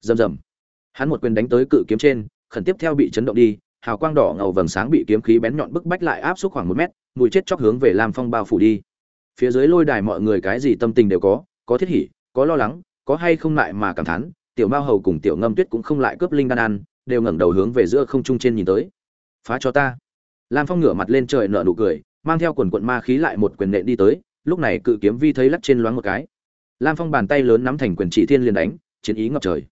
rầm rầm. Hắn một quyền đánh tới cự kiếm trên, khẩn tiếp theo bị chấn động đi, hào quang đỏ ngầu vầng sáng bị kiếm khí bén nhọn bức bách lại áp xuống khoảng một mét, mùi chết chóc hướng về lam phong bao phủ đi. Phía dưới lôi đài mọi người cái gì tâm tình đều có có thiết hỉ, có lo lắng, có hay không lại mà cảm thán, tiểu mao hầu cùng tiểu ngâm tuyết cũng không lại cướp linh đan ăn, đều ngẩng đầu hướng về giữa không trung trên nhìn tới. Phá cho ta. Lam phong ngửa mặt lên trời nở nụ cười, mang theo quần quận ma khí lại một quyền nện đi tới, lúc này cự kiếm vi thấy lắc trên loáng một cái. Lam phong bàn tay lớn nắm thành quyền chỉ thiên liền đánh, chiến ý ngập trời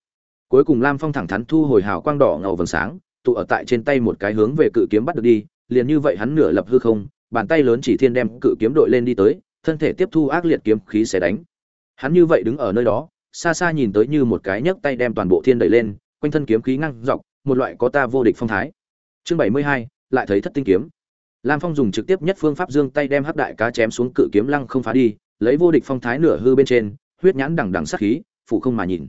cuối cùng lam phong thẳng thắn thu hồi hào quang đỏ ngầu vầng sáng, tụ ở tại trên tay một cái hướng về cự kiếm bắt được đi, liền như vậy hắn nửa lập hư không, bàn tay lớn chỉ thiên đem cự kiếm đội lên đi tới, thân thể tiếp thu ác liệt kiếm khí sẽ đánh. Hắn như vậy đứng ở nơi đó, xa xa nhìn tới như một cái nhấc tay đem toàn bộ thiên đẩy lên, quanh thân kiếm khí ngăn dọc, một loại có ta vô địch phong thái. Chương bảy mươi hai, lại thấy thất tinh kiếm. Lam phong dùng trực tiếp nhất phương pháp dương tay đem hắc đại cá chém xuống cự kiếm lăng không phá đi, lấy vô địch phong thái nửa hư bên trên, huyết nhãn đằng đằng sát khí, phủ không mà nhìn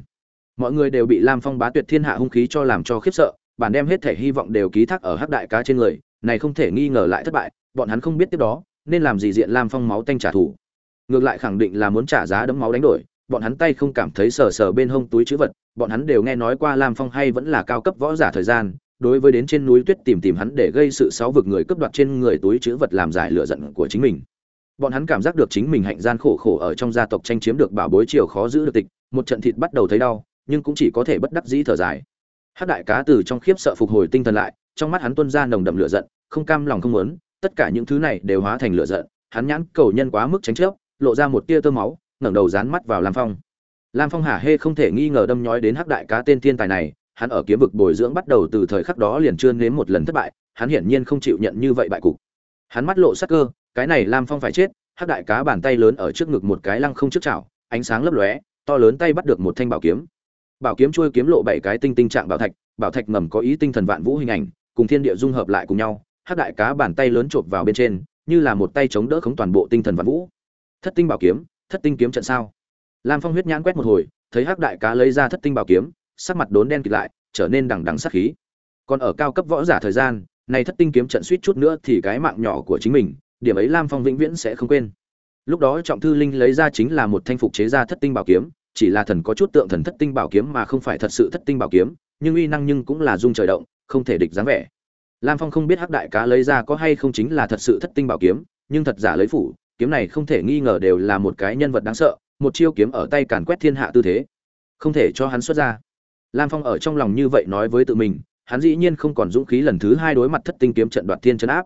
mọi người đều bị lam phong bá tuyệt thiên hạ hung khí cho làm cho khiếp sợ, bản đem hết thể hy vọng đều ký thác ở hắc đại cá trên người, này không thể nghi ngờ lại thất bại, bọn hắn không biết tiếp đó, nên làm gì diện lam phong máu tanh trả thù. Ngược lại khẳng định là muốn trả giá đấm máu đánh đổi, bọn hắn tay không cảm thấy sờ sờ bên hông túi chữ vật, bọn hắn đều nghe nói qua lam phong hay vẫn là cao cấp võ giả thời gian, đối với đến trên núi tuyết tìm tìm hắn để gây sự sáu vực người cướp đoạt trên người túi chữ vật làm giải lựa giận của chính mình. Bọn hắn cảm giác được chính mình hạnh gian khổ khổ ở trong gia tộc tranh chiếm được bảo bối chiều khó giữ được tịch, một trận thịt bắt đầu thấy đau nhưng cũng chỉ có thể bất đắc dĩ thở dài. Hát đại cá từ trong khiếp sợ phục hồi tinh thần lại, trong mắt hắn tuân ra nồng đậm lửa giận, không cam lòng không muốn, tất cả những thứ này đều hóa thành lửa giận, hắn nhãn cầu nhân quá mức tránh trước, lộ ra một tia tơ máu, ngẩng đầu dán mắt vào lam phong. Lam phong hả hê không thể nghi ngờ đâm nhói đến hắc đại cá tên thiên tài này, hắn ở kiếm vực bồi dưỡng bắt đầu từ thời khắc đó liền chưa nếm một lần thất bại, hắn hiển nhiên không chịu nhận như vậy bại cục. Hắn mắt lộ sắc cơ, cái này lam phong phải chết, hắc đại cá bàn tay lớn ở trước ngực một cái lăng không trước chảo, ánh sáng lấp lóe, to lớn tay bắt được một thanh bảo kiếm bảo kiếm chui kiếm lộ bảy cái tinh tinh trạng bảo thạch bảo thạch ngầm có ý tinh thần vạn vũ hình ảnh, cùng thiên địa dung hợp lại cùng nhau, hắc đại cá bàn tay lớn chộp vào bên trên, như là một tay chống đỡ khống toàn bộ tinh thần vạn vũ. Thất tinh bảo kiếm, thất tinh kiếm trận sao? Lam phong huyết nhãn quét một hồi, thấy hắc đại cá lấy ra thất tinh bảo kiếm, sắc mặt đốn đen kịt lại, trở nên đằng đằng sát khí. Còn ở cao cấp võ giả thời gian, này thất tinh kiếm trận suýt chút nữa thì cái mạng nhỏ của chính mình, điểm ấy lam phong vĩnh viễn sẽ không quên. Lúc đó trọng thư linh lấy ra chính là một thanh phục chế ra thất tinh bảo kiếm chỉ là thần có chút tượng thần thất tinh bảo kiếm mà không phải thật sự thất tinh bảo kiếm, nhưng uy năng nhưng cũng là dung trời động, không thể địch dáng vẻ. Lam phong không biết hắc đại cá lấy ra có hay không chính là thật sự thất tinh bảo kiếm, nhưng thật giả lấy phủ, kiếm này không thể nghi ngờ đều là một cái nhân vật đáng sợ, một chiêu kiếm ở tay càn quét thiên hạ tư thế. Không thể cho hắn xuất ra. Lam phong ở trong lòng như vậy nói với tự mình, hắn dĩ nhiên không còn dũng khí lần thứ hai đối mặt thất tinh kiếm trận đoạt thiên chấn áp.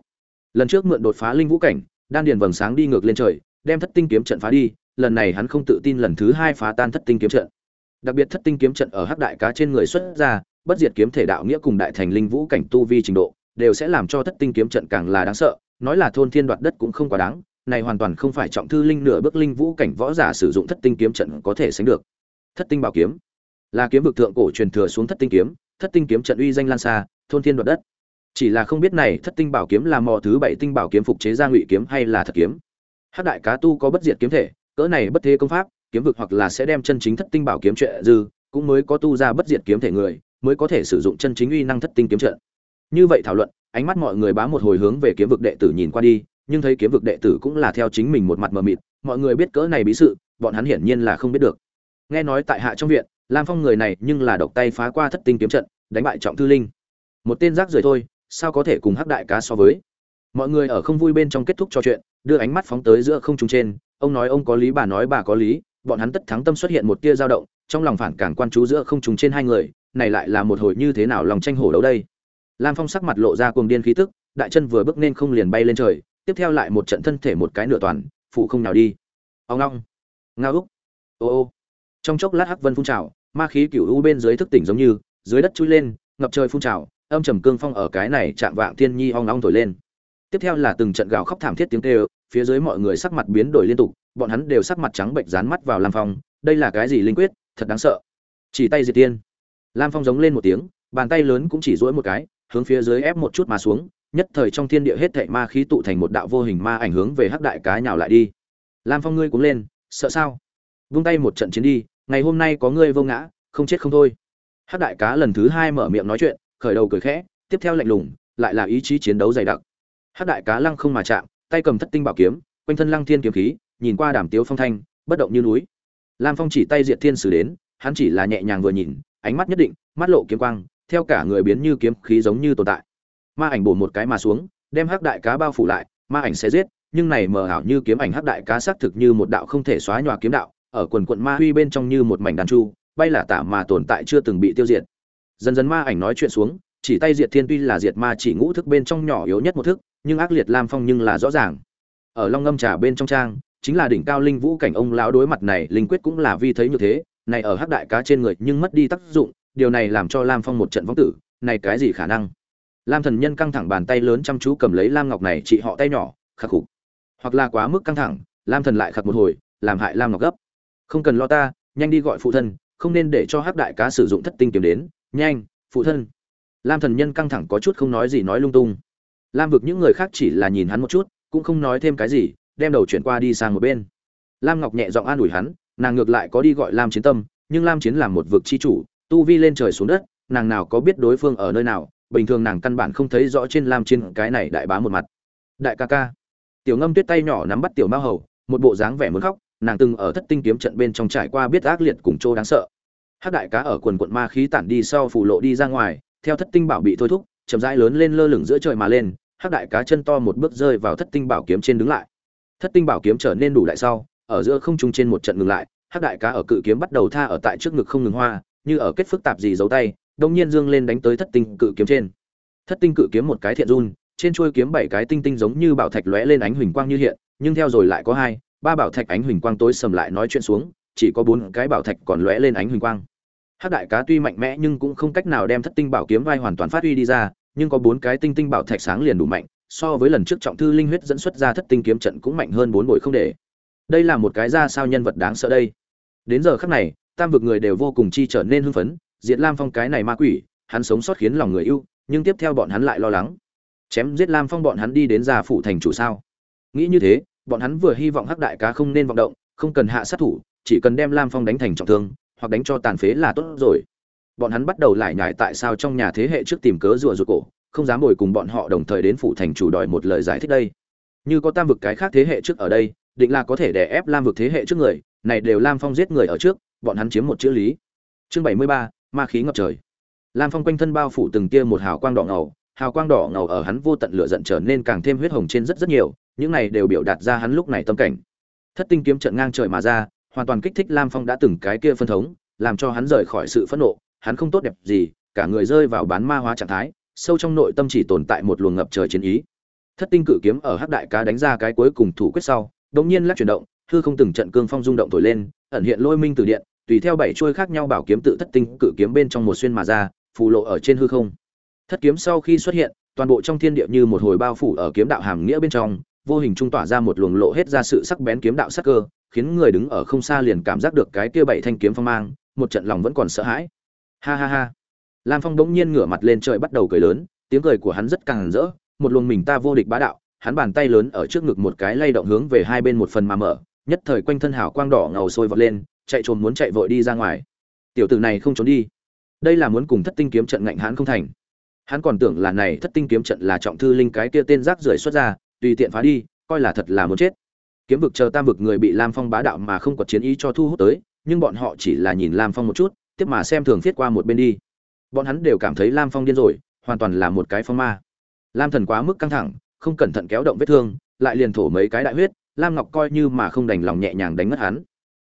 Lần trước mượn đột phá linh vũ cảnh, đan điền vầng sáng đi ngược lên trời, đem thất tinh kiếm trận phá đi lần này hắn không tự tin lần thứ hai phá tan thất tinh kiếm trận. Đặc biệt thất tinh kiếm trận ở hắc đại cá trên người xuất ra, bất diệt kiếm thể đạo nghĩa cùng đại thành linh vũ cảnh tu vi trình độ, đều sẽ làm cho thất tinh kiếm trận càng là đáng sợ, nói là thôn thiên đoạt đất cũng không quá đáng, này hoàn toàn không phải trọng thư linh nửa bước linh vũ cảnh võ giả sử dụng thất tinh kiếm trận có thể sánh được. Thất tinh bảo kiếm là kiếm vực thượng cổ truyền thừa xuống thất tinh kiếm, thất tinh kiếm trận uy danh lan xa, thôn thiên đoạt đất. Chỉ là không biết này thất tinh bảo kiếm là mò thứ bảy tinh bảo kiếm phục chế ra ngụy kiếm hay là thật kiếm. Hắc đại cá tu có bất diệt kiếm thể cỡ này bất thế công pháp, kiếm vực hoặc là sẽ đem chân chính thất tinh bảo kiếm trệ dư, cũng mới có tu ra bất diệt kiếm thể người, mới có thể sử dụng chân chính uy năng thất tinh kiếm trận. Như vậy thảo luận, ánh mắt mọi người bám một hồi hướng về kiếm vực đệ tử nhìn qua đi, nhưng thấy kiếm vực đệ tử cũng là theo chính mình một mặt mờ mịt, mọi người biết cỡ này bí sự, bọn hắn hiển nhiên là không biết được. Nghe nói tại hạ trong viện, lam phong người này nhưng là độc tay phá qua thất tinh kiếm trận, đánh bại trọng thư linh. Một tên rác rưởi thôi, sao có thể cùng hắc đại cá so với? Mọi người ở không vui bên trong kết thúc trò chuyện, đưa ánh mắt phóng tới giữa không trung trên ông nói ông có lý, bà nói bà có lý. Bọn hắn tất thắng tâm xuất hiện một tia dao động, trong lòng phản càng quan chú giữa không trùng trên hai người, này lại là một hồi như thế nào lòng tranh hổ đấu đây? Lam phong sắc mặt lộ ra cuồng điên khí tức, đại chân vừa bước nên không liền bay lên trời, tiếp theo lại một trận thân thể một cái nửa toàn, phụ không nào đi. Ông long nga úc, ô ô. Trong chốc lát hắc vân phun trào, ma khí cựu u bên dưới thức tỉnh giống như, dưới đất chui lên, ngập trời phun trào, âm trầm cương phong ở cái này chạm vạng thiên nhi ong ong thổi lên. Tiếp theo là từng trận gào khóc thảm thiết tiếng kêu phía dưới mọi người sắc mặt biến đổi liên tục, bọn hắn đều sắc mặt trắng bệnh dán mắt vào lam phong, đây là cái gì linh quyết, thật đáng sợ. Chỉ tay diệt tiên. Lam phong giống lên một tiếng, bàn tay lớn cũng chỉ duỗi một cái, hướng phía dưới ép một chút mà xuống, nhất thời trong thiên địa hết thảy ma khí tụ thành một đạo vô hình ma ảnh hướng về hắc đại cá nhào lại đi. Lam phong ngươi cũng lên, sợ sao? Vung tay một trận chiến đi, ngày hôm nay có ngươi vô ngã, không chết không thôi. Hắc đại cá lần thứ hai mở miệng nói chuyện, khởi đầu cười khẽ, tiếp theo lạnh lùng, lại là ý chí chiến đấu dày đặc. Hắc đại cá lăng không mà chạm tay cầm thất tinh bảo kiếm, quanh thân lăng thiên kiếm khí, nhìn qua đàm tiếu phong thanh, bất động như núi. Lam phong chỉ tay diệt thiên sử đến, hắn chỉ là nhẹ nhàng vừa nhìn, ánh mắt nhất định, mắt lộ kiếm quang, theo cả người biến như kiếm khí giống như tồn tại. Ma ảnh bổ một cái mà xuống, đem hắc đại cá bao phủ lại, ma ảnh sẽ giết, nhưng này mờ ảo như kiếm ảnh hắc đại cá xác thực như một đạo không thể xóa nhòa kiếm đạo, ở quần quận ma huy bên trong như một mảnh đàn chu, bay là tả mà tồn tại chưa từng bị tiêu diệt. Dần dần ma ảnh nói chuyện xuống chỉ tay diệt thiên tuy là diệt ma chỉ ngũ thức bên trong nhỏ yếu nhất một thức, nhưng ác liệt lam phong nhưng là rõ ràng. Ở long ngâm trà bên trong trang, chính là đỉnh cao linh vũ cảnh ông lão đối mặt này, linh quyết cũng là vi thấy như thế, này ở hắc đại cá trên người nhưng mất đi tác dụng, điều này làm cho lam phong một trận vong tử, này cái gì khả năng? Lam thần nhân căng thẳng bàn tay lớn chăm chú cầm lấy lam ngọc này, chị họ tay nhỏ, khắc phục hoặc là quá mức căng thẳng, lam thần lại khắc một hồi, làm hại lam ngọc gấp. Không cần lo ta, nhanh đi gọi phụ thân, không nên để cho hắc đại cá sử dụng thất tinh kiếm đến, nhanh, phụ thân lam thần nhân căng thẳng có chút không nói gì nói lung tung. Lam vực những người khác chỉ là nhìn hắn một chút, cũng không nói thêm cái gì, đem đầu chuyển qua đi sang một bên. Lam ngọc nhẹ giọng an ủi hắn, nàng ngược lại có đi gọi lam chiến tâm, nhưng lam chiến làm một vực chi chủ, tu vi lên trời xuống đất, nàng nào có biết đối phương ở nơi nào, bình thường nàng căn bản không thấy rõ trên lam chiến cái này đại bá một mặt. Đại ca ca. Tiểu ngâm tuyết tay nhỏ nắm bắt tiểu mao hầu, một bộ dáng vẻ muốn khóc, nàng từng ở thất tinh kiếm trận bên trong trải qua biết ác liệt cùng chỗ đáng sợ. Hát đại cá ở quần quận ma khí tản đi sau phủ lộ đi ra ngoài theo thất tinh bảo bị thôi thúc, chậm rãi lớn lên lơ lửng giữa trời mà lên, hắc đại cá chân to một bước rơi vào thất tinh bảo kiếm trên đứng lại. Thất tinh bảo kiếm trở nên đủ lại sau, ở giữa không trung trên một trận ngừng lại, hắc đại cá ở cự kiếm bắt đầu tha ở tại trước ngực không ngừng hoa, như ở kết phức tạp gì giấu tay, đông nhiên dương lên đánh tới thất tinh cự kiếm trên. Thất tinh cự kiếm một cái thiện run, trên chuôi kiếm bảy cái tinh tinh giống như bảo thạch lóe lên ánh huỳnh quang như hiện, nhưng theo rồi lại có hai, ba bảo thạch ánh huỳnh quang tối sầm lại nói chuyện xuống, chỉ có bốn cái bảo thạch còn lóe lên ánh huỳnh quang hắc đại cá tuy mạnh mẽ nhưng cũng không cách nào đem thất tinh bảo kiếm vai hoàn toàn phát huy đi ra, nhưng có bốn cái tinh tinh bảo thạch sáng liền đủ mạnh, so với lần trước trọng thư linh huyết dẫn xuất ra thất tinh kiếm trận cũng mạnh hơn bốn bội không để. Đây là một cái ra sao nhân vật đáng sợ đây. Đến giờ khắc này, tam vực người đều vô cùng chi trở nên hưng phấn, diệt lam phong cái này ma quỷ, hắn sống sót khiến lòng người yêu nhưng tiếp theo bọn hắn lại lo lắng. Chém giết lam phong bọn hắn đi đến gia phụ thành chủ sao? Nghĩ như thế, bọn hắn vừa hy vọng hắc đại cá không nên vọng động, không cần hạ sát thủ, chỉ cần đem lam phong đánh thành trọng thương hoặc đánh cho tàn phế là tốt rồi. Bọn hắn bắt đầu lại nhải tại sao trong nhà thế hệ trước tìm cớ rùa rụt cổ, không dám ngồi cùng bọn họ đồng thời đến phủ thành chủ đòi một lời giải thích đây. Như có tam vực cái khác thế hệ trước ở đây, định là có thể đè ép lam vực thế hệ trước người, này đều lam phong giết người ở trước, bọn hắn chiếm một chữ lý. Chương bảy mươi ba, ma khí ngập trời. Lam phong quanh thân bao phủ từng tia một hào quang đỏ ngầu, hào quang đỏ ngầu ở hắn vô tận lửa giận trở nên càng thêm huyết hồng trên rất rất nhiều, những này đều biểu đạt ra hắn lúc này tâm cảnh. Thất tinh kiếm trận ngang trời mà ra hoàn toàn kích thích lam phong đã từng cái kia phân thống, làm cho hắn rời khỏi sự phẫn nộ, hắn không tốt đẹp gì, cả người rơi vào bán ma hóa trạng thái, sâu trong nội tâm chỉ tồn tại một luồng ngập trời chiến ý. Thất tinh cự kiếm ở hắc đại cá đánh ra cái cuối cùng thủ quyết sau, đột nhiên lắc chuyển động, hư không từng trận cương phong rung động thổi lên, ẩn hiện lôi minh từ điện, tùy theo bảy chuôi khác nhau bảo kiếm tự thất tinh cự kiếm bên trong một xuyên mà ra, phù lộ ở trên hư không. Thất kiếm sau khi xuất hiện, toàn bộ trong thiên địa như một hồi bao phủ ở kiếm đạo hàm nghĩa bên trong, vô hình trung tỏa ra một luồng lộ hết ra sự sắc bén kiếm đạo sắc cơ khiến người đứng ở không xa liền cảm giác được cái kia bảy thanh kiếm phong mang, một trận lòng vẫn còn sợ hãi. Ha ha ha. Lam phong bỗng nhiên ngửa mặt lên trời bắt đầu cười lớn, tiếng cười của hắn rất càng rỡ, một luồng mình ta vô địch bá đạo, hắn bàn tay lớn ở trước ngực một cái lay động hướng về hai bên một phần mà mở, nhất thời quanh thân hào quang đỏ ngầu sôi vọt lên, chạy trồm muốn chạy vội đi ra ngoài. Tiểu tử này không trốn đi. Đây là muốn cùng thất tinh kiếm trận ngạnh hắn không thành. Hắn còn tưởng là này thất tinh kiếm trận là trọng thư linh cái kia tên rác rưởi xuất ra, tùy tiện phá đi, coi là thật là muốn chết kiếm vực chờ tam vực người bị lam phong bá đạo mà không có chiến ý cho thu hút tới, nhưng bọn họ chỉ là nhìn lam phong một chút, tiếp mà xem thường viết qua một bên đi. Bọn hắn đều cảm thấy lam phong điên rồi, hoàn toàn là một cái phong ma. Lam thần quá mức căng thẳng, không cẩn thận kéo động vết thương, lại liền thổ mấy cái đại huyết, lam ngọc coi như mà không đành lòng nhẹ nhàng đánh mất hắn.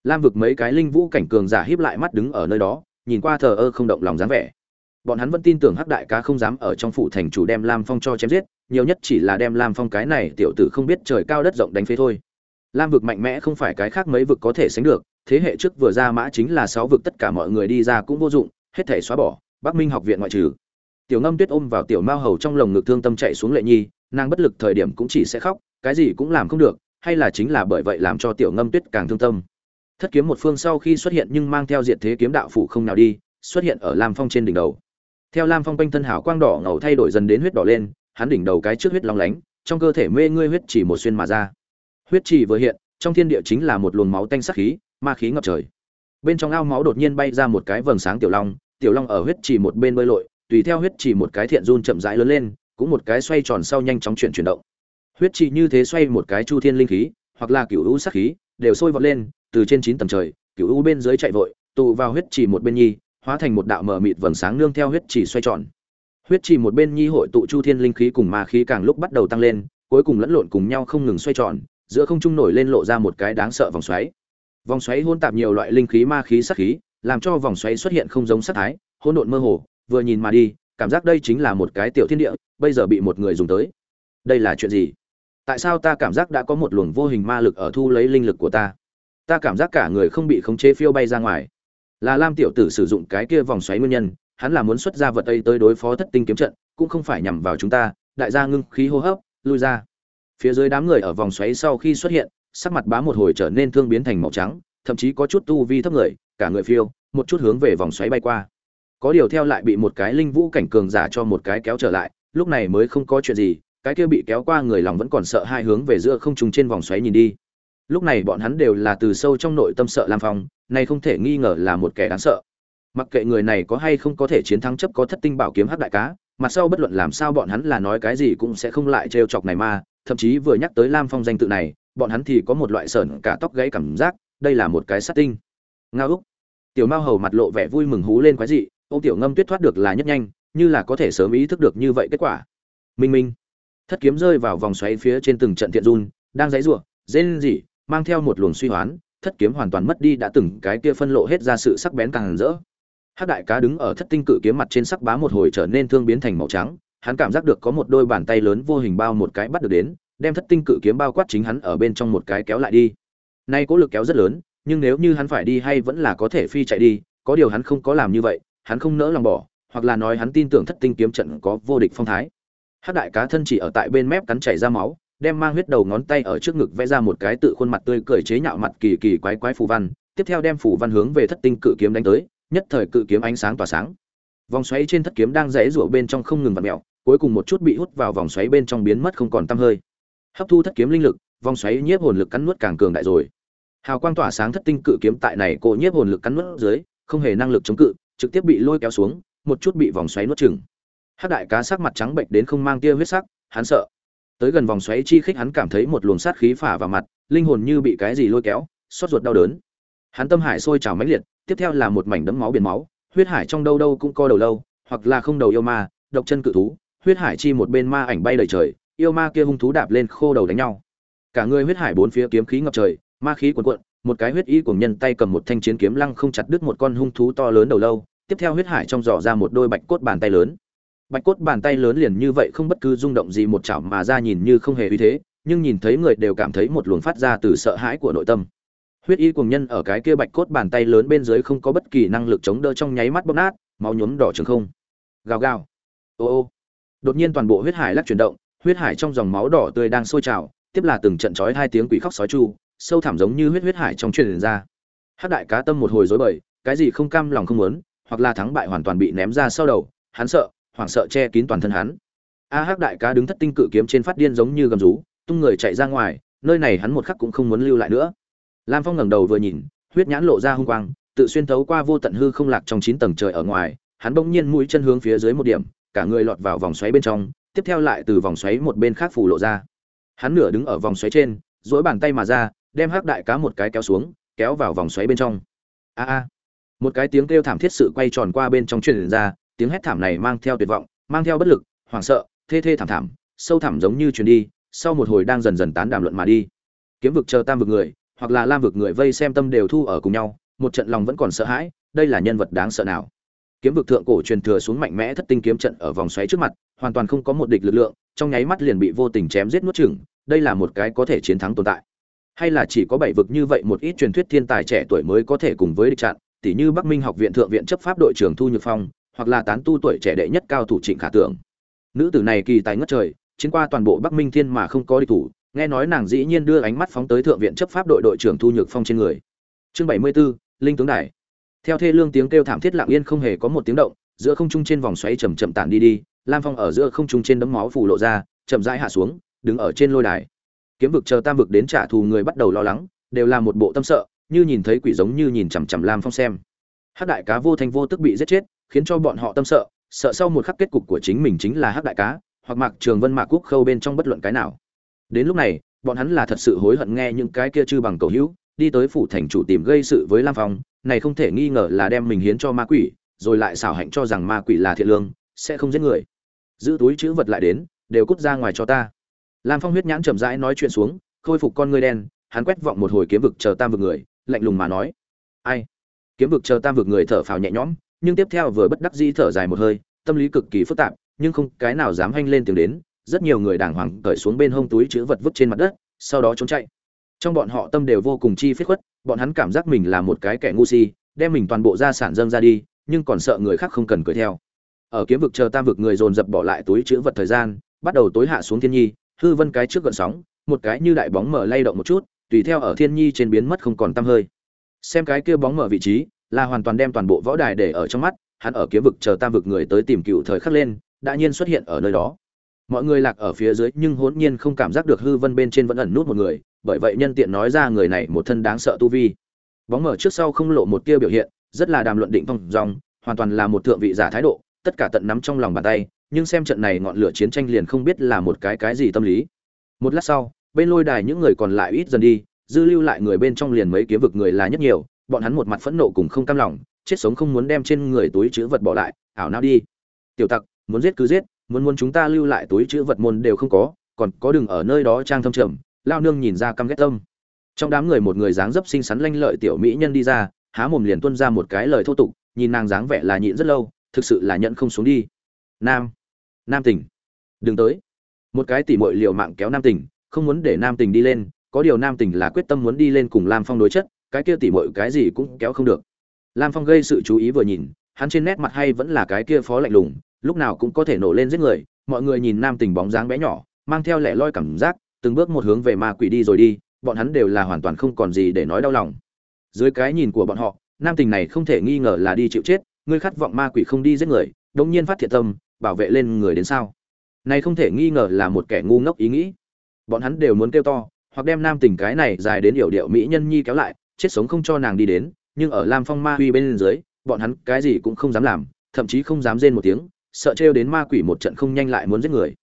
Lam vực mấy cái linh vũ cảnh cường giả híp lại mắt đứng ở nơi đó, nhìn qua thờ ơ không động lòng dáng vẻ. Bọn hắn vẫn tin tưởng hắc đại ca không dám ở trong phủ thành chủ đem lam phong cho chém giết, nhiều nhất chỉ là đem lam phong cái này tiểu tử không biết trời cao đất rộng đánh phế thôi lam vực mạnh mẽ không phải cái khác mấy vực có thể sánh được, thế hệ trước vừa ra mã chính là sáu vực tất cả mọi người đi ra cũng vô dụng, hết thể xóa bỏ, bắc minh học viện ngoại trừ. Tiểu ngâm tuyết ôm vào tiểu mao hầu trong lồng ngực thương tâm chạy xuống lệ nhi, nàng bất lực thời điểm cũng chỉ sẽ khóc, cái gì cũng làm không được, hay là chính là bởi vậy làm cho tiểu ngâm tuyết càng thương tâm. Thất kiếm một phương sau khi xuất hiện nhưng mang theo diện thế kiếm đạo phủ không nào đi, xuất hiện ở lam phong trên đỉnh đầu. Theo lam phong quanh thân hảo quang đỏ ngầu thay đổi dần đến huyết đỏ lên, hắn đỉnh đầu cái trước huyết long lánh, trong cơ thể mê ngươi huyết chỉ một xuyên mà ra huyết chỉ vừa hiện, trong thiên địa chính là một luồng máu tanh sắc khí, ma khí ngập trời. Bên trong ao máu đột nhiên bay ra một cái vầng sáng tiểu long tiểu long ở huyết chỉ một bên bơi lội, tùy theo huyết chỉ một cái thiện run chậm rãi lớn lên, cũng một cái xoay tròn sau nhanh chóng chuyển chuyển động. Huyết chỉ như thế xoay một cái chu thiên linh khí, hoặc là cửu u sắc khí, đều sôi vọt lên, từ trên chín tầng trời, cửu u bên dưới chạy vội, tụ vào huyết chỉ một bên nhi, hóa thành một đạo mờ mịt vầng sáng nương theo huyết chỉ xoay tròn. Huyết chỉ một bên nhi hội tụ chu thiên linh khí cùng ma khí càng lúc bắt đầu tăng lên, cuối cùng lẫn lộn cùng nhau không ngừng xoay tròn giữa không trung nổi lên lộ ra một cái đáng sợ vòng xoáy. Vòng xoáy hỗn tạp nhiều loại linh khí ma khí sát khí, làm cho vòng xoáy xuất hiện không giống sát thái, hỗn độn mơ hồ, vừa nhìn mà đi, cảm giác đây chính là một cái tiểu thiên địa, bây giờ bị một người dùng tới. Đây là chuyện gì? Tại sao ta cảm giác đã có một luồng vô hình ma lực ở thu lấy linh lực của ta? Ta cảm giác cả người không bị khống chế phiêu bay ra ngoài. Là lam tiểu tử sử dụng cái kia vòng xoáy nguyên nhân, hắn là muốn xuất ra vật ấy tới đối phó thất tinh kiếm trận, cũng không phải nhằm vào chúng ta, đại gia ngưng khí hô hấp, lui ra phía dưới đám người ở vòng xoáy sau khi xuất hiện, sắc mặt bá một hồi trở nên thương biến thành màu trắng, thậm chí có chút tu vi thấp người, cả người phiêu, một chút hướng về vòng xoáy bay qua. Có điều theo lại bị một cái linh vũ cảnh cường giả cho một cái kéo trở lại, lúc này mới không có chuyện gì, cái kia bị kéo qua người lòng vẫn còn sợ hai hướng về giữa không trùng trên vòng xoáy nhìn đi. Lúc này bọn hắn đều là từ sâu trong nội tâm sợ lam phong, này không thể nghi ngờ là một kẻ đáng sợ. Mặc kệ người này có hay không có thể chiến thắng chấp có thất tinh bảo kiếm hắc đại cá mặt sau bất luận làm sao bọn hắn là nói cái gì cũng sẽ không lại trêu chọc này mà thậm chí vừa nhắc tới lam phong danh tự này, bọn hắn thì có một loại sởn cả tóc gáy cảm giác, đây là một cái sát tinh. Nga úc. Tiểu mao hầu mặt lộ vẻ vui mừng hú lên quái dị ô tiểu ngâm tuyết thoát được là nhất nhanh, như là có thể sớm ý thức được như vậy kết quả. Minh minh. Thất kiếm rơi vào vòng xoáy phía trên từng trận tiện run, đang giãy rủa rên gì mang theo một luồng suy hoán, thất kiếm hoàn toàn mất đi đã từng cái kia phân lộ hết ra sự sắc bén càng rỡ. Hắc đại cá đứng ở thất tinh cự kiếm mặt trên sắc bá một hồi trở nên thương biến thành màu trắng hắn cảm giác được có một đôi bàn tay lớn vô hình bao một cái bắt được đến, đem thất tinh cự kiếm bao quát chính hắn ở bên trong một cái kéo lại đi. Nay cố lực kéo rất lớn, nhưng nếu như hắn phải đi hay vẫn là có thể phi chạy đi, có điều hắn không có làm như vậy, hắn không nỡ lòng bỏ, hoặc là nói hắn tin tưởng thất tinh kiếm trận có vô địch phong thái. Hắc đại cá thân chỉ ở tại bên mép cắn chảy ra máu, đem mang huyết đầu ngón tay ở trước ngực vẽ ra một cái tự khuôn mặt tươi cười chế nhạo mặt kỳ kỳ quái quái phù văn, tiếp theo đem phù văn hướng về thất tinh cự kiếm đánh tới, nhất thời cự kiếm ánh sáng tỏa sáng. Vòng xoáy trên thất kiếm đang rẽ rủa bên trong không ngừng vặn mèo cuối cùng một chút bị hút vào vòng xoáy bên trong biến mất không còn tăm hơi hấp thu thất kiếm linh lực vòng xoáy nhiếp hồn lực cắn nuốt càng cường đại rồi hào quang tỏa sáng thất tinh cự kiếm tại này cô nhiếp hồn lực cắn nuốt dưới không hề năng lực chống cự trực tiếp bị lôi kéo xuống một chút bị vòng xoáy nuốt chừng Hắc đại cá sắc mặt trắng bệnh đến không mang tia huyết sắc, hắn sợ. Tới gần vòng xoáy chi khích hắn cảm thấy một luồng sát khí phả vào mặt, linh hồn như bị cái gì lôi kéo, xót ruột đau đớn. Hắn tâm hải sôi trào mãnh liệt, tiếp theo là một mảnh đấm máu biển máu, huyết hải trong đâu đâu cũng co đầu lâu, hoặc là không đầu yêu ma, độc chân cự thú, huyết hải chi một bên ma ảnh bay đầy trời, yêu ma kia hung thú đạp lên khô đầu đánh nhau. Cả người huyết hải bốn phía kiếm khí ngập trời, ma khí cuồn cuộn, một cái huyết y của nhân tay cầm một thanh chiến kiếm lăng không chặt đứt một con hung thú to lớn đầu lâu, tiếp theo huyết hải trong giỏ ra một đôi bạch cốt bàn tay lớn. Bạch cốt bàn tay lớn liền như vậy không bất cứ rung động gì một chảo mà ra nhìn như không hề uy thế nhưng nhìn thấy người đều cảm thấy một luồng phát ra từ sợ hãi của nội tâm. Huyết y cùng nhân ở cái kia bạch cốt bàn tay lớn bên dưới không có bất kỳ năng lực chống đỡ trong nháy mắt bóp nát máu nhuốm đỏ trường không. Gào gào. Ô ô đột nhiên toàn bộ huyết hải lắc chuyển động, huyết hải trong dòng máu đỏ tươi đang sôi trào, tiếp là từng trận chói hai tiếng quỷ khóc sói chu, sâu thẳm giống như huyết huyết hải trong truyền ra. Hát đại cá tâm một hồi rối bời, cái gì không cam lòng không muốn, hoặc là thắng bại hoàn toàn bị ném ra sau đầu, hắn sợ, hoảng sợ che kín toàn thân hắn. A à, hắc đại cá đứng thất tinh cự kiếm trên phát điên giống như gầm rú, tung người chạy ra ngoài, nơi này hắn một khắc cũng không muốn lưu lại nữa. Lam phong ngẩng đầu vừa nhìn, huyết nhãn lộ ra hung quang, tự xuyên thấu qua vô tận hư không lạc trong chín tầng trời ở ngoài, hắn bỗng nhiên mũi chân hướng phía dưới một điểm cả người lọt vào vòng xoáy bên trong, tiếp theo lại từ vòng xoáy một bên khác phủ lộ ra. Hắn nửa đứng ở vòng xoáy trên, duỗi bàn tay mà ra, đem hắc đại cá một cái kéo xuống, kéo vào vòng xoáy bên trong. A a. Một cái tiếng kêu thảm thiết sự quay tròn qua bên trong truyền ra, tiếng hét thảm này mang theo tuyệt vọng, mang theo bất lực, hoảng sợ, thê thê thảm thảm, sâu thẳm giống như truyền đi, sau một hồi đang dần dần tán đàm luận mà đi. Kiếm vực chờ tam vực người, hoặc là lam vực người vây xem tâm đều thu ở cùng nhau, một trận lòng vẫn còn sợ hãi, đây là nhân vật đáng sợ nào? Kiếm vực thượng cổ truyền thừa xuống mạnh mẽ thất tinh kiếm trận ở vòng xoáy trước mặt hoàn toàn không có một địch lực lượng trong nháy mắt liền bị vô tình chém giết nuốt chửng đây là một cái có thể chiến thắng tồn tại. Hay là chỉ có bảy vực như vậy một ít truyền thuyết thiên tài trẻ tuổi mới có thể cùng với địch trận tỷ như bắc minh học viện thượng viện chấp pháp đội trưởng thu nhược phong hoặc là tán tu tuổi trẻ đệ nhất cao thủ trịnh khả tưởng. Nữ tử này kỳ tài ngất trời chiến qua toàn bộ bắc minh thiên mà không có địch thủ nghe nói nàng dĩ nhiên đưa ánh mắt phóng tới thượng viện chấp pháp đội đội trưởng thu nhược phong trên người. Chương bảy mươi 74, linh tướng đài theo thê lương tiếng kêu thảm thiết lặng yên không hề có một tiếng động, giữa không trung trên vòng xoáy chậm chậm tản đi đi, lam phong ở giữa không trung trên đấm máu phủ lộ ra, chậm rãi hạ xuống, đứng ở trên lôi đài. Kiếm vực chờ tam vực đến trả thù người bắt đầu lo lắng, đều là một bộ tâm sợ, như nhìn thấy quỷ giống như nhìn chằm chằm lam phong xem. Hát đại cá vô thanh vô tức bị giết chết, khiến cho bọn họ tâm sợ sợ sau một khắc kết cục của chính mình chính là hắc đại cá, hoặc mặc trường vân mạc quốc khâu bên trong bất luận cái nào. Đến lúc này, bọn hắn là thật sự hối hận nghe những cái kia chư bằng cầu hữu, đi tới phủ thành chủ tìm gây sự với lam phong này không thể nghi ngờ là đem mình hiến cho ma quỷ, rồi lại xảo hạnh cho rằng ma quỷ là thiện lương, sẽ không giết người. Giữ túi chữ vật lại đến, đều cút ra ngoài cho ta. Lam phong huyết nhãn chậm rãi nói chuyện xuống, khôi phục con ngươi đen, hắn quét vọng một hồi kiếm vực chờ tam vực người, lạnh lùng mà nói. Ai? Kiếm vực chờ tam vực người thở phào nhẹ nhõm, nhưng tiếp theo vừa bất đắc dĩ thở dài một hơi, tâm lý cực kỳ phức tạp, nhưng không cái nào dám hanh lên tiếng đến, rất nhiều người đàng hoàng cởi xuống bên hông túi chữ vật vứt trên mặt đất, sau đó trốn chạy trong bọn họ tâm đều vô cùng chi phết khuất, bọn hắn cảm giác mình là một cái kẻ ngu si, đem mình toàn bộ gia sản dâng ra đi, nhưng còn sợ người khác không cần cười theo. Ở kiếm vực chờ tam vực người dồn dập bỏ lại túi chữ vật thời gian, bắt đầu tối hạ xuống thiên nhi, hư vân cái trước gợn sóng, một cái như đại bóng mở lay động một chút, tùy theo ở thiên nhi trên biến mất không còn tăm hơi. Xem cái kia bóng mở vị trí, là hoàn toàn đem toàn bộ võ đài để ở trong mắt, hắn ở kiếm vực chờ tam vực người tới tìm cựu thời khắc lên, đã nhiên xuất hiện ở nơi đó mọi người lạc ở phía dưới nhưng hỗn nhiên không cảm giác được hư vân bên trên vẫn ẩn nút một người, bởi vậy nhân tiện nói ra người này một thân đáng sợ tu vi. Bóng mở trước sau không lộ một tia biểu hiện, rất là đàm luận định phong dòng, hoàn toàn là một thượng vị giả thái độ, tất cả tận nắm trong lòng bàn tay, nhưng xem trận này ngọn lửa chiến tranh liền không biết là một cái cái gì tâm lý. Một lát sau, bên lôi đài những người còn lại ít dần đi, dư lưu lại người bên trong liền mấy kiếm vực người là nhất nhiều, bọn hắn một mặt phẫn nộ cùng không cam lòng, chết sống không muốn đem trên người túi chữ vật bỏ lại, ảo nào đi. Tiểu tặc, muốn giết cứ giết muốn muốn chúng ta lưu lại túi chữ vật môn đều không có, còn có đừng ở nơi đó trang thâm trầm. Lao nương nhìn ra căm ghét tâm. Trong đám người một người dáng dấp xinh xắn lanh lợi tiểu mỹ nhân đi ra, há mồm liền tuân ra một cái lời thô tục, nhìn nàng dáng vẻ là nhịn rất lâu, thực sự là nhận không xuống đi. Nam nam tỉnh đừng tới. Một cái tỉ mội liều mạng kéo nam tỉnh không muốn để nam tỉnh đi lên, có điều nam tỉnh là quyết tâm muốn đi lên cùng lam phong đối chất, cái kia tỉ mội cái gì cũng kéo không được. Lam phong gây sự chú ý vừa nhìn, hắn trên nét mặt hay vẫn là cái kia phó lạnh lùng lúc nào cũng có thể nổ lên giết người, mọi người nhìn nam tình bóng dáng bé nhỏ, mang theo lẻ loi cảm giác, từng bước một hướng về ma quỷ đi rồi đi, bọn hắn đều là hoàn toàn không còn gì để nói đau lòng. Dưới cái nhìn của bọn họ, nam tình này không thể nghi ngờ là đi chịu chết, ngươi khát vọng ma quỷ không đi giết người, đống nhiên phát thiện tâm, bảo vệ lên người đến sao? Này không thể nghi ngờ là một kẻ ngu ngốc ý nghĩ. Bọn hắn đều muốn kêu to, hoặc đem nam tình cái này dài đến yểu điệu mỹ nhân nhi kéo lại, chết sống không cho nàng đi đến, nhưng ở lam phong ma uy bên dưới, bọn hắn cái gì cũng không dám làm, thậm chí không dám rên một tiếng sợ trêu đến ma quỷ một trận không nhanh lại muốn giết người.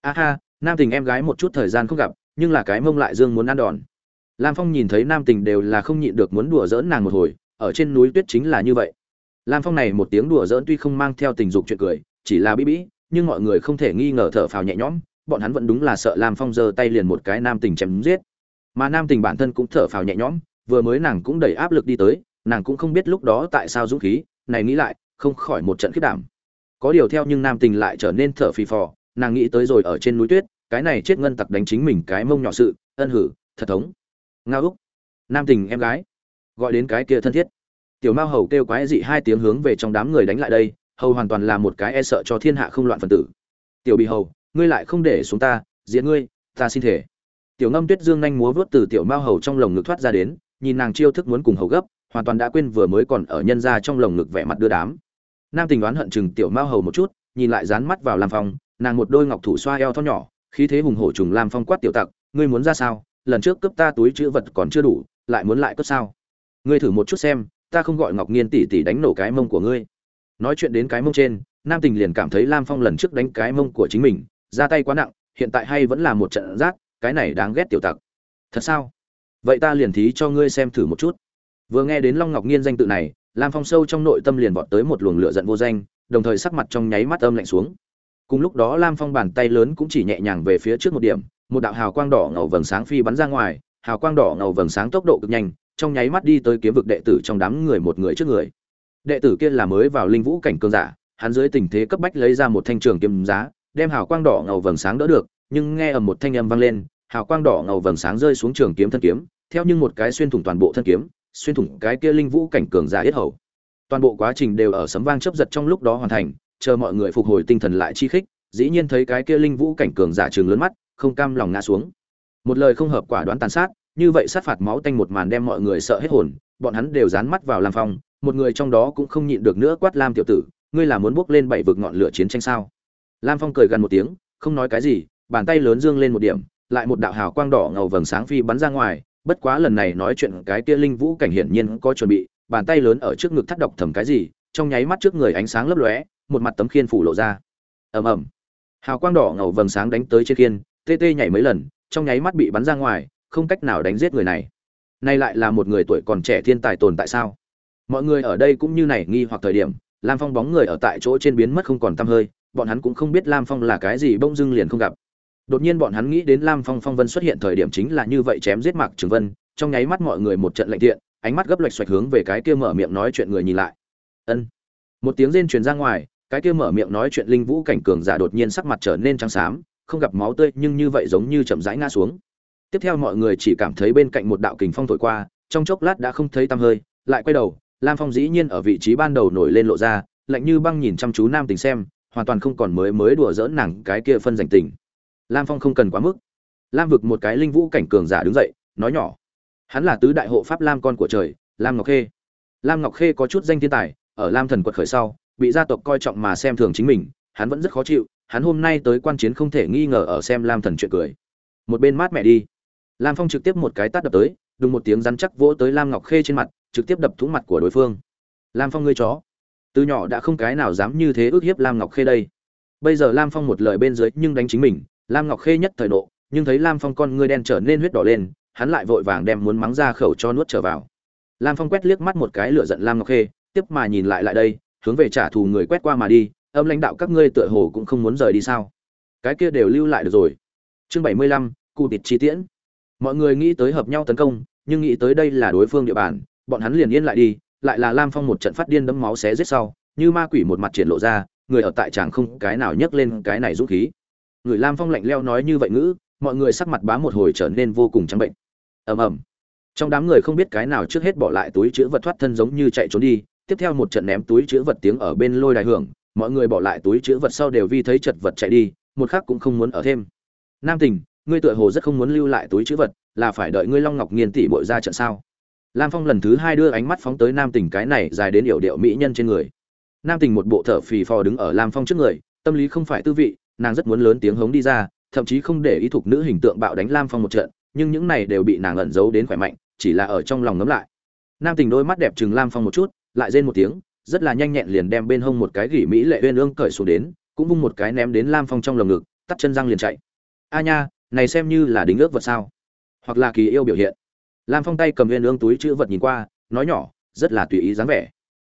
A ha, nam tình em gái một chút thời gian không gặp, nhưng là cái mông lại dương muốn ăn đòn. Lam phong nhìn thấy nam tình đều là không nhịn được muốn đùa giỡn nàng một hồi, ở trên núi tuyết chính là như vậy. Lam phong này một tiếng đùa giỡn tuy không mang theo tình dục chuyện cười, chỉ là bí bí, nhưng mọi người không thể nghi ngờ thở phào nhẹ nhõm, bọn hắn vẫn đúng là sợ lam phong giơ tay liền một cái nam tình chém giết. Mà nam tình bản thân cũng thở phào nhẹ nhõm, vừa mới nàng cũng đầy áp lực đi tới, nàng cũng không biết lúc đó tại sao dũng khí, này nghĩ lại, không khỏi một trận khiết đảm có điều theo nhưng nam tình lại trở nên thở phì phò, nàng nghĩ tới rồi ở trên núi tuyết, cái này chết ngân tặc đánh chính mình cái mông nhỏ sự, ân hử, thật thống. Ngao úc, nam tình em gái, gọi đến cái kia thân thiết. Tiểu mao hầu kêu quái dị hai tiếng hướng về trong đám người đánh lại đây, hầu hoàn toàn là một cái e sợ cho thiên hạ không loạn phần tử. Tiểu bị hầu, ngươi lại không để xuống ta diễn ngươi, ta xin thể. Tiểu ngâm tuyết dương nhanh múa vớt từ tiểu mao hầu trong lồng ngực thoát ra đến, nhìn nàng chiêu thức muốn cùng hầu gấp, hoàn toàn đã quên vừa mới còn ở nhân ra trong lồng ngực vẻ mặt đưa đám nam tình đoán hận chừng tiểu mao hầu một chút, nhìn lại dán mắt vào lam phong, nàng một đôi ngọc thủ xoa eo thon nhỏ, khí thế hùng hổ trùng lam phong quát tiểu tặc, ngươi muốn ra sao? Lần trước cướp ta túi chữ vật còn chưa đủ, lại muốn lại cướp sao? Ngươi thử một chút xem, ta không gọi ngọc nghiên tỷ tỷ đánh nổ cái mông của ngươi. Nói chuyện đến cái mông trên, nam tình liền cảm thấy lam phong lần trước đánh cái mông của chính mình, ra tay quá nặng, hiện tại hay vẫn là một trận rác cái này đáng ghét tiểu tặc. Thật sao? Vậy ta liền thí cho ngươi xem thử một chút. Vừa nghe đến long ngọc nghiên danh tự này lam phong sâu trong nội tâm liền vọt tới một luồng lửa giận vô danh, đồng thời sắc mặt trong nháy mắt âm lạnh xuống. Cùng lúc đó lam phong bàn tay lớn cũng chỉ nhẹ nhàng về phía trước một điểm, một đạo hào quang đỏ ngầu vầng sáng phi bắn ra ngoài, hào quang đỏ ngầu vầng sáng tốc độ cực nhanh, trong nháy mắt đi tới kiếm vực đệ tử trong đám người một người trước người. Đệ tử kia là mới vào linh vũ cảnh cường giả, hắn dưới tình thế cấp bách lấy ra một thanh trường kiếm giá, đem hào quang đỏ ngầu vầng sáng đỡ được, nhưng nghe ở một thanh âm vang lên, hào quang đỏ ngầu vầng sáng rơi xuống trường kiếm thân kiếm, theo như một cái xuyên thủng toàn bộ thân kiếm xuyên thủng cái kia linh vũ cảnh cường giả yết hầu. Toàn bộ quá trình đều ở sấm vang chớp giật trong lúc đó hoàn thành, chờ mọi người phục hồi tinh thần lại chi khích, dĩ nhiên thấy cái kia linh vũ cảnh cường giả trường lớn mắt, không cam lòng ngã xuống. Một lời không hợp quả đoán tàn sát, như vậy sát phạt máu tanh một màn đem mọi người sợ hết hồn, bọn hắn đều dán mắt vào lam phong, một người trong đó cũng không nhịn được nữa quát lam tiểu tử, ngươi là muốn bước lên bảy vực ngọn lửa chiến tranh sao? Lam phong cười gần một tiếng, không nói cái gì, bàn tay lớn dương lên một điểm, lại một đạo hào quang đỏ ngầu vầng sáng phi bắn ra ngoài bất quá lần này nói chuyện cái kia linh vũ cảnh hiển nhiên có chuẩn bị, bàn tay lớn ở trước ngực thắt độc thầm cái gì, trong nháy mắt trước người ánh sáng lấp lóe, một mặt tấm khiên phủ lộ ra. Ầm ầm. Hào quang đỏ ngầu vầng sáng đánh tới trên khiên, tê tê nhảy mấy lần, trong nháy mắt bị bắn ra ngoài, không cách nào đánh giết người này. Nay lại là một người tuổi còn trẻ thiên tài tồn tại sao? Mọi người ở đây cũng như này nghi hoặc thời điểm, lam phong bóng người ở tại chỗ trên biến mất không còn tăm hơi, bọn hắn cũng không biết lam phong là cái gì, bỗng dưng liền không gặp đột nhiên bọn hắn nghĩ đến lam phong phong vân xuất hiện thời điểm chính là như vậy chém giết mạc trường vân, trong nháy mắt mọi người một trận lạnh thiện ánh mắt gấp lệch xoạch hướng về cái kia mở miệng nói chuyện người nhìn lại. Ân. Một tiếng rên truyền ra ngoài, cái kia mở miệng nói chuyện linh vũ cảnh cường giả đột nhiên sắc mặt trở nên trắng xám, không gặp máu tươi, nhưng như vậy giống như chậm rãi ngã xuống. Tiếp theo mọi người chỉ cảm thấy bên cạnh một đạo kình phong thổi qua, trong chốc lát đã không thấy tăm hơi, lại quay đầu, lam phong dĩ nhiên ở vị trí ban đầu nổi lên lộ ra, lạnh như băng nhìn chăm chú nam tình xem, hoàn toàn không còn mới mới đùa dỡn nàng cái kia phân rảnh tình lam phong không cần quá mức. Lam vực một cái linh vũ cảnh cường giả đứng dậy, nói nhỏ. Hắn là tứ đại hộ pháp lam con của trời, lam ngọc khê. Lam ngọc khê có chút danh thiên tài, ở lam thần quật khởi sau, bị gia tộc coi trọng mà xem thường chính mình, hắn vẫn rất khó chịu, hắn hôm nay tới quan chiến không thể nghi ngờ ở xem lam thần chuyện cười. Một bên mát mẹ đi. Lam phong trực tiếp một cái tát đập tới, đùng một tiếng rắn chắc vỗ tới lam ngọc khê trên mặt, trực tiếp đập thủng mặt của đối phương. Lam phong ngươi chó. Từ nhỏ đã không cái nào dám như thế ước hiếp lam ngọc khê đây. Bây giờ lam phong một lời bên dưới nhưng đánh chính mình lam ngọc khê nhất thời nộ, nhưng thấy lam phong con ngươi đen trở nên huyết đỏ lên, hắn lại vội vàng đem muốn mắng ra khẩu cho nuốt trở vào. Lam phong quét liếc mắt một cái lửa giận lam ngọc khê, tiếp mà nhìn lại lại đây, hướng về trả thù người quét qua mà đi, âm lãnh đạo các ngươi tựa hồ cũng không muốn rời đi sao? Cái kia đều lưu lại được rồi. Chương bảy mươi lăm cụ tịt chi tiễn. Mọi người nghĩ tới hợp nhau tấn công, nhưng nghĩ tới đây là đối phương địa bàn, bọn hắn liền yên lại đi, lại là lam phong một trận phát điên đấm máu xé giết sau, như ma quỷ một mặt triển lộ ra, người ở tại tràng không cái nào nhấc lên cái này dũng khí người lam phong lạnh leo nói như vậy ngữ, mọi người sắc mặt bám một hồi trở nên vô cùng trắng bệnh. Ầm ầm. Trong đám người không biết cái nào trước hết bỏ lại túi chữ vật thoát thân giống như chạy trốn đi, tiếp theo một trận ném túi chữ vật tiếng ở bên lôi đài hưởng, mọi người bỏ lại túi chữ vật sau đều vi thấy chật vật chạy đi, một khác cũng không muốn ở thêm. Nam tình, ngươi tựa hồ rất không muốn lưu lại túi chữ vật, là phải đợi ngươi long ngọc nghiên tỷ bội ra trận sao? Lam phong lần thứ hai đưa ánh mắt phóng tới nam tình cái này dài đến yểu điệu mỹ nhân trên người. Nam tình một bộ thở phì phò đứng ở lam phong trước người, tâm lý không phải tư vị nàng rất muốn lớn tiếng hống đi ra, thậm chí không để ý thục nữ hình tượng bạo đánh lam phong một trận, nhưng những này đều bị nàng ẩn giấu đến khỏe mạnh, chỉ là ở trong lòng ngấm lại. Nam tình đôi mắt đẹp chừng lam phong một chút, lại rên một tiếng, rất là nhanh nhẹn liền đem bên hông một cái gỉ mỹ lệ uyên ương cởi xuống đến, cũng vung một cái ném đến lam phong trong lồng ngực, tắt chân răng liền chạy. A nha, này xem như là đính ước vật sao? Hoặc là kỳ yêu biểu hiện. Lam phong tay cầm uyên ương túi chữ vật nhìn qua, nói nhỏ, rất là tùy ý dáng vẻ.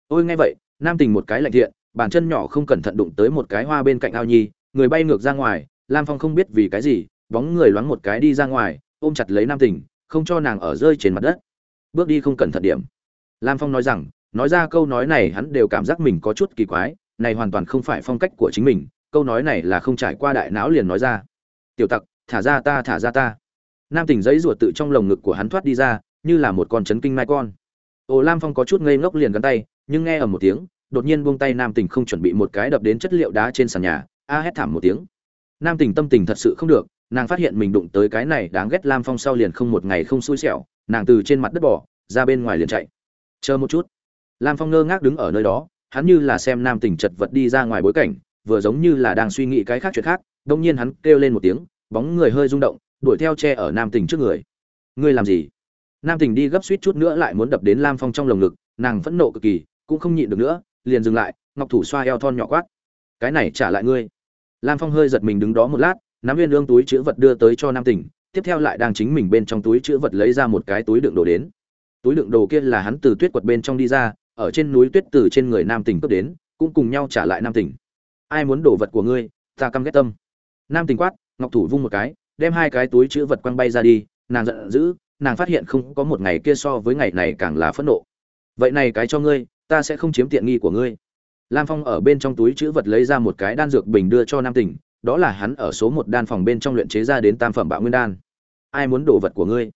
Ôi, nghe vậy, nam tình một cái lạnh thiện, bàn chân nhỏ không cẩn thận đụng tới một cái hoa bên cạnh ao nhi người bay ngược ra ngoài, lam phong không biết vì cái gì, bóng người loáng một cái đi ra ngoài, ôm chặt lấy nam tình, không cho nàng ở rơi trên mặt đất. Bước đi không cẩn thận điểm. Lam phong nói rằng, nói ra câu nói này hắn đều cảm giác mình có chút kỳ quái, này hoàn toàn không phải phong cách của chính mình, câu nói này là không trải qua đại não liền nói ra. Tiểu tặc, thả ra ta, thả ra ta. Nam tình giấy ruột tự trong lồng ngực của hắn thoát đi ra, như là một con chấn kinh mai con. Ồ, lam phong có chút ngây ngốc liền gắn tay, nhưng nghe ở một tiếng, đột nhiên buông tay nam tình không chuẩn bị một cái đập đến chất liệu đá trên sàn nhà a hét thảm một tiếng. Nam tình tâm tình thật sự không được, nàng phát hiện mình đụng tới cái này đáng ghét lam phong sau liền không một ngày không xui xẻo, nàng từ trên mặt đất bỏ, ra bên ngoài liền chạy. Chờ một chút. Lam phong ngơ ngác đứng ở nơi đó, hắn như là xem nam tình chật vật đi ra ngoài bối cảnh, vừa giống như là đang suy nghĩ cái khác chuyện khác đông nhiên hắn kêu lên một tiếng, bóng người hơi rung động, đuổi theo che ở nam tình trước người. Ngươi làm gì? Nam tình đi gấp suýt chút nữa lại muốn đập đến lam phong trong lồng ngực, nàng phẫn nộ cực kỳ, cũng không nhịn được nữa, liền dừng lại, ngọc thủ xoa eo thon nhỏ quát. Cái này trả lại ngươi lam phong hơi giật mình đứng đó một lát, nắm viên lương túi chữ vật đưa tới cho nam Tỉnh. tiếp theo lại đang chính mình bên trong túi chữ vật lấy ra một cái túi đựng đồ đến túi đựng đồ kia là hắn từ tuyết quật bên trong đi ra, ở trên núi tuyết từ trên người nam Tỉnh cướp đến, cũng cùng nhau trả lại nam Tỉnh. ai muốn đồ vật của ngươi, ta căm ghét tâm nam Tỉnh quát, ngọc thủ vung một cái, đem hai cái túi chữ vật quăng bay ra đi, nàng giận dữ, nàng phát hiện không có một ngày kia so với ngày này càng là phẫn nộ vậy này cái cho ngươi, ta sẽ không chiếm tiện nghi của ngươi lam phong ở bên trong túi chữ vật lấy ra một cái đan dược bình đưa cho nam Tỉnh, đó là hắn ở số một đan phòng bên trong luyện chế ra đến tam phẩm bạo nguyên đan. Ai muốn đổ vật của ngươi?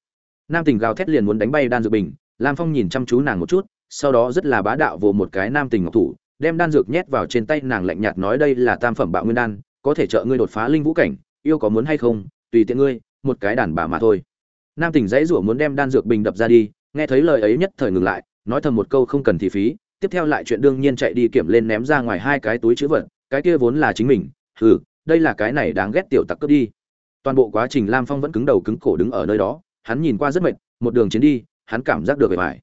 Nam Tỉnh gào thét liền muốn đánh bay đan dược bình lam phong nhìn chăm chú nàng một chút sau đó rất là bá đạo vồ một cái nam Tỉnh ngọc thủ đem đan dược nhét vào trên tay nàng lạnh nhạt nói đây là tam phẩm bạo nguyên đan có thể trợ ngươi đột phá linh vũ cảnh yêu có muốn hay không tùy tiện ngươi một cái đàn bà mà thôi. Nam Tỉnh dãy rủa muốn đem đan dược bình đập ra đi nghe thấy lời ấy nhất thời ngừng lại nói thầm một câu không cần thì phí tiếp theo lại chuyện đương nhiên chạy đi kiểm lên ném ra ngoài hai cái túi chữ vật, cái kia vốn là chính mình, hừ, đây là cái này đáng ghét tiểu tặc cướp đi. Toàn bộ quá trình lam phong vẫn cứng đầu cứng cổ đứng ở nơi đó, hắn nhìn qua rất mệt, một đường chiến đi, hắn cảm giác được vẻ vải.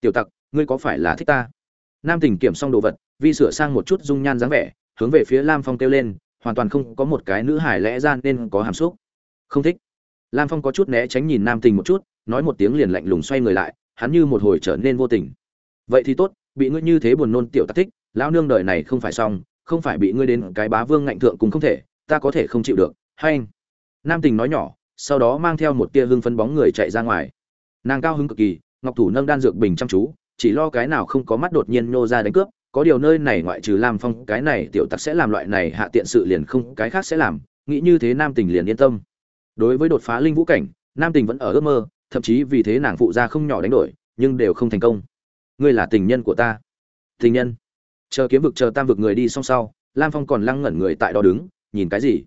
Tiểu tặc, ngươi có phải là thích ta? Nam tình kiểm xong đồ vật, vi sửa sang một chút dung nhan dáng vẻ, hướng về phía lam phong kêu lên, hoàn toàn không có một cái nữ hải lẽ ra nên có hàm xúc. Không thích. Lam phong có chút né tránh nhìn nam tình một chút, nói một tiếng liền lạnh lùng xoay người lại, hắn như một hồi trở nên vô tình. Vậy thì tốt bị ngươi như thế buồn nôn tiểu tắc thích, lão nương đời này không phải xong, không phải bị ngươi đến cái bá vương ngạnh thượng cũng không thể, ta có thể không chịu được. Hay anh. Nam tình nói nhỏ, sau đó mang theo một tia hưng phấn bóng người chạy ra ngoài. Nàng cao hứng cực kỳ, ngọc thủ nâng đan dược bình chăm chú, chỉ lo cái nào không có mắt đột nhiên nô ra đánh cướp, có điều nơi này ngoại trừ lam phong, cái này tiểu tặc sẽ làm loại này hạ tiện sự liền không, cái khác sẽ làm, nghĩ như thế nam tình liền yên tâm. Đối với đột phá linh vũ cảnh, nam tình vẫn ở ước mơ, thậm chí vì thế nàng phụ ra không nhỏ đánh đổi, nhưng đều không thành công ngươi là tình nhân của ta. Tình nhân. Chờ kiếm vực chờ tam vực người đi xong sau, lam phong còn lăng ngẩn người tại đó đứng, nhìn cái gì?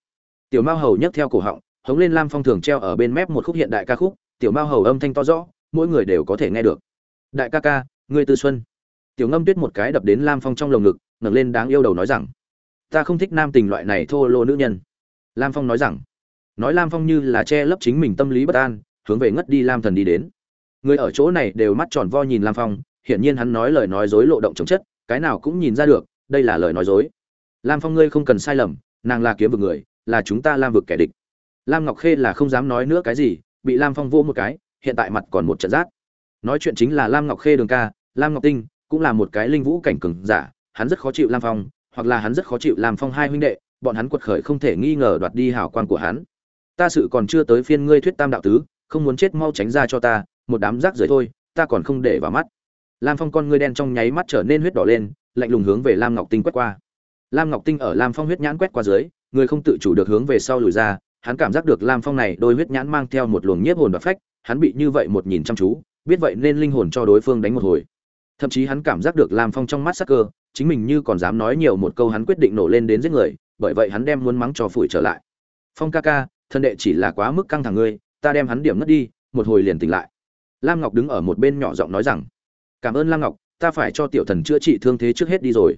Tiểu mao hầu nhấc theo cổ họng, hống lên lam phong thường treo ở bên mép một khúc hiện đại ca khúc, tiểu mao hầu âm thanh to rõ, mỗi người đều có thể nghe được. Đại ca ca, ngươi tư xuân. Tiểu ngâm tuyết một cái đập đến lam phong trong lồng ngực, ngẩng lên đáng yêu đầu nói rằng, ta không thích nam tình loại này thô lô nữ nhân. Lam phong nói rằng, nói lam phong như là che lấp chính mình tâm lý bất an, hướng về ngất đi lam thần đi đến. Người ở chỗ này đều mắt tròn vo nhìn lam phong hiển nhiên hắn nói lời nói dối lộ động chống chất, cái nào cũng nhìn ra được, đây là lời nói dối. Lam phong ngươi không cần sai lầm, nàng là kiếm vực người, là chúng ta lam vực kẻ địch. Lam ngọc khê là không dám nói nữa cái gì, bị lam phong vô một cái, hiện tại mặt còn một trận rát. Nói chuyện chính là lam ngọc khê đường ca, lam ngọc tinh, cũng là một cái linh vũ cảnh cường giả, hắn rất khó chịu lam phong, hoặc là hắn rất khó chịu lam phong hai huynh đệ, bọn hắn quật khởi không thể nghi ngờ đoạt đi hào quang của hắn. Ta sự còn chưa tới phiên ngươi thuyết tam đạo tứ, không muốn chết mau tránh ra cho ta, một đám rác rưởi thôi, ta còn không để vào mắt lam phong con ngươi đen trong nháy mắt trở nên huyết đỏ lên, lạnh lùng hướng về lam ngọc tinh quét qua. Lam ngọc tinh ở lam phong huyết nhãn quét qua dưới, người không tự chủ được hướng về sau lùi ra, hắn cảm giác được lam phong này đôi huyết nhãn mang theo một luồng nhiếp hồn và phách, hắn bị như vậy một nhìn chăm chú, biết vậy nên linh hồn cho đối phương đánh một hồi. Thậm chí hắn cảm giác được lam phong trong mắt sắc cơ, chính mình như còn dám nói nhiều một câu hắn quyết định nổ lên đến giết người, bởi vậy hắn đem muốn mắng cho phủi trở lại. Phong ca ca, thân đệ chỉ là quá mức căng thẳng ngươi, ta đem hắn điểm ngất đi, một hồi liền tỉnh lại. Lam ngọc đứng ở một bên nhỏ giọng nói rằng cảm ơn lam ngọc, ta phải cho tiểu thần chữa trị thương thế trước hết đi rồi.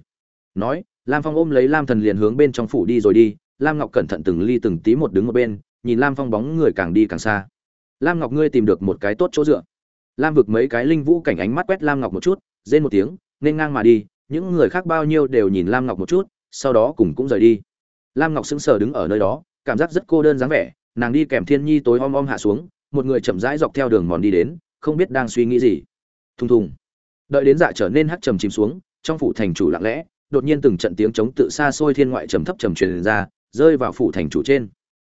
Nói, lam phong ôm lấy lam thần liền hướng bên trong phủ đi rồi đi. Lam ngọc cẩn thận từng ly từng tí một đứng một bên, nhìn lam phong bóng người càng đi càng xa. Lam ngọc, ngươi tìm được một cái tốt chỗ dựa. Lam vực mấy cái linh vũ cảnh ánh mắt quét lam ngọc một chút, rên một tiếng, nên ngang mà đi. Những người khác bao nhiêu đều nhìn lam ngọc một chút, sau đó cùng cũng rời đi. Lam ngọc sững sờ đứng ở nơi đó, cảm giác rất cô đơn dáng vẻ. Nàng đi kèm thiên nhi tối om om hạ xuống, một người chậm rãi dọc theo đường mòn đi đến, không biết đang suy nghĩ gì. Thùng thùng đợi đến dạ trở nên hắc trầm chìm xuống, trong phủ thành chủ lặng lẽ, đột nhiên từng trận tiếng chống tự xa xôi thiên ngoại trầm thấp trầm truyền ra, rơi vào phủ thành chủ trên.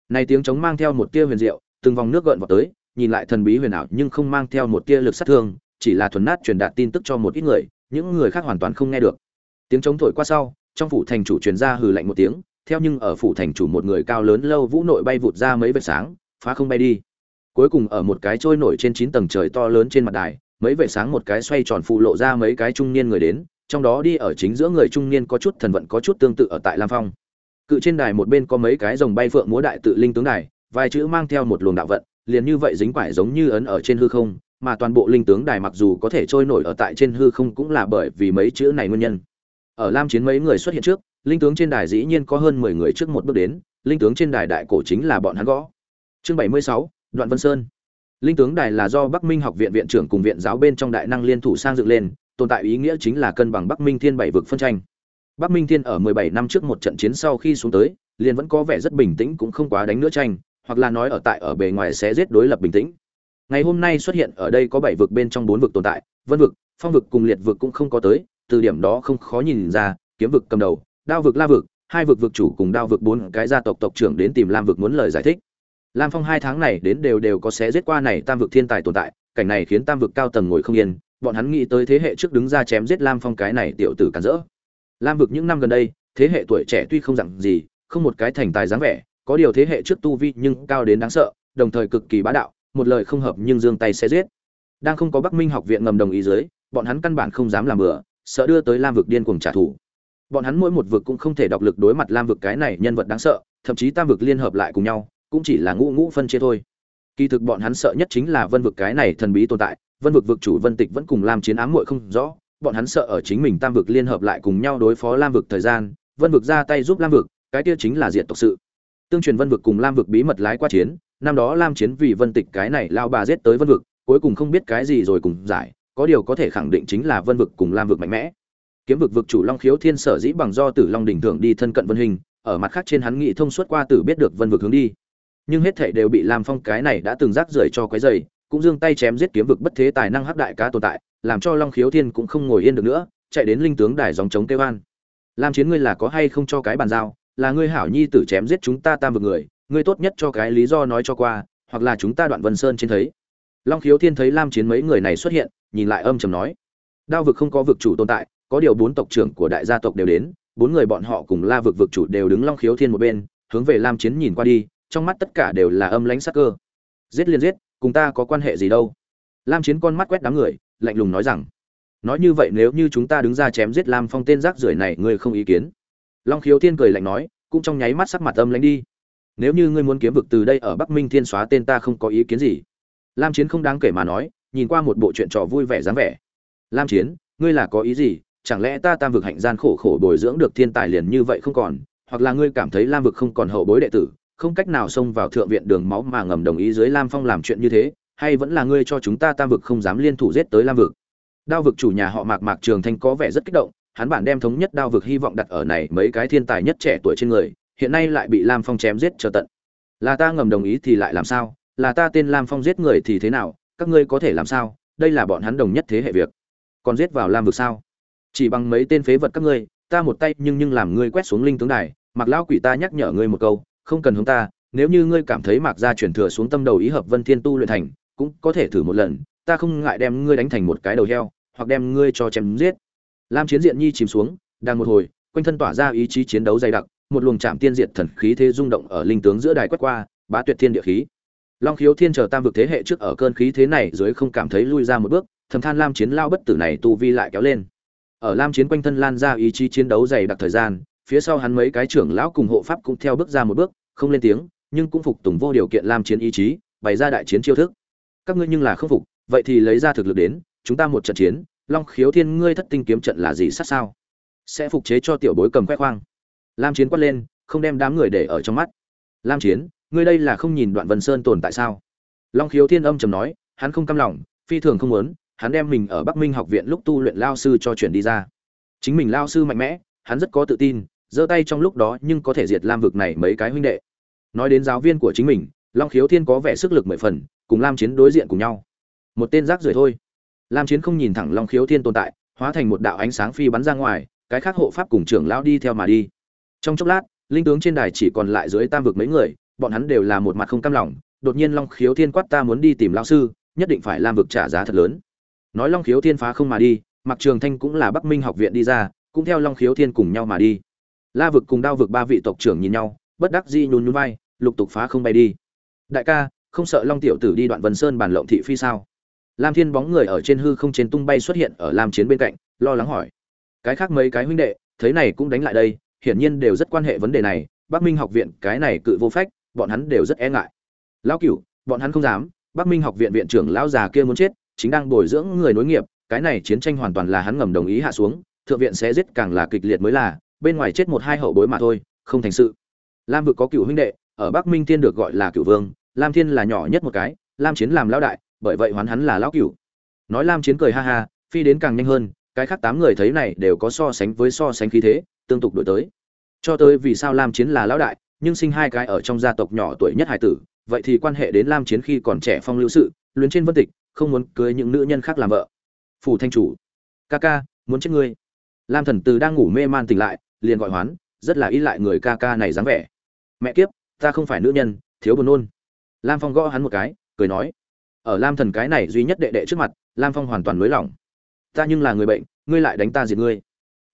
Này tiếng chống mang theo một tia huyền diệu, từng vòng nước gợn vào tới, nhìn lại thần bí huyền ảo nhưng không mang theo một tia lực sát thương, chỉ là thuần nát truyền đạt tin tức cho một ít người, những người khác hoàn toàn không nghe được. Tiếng chống thổi qua sau, trong phủ thành chủ truyền ra hừ lạnh một tiếng, theo nhưng ở phủ thành chủ một người cao lớn lâu vũ nội bay vụt ra mấy vệt sáng, phá không bay đi. Cuối cùng ở một cái trôi nổi trên chín tầng trời to lớn trên mặt đài mấy vệ sáng một cái xoay tròn phụ lộ ra mấy cái trung niên người đến, trong đó đi ở chính giữa người trung niên có chút thần vận có chút tương tự ở tại lam phong. Cự trên đài một bên có mấy cái rồng bay phượng múa đại tự linh tướng đài, vài chữ mang theo một luồng đạo vận, liền như vậy dính quải giống như ấn ở trên hư không, mà toàn bộ linh tướng đài mặc dù có thể trôi nổi ở tại trên hư không cũng là bởi vì mấy chữ này nguyên nhân. Ở lam chiến mấy người xuất hiện trước, linh tướng trên đài dĩ nhiên có hơn mười người trước một bước đến, linh tướng trên đài đại cổ chính là bọn hắn gõ. Chương bảy mươi sáu, đoạn vân sơn linh tướng đài là do bắc minh học viện viện trưởng cùng viện giáo bên trong đại năng liên thủ sang dựng lên, tồn tại ý nghĩa chính là cân bằng bắc minh thiên bảy vực phân tranh. Bắc minh thiên ở mười bảy năm trước một trận chiến sau khi xuống tới, liền vẫn có vẻ rất bình tĩnh cũng không quá đánh nữa tranh, hoặc là nói ở tại ở bề ngoài sẽ giết đối lập bình tĩnh. Ngày hôm nay xuất hiện ở đây có bảy vực bên trong bốn vực tồn tại, vân vực, phong vực cùng liệt vực cũng không có tới, từ điểm đó không khó nhìn ra, kiếm vực cầm đầu, đao vực la vực, hai vực vực chủ cùng đao vực bốn cái gia tộc tộc trưởng đến tìm lam vực muốn lời giải thích lam phong hai tháng này đến đều đều có xé giết qua này tam vực thiên tài tồn tại, cảnh này khiến tam vực cao tầng ngồi không yên, bọn hắn nghĩ tới thế hệ trước đứng ra chém giết lam phong cái này tiểu tử cản rỡ. Lam vực những năm gần đây, thế hệ tuổi trẻ tuy không dặn gì, không một cái thành tài dáng vẻ, có điều thế hệ trước tu vi nhưng cao đến đáng sợ, đồng thời cực kỳ bá đạo, một lời không hợp nhưng giương tay sẽ giết. Đang không có bắc minh học viện ngầm đồng ý dưới, bọn hắn căn bản không dám làm bừa, sợ đưa tới lam vực điên cuồng trả thù. Bọn hắn mỗi một vực cũng không thể độc lực đối mặt lam vực cái này nhân vật đáng sợ, thậm chí tam vực liên hợp lại cùng nhau cũng chỉ là ngũ ngũ phân chia thôi. Kỳ thực bọn hắn sợ nhất chính là vân vực cái này thần bí tồn tại, vân vực vực chủ vân tịch vẫn cùng lam chiến ám muội không rõ, bọn hắn sợ ở chính mình tam vực liên hợp lại cùng nhau đối phó lam vực thời gian, vân vực ra tay giúp lam vực, cái kia chính là diện tộc sự. Tương truyền vân vực cùng lam vực bí mật lái qua chiến, năm đó lam chiến vì vân tịch cái này lao bà giết tới vân vực, cuối cùng không biết cái gì rồi cùng giải, có điều có thể khẳng định chính là vân vực cùng lam vực mạnh mẽ. Kiếm vực vực chủ long khiếu thiên sở dĩ bằng do tử long đỉnh thượng đi thân cận vân hình, ở mặt khác trên hắn nghị thông suốt qua tử biết được vân vực hướng đi nhưng hết thảy đều bị lam phong cái này đã từng rác rưởi cho quấy rầy, cũng giương tay chém giết kiếm vực bất thế tài năng hắc đại cá tồn tại làm cho long khiếu thiên cũng không ngồi yên được nữa chạy đến linh tướng đài dòng chống kêu an. Lam chiến ngươi là có hay không cho cái bàn giao? Là ngươi hảo nhi tử chém giết chúng ta tam vực người ngươi tốt nhất cho cái lý do nói cho qua hoặc là chúng ta đoạn vân sơn trên thấy. Long khiếu thiên thấy lam chiến mấy người này xuất hiện nhìn lại âm trầm nói đao vực không có vực chủ tồn tại có điều bốn tộc trưởng của đại gia tộc đều đến bốn người bọn họ cùng la vực vực chủ đều đứng long khiếu thiên một bên hướng về lam chiến nhìn qua đi trong mắt tất cả đều là âm lãnh sắc cơ. Giết liên giết, cùng ta có quan hệ gì đâu? Lam chiến con mắt quét đám người, lạnh lùng nói rằng, nói như vậy nếu như chúng ta đứng ra chém giết lam phong tên rác rưởi này, ngươi không ý kiến? Long khiếu thiên cười lạnh nói, cũng trong nháy mắt sắc mặt âm lãnh đi. Nếu như ngươi muốn kiếm vực từ đây ở bắc minh thiên xóa tên ta không có ý kiến gì. Lam chiến không đáng kể mà nói, nhìn qua một bộ chuyện trò vui vẻ dáng vẻ. Lam chiến, ngươi là có ý gì? Chẳng lẽ ta tam vực hạnh gian khổ khổ bồi dưỡng được thiên tài liền như vậy không còn? Hoặc là ngươi cảm thấy lam vực không còn hậu bối đệ tử không cách nào xông vào thượng viện đường máu mà ngầm đồng ý dưới lam phong làm chuyện như thế, hay vẫn là ngươi cho chúng ta tam vực không dám liên thủ giết tới lam vực? Đao vực chủ nhà họ mạc mạc trường thanh có vẻ rất kích động, hắn bản đem thống nhất đao vực hy vọng đặt ở này mấy cái thiên tài nhất trẻ tuổi trên người, hiện nay lại bị lam phong chém giết chờ tận. Là ta ngầm đồng ý thì lại làm sao? Là ta tên lam phong giết người thì thế nào? Các ngươi có thể làm sao? Đây là bọn hắn đồng nhất thế hệ việc. Còn giết vào lam vực sao? Chỉ bằng mấy tên phế vật các ngươi, ta một tay nhưng nhưng làm ngươi quét xuống linh tướng đài mặc lão quỷ ta nhắc nhở ngươi một câu không cần hướng ta, nếu như ngươi cảm thấy mạc gia chuyển thừa xuống tâm đầu ý hợp vân thiên tu luyện thành, cũng có thể thử một lần, ta không ngại đem ngươi đánh thành một cái đầu heo, hoặc đem ngươi cho chém giết. Lam chiến diện nhi chìm xuống, đang một hồi, quanh thân tỏa ra ý chí chiến đấu dày đặc, một luồng chạm tiên diệt thần khí thế rung động ở linh tướng giữa đài quét qua, bá tuyệt thiên địa khí. Long khiếu thiên chờ tam vực thế hệ trước ở cơn khí thế này dưới không cảm thấy lui ra một bước, thầm than lam chiến lao bất tử này tu vi lại kéo lên. Ở lam chiến quanh thân lan ra ý chí chiến đấu dày đặc thời gian phía sau hắn mấy cái trưởng lão cùng hộ pháp cũng theo bước ra một bước, không lên tiếng, nhưng cũng phục tùng vô điều kiện lam chiến ý chí, bày ra đại chiến chiêu thức. Các ngươi nhưng là không phục, vậy thì lấy ra thực lực đến, chúng ta một trận chiến, long khiếu thiên ngươi thất tinh kiếm trận là gì sát sao? Sẽ phục chế cho tiểu bối cầm khoe khoang. Lam chiến quát lên, không đem đám người để ở trong mắt. Lam chiến, ngươi đây là không nhìn đoạn vân sơn tồn tại sao? Long khiếu thiên âm trầm nói, hắn không cam lòng, phi thường không muốn, hắn đem mình ở bắc minh học viện lúc tu luyện lao sư cho chuyển đi ra. Chính mình lao sư mạnh mẽ, hắn rất có tự tin giơ tay trong lúc đó nhưng có thể diệt lam vực này mấy cái huynh đệ. Nói đến giáo viên của chính mình, long khiếu thiên có vẻ sức lực mười phần, cùng lam chiến đối diện cùng nhau. Một tên rác rưởi thôi. Lam chiến không nhìn thẳng long khiếu thiên tồn tại, hóa thành một đạo ánh sáng phi bắn ra ngoài, cái khác hộ pháp cùng trưởng lão đi theo mà đi. Trong chốc lát, linh tướng trên đài chỉ còn lại dưới tam vực mấy người, bọn hắn đều là một mặt không cam lòng, đột nhiên long khiếu thiên quát ta muốn đi tìm lão sư, nhất định phải lam vực trả giá thật lớn. Nói long khiếu thiên phá không mà đi mặc trường thanh cũng là bắc minh học viện đi ra, cũng theo long khiếu thiên cùng nhau mà đi la vực cùng đao vực ba vị tộc trưởng nhìn nhau, bất đắc dĩ nhún nhún vai, lục tục phá không bay đi. Đại ca, không sợ long tiểu tử đi đoạn vân sơn bàn lộng thị phi sao? Lam thiên bóng người ở trên hư không trên tung bay xuất hiện ở lam chiến bên cạnh, lo lắng hỏi. Cái khác mấy cái huynh đệ, thấy này cũng đánh lại đây, hiển nhiên đều rất quan hệ vấn đề này, bắc minh học viện cái này cự vô phách, bọn hắn đều rất e ngại. Lão cửu, bọn hắn không dám, bắc minh học viện viện trưởng lão già kia muốn chết, chính đang bồi dưỡng người nối nghiệp, cái này chiến tranh hoàn toàn là hắn ngầm đồng ý hạ xuống, thượng viện sẽ giết càng là kịch liệt mới là bên ngoài chết một hai hậu bối mà thôi, không thành sự. Lam vực có cựu huynh đệ, ở bắc minh thiên được gọi là cựu vương, lam thiên là nhỏ nhất một cái, lam chiến làm lão đại, bởi vậy hoán hắn là lão cựu. Nói lam chiến cười ha ha, phi đến càng nhanh hơn, cái khác tám người thấy này đều có so sánh với so sánh khí thế, tương tục đổi tới. Cho tới vì sao lam chiến là lão đại, nhưng sinh hai cái ở trong gia tộc nhỏ tuổi nhất hải tử, vậy thì quan hệ đến lam chiến khi còn trẻ phong lưu sự, luyến trên vân tịch, không muốn cưới những nữ nhân khác làm vợ. Phủ thanh chủ, ca ca, muốn chết ngươi. Lam thần từ đang ngủ mê man tỉnh lại liền gọi hoán, rất là ít lại người ca ca này dáng vẻ. Mẹ kiếp, ta không phải nữ nhân, thiếu buồn nôn. Lam phong gõ hắn một cái, cười nói, ở lam thần cái này duy nhất đệ đệ trước mặt, lam phong hoàn toàn lối lỏng. Ta nhưng là người bệnh, ngươi lại đánh ta diệt ngươi.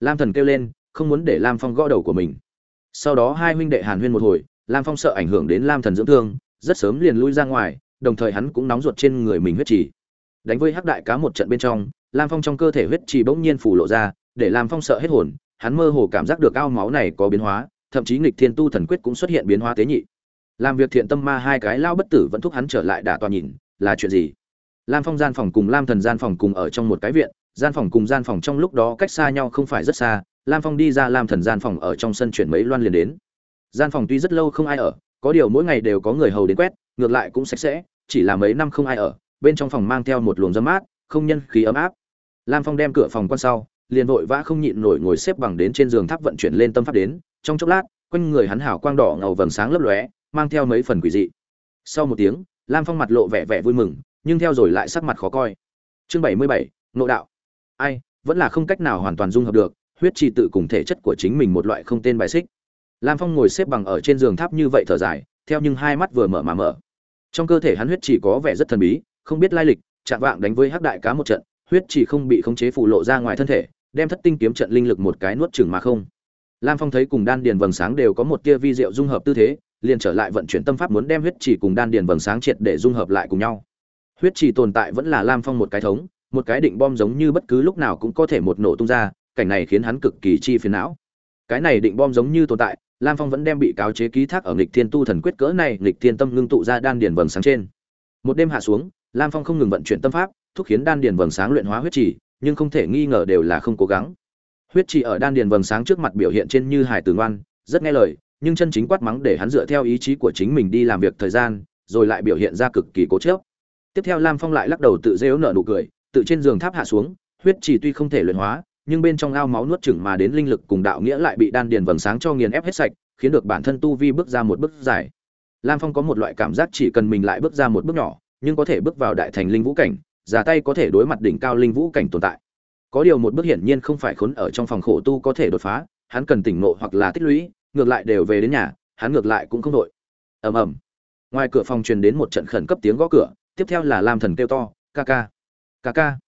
Lam thần kêu lên, không muốn để lam phong gõ đầu của mình. Sau đó hai huynh đệ hàn huyên một hồi, lam phong sợ ảnh hưởng đến lam thần dưỡng thương, rất sớm liền lui ra ngoài, đồng thời hắn cũng nóng ruột trên người mình huyết trì. Đánh với hắc đại cá một trận bên trong, lam phong trong cơ thể huyết trì bỗng nhiên phủ lộ ra, để lam phong sợ hết hồn hắn mơ hồ cảm giác được ao máu này có biến hóa, thậm chí nghịch thiên tu thần quyết cũng xuất hiện biến hóa tế nhị. Làm việc thiện tâm ma hai cái lao bất tử vẫn thúc hắn trở lại đả toàn nhìn, là chuyện gì? Lam phong gian phòng cùng lam thần gian phòng cùng ở trong một cái viện, gian phòng cùng gian phòng trong lúc đó cách xa nhau không phải rất xa, lam phong đi ra lam thần gian phòng ở trong sân chuyển mấy loan liền đến. Gian phòng tuy rất lâu không ai ở, có điều mỗi ngày đều có người hầu đến quét, ngược lại cũng sạch sẽ, chỉ là mấy năm không ai ở, bên trong phòng mang theo một luồng dâm mát, không nhân khí ấm áp. Lam phong đem cửa phòng quan sau liền vội vã không nhịn nổi ngồi xếp bằng đến trên giường tháp vận chuyển lên tâm pháp đến. Trong chốc lát, quanh người hắn hào quang đỏ ngầu vầng sáng lấp lóe, mang theo mấy phần quỷ dị. Sau một tiếng, lam phong mặt lộ vẻ vẻ vui mừng, nhưng theo rồi lại sắc mặt khó coi. Chương bảy mươi bảy nội đạo. Ai, vẫn là không cách nào hoàn toàn dung hợp được, huyết trì tự cùng thể chất của chính mình một loại không tên bài xích. Lam phong ngồi xếp bằng ở trên giường tháp như vậy thở dài, theo nhưng hai mắt vừa mở mà mở. Trong cơ thể hắn huyết trì có vẻ rất thần bí, không biết lai lịch, chạm vạng đánh với hắc đại cá một trận, huyết trì không bị khống chế phụ lộ ra ngoài thân thể đem thất tinh kiếm trận linh lực một cái nuốt chừng mà không. Lam phong thấy cùng đan điền vầng sáng đều có một tia vi diệu dung hợp tư thế liền trở lại vận chuyển tâm pháp muốn đem huyết chỉ cùng đan điền vầng sáng triệt để dung hợp lại cùng nhau. Huyết chỉ tồn tại vẫn là lam phong một cái thống một cái định bom giống như bất cứ lúc nào cũng có thể một nổ tung ra cảnh này khiến hắn cực kỳ chi phiền não. Cái này định bom giống như tồn tại lam phong vẫn đem bị cáo chế ký thác ở nghịch thiên tu thần quyết cỡ này nghịch thiên tâm ngưng tụ ra đan điền vầng sáng trên. Một đêm hạ xuống lam phong không ngừng vận chuyển tâm pháp thúc khiến đan điền vầng sáng luyện hóa huyết chỉ, nhưng không thể nghi ngờ đều là không cố gắng. Huyết trì ở đan điền vầng sáng trước mặt biểu hiện trên như hải tử ngoan, rất nghe lời, nhưng chân chính quát mắng để hắn dựa theo ý chí của chính mình đi làm việc thời gian, rồi lại biểu hiện ra cực kỳ cố chớp tiếp theo lam phong lại lắc đầu tự dễu nở nụ cười, tự trên giường tháp hạ xuống, huyết trì tuy không thể luyện hóa, nhưng bên trong ao máu nuốt chửng mà đến linh lực cùng đạo nghĩa lại bị đan điền vầng sáng cho nghiền ép hết sạch, khiến được bản thân tu vi bước ra một bước dài. Lam phong có một loại cảm giác chỉ cần mình lại bước ra một bước nhỏ, nhưng có thể bước vào đại thành linh vũ cảnh giả tay có thể đối mặt đỉnh cao linh vũ cảnh tồn tại. Có điều một bước hiển nhiên không phải khốn ở trong phòng khổ tu có thể đột phá, hắn cần tỉnh ngộ hoặc là tích lũy, ngược lại đều về đến nhà, hắn ngược lại cũng không đội. Ầm ầm. Ngoài cửa phòng truyền đến một trận khẩn cấp tiếng gõ cửa, tiếp theo là lam thần kêu to, ca ca ca ca.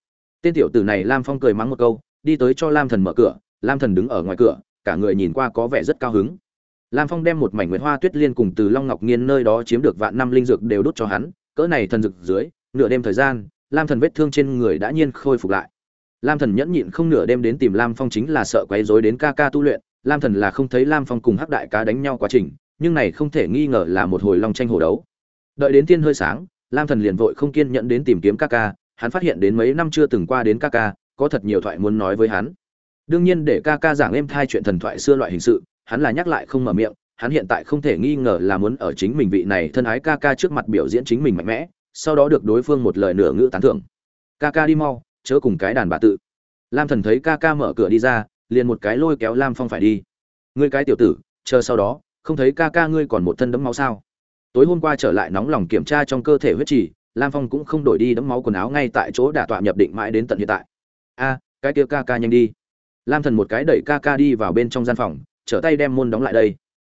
Tên tiểu tử này lam phong cười mắng một câu, đi tới cho lam thần mở cửa, lam thần đứng ở ngoài cửa, cả người nhìn qua có vẻ rất cao hứng. Lam phong đem một mảnh nguyệt hoa tuyết liên cùng từ long ngọc nghiên nơi đó chiếm được vạn năm linh dược đều đốt cho hắn, cỡ này thần dược dưới, nửa đêm thời gian lam thần vết thương trên người đã nhiên khôi phục lại. Lam thần nhẫn nhịn không nửa đêm đến tìm lam phong chính là sợ quấy rối đến ca ca tu luyện. Lam thần là không thấy lam phong cùng hắc đại cá đánh nhau quá trình, nhưng này không thể nghi ngờ là một hồi long tranh hổ đấu. Đợi đến tiên hơi sáng, lam thần liền vội không kiên nhẫn đến tìm kiếm ca ca, hắn phát hiện đến mấy năm chưa từng qua đến ca ca, có thật nhiều thoại muốn nói với hắn. Đương nhiên để ca ca giảng êm thai chuyện thần thoại xưa loại hình sự, hắn là nhắc lại không mở miệng, hắn hiện tại không thể nghi ngờ là muốn ở chính mình vị này thân ái ca ca trước mặt biểu diễn chính mình mạnh mẽ sau đó được đối phương một lời nửa ngữ tán thưởng. Ca ca đi mau, chớ cùng cái đàn bà tự. Lam thần thấy ca ca mở cửa đi ra, liền một cái lôi kéo lam phong phải đi. Ngươi cái tiểu tử, chờ sau đó, không thấy ca ca ngươi còn một thân đẫm máu sao? Tối hôm qua trở lại nóng lòng kiểm tra trong cơ thể huyết trì, lam phong cũng không đổi đi đẫm máu quần áo ngay tại chỗ đả tọa nhập định mãi đến tận hiện tại. A, cái kia ca ca nhanh đi. Lam thần một cái đẩy ca ca đi vào bên trong gian phòng, trở tay đem môn đóng lại đây.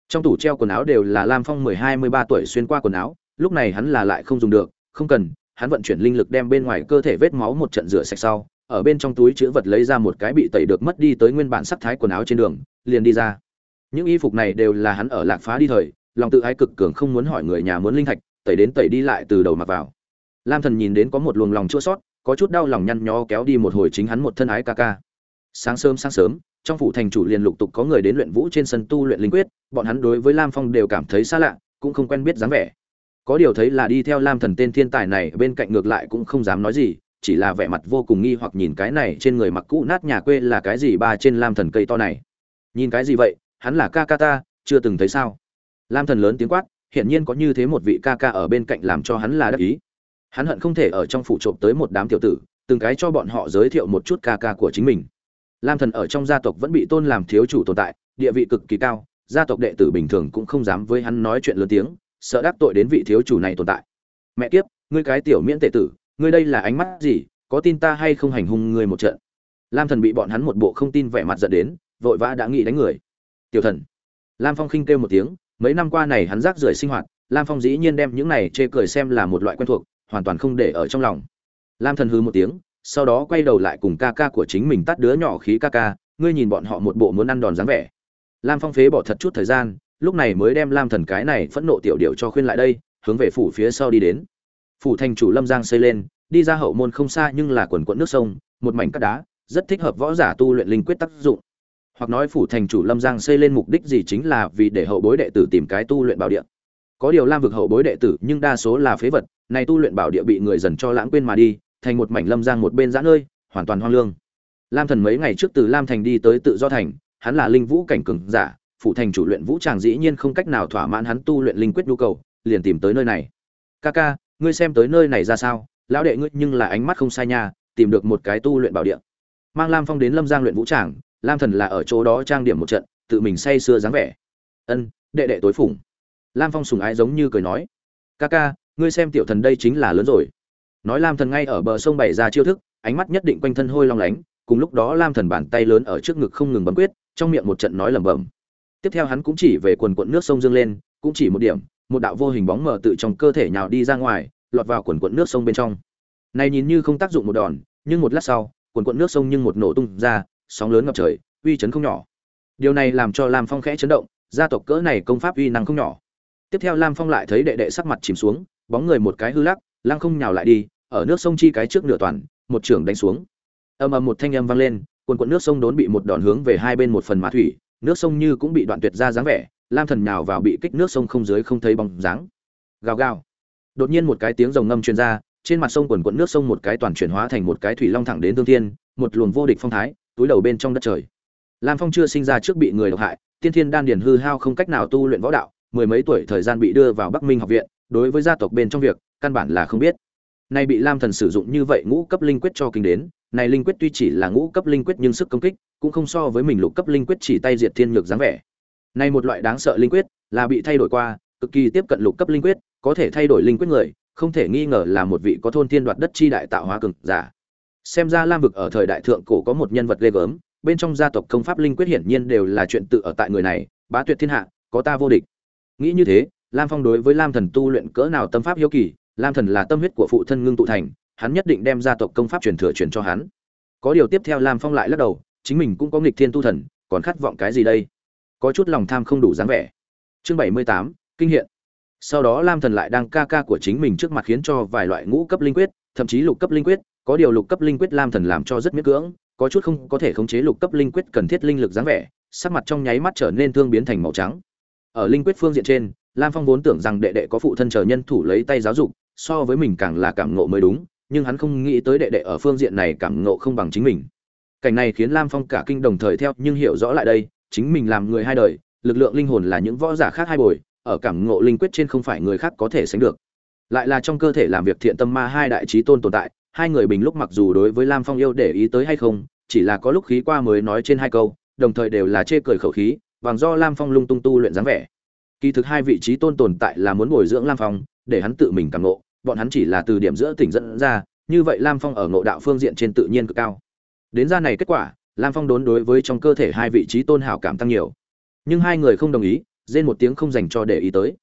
Trong tủ treo quần áo đều là lam phong mười hai, mười ba tuổi xuyên qua quần áo, lúc này hắn là lại không dùng được không cần, hắn vận chuyển linh lực đem bên ngoài cơ thể vết máu một trận rửa sạch sau, ở bên trong túi chữ vật lấy ra một cái bị tẩy được mất đi tới nguyên bản sắc thái quần áo trên đường, liền đi ra. Những y phục này đều là hắn ở lạc phá đi thời, lòng tự ái cực cường không muốn hỏi người nhà muốn linh thạch, tẩy đến tẩy đi lại từ đầu mặc vào. Lam thần nhìn đến có một luồng lòng chua sót có chút đau lòng nhăn nhó kéo đi một hồi chính hắn một thân ái ca ca. Sáng sớm sáng sớm, trong phủ thành chủ liền lục tục có người đến luyện vũ trên sân tu luyện linh quyết, bọn hắn đối với lam phong đều cảm thấy xa lạ, cũng không quen biết dáng vẻ có điều thấy là đi theo lam thần tên thiên tài này bên cạnh ngược lại cũng không dám nói gì, chỉ là vẻ mặt vô cùng nghi hoặc nhìn cái này trên người mặc cũ nát nhà quê là cái gì ba trên lam thần cây to này. Nhìn cái gì vậy? Hắn là ca ca ta, chưa từng thấy sao? Lam thần lớn tiếng quát, hiển nhiên có như thế một vị ca ca ở bên cạnh làm cho hắn là đắc ý. Hắn hận không thể ở trong phủ trộm tới một đám tiểu tử, từng cái cho bọn họ giới thiệu một chút ca ca của chính mình. Lam thần ở trong gia tộc vẫn bị tôn làm thiếu chủ tồn tại, địa vị cực kỳ cao, gia tộc đệ tử bình thường cũng không dám với hắn nói chuyện lớn tiếng sợ đắc tội đến vị thiếu chủ này tồn tại. Mẹ kiếp, ngươi cái tiểu miễn tệ tử, ngươi đây là ánh mắt gì, có tin ta hay không hành hung ngươi một trận? Lam thần bị bọn hắn một bộ không tin vẻ mặt giận đến, vội vã đã nghĩ đánh người. Tiểu thần. Lam phong khinh kêu một tiếng, mấy năm qua này hắn rác rưởi sinh hoạt, lam phong dĩ nhiên đem những này chê cười xem là một loại quen thuộc, hoàn toàn không để ở trong lòng. Lam thần hư một tiếng, sau đó quay đầu lại cùng ca ca của chính mình tắt đứa nhỏ khí ca ca, ngươi nhìn bọn họ một bộ muốn ăn đòn dáng vẻ. Lam phong phế bỏ thật chút thời gian lúc này mới đem lam thần cái này phẫn nộ tiểu điệu cho khuyên lại đây, hướng về phủ phía sau đi đến. Phủ thành chủ lâm giang xây lên, đi ra hậu môn không xa nhưng là quần quận nước sông, một mảnh cát đá, rất thích hợp võ giả tu luyện linh quyết tác dụng. Hoặc nói phủ thành chủ lâm giang xây lên mục đích gì chính là vì để hậu bối đệ tử tìm cái tu luyện bảo địa. Có điều lam vực hậu bối đệ tử nhưng đa số là phế vật, này tu luyện bảo địa bị người dần cho lãng quên mà đi, thành một mảnh lâm giang một bên giã nơi, hoàn toàn hoang lương. Lam thần mấy ngày trước từ lam thành đi tới tự do thành, hắn là linh vũ cảnh cường giả phủ thành chủ luyện vũ tràng dĩ nhiên không cách nào thỏa mãn hắn tu luyện linh quyết nhu cầu, liền tìm tới nơi này. Ca ca, ngươi xem tới nơi này ra sao? Lão đệ ngươi nhưng là ánh mắt không sai nha, tìm được một cái tu luyện bảo địa. Mang lam phong đến lâm giang luyện vũ tràng, lam thần là ở chỗ đó trang điểm một trận, tự mình say sưa dáng vẻ. Ân, đệ đệ tối phủng lam phong sùng ái giống như cười nói. Ca ca, ngươi xem tiểu thần đây chính là lớn rồi. Nói lam thần ngay ở bờ sông bày ra chiêu thức, ánh mắt nhất định quanh thân hôi long lánh, cùng lúc đó lam thần bàn tay lớn ở trước ngực không ngừng bấm quyết, trong miệng một trận nói lẩm bẩm tiếp theo hắn cũng chỉ về quần quận nước sông dương lên, cũng chỉ một điểm, một đạo vô hình bóng mờ tự trong cơ thể nhào đi ra ngoài, lọt vào quần quận nước sông bên trong. Này nhìn như không tác dụng một đòn, nhưng một lát sau, quần quận nước sông nhưng một nổ tung ra, sóng lớn ngập trời, uy chấn không nhỏ. Điều này làm cho lam phong khẽ chấn động, gia tộc cỡ này công pháp uy năng không nhỏ. Tiếp theo lam phong lại thấy đệ đệ sắc mặt chìm xuống, bóng người một cái hư lắc, lăng không nhào lại đi, ở nước sông chi cái trước nửa toàn, một trưởng đánh xuống. Ầm ầm một thanh âm vang lên, quần quận nước sông đốn bị một đòn hướng về hai bên một phần mã thủy nước sông như cũng bị đoạn tuyệt ra dáng vẻ, lam thần nhào vào bị kích nước sông không dưới không thấy bóng dáng. Gào gào. Đột nhiên một cái tiếng rồng ngâm truyền ra, trên mặt sông quần quận nước sông một cái toàn chuyển hóa thành một cái thủy long thẳng đến thương thiên, một luồng vô địch phong thái, túi đầu bên trong đất trời. Lam phong chưa sinh ra trước bị người độc hại, tiên thiên đan điền hư hao không cách nào tu luyện võ đạo, mười mấy tuổi thời gian bị đưa vào bắc minh học viện, đối với gia tộc bên trong việc, căn bản là không biết. Nay bị lam thần sử dụng như vậy ngũ cấp linh quyết cho kinh đến này linh quyết tuy chỉ là ngũ cấp linh quyết nhưng sức công kích cũng không so với mình lục cấp linh quyết chỉ tay diệt thiên nhược dáng vẻ. Này một loại đáng sợ linh quyết là bị thay đổi qua, cực kỳ tiếp cận lục cấp linh quyết, có thể thay đổi linh quyết người, không thể nghi ngờ là một vị có thôn thiên đoạt đất chi đại tạo hóa cường giả. Xem ra lam vực ở thời đại thượng cổ có một nhân vật ghê gớm, bên trong gia tộc công pháp linh quyết hiển nhiên đều là chuyện tự ở tại người này, bá tuyệt thiên hạ, có ta vô địch. Nghĩ như thế, lam phong đối với lam thần tu luyện cỡ nào tâm pháp hiếu kỳ, lam thần là tâm huyết của phụ thân ngưng tụ thành hắn nhất định đem gia tộc công pháp truyền thừa truyền cho hắn. Có điều tiếp theo lam phong lại lắc đầu, chính mình cũng có nghịch thiên tu thần, còn khát vọng cái gì đây? Có chút lòng tham không đủ dáng vẻ. Chương bảy mươi tám, kinh hiện. Sau đó lam thần lại đang ca ca của chính mình trước mặt khiến cho vài loại ngũ cấp linh quyết, thậm chí lục cấp linh quyết. Có điều lục cấp linh quyết lam thần làm cho rất miễn cưỡng, có chút không có thể khống chế lục cấp linh quyết cần thiết linh lực dáng vẻ, sắc mặt trong nháy mắt trở nên thương biến thành màu trắng. Ở linh quyết phương diện trên, lam phong vốn tưởng rằng đệ đệ có phụ thân chờ nhân thủ lấy tay giáo dục, so với mình càng là cảm ngộ mới đúng nhưng hắn không nghĩ tới đệ đệ ở phương diện này cảm ngộ không bằng chính mình. Cảnh này khiến lam phong cả kinh đồng thời theo, nhưng hiểu rõ lại đây, chính mình làm người hai đời, lực lượng linh hồn là những võ giả khác hai bồi, ở cảm ngộ linh quyết trên không phải người khác có thể sánh được. Lại là trong cơ thể làm việc thiện tâm ma hai đại trí tôn tồn tại, hai người bình lúc mặc dù đối với lam phong yêu để ý tới hay không, chỉ là có lúc khí qua mới nói trên hai câu, đồng thời đều là chê cười khẩu khí bằng do lam phong lung tung tu luyện dáng vẻ. Kỳ thực hai vị trí tôn tồn tại là muốn bồi dưỡng lam phong, để hắn tự mình càng ngộ bọn hắn chỉ là từ điểm giữa tỉnh dẫn ra, như vậy lam phong ở ngộ đạo phương diện trên tự nhiên cực cao. Đến ra này kết quả, lam phong đốn đối với trong cơ thể hai vị trí tôn hảo cảm tăng nhiều. Nhưng hai người không đồng ý, rên một tiếng không dành cho để ý tới.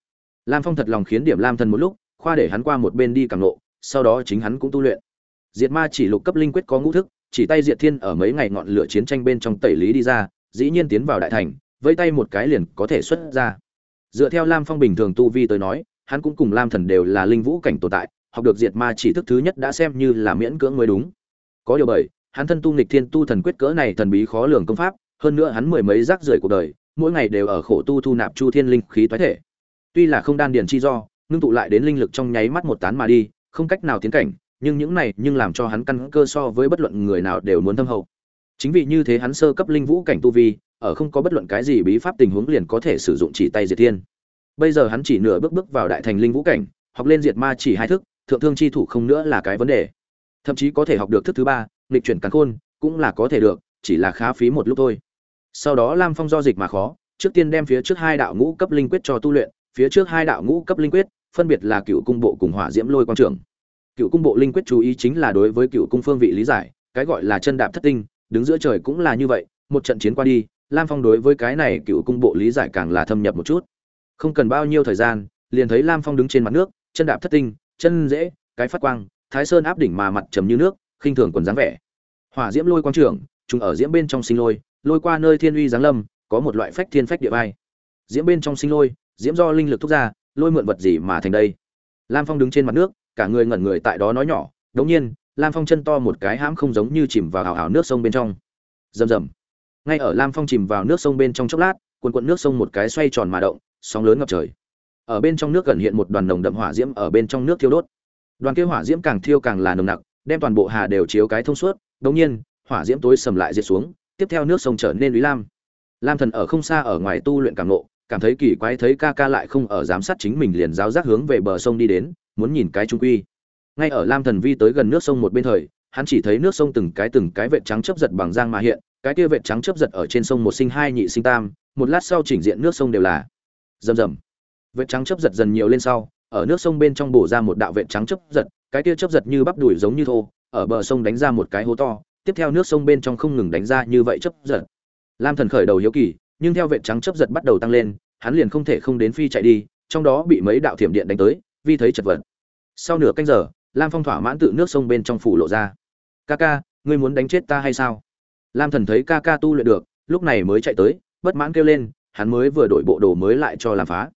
Lam phong thật lòng khiến điểm lam thần một lúc, khoa để hắn qua một bên đi càng ngộ, sau đó chính hắn cũng tu luyện. Diệt ma chỉ lục cấp linh quyết có ngũ thức, chỉ tay diệt thiên ở mấy ngày ngọn lửa chiến tranh bên trong tẩy lý đi ra, dĩ nhiên tiến vào đại thành vẫy tay một cái liền có thể xuất ra. Dựa theo lam phong bình thường tu vi tới nói hắn cũng cùng lam thần đều là linh vũ cảnh tồn tại, học được diệt ma chỉ thức thứ nhất đã xem như là miễn cưỡng mới đúng. Có điều bởi, hắn thân tu nghịch thiên tu thần quyết cỡ này thần bí khó lường công pháp, hơn nữa hắn mười mấy rác rưởi cuộc đời, mỗi ngày đều ở khổ tu thu nạp chu thiên linh khí toái thể. Tuy là không đan điền chi do, ngưng tụ lại đến linh lực trong nháy mắt một tán mà đi, không cách nào tiến cảnh, nhưng những này nhưng làm cho hắn căn cơ so với bất luận người nào đều muốn thâm hậu. Chính vì như thế hắn sơ cấp linh vũ cảnh tu vi, ở không có bất luận cái gì bí pháp tình huống liền có thể sử dụng chỉ tay diệt thiên bây giờ hắn chỉ nửa bước bước vào đại thành linh vũ cảnh, học lên diệt ma chỉ hai thức, thượng thương chi thủ không nữa là cái vấn đề. Thậm chí có thể học được thức thứ ba, nghịch chuyển cắn khôn, cũng là có thể được, chỉ là khá phí một lúc thôi. Sau đó lam phong do dịch mà khó, trước tiên đem phía trước hai đạo ngũ cấp linh quyết cho tu luyện, phía trước hai đạo ngũ cấp linh quyết, phân biệt là cựu cung bộ cùng hỏa diễm lôi quang trường cựu cung bộ linh quyết chú ý chính là đối với cựu cung phương vị lý giải, cái gọi là chân đạp thất tinh, đứng giữa trời cũng là như vậy, một trận chiến qua đi, lam phong đối với cái này cựu cung bộ lý giải càng là thâm nhập một chút không cần bao nhiêu thời gian, liền thấy lam phong đứng trên mặt nước, chân đạp thất tinh, chân dễ cái phát quang, thái sơn áp đỉnh mà mặt trầm như nước, khinh thường quần dáng vẻ. Hỏa diễm lôi quang trưởng chúng ở diễm bên trong sinh lôi lôi qua nơi thiên uy giáng lâm, có một loại phách thiên phách địa vai. Diễm bên trong sinh lôi, diễm do linh lực thúc ra, lôi mượn vật gì mà thành đây? Lam phong đứng trên mặt nước, cả người ngẩn người tại đó nói nhỏ, đống nhiên, lam phong chân to một cái hãm không giống như chìm vào hào hào nước sông bên trong. Rầm rầm. Ngay ở lam phong chìm vào nước sông bên trong chốc lát cuộn cuộn nước sông một cái xoay tròn mà động sóng lớn ngập trời. Ở bên trong nước gần hiện một đoàn nồng đậm hỏa diễm ở bên trong nước thiêu đốt. Đoàn kia hỏa diễm càng thiêu càng là nồng nặc, đem toàn bộ hà đều chiếu cái thông suốt. Đống nhiên, hỏa diễm tối sầm lại diệt xuống, tiếp theo nước sông trở nên lý lam. Lam thần ở không xa ở ngoài tu luyện càng nộ cảm thấy kỳ quái thấy ca ca lại không ở giám sát chính mình liền giáo giác hướng về bờ sông đi đến, muốn nhìn cái trung quy. Ngay ở lam thần vi tới gần nước sông một bên thời, hắn chỉ thấy nước sông từng cái từng cái vệt trắng chớp giật bằng giang mà hiện, cái kia vệt trắng chớp giật ở trên sông một sinh hai nhị sinh tam, một lát sau chỉnh diện nước sông đều là rầm rầm. Vệt trắng chớp giật dần nhiều lên sau, ở nước sông bên trong bổ ra một đạo vệt trắng chớp giật, cái kia chớp giật như bắp đùi giống như thô, ở bờ sông đánh ra một cái hố to, tiếp theo nước sông bên trong không ngừng đánh ra như vậy chấp giật. Lam thần khởi đầu hiếu kỳ, nhưng theo vệ trắng chấp giật bắt đầu tăng lên, hắn liền không thể không đến phi chạy đi, trong đó bị mấy đạo thiểm điện đánh tới, vi thấy chật vật. Sau nửa canh giờ, lam phong thỏa mãn tự nước sông bên trong phủ lộ ra. Ca ca, ngươi muốn đánh chết ta hay sao? Lam thần thấy ca ca tu luyện được, lúc này mới chạy tới, bất mãn kêu lên hắn mới vừa đổi bộ đồ mới lại cho làm phá.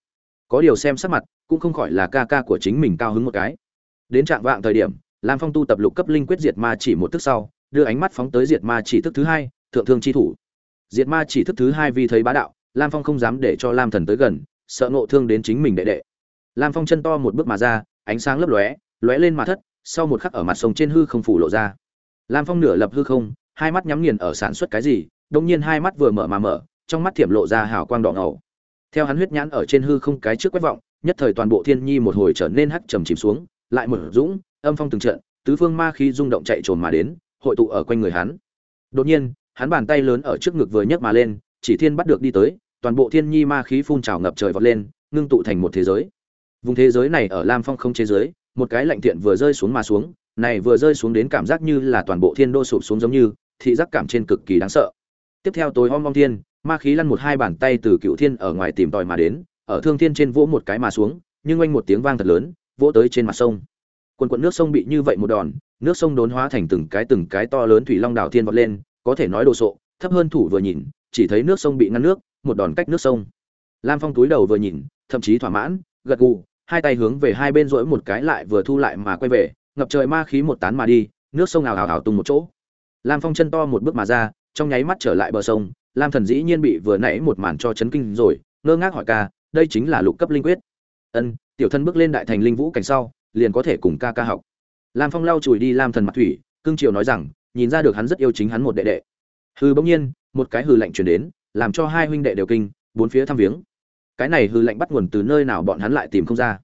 Có điều xem sắc mặt, cũng không khỏi là ca ca của chính mình cao hứng một cái. Đến trạng vạng thời điểm, lam phong tu tập lục cấp linh quyết diệt ma chỉ một thức sau, đưa ánh mắt phóng tới diệt ma chỉ thức thứ hai, thượng thương chi thủ. Diệt ma chỉ thức thứ hai vì thấy bá đạo, lam phong không dám để cho lam thần tới gần, sợ nộ thương đến chính mình đệ đệ. Lam phong chân to một bước mà ra, ánh sáng lấp lóe lóe lên mà thất, sau một khắc ở mặt sông trên hư không phủ lộ ra. Lam phong nửa lập hư không, hai mắt nhắm nghiền ở sản xuất cái gì đông nhiên hai mắt vừa mở mà mở trong mắt thiểm lộ ra hào quang đỏ ngầu. Theo hắn huyết nhãn ở trên hư không cái trước quét vọng, nhất thời toàn bộ thiên nhi một hồi trở nên hắc trầm chìm xuống, lại một dũng, âm phong từng trận, tứ phương ma khí rung động chạy trồn mà đến, hội tụ ở quanh người hắn. Đột nhiên, hắn bàn tay lớn ở trước ngực vừa nhấc mà lên, chỉ thiên bắt được đi tới, toàn bộ thiên nhi ma khí phun trào ngập trời vọt lên, ngưng tụ thành một thế giới. Vùng thế giới này ở lam phong không chế giới, một cái lạnh thiện vừa rơi xuống mà xuống, này vừa rơi xuống đến cảm giác như là toàn bộ thiên đô sụp xuống giống như, thị giác cảm trên cực kỳ đáng sợ. Tiếp theo tối om om thiên ma khí lăn một hai bàn tay từ cựu thiên ở ngoài tìm tòi mà đến, ở thương thiên trên vỗ một cái mà xuống, nhưng oanh một tiếng vang thật lớn, vỗ tới trên mặt sông. Quần quận nước sông bị như vậy một đòn, nước sông đốn hóa thành từng cái từng cái to lớn thủy long đảo thiên vọt lên, có thể nói đồ sộ, thấp hơn thủ vừa nhìn, chỉ thấy nước sông bị ngăn nước, một đòn cách nước sông. Lam phong túi đầu vừa nhìn, thậm chí thỏa mãn, gật gù, hai tay hướng về hai bên rỗi một cái lại vừa thu lại mà quay về, ngập trời ma khí một tán mà đi, nước sông ào ào ào tung một chỗ. Lam phong chân to một bước mà ra, trong nháy mắt trở lại bờ sông lam thần dĩ nhiên bị vừa nãy một màn cho chấn kinh rồi, ngơ ngác hỏi ca, đây chính là lục cấp linh quyết. Ân, tiểu thân bước lên đại thành linh vũ cảnh sau, liền có thể cùng ca ca học. Lam phong lau chùi đi lam thần mặt thủy, cương triều nói rằng, nhìn ra được hắn rất yêu chính hắn một đệ đệ. Hư bỗng nhiên, một cái hư lạnh truyền đến, làm cho hai huynh đệ đều kinh, bốn phía thăm viếng. Cái này hư lạnh bắt nguồn từ nơi nào bọn hắn lại tìm không ra.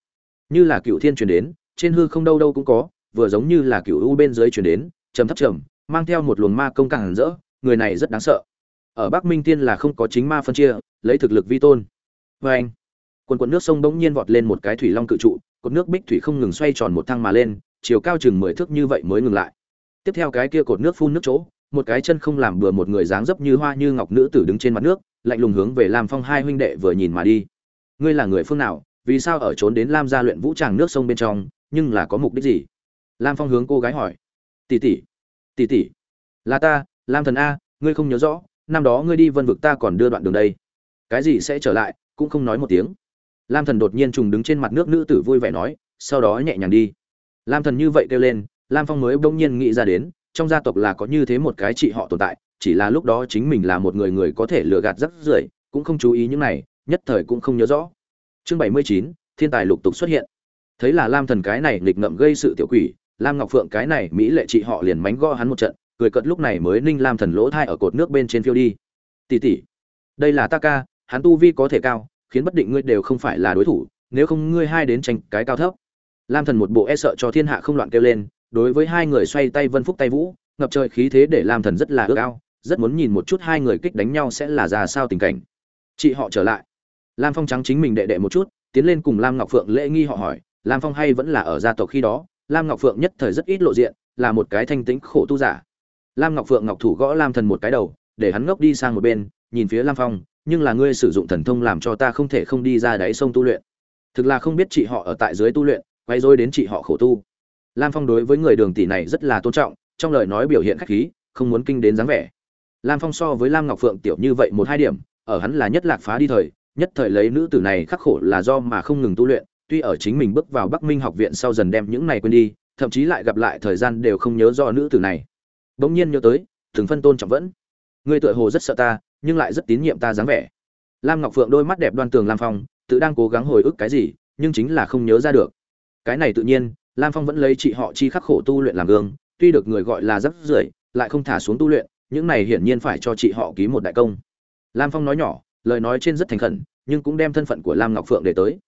Như là cựu thiên truyền đến, trên hư không đâu đâu cũng có, vừa giống như là cựu u bên dưới truyền đến, trầm thấp trầm, mang theo một luồng ma công càng rỡ, người này rất đáng sợ ở bắc minh tiên là không có chính ma phân chia, lấy thực lực vi tôn. Vê anh, quần quần nước sông bỗng nhiên vọt lên một cái thủy long cự trụ, cột nước bích thủy không ngừng xoay tròn một thăng mà lên, chiều cao chừng mười thước như vậy mới ngừng lại. Tiếp theo cái kia cột nước phun nước chỗ, một cái chân không làm bừa một người dáng dấp như hoa như ngọc nữ tử đứng trên mặt nước, lạnh lùng hướng về lam phong hai huynh đệ vừa nhìn mà đi. Ngươi là người phương nào, vì sao ở trốn đến lam gia luyện vũ tràng nước sông bên trong, nhưng là có mục đích gì? Lam phong hướng cô gái hỏi. Tỷ tỷ tỷ tỷ, là ta, lam thần a, ngươi không nhớ rõ năm đó ngươi đi vân vực ta còn đưa đoạn đường đây. Cái gì sẽ trở lại, cũng không nói một tiếng. Lam thần đột nhiên trùng đứng trên mặt nước nữ tử vui vẻ nói, sau đó nhẹ nhàng đi. Lam thần như vậy kêu lên, lam phong mới bỗng nhiên nghĩ ra đến, trong gia tộc là có như thế một cái chị họ tồn tại, chỉ là lúc đó chính mình là một người người có thể lừa gạt rất rưởi, cũng không chú ý những này, nhất thời cũng không nhớ rõ. Chương bảy mươi chín, thiên tài lục tục xuất hiện. Thấy là lam thần cái này nghịch ngậm gây sự tiểu quỷ, lam ngọc phượng cái này mỹ lệ chị họ liền mánh go hắn một trận cười cợt lúc này mới ninh lam thần lỗ thai ở cột nước bên trên phiêu đi. Tỉ tỉ đây là ta ca, hắn tu vi có thể cao, khiến bất định ngươi đều không phải là đối thủ, nếu không ngươi hai đến tranh cái cao thấp. Lam thần một bộ e sợ cho thiên hạ không loạn kêu lên, đối với hai người xoay tay vân phúc tay vũ, ngập trời khí thế để lam thần rất là ước ao, rất muốn nhìn một chút hai người kích đánh nhau sẽ là ra sao tình cảnh. Chị họ trở lại. Lam phong trắng chính mình đệ đệ một chút, tiến lên cùng lam ngọc phượng lễ nghi họ hỏi, lam phong hay vẫn là ở gia tộc khi đó? Lam ngọc phượng nhất thời rất ít lộ diện, là một cái thanh tĩnh khổ tu giả lam ngọc phượng ngọc thủ gõ lam thần một cái đầu, để hắn ngốc đi sang một bên, nhìn phía lam phong, nhưng là ngươi sử dụng thần thông làm cho ta không thể không đi ra đáy sông tu luyện. Thực là không biết chị họ ở tại dưới tu luyện, quay dối đến chị họ khổ tu. Lam phong đối với người đường tỷ này rất là tôn trọng, trong lời nói biểu hiện khách khí, không muốn kinh đến dáng vẻ. Lam phong so với lam ngọc phượng tiểu như vậy một hai điểm, ở hắn là nhất lạc phá đi thời, nhất thời lấy nữ tử này khắc khổ là do mà không ngừng tu luyện, tuy ở chính mình bước vào bắc minh học viện sau dần đem những này quên đi, thậm chí lại gặp lại thời gian đều không nhớ do nữ tử này bỗng nhiên nhớ tới thường phân tôn trọng vẫn. Ngươi tựa hồ rất sợ ta, nhưng lại rất tín nhiệm ta dáng vẻ. Lam ngọc phượng đôi mắt đẹp đoan tường lam phong, tự đang cố gắng hồi ức cái gì, nhưng chính là không nhớ ra được. Cái này tự nhiên, lam phong vẫn lấy chị họ chi khắc khổ tu luyện làm gương, tuy được người gọi là rắp rưởi, lại không thả xuống tu luyện, những này hiển nhiên phải cho chị họ ký một đại công. Lam phong nói nhỏ, lời nói trên rất thành khẩn, nhưng cũng đem thân phận của lam ngọc phượng để tới.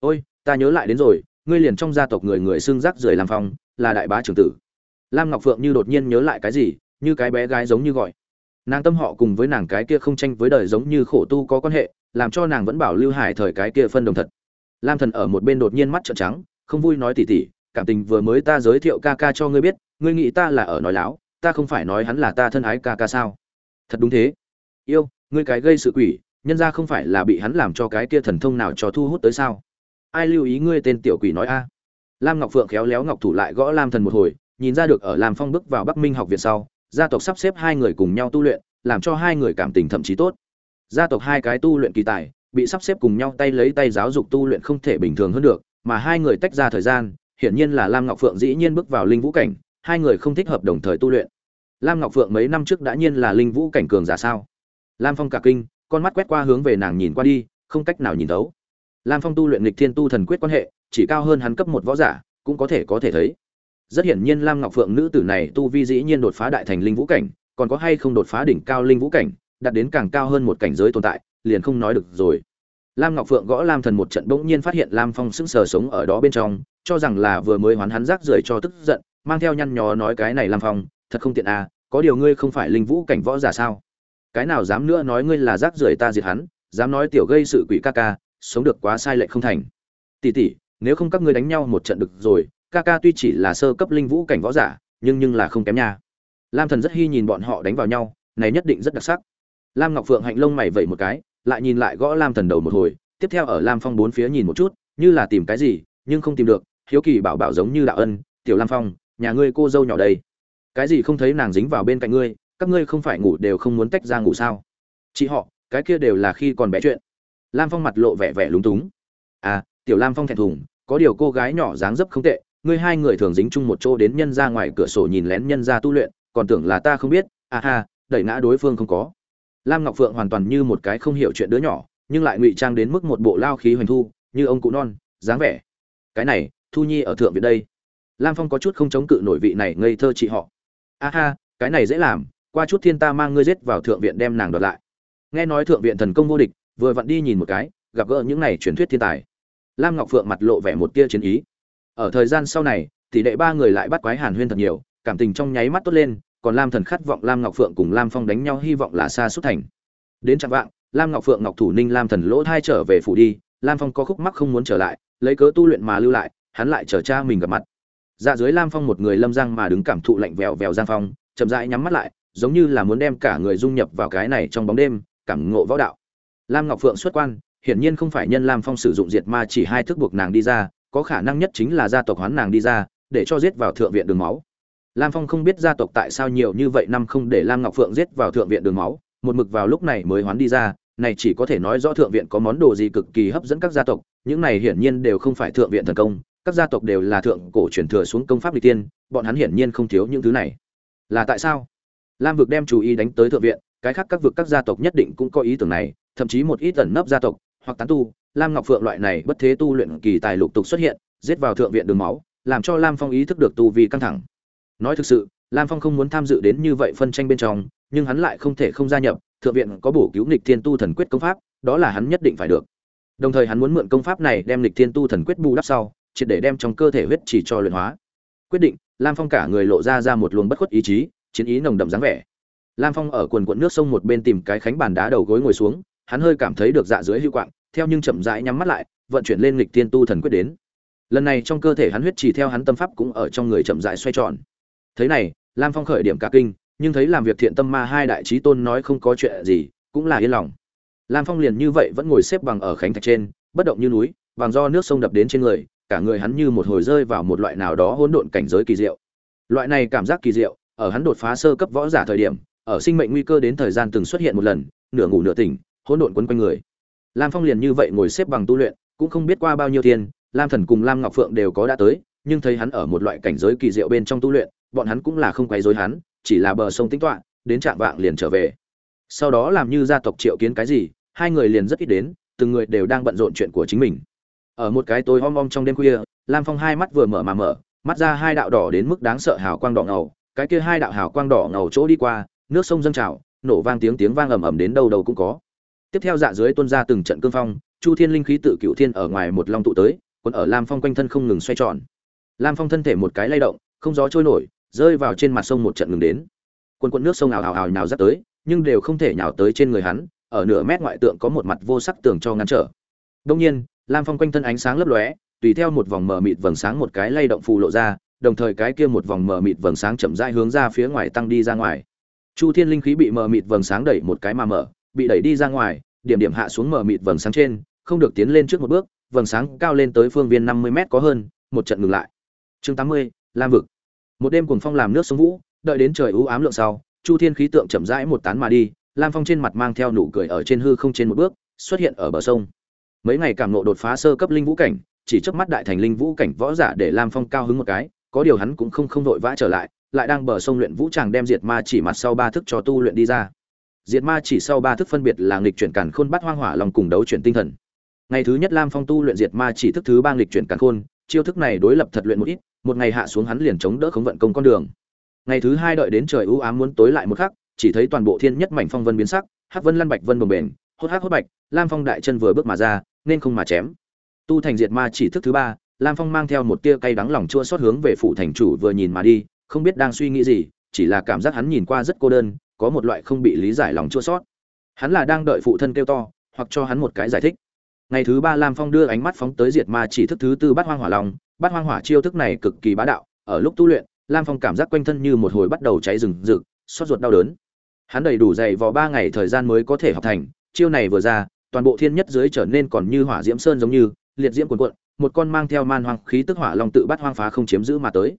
Ôi, ta nhớ lại đến rồi, ngươi liền trong gia tộc người người xưng rắc rưởi lam phong, là đại bá trưởng tử lam ngọc phượng như đột nhiên nhớ lại cái gì, như cái bé gái giống như gọi. Nàng tâm họ cùng với nàng cái kia không tranh với đời giống như khổ tu có quan hệ, làm cho nàng vẫn bảo lưu hải thời cái kia phân đồng thật. Lam thần ở một bên đột nhiên mắt trợn trắng, không vui nói tỉ tỉ, cảm tình vừa mới ta giới thiệu ca ca cho ngươi biết, ngươi nghĩ ta là ở nói láo, ta không phải nói hắn là ta thân ái ca ca sao? Thật đúng thế. Yêu, ngươi cái gây sự quỷ, nhân ra không phải là bị hắn làm cho cái kia thần thông nào cho thu hút tới sao? Ai lưu ý ngươi tên tiểu quỷ nói a? Lam ngọc phượng khéo léo ngọc thủ lại gõ lam thần một hồi nhìn ra được ở lam phong bước vào bắc minh học viện sau, gia tộc sắp xếp hai người cùng nhau tu luyện, làm cho hai người cảm tình thậm chí tốt. Gia tộc hai cái tu luyện kỳ tài, bị sắp xếp cùng nhau tay lấy tay giáo dục tu luyện không thể bình thường hơn được, mà hai người tách ra thời gian, hiển nhiên là lam ngọc phượng dĩ nhiên bước vào linh vũ cảnh, hai người không thích hợp đồng thời tu luyện. Lam ngọc phượng mấy năm trước đã nhiên là linh vũ cảnh cường giả sao? Lam phong cả kinh, con mắt quét qua hướng về nàng nhìn qua đi, không cách nào nhìn thấu. Lam phong tu luyện nghịch thiên tu thần quyết quan hệ, chỉ cao hơn hắn cấp một võ giả, cũng có thể có thể thấy rất hiển nhiên lam ngọc phượng nữ tử này tu vi dĩ nhiên đột phá đại thành linh vũ cảnh, còn có hay không đột phá đỉnh cao linh vũ cảnh, đạt đến càng cao hơn một cảnh giới tồn tại, liền không nói được rồi. Lam ngọc phượng gõ lam thần một trận bỗng nhiên phát hiện lam phong sững sờ sống ở đó bên trong, cho rằng là vừa mới hoán hắn rác rưởi cho tức giận, mang theo nhăn nhó nói cái này lam phong, thật không tiện à có điều ngươi không phải linh vũ cảnh võ giả sao? Cái nào dám nữa nói ngươi là rác rưởi ta diệt hắn, dám nói tiểu gây sự quỷ ca ca, sống được quá sai lệch không thành. Tỷ tỷ, nếu không các ngươi đánh nhau một trận được rồi ca ca tuy chỉ là sơ cấp linh vũ cảnh võ giả, nhưng nhưng là không kém nha. Lam thần rất hy nhìn bọn họ đánh vào nhau, này nhất định rất đặc sắc. Lam ngọc phượng hạnh lông mày vẩy một cái, lại nhìn lại gõ lam thần đầu một hồi, tiếp theo ở lam phong bốn phía nhìn một chút, như là tìm cái gì, nhưng không tìm được, hiếu kỳ bảo bảo giống như đạo ân, tiểu lam phong, nhà ngươi cô dâu nhỏ đây. Cái gì không thấy nàng dính vào bên cạnh ngươi, các ngươi không phải ngủ đều không muốn tách ra ngủ sao? Chị họ, cái kia đều là khi còn bé chuyện. Lam phong mặt lộ vẻ vẻ lúng túng. À tiểu lam phong thẹn thùng, có điều cô gái nhỏ dáng dấp không tệ ngươi hai người thường dính chung một chỗ đến nhân ra ngoài cửa sổ nhìn lén nhân ra tu luyện, còn tưởng là ta không biết à ha, đẩy ngã đối phương không có. Lam ngọc phượng hoàn toàn như một cái không hiểu chuyện đứa nhỏ, nhưng lại ngụy trang đến mức một bộ lao khí hoành thu, như ông cụ non, dáng vẻ. Cái này, thu nhi ở thượng viện đây. Lam phong có chút không chống cự nổi vị này ngây thơ chị họ. A ha, cái này dễ làm, qua chút thiên ta mang ngươi giết vào thượng viện đem nàng đoạt lại. Nghe nói thượng viện thần công vô địch, vừa vặn đi nhìn một cái, gặp gỡ những này truyền thuyết thiên tài. Lam ngọc phượng mặt lộ vẻ một tia chiến ý ở thời gian sau này, tỷ đệ ba người lại bắt quái hàn huyên thật nhiều, cảm tình trong nháy mắt tốt lên, còn lam thần khát vọng lam ngọc phượng cùng lam phong đánh nhau hy vọng là xa xuất thành. Đến chặng vạng, lam ngọc phượng ngọc thủ ninh lam thần lỗ thai trở về phủ đi, lam phong có khúc mắc không muốn trở lại, lấy cớ tu luyện mà lưu lại, hắn lại chờ cha mình gặp mặt. Dạ dưới lam phong một người lâm giang mà đứng cảm thụ lạnh vèo vèo giang phong, chậm rãi nhắm mắt lại, giống như là muốn đem cả người dung nhập vào cái này trong bóng đêm, cảm ngộ võ đạo. Lam ngọc phượng xuất quan, hiển nhiên không phải nhân lam phong sử dụng diệt ma chỉ hai thức buộc nàng đi ra có khả năng nhất chính là gia tộc hoán nàng đi ra, để cho giết vào thượng viện đường máu. Lam phong không biết gia tộc tại sao nhiều như vậy năm không để lam ngọc phượng giết vào thượng viện đường máu, một mực vào lúc này mới hoán đi ra, này chỉ có thể nói rõ thượng viện có món đồ gì cực kỳ hấp dẫn các gia tộc, những này hiển nhiên đều không phải thượng viện thần công, các gia tộc đều là thượng cổ truyền thừa xuống công pháp đi tiên, bọn hắn hiển nhiên không thiếu những thứ này. Là tại sao? Lam vực đem chú ý đánh tới thượng viện, cái khác các vực các gia tộc nhất định cũng có ý tưởng này, thậm chí một ít ẩn nấp gia tộc, hoặc tán tu lam ngọc phượng loại này bất thế tu luyện kỳ tài lục tục xuất hiện, giết vào thượng viện đường máu, làm cho lam phong ý thức được tu vi căng thẳng. Nói thực sự, lam phong không muốn tham dự đến như vậy phân tranh bên trong, nhưng hắn lại không thể không gia nhập, thượng viện có bổ cứu nghịch thiên tu thần quyết công pháp, đó là hắn nhất định phải được. Đồng thời hắn muốn mượn công pháp này đem nghịch thiên tu thần quyết bù đắp sau, triệt để đem trong cơ thể huyết chỉ cho luyện hóa. Quyết định, lam phong cả người lộ ra ra một luồng bất khuất ý chí, chiến ý nồng đậm dáng vẻ. Lam phong ở quần quận nước sông một bên tìm cái khánh bàn đá đầu gối ngồi xuống, hắn hơi cảm thấy được dạ dưới hữu quạng theo nhưng chậm rãi nhắm mắt lại, vận chuyển lên nghịch tiên tu thần quyết đến. Lần này trong cơ thể hắn huyết chỉ theo hắn tâm pháp cũng ở trong người chậm rãi xoay tròn. Thế này, lam phong khởi điểm cả kinh, nhưng thấy làm việc thiện tâm ma hai đại trí tôn nói không có chuyện gì, cũng là yên lòng. Lam phong liền như vậy vẫn ngồi xếp bằng ở khánh thạch trên, bất động như núi bằng do nước sông đập đến trên người, cả người hắn như một hồi rơi vào một loại nào đó hỗn độn cảnh giới kỳ diệu. Loại này cảm giác kỳ diệu, ở hắn đột phá sơ cấp võ giả thời điểm, ở sinh mệnh nguy cơ đến thời gian từng xuất hiện một lần, nửa ngủ nửa tỉnh, hỗn độn quấn quanh người lam phong liền như vậy ngồi xếp bằng tu luyện, cũng không biết qua bao nhiêu thiên, lam thần cùng lam ngọc phượng đều có đã tới, nhưng thấy hắn ở một loại cảnh giới kỳ diệu bên trong tu luyện, bọn hắn cũng là không quấy rối hắn, chỉ là bờ sông tính toán đến trạng vạng liền trở về. Sau đó làm như gia tộc triệu kiến cái gì, hai người liền rất ít đến, từng người đều đang bận rộn chuyện của chính mình. Ở một cái tối om om trong đêm khuya, lam phong hai mắt vừa mở mà mở, mắt ra hai đạo đỏ đến mức đáng sợ hào quang đỏ ngầu, cái kia hai đạo hào quang đỏ ngầu chỗ đi qua, nước sông dâng trào, nổ vang tiếng tiếng vang ầm ầm đến đâu đâu cũng có tiếp theo dạ dưới tuôn ra từng trận cương phong, chu thiên linh khí tự cựu thiên ở ngoài một long tụ tới còn ở lam phong quanh thân không ngừng xoay tròn. Lam phong thân thể một cái lay động, không gió trôi nổi, rơi vào trên mặt sông một trận ngừng đến. Quân quân nước sông ảo ảo ảo nhào dắt tới, nhưng đều không thể nhào tới trên người hắn, ở nửa mét ngoại tượng có một mặt vô sắc tường cho ngăn trở. Đông nhiên, lam phong quanh thân ánh sáng lấp lóe, tùy theo một vòng mờ mịt vầng sáng một cái lay động phù lộ ra, đồng thời cái kia một vòng mờ mịt vầng sáng chậm rãi hướng ra phía ngoài tăng đi ra ngoài. Chu thiên linh khí bị mờ mịt vầng sáng đẩy một cái mà mở bị đẩy đi ra ngoài, điểm điểm hạ xuống mở mịt vầng sáng trên, không được tiến lên trước một bước, vầng sáng cao lên tới phương viên năm mươi mét có hơn, một trận ngừng lại. Chương tám mươi, lam vực. Một đêm cuồng phong làm nước sông vũ, đợi đến trời ưu ám lượng sau, chu thiên khí tượng chậm rãi một tán mà đi, lam phong trên mặt mang theo nụ cười ở trên hư không trên một bước, xuất hiện ở bờ sông. Mấy ngày cảm nộ đột phá sơ cấp linh vũ cảnh, chỉ chớp mắt đại thành linh vũ cảnh võ giả để lam phong cao hứng một cái, có điều hắn cũng không không vội vã trở lại lại đang bờ sông luyện vũ tràng đem diệt ma chỉ mặt sau ba thức cho tu luyện đi ra diệt ma chỉ sau ba thức phân biệt là nghịch chuyển càn khôn bắt hoang hỏa lòng cùng đấu chuyển tinh thần. Ngày thứ nhất lam phong tu luyện diệt ma chỉ thức thứ ba nghịch chuyển càn khôn, chiêu thức này đối lập thật luyện một ít, một ngày hạ xuống hắn liền chống đỡ khống vận công con đường. Ngày thứ hai đợi đến trời ưu ám muốn tối lại một khắc, chỉ thấy toàn bộ thiên nhất mảnh phong vân biến sắc, hắc vân lăn bạch vân bồng bền hốt hắc hốt bạch, lam phong đại chân vừa bước mà ra, nên không mà chém. Tu thành diệt ma chỉ thức thứ ba, lam phong mang theo một tia cay đắng lòng chua xót hướng về phủ thành chủ vừa nhìn mà đi, không biết đang suy nghĩ gì, chỉ là cảm giác hắn nhìn qua rất cô đơn có một loại không bị lý giải lòng chua sót, hắn là đang đợi phụ thân kêu to hoặc cho hắn một cái giải thích. Ngày thứ ba lam phong đưa ánh mắt phóng tới diệt ma chỉ thức thứ tư bắt hoang hỏa lòng bắt hoang hỏa chiêu thức này cực kỳ bá đạo ở lúc tu luyện lam phong cảm giác quanh thân như một hồi bắt đầu cháy rừng rực xót ruột đau đớn. Hắn đầy đủ dày vò ba ngày thời gian mới có thể học thành chiêu này vừa ra toàn bộ thiên nhất dưới trở nên còn như hỏa diễm sơn giống như liệt diễm cuồn cuộn một con mang theo man hoang khí tức hỏa long tự bắt hoang phá không chiếm giữ mà tới.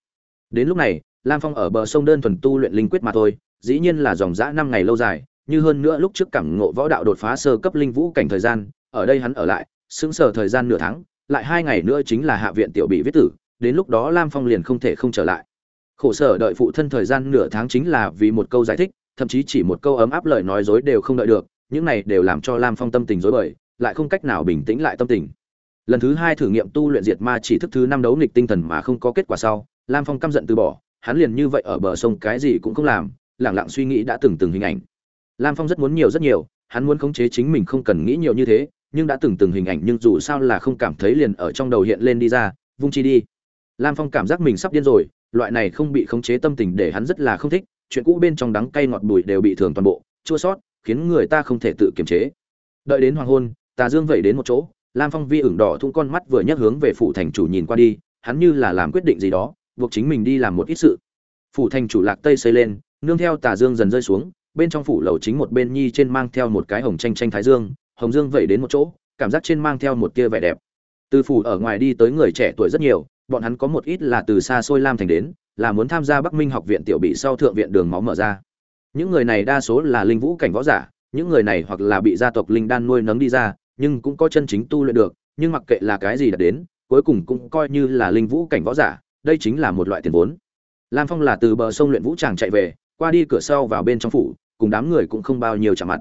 Đến lúc này lam phong ở bờ sông đơn thuần tu luyện linh quyết mà thôi dĩ nhiên là dòng dã năm ngày lâu dài, như hơn nữa lúc trước cảm ngộ võ đạo đột phá sơ cấp linh vũ cảnh thời gian, ở đây hắn ở lại xứng sở thời gian nửa tháng, lại hai ngày nữa chính là hạ viện tiểu bị viết tử, đến lúc đó lam phong liền không thể không trở lại. Khổ sở đợi phụ thân thời gian nửa tháng chính là vì một câu giải thích, thậm chí chỉ một câu ấm áp lời nói dối đều không đợi được, những này đều làm cho lam phong tâm tình dối bời, lại không cách nào bình tĩnh lại tâm tình. Lần thứ hai thử nghiệm tu luyện diệt ma chỉ thức thứ năm đấu nghịch tinh thần mà không có kết quả sau, lam phong căm giận từ bỏ, hắn liền như vậy ở bờ sông cái gì cũng không làm lẳng lặng suy nghĩ đã từng từng hình ảnh. Lam phong rất muốn nhiều rất nhiều, hắn muốn khống chế chính mình không cần nghĩ nhiều như thế, nhưng đã từng từng hình ảnh nhưng dù sao là không cảm thấy liền ở trong đầu hiện lên đi ra, vung chi đi. Lam phong cảm giác mình sắp điên rồi, loại này không bị khống chế tâm tình để hắn rất là không thích, chuyện cũ bên trong đắng cay ngọt bùi đều bị thường toàn bộ, chua sót, khiến người ta không thể tự kiềm chế. Đợi đến hoàng hôn, tà dương vẩy đến một chỗ, lam phong vi ửng đỏ thung con mắt vừa nhắc hướng về phủ thành chủ nhìn qua đi, hắn như là làm quyết định gì đó, buộc chính mình đi làm một ít sự. Phủ thành chủ lạc tây xây lên nương theo tà dương dần rơi xuống, bên trong phủ lầu chính một bên nhi trên mang theo một cái hồng tranh tranh thái dương, hồng dương vẩy đến một chỗ, cảm giác trên mang theo một tia vẻ đẹp. Từ phủ ở ngoài đi tới người trẻ tuổi rất nhiều, bọn hắn có một ít là từ xa xôi lam thành đến, là muốn tham gia bắc minh học viện tiểu bị sau thượng viện đường máu mở ra. Những người này đa số là linh vũ cảnh võ giả, những người này hoặc là bị gia tộc linh đan nuôi nấng đi ra, nhưng cũng có chân chính tu luyện được, nhưng mặc kệ là cái gì đạt đến, cuối cùng cũng coi như là linh vũ cảnh võ giả, đây chính là một loại tiền vốn. Lam phong là từ bờ sông luyện vũ tràng chạy về qua đi cửa sau vào bên trong phủ, cùng đám người cũng không bao nhiêu chạm mặt.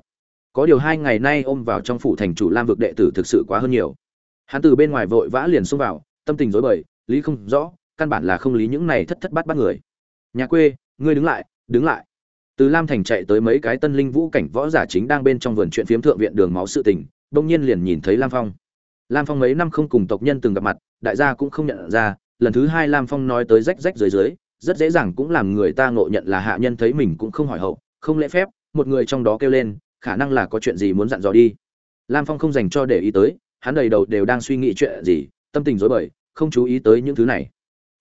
Có điều hai ngày nay ôm vào trong phủ thành chủ lam vực đệ tử thực sự quá hơn nhiều. Hắn từ bên ngoài vội vã liền xông vào, tâm tình rối bời, lý không rõ, căn bản là không lý những này thất thất bắt bắt người. Nhà quê, ngươi đứng lại đứng lại. Từ lam thành chạy tới mấy cái tân linh vũ cảnh võ giả chính đang bên trong vườn chuyện phiếm thượng viện đường máu sự tình, đông nhiên liền nhìn thấy lam phong. Lam phong mấy năm không cùng tộc nhân từng gặp mặt, đại gia cũng không nhận ra, lần thứ hai lam phong nói tới rách rách dưới dưới rất dễ dàng cũng làm người ta ngộ nhận là hạ nhân thấy mình cũng không hỏi hậu, không lễ phép, một người trong đó kêu lên, khả năng là có chuyện gì muốn dặn dò đi. Lam phong không dành cho để ý tới, hắn đầy đầu đều đang suy nghĩ chuyện gì, tâm tình rối bời, không chú ý tới những thứ này.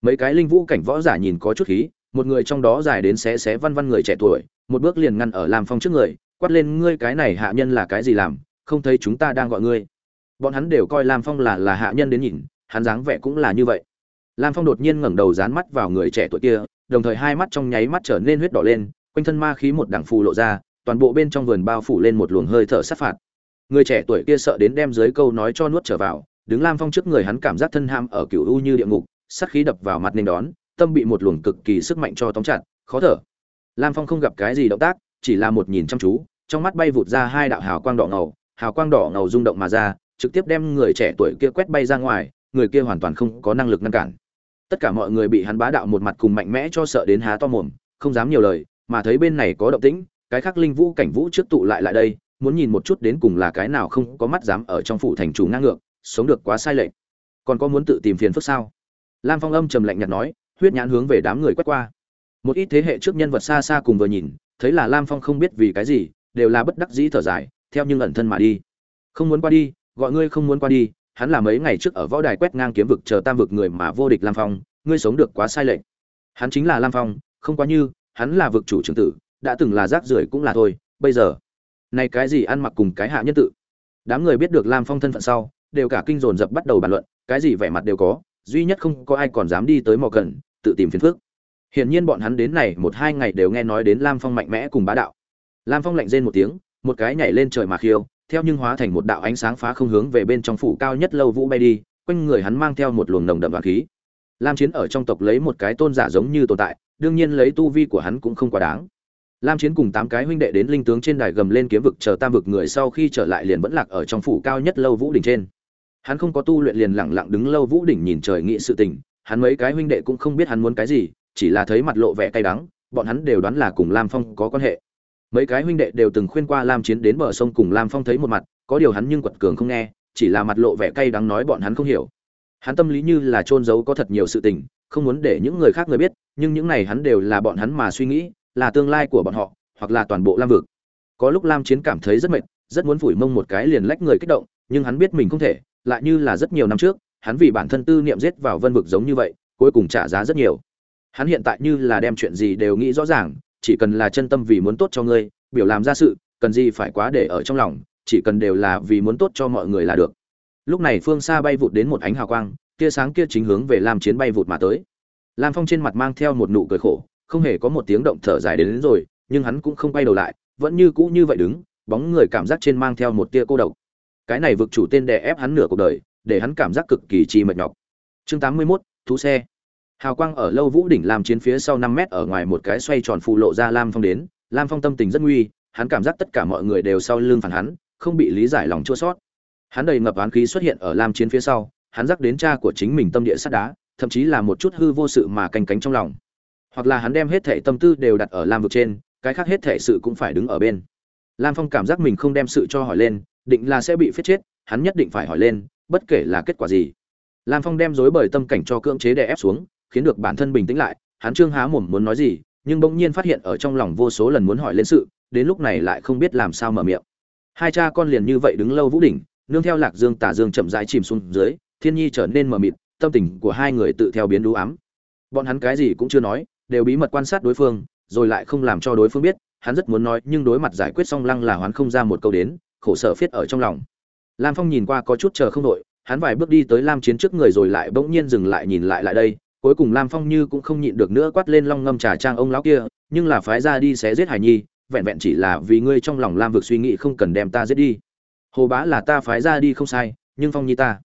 Mấy cái linh vũ cảnh võ giả nhìn có chút khí, một người trong đó dài đến xé xé văn văn người trẻ tuổi, một bước liền ngăn ở lam phong trước người, quát lên, ngươi cái này hạ nhân là cái gì làm? Không thấy chúng ta đang gọi ngươi. Bọn hắn đều coi lam phong là là hạ nhân đến nhìn, hắn dáng vẻ cũng là như vậy lam phong đột nhiên ngẩng đầu dán mắt vào người trẻ tuổi kia, đồng thời hai mắt trong nháy mắt trở nên huyết đỏ lên, quanh thân ma khí một đẳng phù lộ ra, toàn bộ bên trong vườn bao phủ lên một luồng hơi thở sát phạt. Người trẻ tuổi kia sợ đến đem dưới câu nói cho nuốt trở vào, đứng lam phong trước người hắn cảm giác thân ham ở cựu u như địa ngục, sát khí đập vào mặt nên đón, tâm bị một luồng cực kỳ sức mạnh cho tóm chặt, khó thở. Lam phong không gặp cái gì động tác, chỉ là một nhìn chăm chú, trong mắt bay vụt ra hai đạo hào quang đỏ ngầu, hào quang đỏ ngầu rung động mà ra, trực tiếp đem người trẻ tuổi kia quét bay ra ngoài, người kia hoàn toàn không có năng lực ngăn cản tất cả mọi người bị hắn bá đạo một mặt cùng mạnh mẽ cho sợ đến há to mồm, không dám nhiều lời, mà thấy bên này có động tĩnh, cái khác linh vũ cảnh vũ trước tụ lại lại đây, muốn nhìn một chút đến cùng là cái nào không có mắt dám ở trong phủ thành chủ ngang ngược, sống được quá sai lệch. Còn có muốn tự tìm phiền phức sao? Lam phong âm trầm lạnh nhạt nói, huyết nhãn hướng về đám người quét qua. Một ít thế hệ trước nhân vật xa xa cùng vừa nhìn, thấy là lam phong không biết vì cái gì, đều là bất đắc dĩ thở dài, theo nhưng ẩn thân mà đi. Không muốn qua đi, gọi ngươi không muốn qua đi hắn là mấy ngày trước ở võ đài quét ngang kiếm vực chờ tam vực người mà vô địch lam phong, ngươi sống được quá sai lệch. Hắn chính là lam phong, không quá như, hắn là vực chủ trưởng tử, đã từng là rác rưởi cũng là thôi, bây giờ, này cái gì ăn mặc cùng cái hạ nhân tự? Đám người biết được lam phong thân phận sau, đều cả kinh dồn dập bắt đầu bàn luận, cái gì vẻ mặt đều có, duy nhất không có ai còn dám đi tới mò cần tự tìm phiền phức. Hiển nhiên bọn hắn đến này một hai ngày đều nghe nói đến lam phong mạnh mẽ cùng bá đạo. Lam phong lạnh rên một tiếng, một cái nhảy lên trời mà khiêu theo nhưng hóa thành một đạo ánh sáng phá không hướng về bên trong phủ cao nhất lâu vũ bay đi, quanh người hắn mang theo một luồng nồng đậm và khí. Lam chiến ở trong tộc lấy một cái tôn giả giống như tồn tại, đương nhiên lấy tu vi của hắn cũng không quá đáng. Lam chiến cùng tám cái huynh đệ đến linh tướng trên đài gầm lên kiếm vực chờ tam vực người sau khi trở lại liền vẫn lạc ở trong phủ cao nhất lâu vũ đỉnh trên. Hắn không có tu luyện liền lẳng lặng đứng lâu vũ đỉnh nhìn trời nghĩ sự tình, hắn mấy cái huynh đệ cũng không biết hắn muốn cái gì, chỉ là thấy mặt lộ vẻ cay đắng, bọn hắn đều đoán là cùng lam phong có quan hệ mấy cái huynh đệ đều từng khuyên qua lam chiến đến bờ sông cùng lam phong thấy một mặt, có điều hắn nhưng quật cường không nghe, chỉ là mặt lộ vẻ cay đắng nói bọn hắn không hiểu. Hắn tâm lý như là trôn giấu có thật nhiều sự tình, không muốn để những người khác người biết, nhưng những này hắn đều là bọn hắn mà suy nghĩ, là tương lai của bọn họ, hoặc là toàn bộ lam vực. Có lúc lam chiến cảm thấy rất mệt, rất muốn phủi mông một cái liền lách người kích động, nhưng hắn biết mình không thể, lại như là rất nhiều năm trước, hắn vì bản thân tư niệm giết vào vân vực giống như vậy, cuối cùng trả giá rất nhiều. Hắn hiện tại như là đem chuyện gì đều nghĩ rõ ràng chỉ cần là chân tâm vì muốn tốt cho ngươi biểu làm ra sự cần gì phải quá để ở trong lòng chỉ cần đều là vì muốn tốt cho mọi người là được. Lúc này phương xa bay vụt đến một ánh hào quang tia sáng kia chính hướng về lam chiến bay vụt mà tới. Lam phong trên mặt mang theo một nụ cười khổ không hề có một tiếng động thở dài đến, đến rồi nhưng hắn cũng không quay đầu lại vẫn như cũ như vậy đứng bóng người cảm giác trên mang theo một tia cô độc. Cái này vực chủ tên đè ép hắn nửa cuộc đời để hắn cảm giác cực kỳ chi mệt nhọc. Chương tám mươi 81, thú xe hào quang ở lâu vũ đỉnh làm chiến phía sau năm mét ở ngoài một cái xoay tròn phụ lộ ra lam phong đến. Lam phong tâm tình rất nguy, hắn cảm giác tất cả mọi người đều sau lưng phản hắn, không bị lý giải lòng chua sót hắn đầy ngập oán khí xuất hiện ở lam chiến phía sau, hắn dắt đến cha của chính mình tâm địa sắt đá, thậm chí là một chút hư vô sự mà canh cánh trong lòng. Hoặc là hắn đem hết thể tâm tư đều đặt ở lam vực trên, cái khác hết thể sự cũng phải đứng ở bên. Lam phong cảm giác mình không đem sự cho hỏi lên, định là sẽ bị phết chết, hắn nhất định phải hỏi lên, bất kể là kết quả gì. Lam phong đem dối bởi tâm cảnh cho cưỡng chế đè ép xuống khiến được bản thân bình tĩnh lại, hắn trương há mồm muốn nói gì, nhưng bỗng nhiên phát hiện ở trong lòng vô số lần muốn hỏi lên sự, đến lúc này lại không biết làm sao mở miệng. Hai cha con liền như vậy đứng lâu vũ đỉnh, nương theo lạc dương, tả dương chậm rãi chìm xuống dưới, thiên nhi trở nên mờ mịt, tâm tình của hai người tự theo biến đũ ám. Bọn hắn cái gì cũng chưa nói, đều bí mật quan sát đối phương, rồi lại không làm cho đối phương biết, hắn rất muốn nói, nhưng đối mặt giải quyết xong lăng là hoán không ra một câu đến, khổ sở phiết ở trong lòng. Lam phong nhìn qua có chút chờ không đội hắn vài bước đi tới lam chiến trước người rồi lại bỗng nhiên dừng lại nhìn lại lại đây cuối cùng lam phong như cũng không nhịn được nữa quát lên long ngâm trà trang ông lão kia, nhưng là phái ra đi xé giết hải nhi, vẹn vẹn chỉ là vì ngươi trong lòng lam vực suy nghĩ không cần đem ta giết đi. Hồ bá là ta phái ra đi không sai, nhưng phong nhi ta.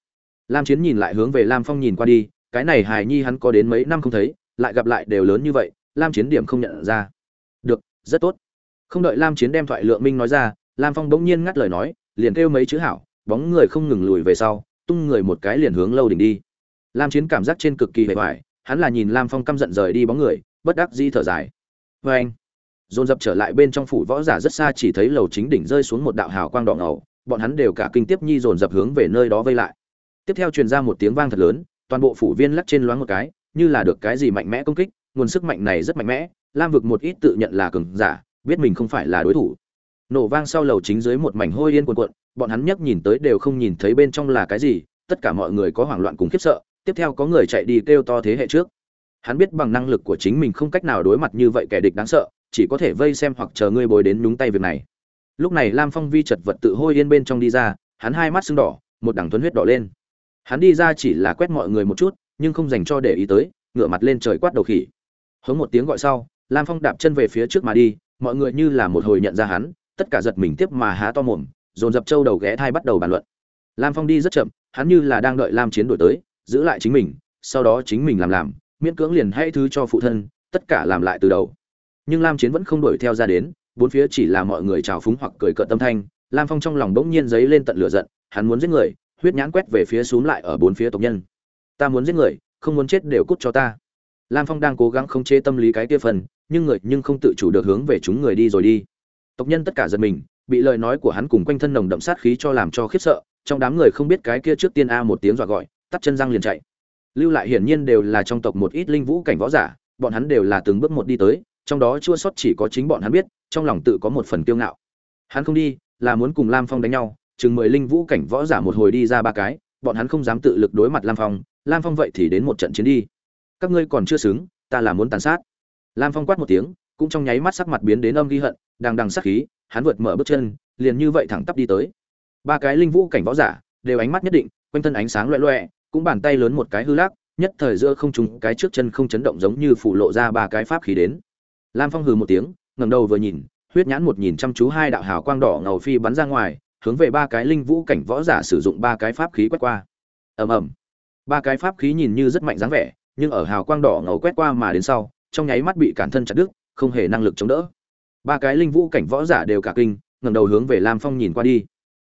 Lam chiến nhìn lại hướng về lam phong nhìn qua đi, cái này hải nhi hắn có đến mấy năm không thấy, lại gặp lại đều lớn như vậy, lam chiến điểm không nhận ra. Được, rất tốt. Không đợi lam chiến đem thoại lượng minh nói ra, lam phong bỗng nhiên ngắt lời nói, liền kêu mấy chữ hảo, bóng người không ngừng lùi về sau, tung người một cái liền hướng lâu đỉnh đi lam chiến cảm giác trên cực kỳ hề hoài, hắn là nhìn lam phong căm giận rời đi bóng người, bất đắc di thở dài. Vê anh, dồn dập trở lại bên trong phủ võ giả rất xa chỉ thấy lầu chính đỉnh rơi xuống một đạo hào quang đỏ ngầu, bọn hắn đều cả kinh tiếp nhi dồn dập hướng về nơi đó vây lại. Tiếp theo truyền ra một tiếng vang thật lớn, toàn bộ phủ viên lắc trên loáng một cái, như là được cái gì mạnh mẽ công kích, nguồn sức mạnh này rất mạnh mẽ, lam vực một ít tự nhận là cường giả, biết mình không phải là đối thủ. Nổ vang sau lầu chính dưới một mảnh hôi yên cuộn cuộn, bọn hắn nhấc nhìn tới đều không nhìn thấy bên trong là cái gì, tất cả mọi người có hoảng loạn cùng khiếp sợ tiếp theo có người chạy đi kêu to thế hệ trước. Hắn biết bằng năng lực của chính mình không cách nào đối mặt như vậy kẻ địch đáng sợ, chỉ có thể vây xem hoặc chờ ngươi bồi đến nhúng tay việc này. Lúc này lam phong vi chật vật tự hôi yên bên trong đi ra, hắn hai mắt sưng đỏ, một đằng tuấn huyết đỏ lên. Hắn đi ra chỉ là quét mọi người một chút, nhưng không dành cho để ý tới, ngửa mặt lên trời quát đầu khỉ. Hống một tiếng gọi sau, lam phong đạp chân về phía trước mà đi, mọi người như là một hồi nhận ra hắn, tất cả giật mình tiếp mà há to mồm, dồn dập châu đầu ghé thai bắt đầu bàn luận. Lam phong đi rất chậm, hắn như là đang đợi lam chiến đổi tới giữ lại chính mình, sau đó chính mình làm làm, miễn cưỡng liền hãy thứ cho phụ thân, tất cả làm lại từ đầu. Nhưng lam chiến vẫn không đuổi theo ra đến, bốn phía chỉ là mọi người trào phúng hoặc cười cợt tâm thanh, lam phong trong lòng bỗng nhiên dấy lên tận lửa giận, hắn muốn giết người, huyết nhãn quét về phía xuống lại ở bốn phía tộc nhân. Ta muốn giết người, không muốn chết đều cút cho ta. Lam phong đang cố gắng không chế tâm lý cái kia phần, nhưng người nhưng không tự chủ được hướng về chúng người đi rồi đi. Tộc nhân tất cả giật mình, bị lời nói của hắn cùng quanh thân nồng đậm sát khí cho làm cho khiếp sợ, trong đám người không biết cái kia trước tiên a một tiếng dọa gọi tắt chân răng liền chạy. Lưu lại hiển nhiên đều là trong tộc một ít linh vũ cảnh võ giả, bọn hắn đều là từng bước một đi tới, trong đó chua sót chỉ có chính bọn hắn biết, trong lòng tự có một phần kiêu ngạo. Hắn không đi, là muốn cùng lam phong đánh nhau, chừng mười linh vũ cảnh võ giả một hồi đi ra ba cái, bọn hắn không dám tự lực đối mặt lam phong lam phong vậy thì đến một trận chiến đi. Các ngươi còn chưa xứng, ta là muốn tàn sát. Lam phong quát một tiếng, cũng trong nháy mắt sắc mặt biến đến âm ghi hận đang đằng sắc khí, hắn vượt mở bước chân, liền như vậy thẳng tắp đi tới. Ba cái linh vũ cảnh võ giả, đều ánh mắt nhất định quanh thân ánh sáng loẹ loẹ, cũng bàn tay lớn một cái hư lắc, nhất thời giữa không trùng cái trước chân không chấn động giống như phủ lộ ra ba cái pháp khí đến. Lam phong hừ một tiếng, ngẩng đầu vừa nhìn, huyết nhãn một nhìn chăm chú hai đạo hào quang đỏ ngầu phi bắn ra ngoài, hướng về ba cái linh vũ cảnh võ giả sử dụng ba cái pháp khí quét qua. Ầm ầm. Ba cái pháp khí nhìn như rất mạnh dáng vẻ, nhưng ở hào quang đỏ ngầu quét qua mà đến sau, trong nháy mắt bị cản thân chặt đứt, không hề năng lực chống đỡ. Ba cái linh vũ cảnh võ giả đều cả kinh, ngẩng đầu hướng về lam phong nhìn qua đi.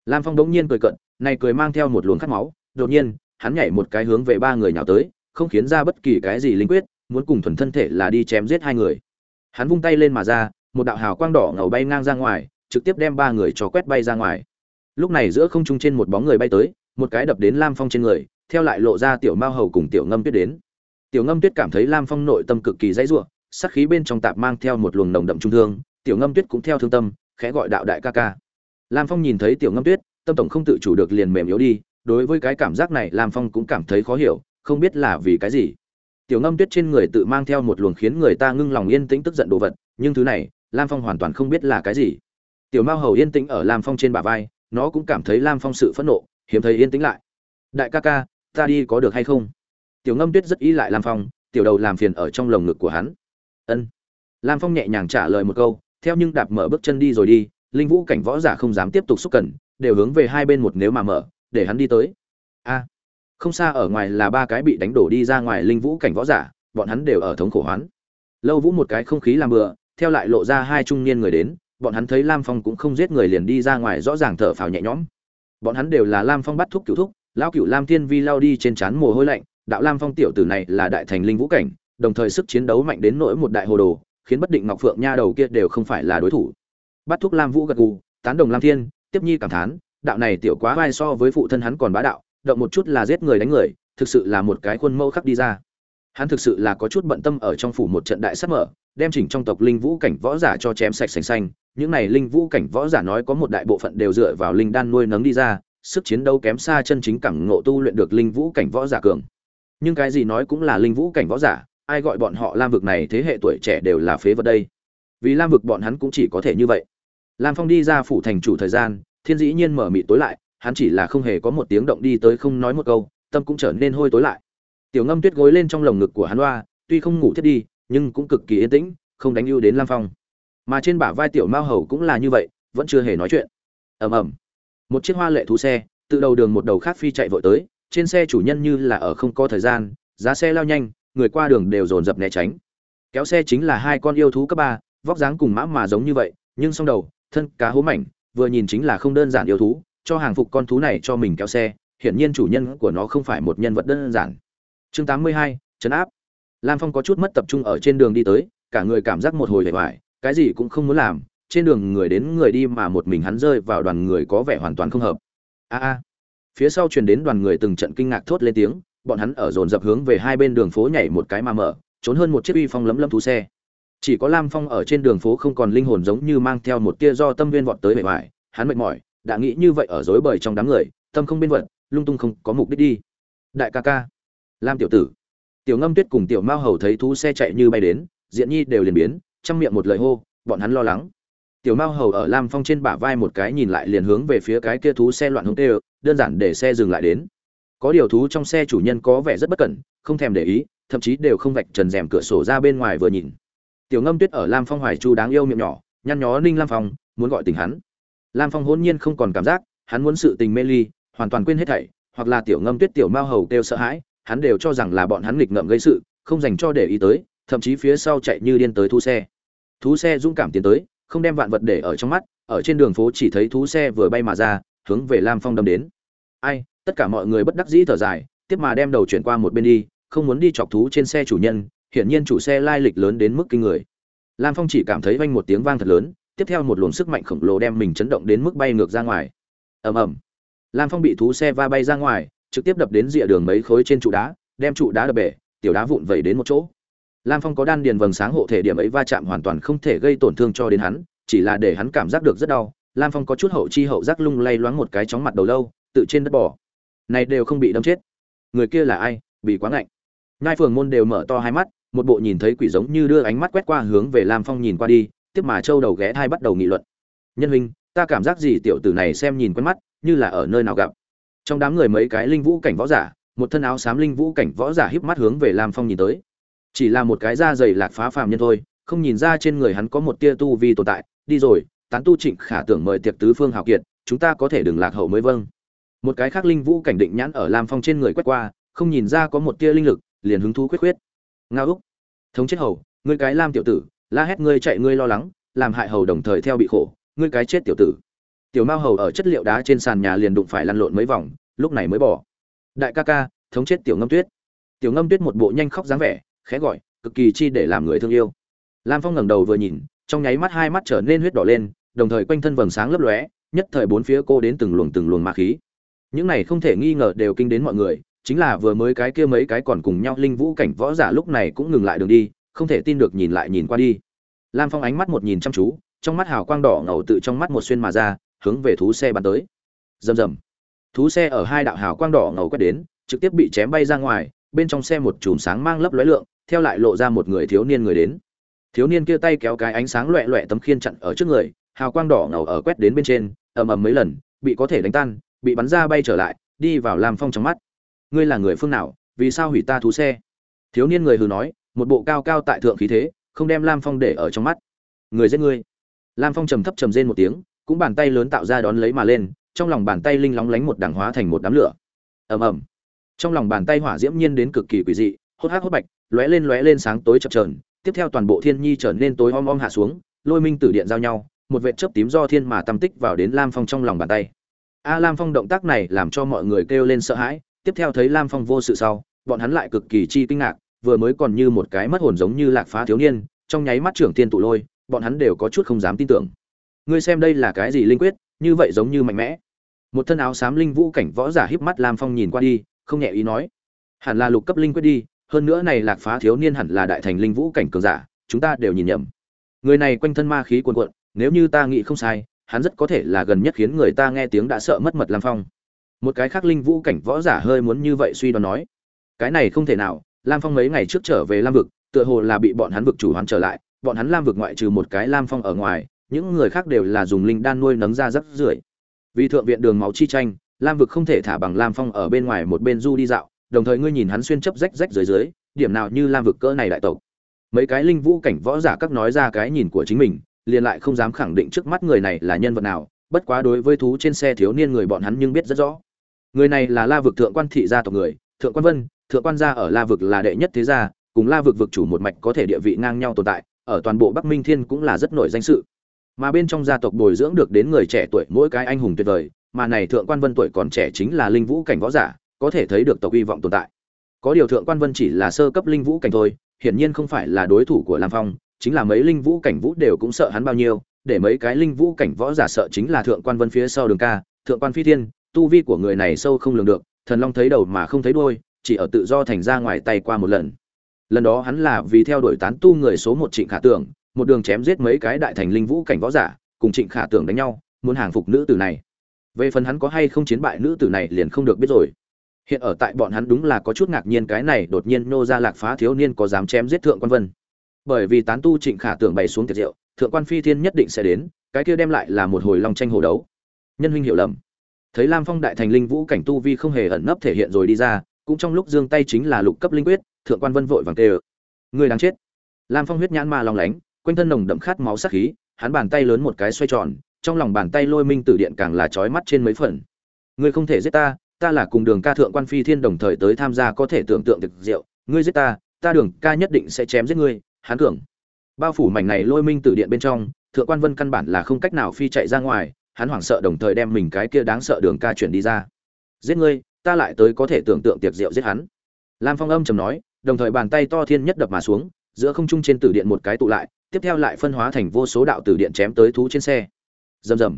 Lam phong đống nhiên cười cận này cười mang theo một luồng khát máu, đột nhiên, hắn nhảy một cái hướng về ba người nhào tới, không khiến ra bất kỳ cái gì linh quyết, muốn cùng thuần thân thể là đi chém giết hai người. Hắn vung tay lên mà ra, một đạo hào quang đỏ ngầu bay ngang ra ngoài, trực tiếp đem ba người cho quét bay ra ngoài. Lúc này giữa không trung trên một bóng người bay tới, một cái đập đến lam phong trên người, theo lại lộ ra tiểu mao hầu cùng tiểu ngâm tuyết đến. Tiểu ngâm tuyết cảm thấy lam phong nội tâm cực kỳ dãy ruộng sắc khí bên trong tạp mang theo một luồng nồng đậm trung thương, tiểu ngâm tuyết cũng theo thương tâm, khẽ gọi đạo đại ca ca. Lam phong nhìn thấy tiểu ngâm tuyết tâm tổng không tự chủ được liền mềm yếu đi, đối với cái cảm giác này, lam phong cũng cảm thấy khó hiểu, không biết là vì cái gì. Tiểu ngâm tuyết trên người tự mang theo một luồng khiến người ta ngưng lòng yên tĩnh tức giận đồ vật, nhưng thứ này, lam phong hoàn toàn không biết là cái gì. Tiểu mao hầu yên tĩnh ở lam phong trên bả vai, nó cũng cảm thấy lam phong sự phẫn nộ, hiếm thấy yên tĩnh lại. Đại ca ca, ta đi có được hay không? Tiểu ngâm tuyết rất ý lại lam phong, tiểu đầu làm phiền ở trong lồng ngực của hắn. Ân. Lam phong nhẹ nhàng trả lời một câu, theo nhưng đạp mở bước chân đi rồi đi, linh vũ cảnh võ giả không dám tiếp tục xúc cần đều hướng về hai bên một nếu mà mở, để hắn đi tới. A, không xa ở ngoài là ba cái bị đánh đổ đi ra ngoài linh vũ cảnh võ giả, bọn hắn đều ở thống khổ hoán. Lâu vũ một cái không khí làm bừa, theo lại lộ ra hai trung niên người đến, bọn hắn thấy lam phong cũng không giết người liền đi ra ngoài rõ ràng thở phào nhẹ nhõm. Bọn hắn đều là lam phong bắt thúc cựu thúc, lão cựu lam thiên vi lao đi trên trán mồ hôi lạnh, đạo lam phong tiểu tử này là đại thành linh vũ cảnh, đồng thời sức chiến đấu mạnh đến nỗi một đại hồ đồ, khiến bất định ngọc phượng nha đầu kia đều không phải là đối thủ. Bắt thúc lam vũ gật gù, tán đồng lam thiên tiếp nhi cảm thán, đạo này tiểu quá vai so với phụ thân hắn còn bá đạo, động một chút là giết người đánh người, thực sự là một cái khuôn mẫu khắc đi ra. Hắn thực sự là có chút bận tâm ở trong phủ một trận đại sát mở, đem chỉnh trong tộc linh vũ cảnh võ giả cho chém sạch sành xanh. Những này linh vũ cảnh võ giả nói có một đại bộ phận đều dựa vào linh đan nuôi nấng đi ra, sức chiến đấu kém xa chân chính cẳng ngộ tu luyện được linh vũ cảnh võ giả cường. Nhưng cái gì nói cũng là linh vũ cảnh võ giả, ai gọi bọn họ lam vực này thế hệ tuổi trẻ đều là phế vật đây? Vì lam vực bọn hắn cũng chỉ có thể như vậy lam phong đi ra phủ thành chủ thời gian, thiên dĩ nhiên mở mị tối lại, hắn chỉ là không hề có một tiếng động đi tới không nói một câu, tâm cũng trở nên hôi tối lại. Tiểu ngâm tuyết gối lên trong lồng ngực của hắn loa tuy không ngủ thiết đi, nhưng cũng cực kỳ yên tĩnh, không đánh ưu đến lam phong. Mà trên bả vai tiểu mao hầu cũng là như vậy, vẫn chưa hề nói chuyện. Ầm ầm. Một chiếc hoa lệ thú xe, từ đầu đường một đầu khác phi chạy vội tới, trên xe chủ nhân như là ở không có thời gian, giá xe lao nhanh, người qua đường đều dồn dập né tránh. Kéo xe chính là hai con yêu thú cấp ba, vóc dáng cùng mã mà giống như vậy, nhưng song đầu thân cá hố mảnh vừa nhìn chính là không đơn giản yêu thú cho hàng phục con thú này cho mình kéo xe hiển nhiên chủ nhân của nó không phải một nhân vật đơn giản. Chương 82, chấn áp. Lam phong có chút mất tập trung ở trên đường đi tới cả người cảm giác một hồi vẻ vải cái gì cũng không muốn làm trên đường người đến người đi mà một mình hắn rơi vào đoàn người có vẻ hoàn toàn không hợp. A a. Phía sau truyền đến đoàn người từng trận kinh ngạc thốt lên tiếng bọn hắn ở dồn dập hướng về hai bên đường phố nhảy một cái mà mở trốn hơn một chiếc uy phong lấm lấm thú xe chỉ có lam phong ở trên đường phố không còn linh hồn giống như mang theo một tia do tâm viên vọt tới bề ngoài, hắn mệt mỏi, đã nghĩ như vậy ở dối bời trong đám người, tâm không biên vật lung tung không có mục đích đi. Đại ca ca. Lam tiểu tử. Tiểu ngâm tuyết cùng tiểu mao hầu thấy thú xe chạy như bay đến, diện nhi đều liền biến chăm miệng một lời hô, bọn hắn lo lắng. Tiểu mao hầu ở lam phong trên bả vai một cái nhìn lại liền hướng về phía cái kia thú xe loạn hông tê, đơn giản để xe dừng lại đến. Có điều thú trong xe chủ nhân có vẻ rất bất cẩn, không thèm để ý, thậm chí đều không vạch trần rèm cửa sổ ra bên ngoài vừa nhìn tiểu ngâm tuyết ở lam phong hoài chu đáng yêu miệng nhỏ, nhăn nhó ninh lam phong, muốn gọi tình hắn. Lam phong hôn nhiên không còn cảm giác, hắn muốn sự tình mê ly, hoàn toàn quên hết thảy, hoặc là tiểu ngâm tuyết, tiểu mao hầu kêu sợ hãi, hắn đều cho rằng là bọn hắn nghịch ngợm gây sự, không dành cho để ý tới, thậm chí phía sau chạy như điên tới thu xe. Thú xe dũng cảm tiến tới, không đem vạn vật để ở trong mắt, ở trên đường phố chỉ thấy thú xe vừa bay mà ra, hướng về lam phong đâm đến. Ai, tất cả mọi người bất đắc dĩ thở dài, tiếp mà đem đầu chuyển qua một bên đi, không muốn đi chọc thú trên xe chủ nhân hiển nhiên chủ xe lai lịch lớn đến mức kinh người. Lam phong chỉ cảm thấy vang một tiếng vang thật lớn, tiếp theo một luồng sức mạnh khổng lồ đem mình chấn động đến mức bay ngược ra ngoài. Ầm ầm. Lam phong bị thú xe va bay ra ngoài, trực tiếp đập đến rìa đường mấy khối trên trụ đá, đem trụ đá đập bể, tiểu đá vụn vẩy đến một chỗ. Lam phong có đan điền vầng sáng hộ thể điểm ấy va chạm hoàn toàn không thể gây tổn thương cho đến hắn, chỉ là để hắn cảm giác được rất đau, lam phong có chút hậu chi hậu giác lung lay loáng một cái chóng mặt đầu lâu, tự trên đất bỏ này đều không bị đâm chết. Người kia là ai? Bị quá ngạnh. Ngai phường môn đều mở to hai mắt một bộ nhìn thấy quỷ giống như đưa ánh mắt quét qua hướng về lam phong nhìn qua đi, tiếp mà châu đầu ghé thai bắt đầu nghị luận. Nhân huynh, ta cảm giác gì tiểu tử này xem nhìn quen mắt, như là ở nơi nào gặp? Trong đám người mấy cái linh vũ cảnh võ giả, một thân áo xám linh vũ cảnh võ giả híp mắt hướng về lam phong nhìn tới. Chỉ là một cái da dày lạc phá phàm nhân thôi, không nhìn ra trên người hắn có một tia tu vi tồn tại. Đi rồi, tán tu trịnh khả tưởng mời tiệc tứ phương hào kiệt, chúng ta có thể đừng lạc hậu mới vâng. Một cái khác linh vũ cảnh định nhãn ở lam phong trên người quét qua, không nhìn ra có một tia linh lực, liền hứng thú khuyết khuyết ngao úc. Thống chết hầu, ngươi cái lam tiểu tử, la hét ngươi chạy ngươi lo lắng, làm hại hầu đồng thời theo bị khổ, ngươi cái chết tiểu tử. Tiểu mao hầu ở chất liệu đá trên sàn nhà liền đụng phải lăn lộn mấy vòng, lúc này mới bỏ. Đại ca ca, thống chết tiểu ngâm tuyết. Tiểu ngâm tuyết một bộ nhanh khóc dáng vẻ, khẽ gọi, cực kỳ chi để làm người thương yêu. Lam phong ngẩng đầu vừa nhìn, trong nháy mắt hai mắt trở nên huyết đỏ lên, đồng thời quanh thân vầng sáng lấp lóe, nhất thời bốn phía cô đến từng luồng từng luồng ma khí. Những này không thể nghi ngờ đều kinh đến mọi người chính là vừa mới cái kia mấy cái còn cùng nhau linh vũ cảnh võ giả lúc này cũng ngừng lại đường đi, không thể tin được nhìn lại nhìn qua đi. Lam phong ánh mắt một nhìn chăm chú, trong mắt hào quang đỏ ngầu tự trong mắt một xuyên mà ra, hướng về thú xe bắn tới. Rầm rầm. Thú xe ở hai đạo hào quang đỏ ngầu quét đến, trực tiếp bị chém bay ra ngoài, bên trong xe một chùm sáng mang lấp lóe lượng, theo lại lộ ra một người thiếu niên người đến. Thiếu niên kia tay kéo cái ánh sáng loẹ loẹ tấm khiên chặn ở trước người, hào quang đỏ ngầu ở quét đến bên trên, ầm ầm mấy lần, bị có thể đánh tan, bị bắn ra bay trở lại, đi vào lam phong trong mắt ngươi là người phương nào, vì sao hủy ta thú xe? Thiếu niên người hừ nói, một bộ cao cao tại thượng khí thế, không đem lam phong để ở trong mắt. Người giết ngươi. Lam phong trầm thấp trầm rên một tiếng, cũng bàn tay lớn tạo ra đón lấy mà lên, trong lòng bàn tay linh lóng lánh một đảng hóa thành một đám lửa. Ầm ầm. Trong lòng bàn tay hỏa diễm nhiên đến cực kỳ quỷ dị, hốt hác hốt bạch, lóe lên lóe lên sáng tối chập trờn tiếp theo toàn bộ thiên nhi trở nên tối om om hạ xuống, lôi minh tử điện giao nhau, một vệt chớp tím do thiên mà tâm tích vào đến lam phong trong lòng bàn tay. A lam phong động tác này làm cho mọi người kêu lên sợ hãi tiếp theo thấy lam phong vô sự sau, bọn hắn lại cực kỳ chi kinh ngạc, vừa mới còn như một cái mất hồn giống như lạc phá thiếu niên, trong nháy mắt trưởng tiên tụ lôi, bọn hắn đều có chút không dám tin tưởng. Ngươi xem đây là cái gì linh quyết, như vậy giống như mạnh mẽ. Một thân áo xám linh vũ cảnh võ giả híp mắt lam phong nhìn qua đi, không nhẹ ý nói. Hẳn là lục cấp linh quyết đi, hơn nữa này lạc phá thiếu niên hẳn là đại thành linh vũ cảnh cường giả, chúng ta đều nhìn nhầm. Người này quanh thân ma khí cuồn cuộn, nếu như ta nghĩ không sai, hắn rất có thể là gần nhất khiến người ta nghe tiếng đã sợ mất mật lam phong một cái khác linh vũ cảnh võ giả hơi muốn như vậy suy đoán nói, cái này không thể nào, lam phong mấy ngày trước trở về lam vực, tựa hồ là bị bọn hắn vực chủ hoán trở lại, bọn hắn lam vực ngoại trừ một cái lam phong ở ngoài, những người khác đều là dùng linh đan nuôi nấng ra rất rưởi. Vì thượng viện đường máu chi tranh, lam vực không thể thả bằng lam phong ở bên ngoài một bên du đi dạo, đồng thời ngươi nhìn hắn xuyên chấp rách rách dưới dưới, điểm nào như lam vực cỡ này đại tộc. Mấy cái linh vũ cảnh võ giả các nói ra cái nhìn của chính mình, liền lại không dám khẳng định trước mắt người này là nhân vật nào, bất quá đối với thú trên xe thiếu niên người bọn hắn nhưng biết rất rõ người này là la vực thượng quan thị gia tộc người, thượng quan vân, thượng quan gia ở la vực là đệ nhất thế gia, cùng la vực vực chủ một mạch có thể địa vị ngang nhau tồn tại, ở toàn bộ bắc minh thiên cũng là rất nổi danh sự. Mà bên trong gia tộc bồi dưỡng được đến người trẻ tuổi mỗi cái anh hùng tuyệt vời, mà này thượng quan vân tuổi còn trẻ chính là linh vũ cảnh võ giả, có thể thấy được tộc hy vọng tồn tại. Có điều thượng quan vân chỉ là sơ cấp linh vũ cảnh thôi, hiển nhiên không phải là đối thủ của lam phong, chính là mấy linh vũ cảnh vũ đều cũng sợ hắn bao nhiêu, để mấy cái linh vũ cảnh võ giả sợ chính là thượng quan vân phía sau đường ca, thượng quan phi thiên tu vi của người này sâu không lường được, thần long thấy đầu mà không thấy đuôi, chỉ ở tự do thành ra ngoài tay qua một lần. Lần đó hắn là vì theo đuổi tán tu người số một trịnh khả tưởng, một đường chém giết mấy cái đại thành linh vũ cảnh võ giả, cùng trịnh khả tưởng đánh nhau, muốn hàng phục nữ tử này. Về phần hắn có hay không chiến bại nữ tử này liền không được biết rồi. Hiện ở tại bọn hắn đúng là có chút ngạc nhiên cái này đột nhiên nô ra lạc phá thiếu niên có dám chém giết thượng quan vân. Bởi vì tán tu trịnh khả tưởng bày xuống tiệc rượu thượng quan phi thiên nhất định sẽ đến, cái kia đem lại là một hồi long tranh hồ đấu. Nhân huynh hiểu lầm thấy lam phong đại thành linh vũ cảnh tu vi không hề ẩn nấp thể hiện rồi đi ra, cũng trong lúc giương tay chính là lục cấp linh quyết, thượng quan vân vội vàng tê ơ người đang chết. Lam phong huyết nhãn ma long lánh, quanh thân nồng đậm khát máu sắc khí, hắn bàn tay lớn một cái xoay tròn, trong lòng bàn tay lôi minh tử điện càng là trói mắt trên mấy phần. Ngươi không thể giết ta ta là cùng đường ca thượng quan phi thiên đồng thời tới tham gia có thể tưởng tượng thực diệu. Ngươi giết ta ta đường ca nhất định sẽ chém giết ngươi hán cường. Bao phủ mảnh này lôi minh tử điện bên trong, thượng quan vân căn bản là không cách nào phi chạy ra ngoài hắn hoảng sợ đồng thời đem mình cái kia đáng sợ đường ca chuyển đi ra. Giết ngươi, ta lại tới có thể tưởng tượng tiệc rượu giết hắn. Lam phong âm trầm nói, đồng thời bàn tay to thiên nhất đập mà xuống, giữa không trung trên tử điện một cái tụ lại, tiếp theo lại phân hóa thành vô số đạo tử điện chém tới thú trên xe. Rầm rầm.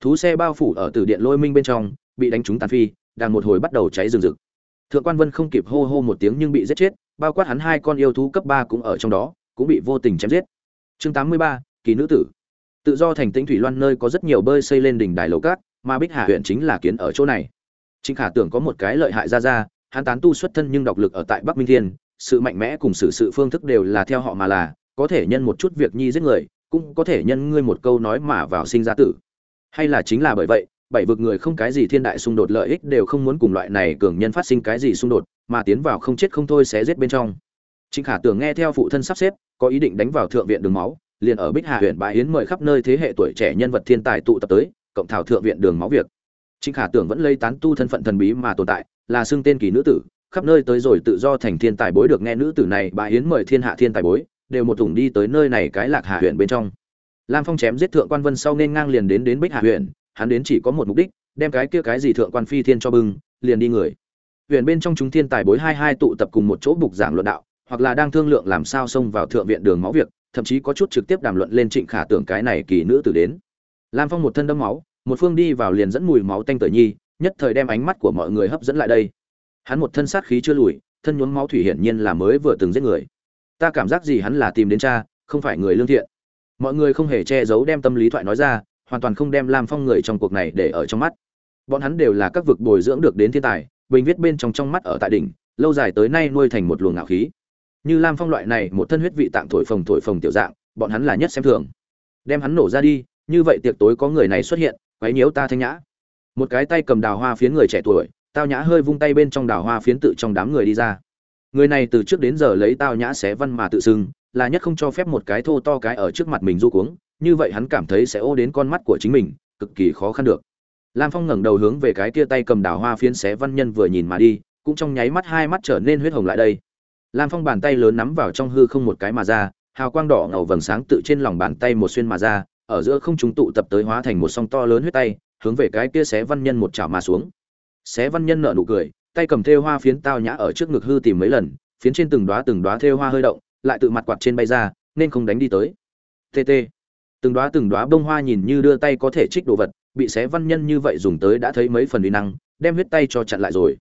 Thú xe bao phủ ở tử điện lôi minh bên trong, bị đánh trúng tàn phi, đang một hồi bắt đầu cháy rừng rực. Thượng quan vân không kịp hô hô một tiếng nhưng bị giết chết, bao quát hắn hai con yêu thú cấp ba cũng ở trong đó, cũng bị vô tình chém giết. Chương tám mươi ba, kỳ nữ tử tự do thành tĩnh thủy loan nơi có rất nhiều bơi xây lên đỉnh đài lầu cát, mà bích hà huyện chính là kiến ở chỗ này. Chính khả tưởng có một cái lợi hại ra ra hắn tán tu xuất thân nhưng độc lực ở tại bắc minh thiên, sự mạnh mẽ cùng sự sự phương thức đều là theo họ mà là, có thể nhân một chút việc nhi giết người, cũng có thể nhân ngươi một câu nói mà vào sinh ra tử. Hay là chính là bởi vậy, bảy vực người không cái gì thiên đại xung đột lợi ích đều không muốn cùng loại này cường nhân phát sinh cái gì xung đột, mà tiến vào không chết không thôi sẽ giết bên trong. Trịnh khả tưởng nghe theo phụ thân sắp xếp, có ý định đánh vào thượng viện đường máu liền ở bích hà huyện bãi yến mời khắp nơi thế hệ tuổi trẻ nhân vật thiên tài tụ tập tới, cộng thảo thượng viện đường máu việc. Trịnh khả tưởng vẫn lấy tán tu thân phận thần bí mà tồn tại, là xưng tên kỳ nữ tử, khắp nơi tới rồi tự do thành thiên tài bối được nghe nữ tử này bãi yến mời thiên hạ thiên tài bối, đều một thủng đi tới nơi này cái lạc hà huyện bên trong. Lam phong chém giết thượng quan vân sau nên ngang liền đến đến bích hà huyện, hắn đến chỉ có một mục đích, đem cái kia cái gì thượng quan phi thiên cho bưng, liền đi người. Huyện bên trong chúng thiên tài bối hai hai tụ tập cùng một chỗ bục giảng luận đạo, hoặc là đang thương lượng làm sao xông vào thượng viện đường máu việc thậm chí có chút trực tiếp đàm luận lên trịnh khả tưởng cái này kỳ nữ tử đến. Lam phong một thân đẫm máu, một phương đi vào liền dẫn mùi máu tanh tử nhi, nhất thời đem ánh mắt của mọi người hấp dẫn lại đây. Hắn một thân sát khí chưa lùi, thân nhuốm máu thủy hiển nhiên là mới vừa từng giết người. Ta cảm giác gì hắn là tìm đến cha, không phải người lương thiện. Mọi người không hề che giấu đem tâm lý thoại nói ra, hoàn toàn không đem lam phong người trong cuộc này để ở trong mắt. Bọn hắn đều là các vực bồi dưỡng được đến thiên tài, bình viết bên trong trong mắt ở tại đỉnh, lâu dài tới nay nuôi thành một luồng ngạo khí như lam phong loại này, một thân huyết vị tạng thổi phồng thổi phồng tiểu dạng, bọn hắn là nhất xem thường. Đem hắn nổ ra đi, như vậy tiệc tối có người này xuất hiện, quấy nhiễu ta thanh nhã. Một cái tay cầm đào hoa phiến người trẻ tuổi, tao nhã hơi vung tay bên trong đào hoa phiến tự trong đám người đi ra. Người này từ trước đến giờ lấy tao nhã xé văn mà tự xưng, là nhất không cho phép một cái thô to cái ở trước mặt mình du cuống, như vậy hắn cảm thấy sẽ ô đến con mắt của chính mình, cực kỳ khó khăn được. Lam phong ngẩng đầu hướng về cái tia tay cầm đào hoa phiến xé văn nhân vừa nhìn mà đi, cũng trong nháy mắt hai mắt trở nên huyết hồng lại đây lam phong bàn tay lớn nắm vào trong hư không một cái mà ra, hào quang đỏ ngầu vầng sáng tự trên lòng bàn tay một xuyên mà ra, ở giữa không chúng tụ tập tới hóa thành một song to lớn huyết tay, hướng về cái kia xé văn nhân một chảo mà xuống. Xé văn nhân nở nụ cười, tay cầm thêu hoa phiến tao nhã ở trước ngực hư tìm mấy lần, phiến trên từng đóa từng đóa thêu hoa hơi động, lại tự mặt quạt trên bay ra, nên không đánh đi tới. Tt từng đóa từng đóa bông hoa nhìn như đưa tay có thể trích đồ vật, bị xé văn nhân như vậy dùng tới đã thấy mấy phần uy năng, đem huyết tay cho chặn lại rồi.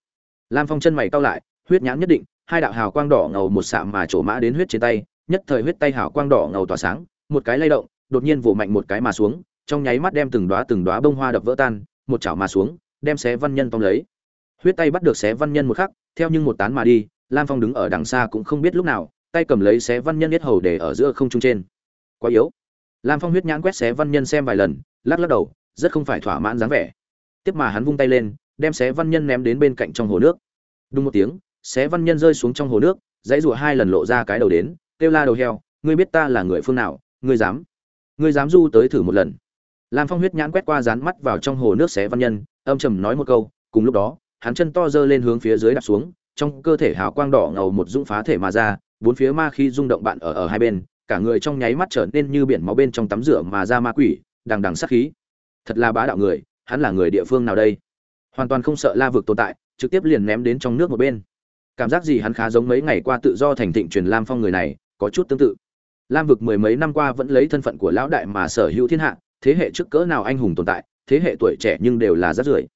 Lam phong chân mày cau lại, huyết nhãn nhất định hai đạo hào quang đỏ ngầu một xạ mà trổ mã đến huyết trên tay, nhất thời huyết tay hào quang đỏ ngầu tỏa sáng, một cái lay động, đột nhiên vồ mạnh một cái mà xuống, trong nháy mắt đem từng đóa từng đóa bông hoa đập vỡ tan, một chảo mà xuống, đem xé văn nhân tóm lấy. Huyết tay bắt được xé văn nhân một khắc, theo nhưng một tán mà đi, lam phong đứng ở đằng xa cũng không biết lúc nào, tay cầm lấy xé văn nhân biết hầu để ở giữa không trung trên. Quá yếu. Lam phong huyết nhãn quét xé văn nhân xem vài lần, lắc lắc đầu, rất không phải thỏa mãn dáng vẻ. Tiếp mà hắn vung tay lên, đem xé văn nhân ném đến bên cạnh trong hồ nước. Đúng một tiếng xé văn nhân rơi xuống trong hồ nước, dãy rủa hai lần lộ ra cái đầu đến, kêu la đầu heo, ngươi biết ta là người phương nào, ngươi dám ngươi dám du tới thử một lần. Lam phong huyết nhãn quét qua dán mắt vào trong hồ nước xé văn nhân, âm trầm nói một câu, cùng lúc đó, hắn chân to giơ lên hướng phía dưới đặt xuống, trong cơ thể hào quang đỏ ngầu một dũng phá thể mà ra, bốn phía ma khi rung động bạn ở ở hai bên, cả người trong nháy mắt trở nên như biển máu bên trong tắm rửa mà ra ma quỷ, đằng đằng sát khí. Thật là bá đạo người, hắn là người địa phương nào đây? Hoàn toàn không sợ la vực tồn tại, trực tiếp liền ném đến trong nước một bên cảm giác gì hắn khá giống mấy ngày qua tự do thành thịnh truyền lam phong người này, có chút tương tự. Lam vực mười mấy năm qua vẫn lấy thân phận của lão đại mà sở hữu thiên hạ, thế hệ trước cỡ nào anh hùng tồn tại, thế hệ tuổi trẻ nhưng đều là rất rưởi.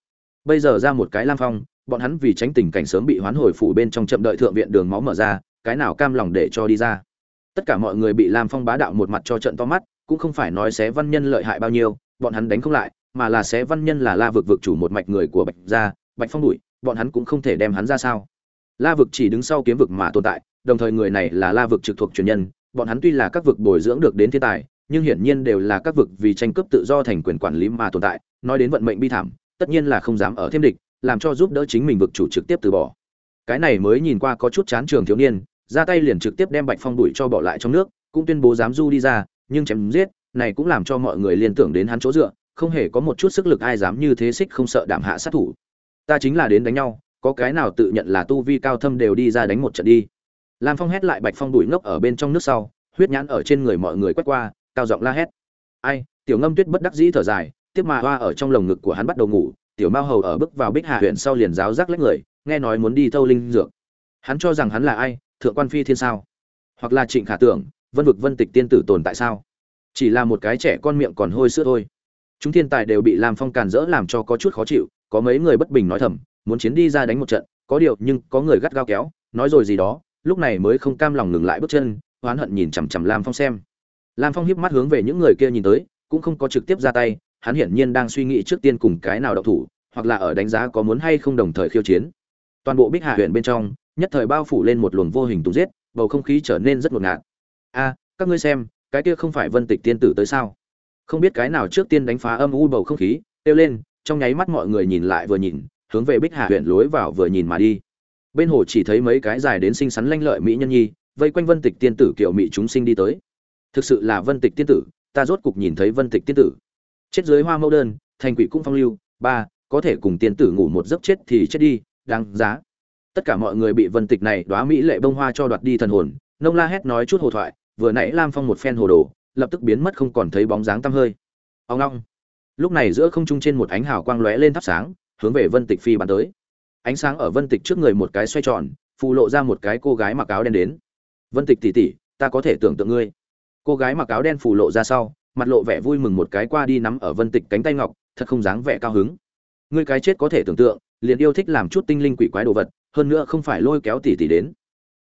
Bây giờ ra một cái lam phong, bọn hắn vì tránh tình cảnh sớm bị hoán hồi phủ bên trong chậm đợi thượng viện đường máu mở ra, cái nào cam lòng để cho đi ra. Tất cả mọi người bị lam phong bá đạo một mặt cho trận to mắt, cũng không phải nói xé văn nhân lợi hại bao nhiêu, bọn hắn đánh không lại, mà là xé văn nhân là la vực vực chủ một mạch người của bạch gia, bạch phong đuổi, bọn hắn cũng không thể đem hắn ra sao. La vực chỉ đứng sau kiếm vực mà tồn tại, đồng thời người này là La vực trực thuộc truyền nhân, bọn hắn tuy là các vực bồi dưỡng được đến thiên tài, nhưng hiển nhiên đều là các vực vì tranh cướp tự do thành quyền quản lý mà tồn tại, nói đến vận mệnh bi thảm, tất nhiên là không dám ở thêm địch, làm cho giúp đỡ chính mình vực chủ trực tiếp từ bỏ. Cái này mới nhìn qua có chút chán trường thiếu niên, ra tay liền trực tiếp đem Bạch Phong đuổi cho bỏ lại trong nước, cũng tuyên bố dám du đi ra, nhưng chém giết, này cũng làm cho mọi người liên tưởng đến hắn chỗ dựa, không hề có một chút sức lực ai dám như thế xích không sợ đảm hạ sát thủ. Ta chính là đến đánh nhau, có cái nào tự nhận là tu vi cao thâm đều đi ra đánh một trận đi. Lam phong hét lại bạch phong đuổi ngốc ở bên trong nước sau, huyết nhãn ở trên người mọi người quét qua, cao giọng la hét. Ai, tiểu ngâm tuyết bất đắc dĩ thở dài, tiếp mà hoa ở trong lồng ngực của hắn bắt đầu ngủ, tiểu mao hầu ở bước vào bích hạ huyện sau liền giáo giác lách người, nghe nói muốn đi thâu linh dược. Hắn cho rằng hắn là ai, thượng quan phi thiên sao? Hoặc là trịnh khả tưởng, vân vực vân tịch tiên tử tồn tại sao? Chỉ là một cái trẻ con miệng còn hôi sữa thôi. Chúng thiên tài đều bị lam phong càn rỡ làm cho có chút khó chịu, có mấy người bất bình nói thầm muốn chiến đi ra đánh một trận, có điều nhưng có người gắt gao kéo, nói rồi gì đó, lúc này mới không cam lòng ngừng lại bước chân, oán hận nhìn chằm chằm lam phong xem. Lam phong hiếp mắt hướng về những người kia nhìn tới, cũng không có trực tiếp ra tay, hắn hiển nhiên đang suy nghĩ trước tiên cùng cái nào độc thủ, hoặc là ở đánh giá có muốn hay không đồng thời khiêu chiến. Toàn bộ bích hạ huyện bên trong, nhất thời bao phủ lên một luồng vô hình tùng giết, bầu không khí trở nên rất ngột ngạt. A, các ngươi xem, cái kia không phải vân tịch tiên tử tới sao? Không biết cái nào trước tiên đánh phá âm u bầu không khí, kêu lên, trong nháy mắt mọi người nhìn lại vừa nhìn hướng về bích hà huyện lối vào vừa nhìn mà đi. Bên hồ chỉ thấy mấy cái dài đến xinh xắn lanh lợi mỹ nhân nhi, vây quanh vân tịch tiên tử kiểu mỹ chúng sinh đi tới. Thực sự là vân tịch tiên tử, ta rốt cục nhìn thấy vân tịch tiên tử. Chết dưới hoa mẫu đơn, thành quỷ cũng phong lưu, ba, có thể cùng tiên tử ngủ một giấc chết thì chết đi, đáng giá. Tất cả mọi người bị vân tịch này đoá mỹ lệ bông hoa cho đoạt đi thần hồn, nông la hét nói chút hồ thoại, vừa nãy lam phong một phen hồ đồ, lập tức biến mất không còn thấy bóng dáng tăm hơi. Ông long lúc này giữa không trung trên một ánh hào quang lóe lên thắp sáng hướng về vân tịch phi bắn tới. Ánh sáng ở vân tịch trước người một cái xoay tròn, phù lộ ra một cái cô gái mặc áo đen đến. Vân tịch tỷ tỷ, ta có thể tưởng tượng ngươi. Cô gái mặc áo đen phù lộ ra sau, mặt lộ vẻ vui mừng một cái qua đi nắm ở vân tịch cánh tay ngọc, thật không dáng vẻ cao hứng. Ngươi cái chết có thể tưởng tượng, liền yêu thích làm chút tinh linh quỷ quái đồ vật, hơn nữa không phải lôi kéo tỷ tỷ đến.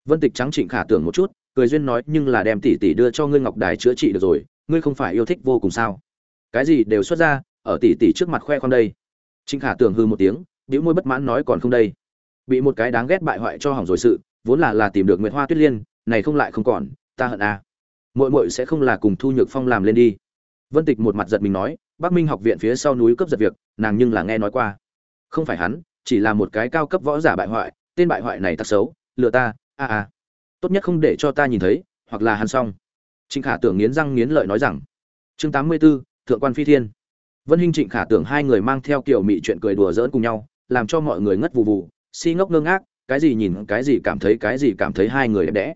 Vân tịch trắng trịnh khả tưởng một chút, cười duyên nói, nhưng là đem tỷ tỷ đưa cho ngươi ngọc đài chữa trị được rồi, ngươi không phải yêu thích vô cùng sao? Cái gì đều xuất ra, ở tỷ tỷ trước mặt khoe khoang đây trịnh khả tưởng hư một tiếng bĩu môi bất mãn nói còn không đây. Bị một cái đáng ghét bại hoại cho hỏng rồi sự vốn là là tìm được nguyệt hoa tuyết liên này không lại không còn ta hận à. muội muội sẽ không là cùng thu nhược phong làm lên đi. Vân tịch một mặt giật mình nói bắc minh học viện phía sau núi cấp giật việc nàng nhưng là nghe nói qua. Không phải hắn chỉ là một cái cao cấp võ giả bại hoại tên bại hoại này tặc xấu lừa ta a a. Tốt nhất không để cho ta nhìn thấy hoặc là hắn xong. Trịnh khả tưởng nghiến răng nghiến lợi nói rằng chương tám mươi 84, thượng quan phi thiên vân hinh trịnh khả tưởng hai người mang theo kiểu mị chuyện cười đùa giỡn cùng nhau, làm cho mọi người ngất vụ vụ si ngốc ngơ ngác, cái gì nhìn, cái gì cảm thấy, cái gì cảm thấy hai người đẹp đẽ.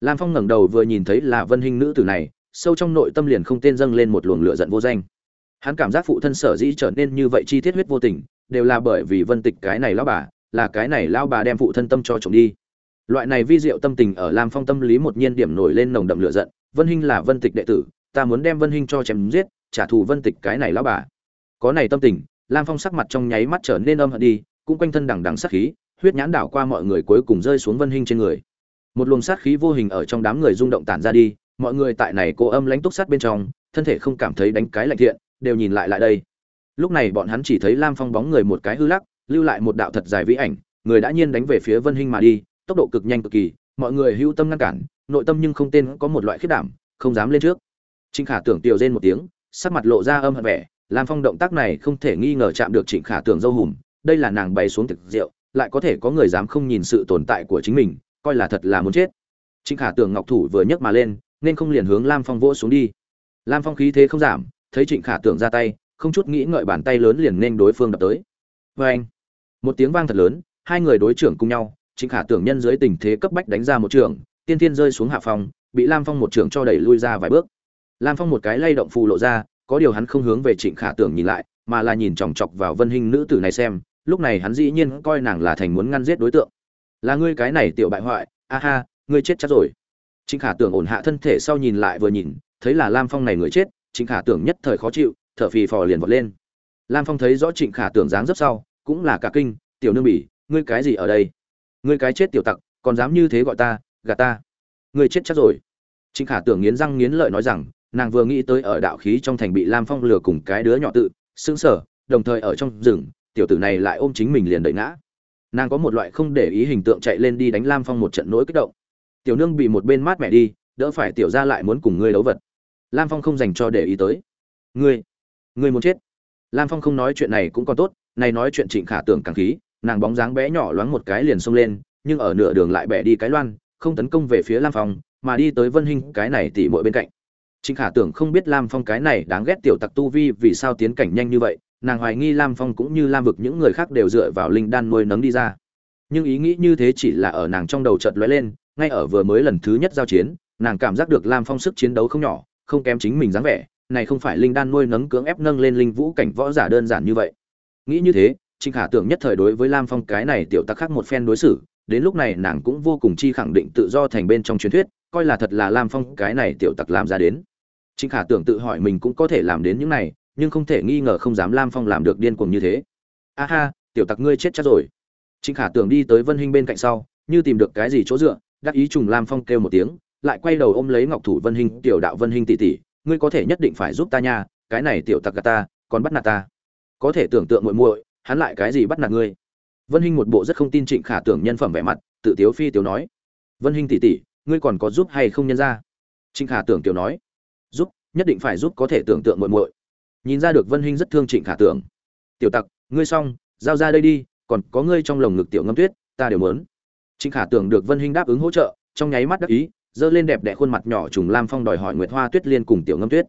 Lam phong ngẩng đầu vừa nhìn thấy là vân hinh nữ tử này, sâu trong nội tâm liền không tên dâng lên một luồng lửa giận vô danh. Hắn cảm giác phụ thân sở dĩ trở nên như vậy chi tiết huyết vô tình, đều là bởi vì vân tịch cái này lão bà, là cái này lão bà đem phụ thân tâm cho chồng đi. Loại này vi diệu tâm tình ở lam phong tâm lý một nhiên điểm nổi lên nồng đậm lửa giận, vân hinh là vân tịch đệ tử, ta muốn đem vân hinh cho chém giết trả thù vân tịch cái này lão bà. Có này tâm tình, lam phong sắc mặt trong nháy mắt trở nên âm hận đi, cũng quanh thân đằng đằng sát khí, huyết nhãn đảo qua mọi người cuối cùng rơi xuống vân hình trên người. Một luồng sát khí vô hình ở trong đám người rung động tản ra đi, mọi người tại này cô âm lãnh túc sát bên trong, thân thể không cảm thấy đánh cái lạnh thiện, đều nhìn lại lại đây. Lúc này bọn hắn chỉ thấy lam phong bóng người một cái hư lắc, lưu lại một đạo thật dài vĩ ảnh, người đã nhiên đánh về phía vân hình mà đi, tốc độ cực nhanh cực kỳ, mọi người hưu tâm ngăn cản, nội tâm nhưng không tên có một loại khiết đảm, không dám lên trước. Trinh khả tưởng tiểu rên một tiếng sắc mặt lộ ra âm hận vẻ, lam phong động tác này không thể nghi ngờ chạm được trịnh khả tưởng dâu hùm, đây là nàng bày xuống thực rượu, lại có thể có người dám không nhìn sự tồn tại của chính mình, coi là thật là muốn chết. Trịnh khả tưởng ngọc thủ vừa nhấc mà lên, nên không liền hướng lam phong vỗ xuống đi. Lam phong khí thế không giảm, thấy trịnh khả tưởng ra tay, không chút nghĩ ngợi bàn tay lớn liền nên đối phương đập tới. Vê anh một tiếng vang thật lớn, hai người đối trưởng cùng nhau, trịnh khả tưởng nhân dưới tình thế cấp bách đánh ra một trường, tiên tiên rơi xuống hạ phong bị lam phong một trường cho đẩy lui ra vài bước lam phong một cái lay động phù lộ ra, có điều hắn không hướng về trịnh khả tưởng nhìn lại, mà là nhìn chòng chọc vào vân hình nữ tử này xem, lúc này hắn dĩ nhiên coi nàng là thành muốn ngăn giết đối tượng. Là ngươi cái này tiểu bại hoại, a ha, ngươi chết chắc rồi. Trịnh khả tưởng ổn hạ thân thể sau nhìn lại vừa nhìn, thấy là lam phong này người chết, trịnh khả tưởng nhất thời khó chịu, thở phì phò liền vọt lên. Lam phong thấy rõ trịnh khả tưởng dáng dấp sau, cũng là cả kinh, tiểu nương bỉ, ngươi cái gì ở đây? Ngươi cái chết tiểu tặc, còn dám như thế gọi ta gà ta? Ngươi chết chắc rồi. Trịnh khả tưởng nghiến răng nghiến lợi nói rằng nàng vừa nghĩ tới ở đạo khí trong thành bị lam phong lừa cùng cái đứa nhỏ tự, sững sờ, đồng thời ở trong rừng, tiểu tử này lại ôm chính mình liền đẩy ngã. Nàng có một loại không để ý hình tượng chạy lên đi đánh lam phong một trận nỗi kích động. Tiểu nương bị một bên mát mẹ đi, đỡ phải tiểu ra lại muốn cùng ngươi đấu vật. Lam phong không dành cho để ý tới. Ngươi ngươi muốn chết. Lam phong không nói chuyện này cũng còn tốt, này nói chuyện trịnh khả tưởng càng khí, nàng bóng dáng bé nhỏ loáng một cái liền xông lên, nhưng ở nửa đường lại bẻ đi cái loan, không tấn công về phía lam phong, mà đi tới vân hình cái này tỉ mội bên cạnh trịnh khả tưởng không biết lam phong cái này đáng ghét tiểu tặc tu vi vì sao tiến cảnh nhanh như vậy, nàng hoài nghi lam phong cũng như lam vực những người khác đều dựa vào linh đan nuôi nấng đi ra. Nhưng ý nghĩ như thế chỉ là ở nàng trong đầu chợt lóe lên, ngay ở vừa mới lần thứ nhất giao chiến, nàng cảm giác được lam phong sức chiến đấu không nhỏ, không kém chính mình dáng vẻ, này không phải linh đan nuôi nấng cưỡng ép nâng lên linh vũ cảnh võ giả đơn giản như vậy. Nghĩ như thế, trịnh khả tưởng nhất thời đối với lam phong cái này tiểu tặc khác một phen đối xử đến lúc này nàng cũng vô cùng chi khẳng định tự do thành bên trong truyền thuyết, coi là thật là lam phong cái này tiểu tặc làm ra đến. Trịnh khả tưởng tự hỏi mình cũng có thể làm đến những này, nhưng không thể nghi ngờ không dám lam phong làm được điên cuồng như thế. A ha, tiểu tặc ngươi chết chắc rồi. Trịnh khả tưởng đi tới vân hinh bên cạnh sau, như tìm được cái gì chỗ dựa, đắc ý trùng lam phong kêu một tiếng, lại quay đầu ôm lấy ngọc thủ vân hinh, tiểu đạo vân hinh tỷ tỷ, ngươi có thể nhất định phải giúp ta nha, cái này tiểu tặc gà ta, còn bắt nạt ta. Có thể tưởng tượng muội muội, hắn lại cái gì bắt nạt ngươi? Vân hinh một bộ rất không tin trịnh khả tưởng nhân phẩm vẻ mặt, tự tiếu phi tiểu nói. Vân hinh tỷ tỷ, ngươi còn có giúp hay không nhân ra? Trịnh khả tưởng tiểu nói. Giúp, nhất định phải giúp có thể tưởng tượng muội muội. Nhìn ra được vân hinh rất thương trịnh khả tưởng. Tiểu tặc, ngươi xong, giao ra đây đi, còn có ngươi trong lồng ngực tiểu ngâm tuyết, ta đều muốn. Trịnh khả tưởng được vân hinh đáp ứng hỗ trợ, trong nháy mắt đắc ý dơ lên đẹp đẽ khuôn mặt nhỏ trùng lam phong đòi hỏi nguyệt hoa tuyết liên cùng tiểu ngâm tuyết.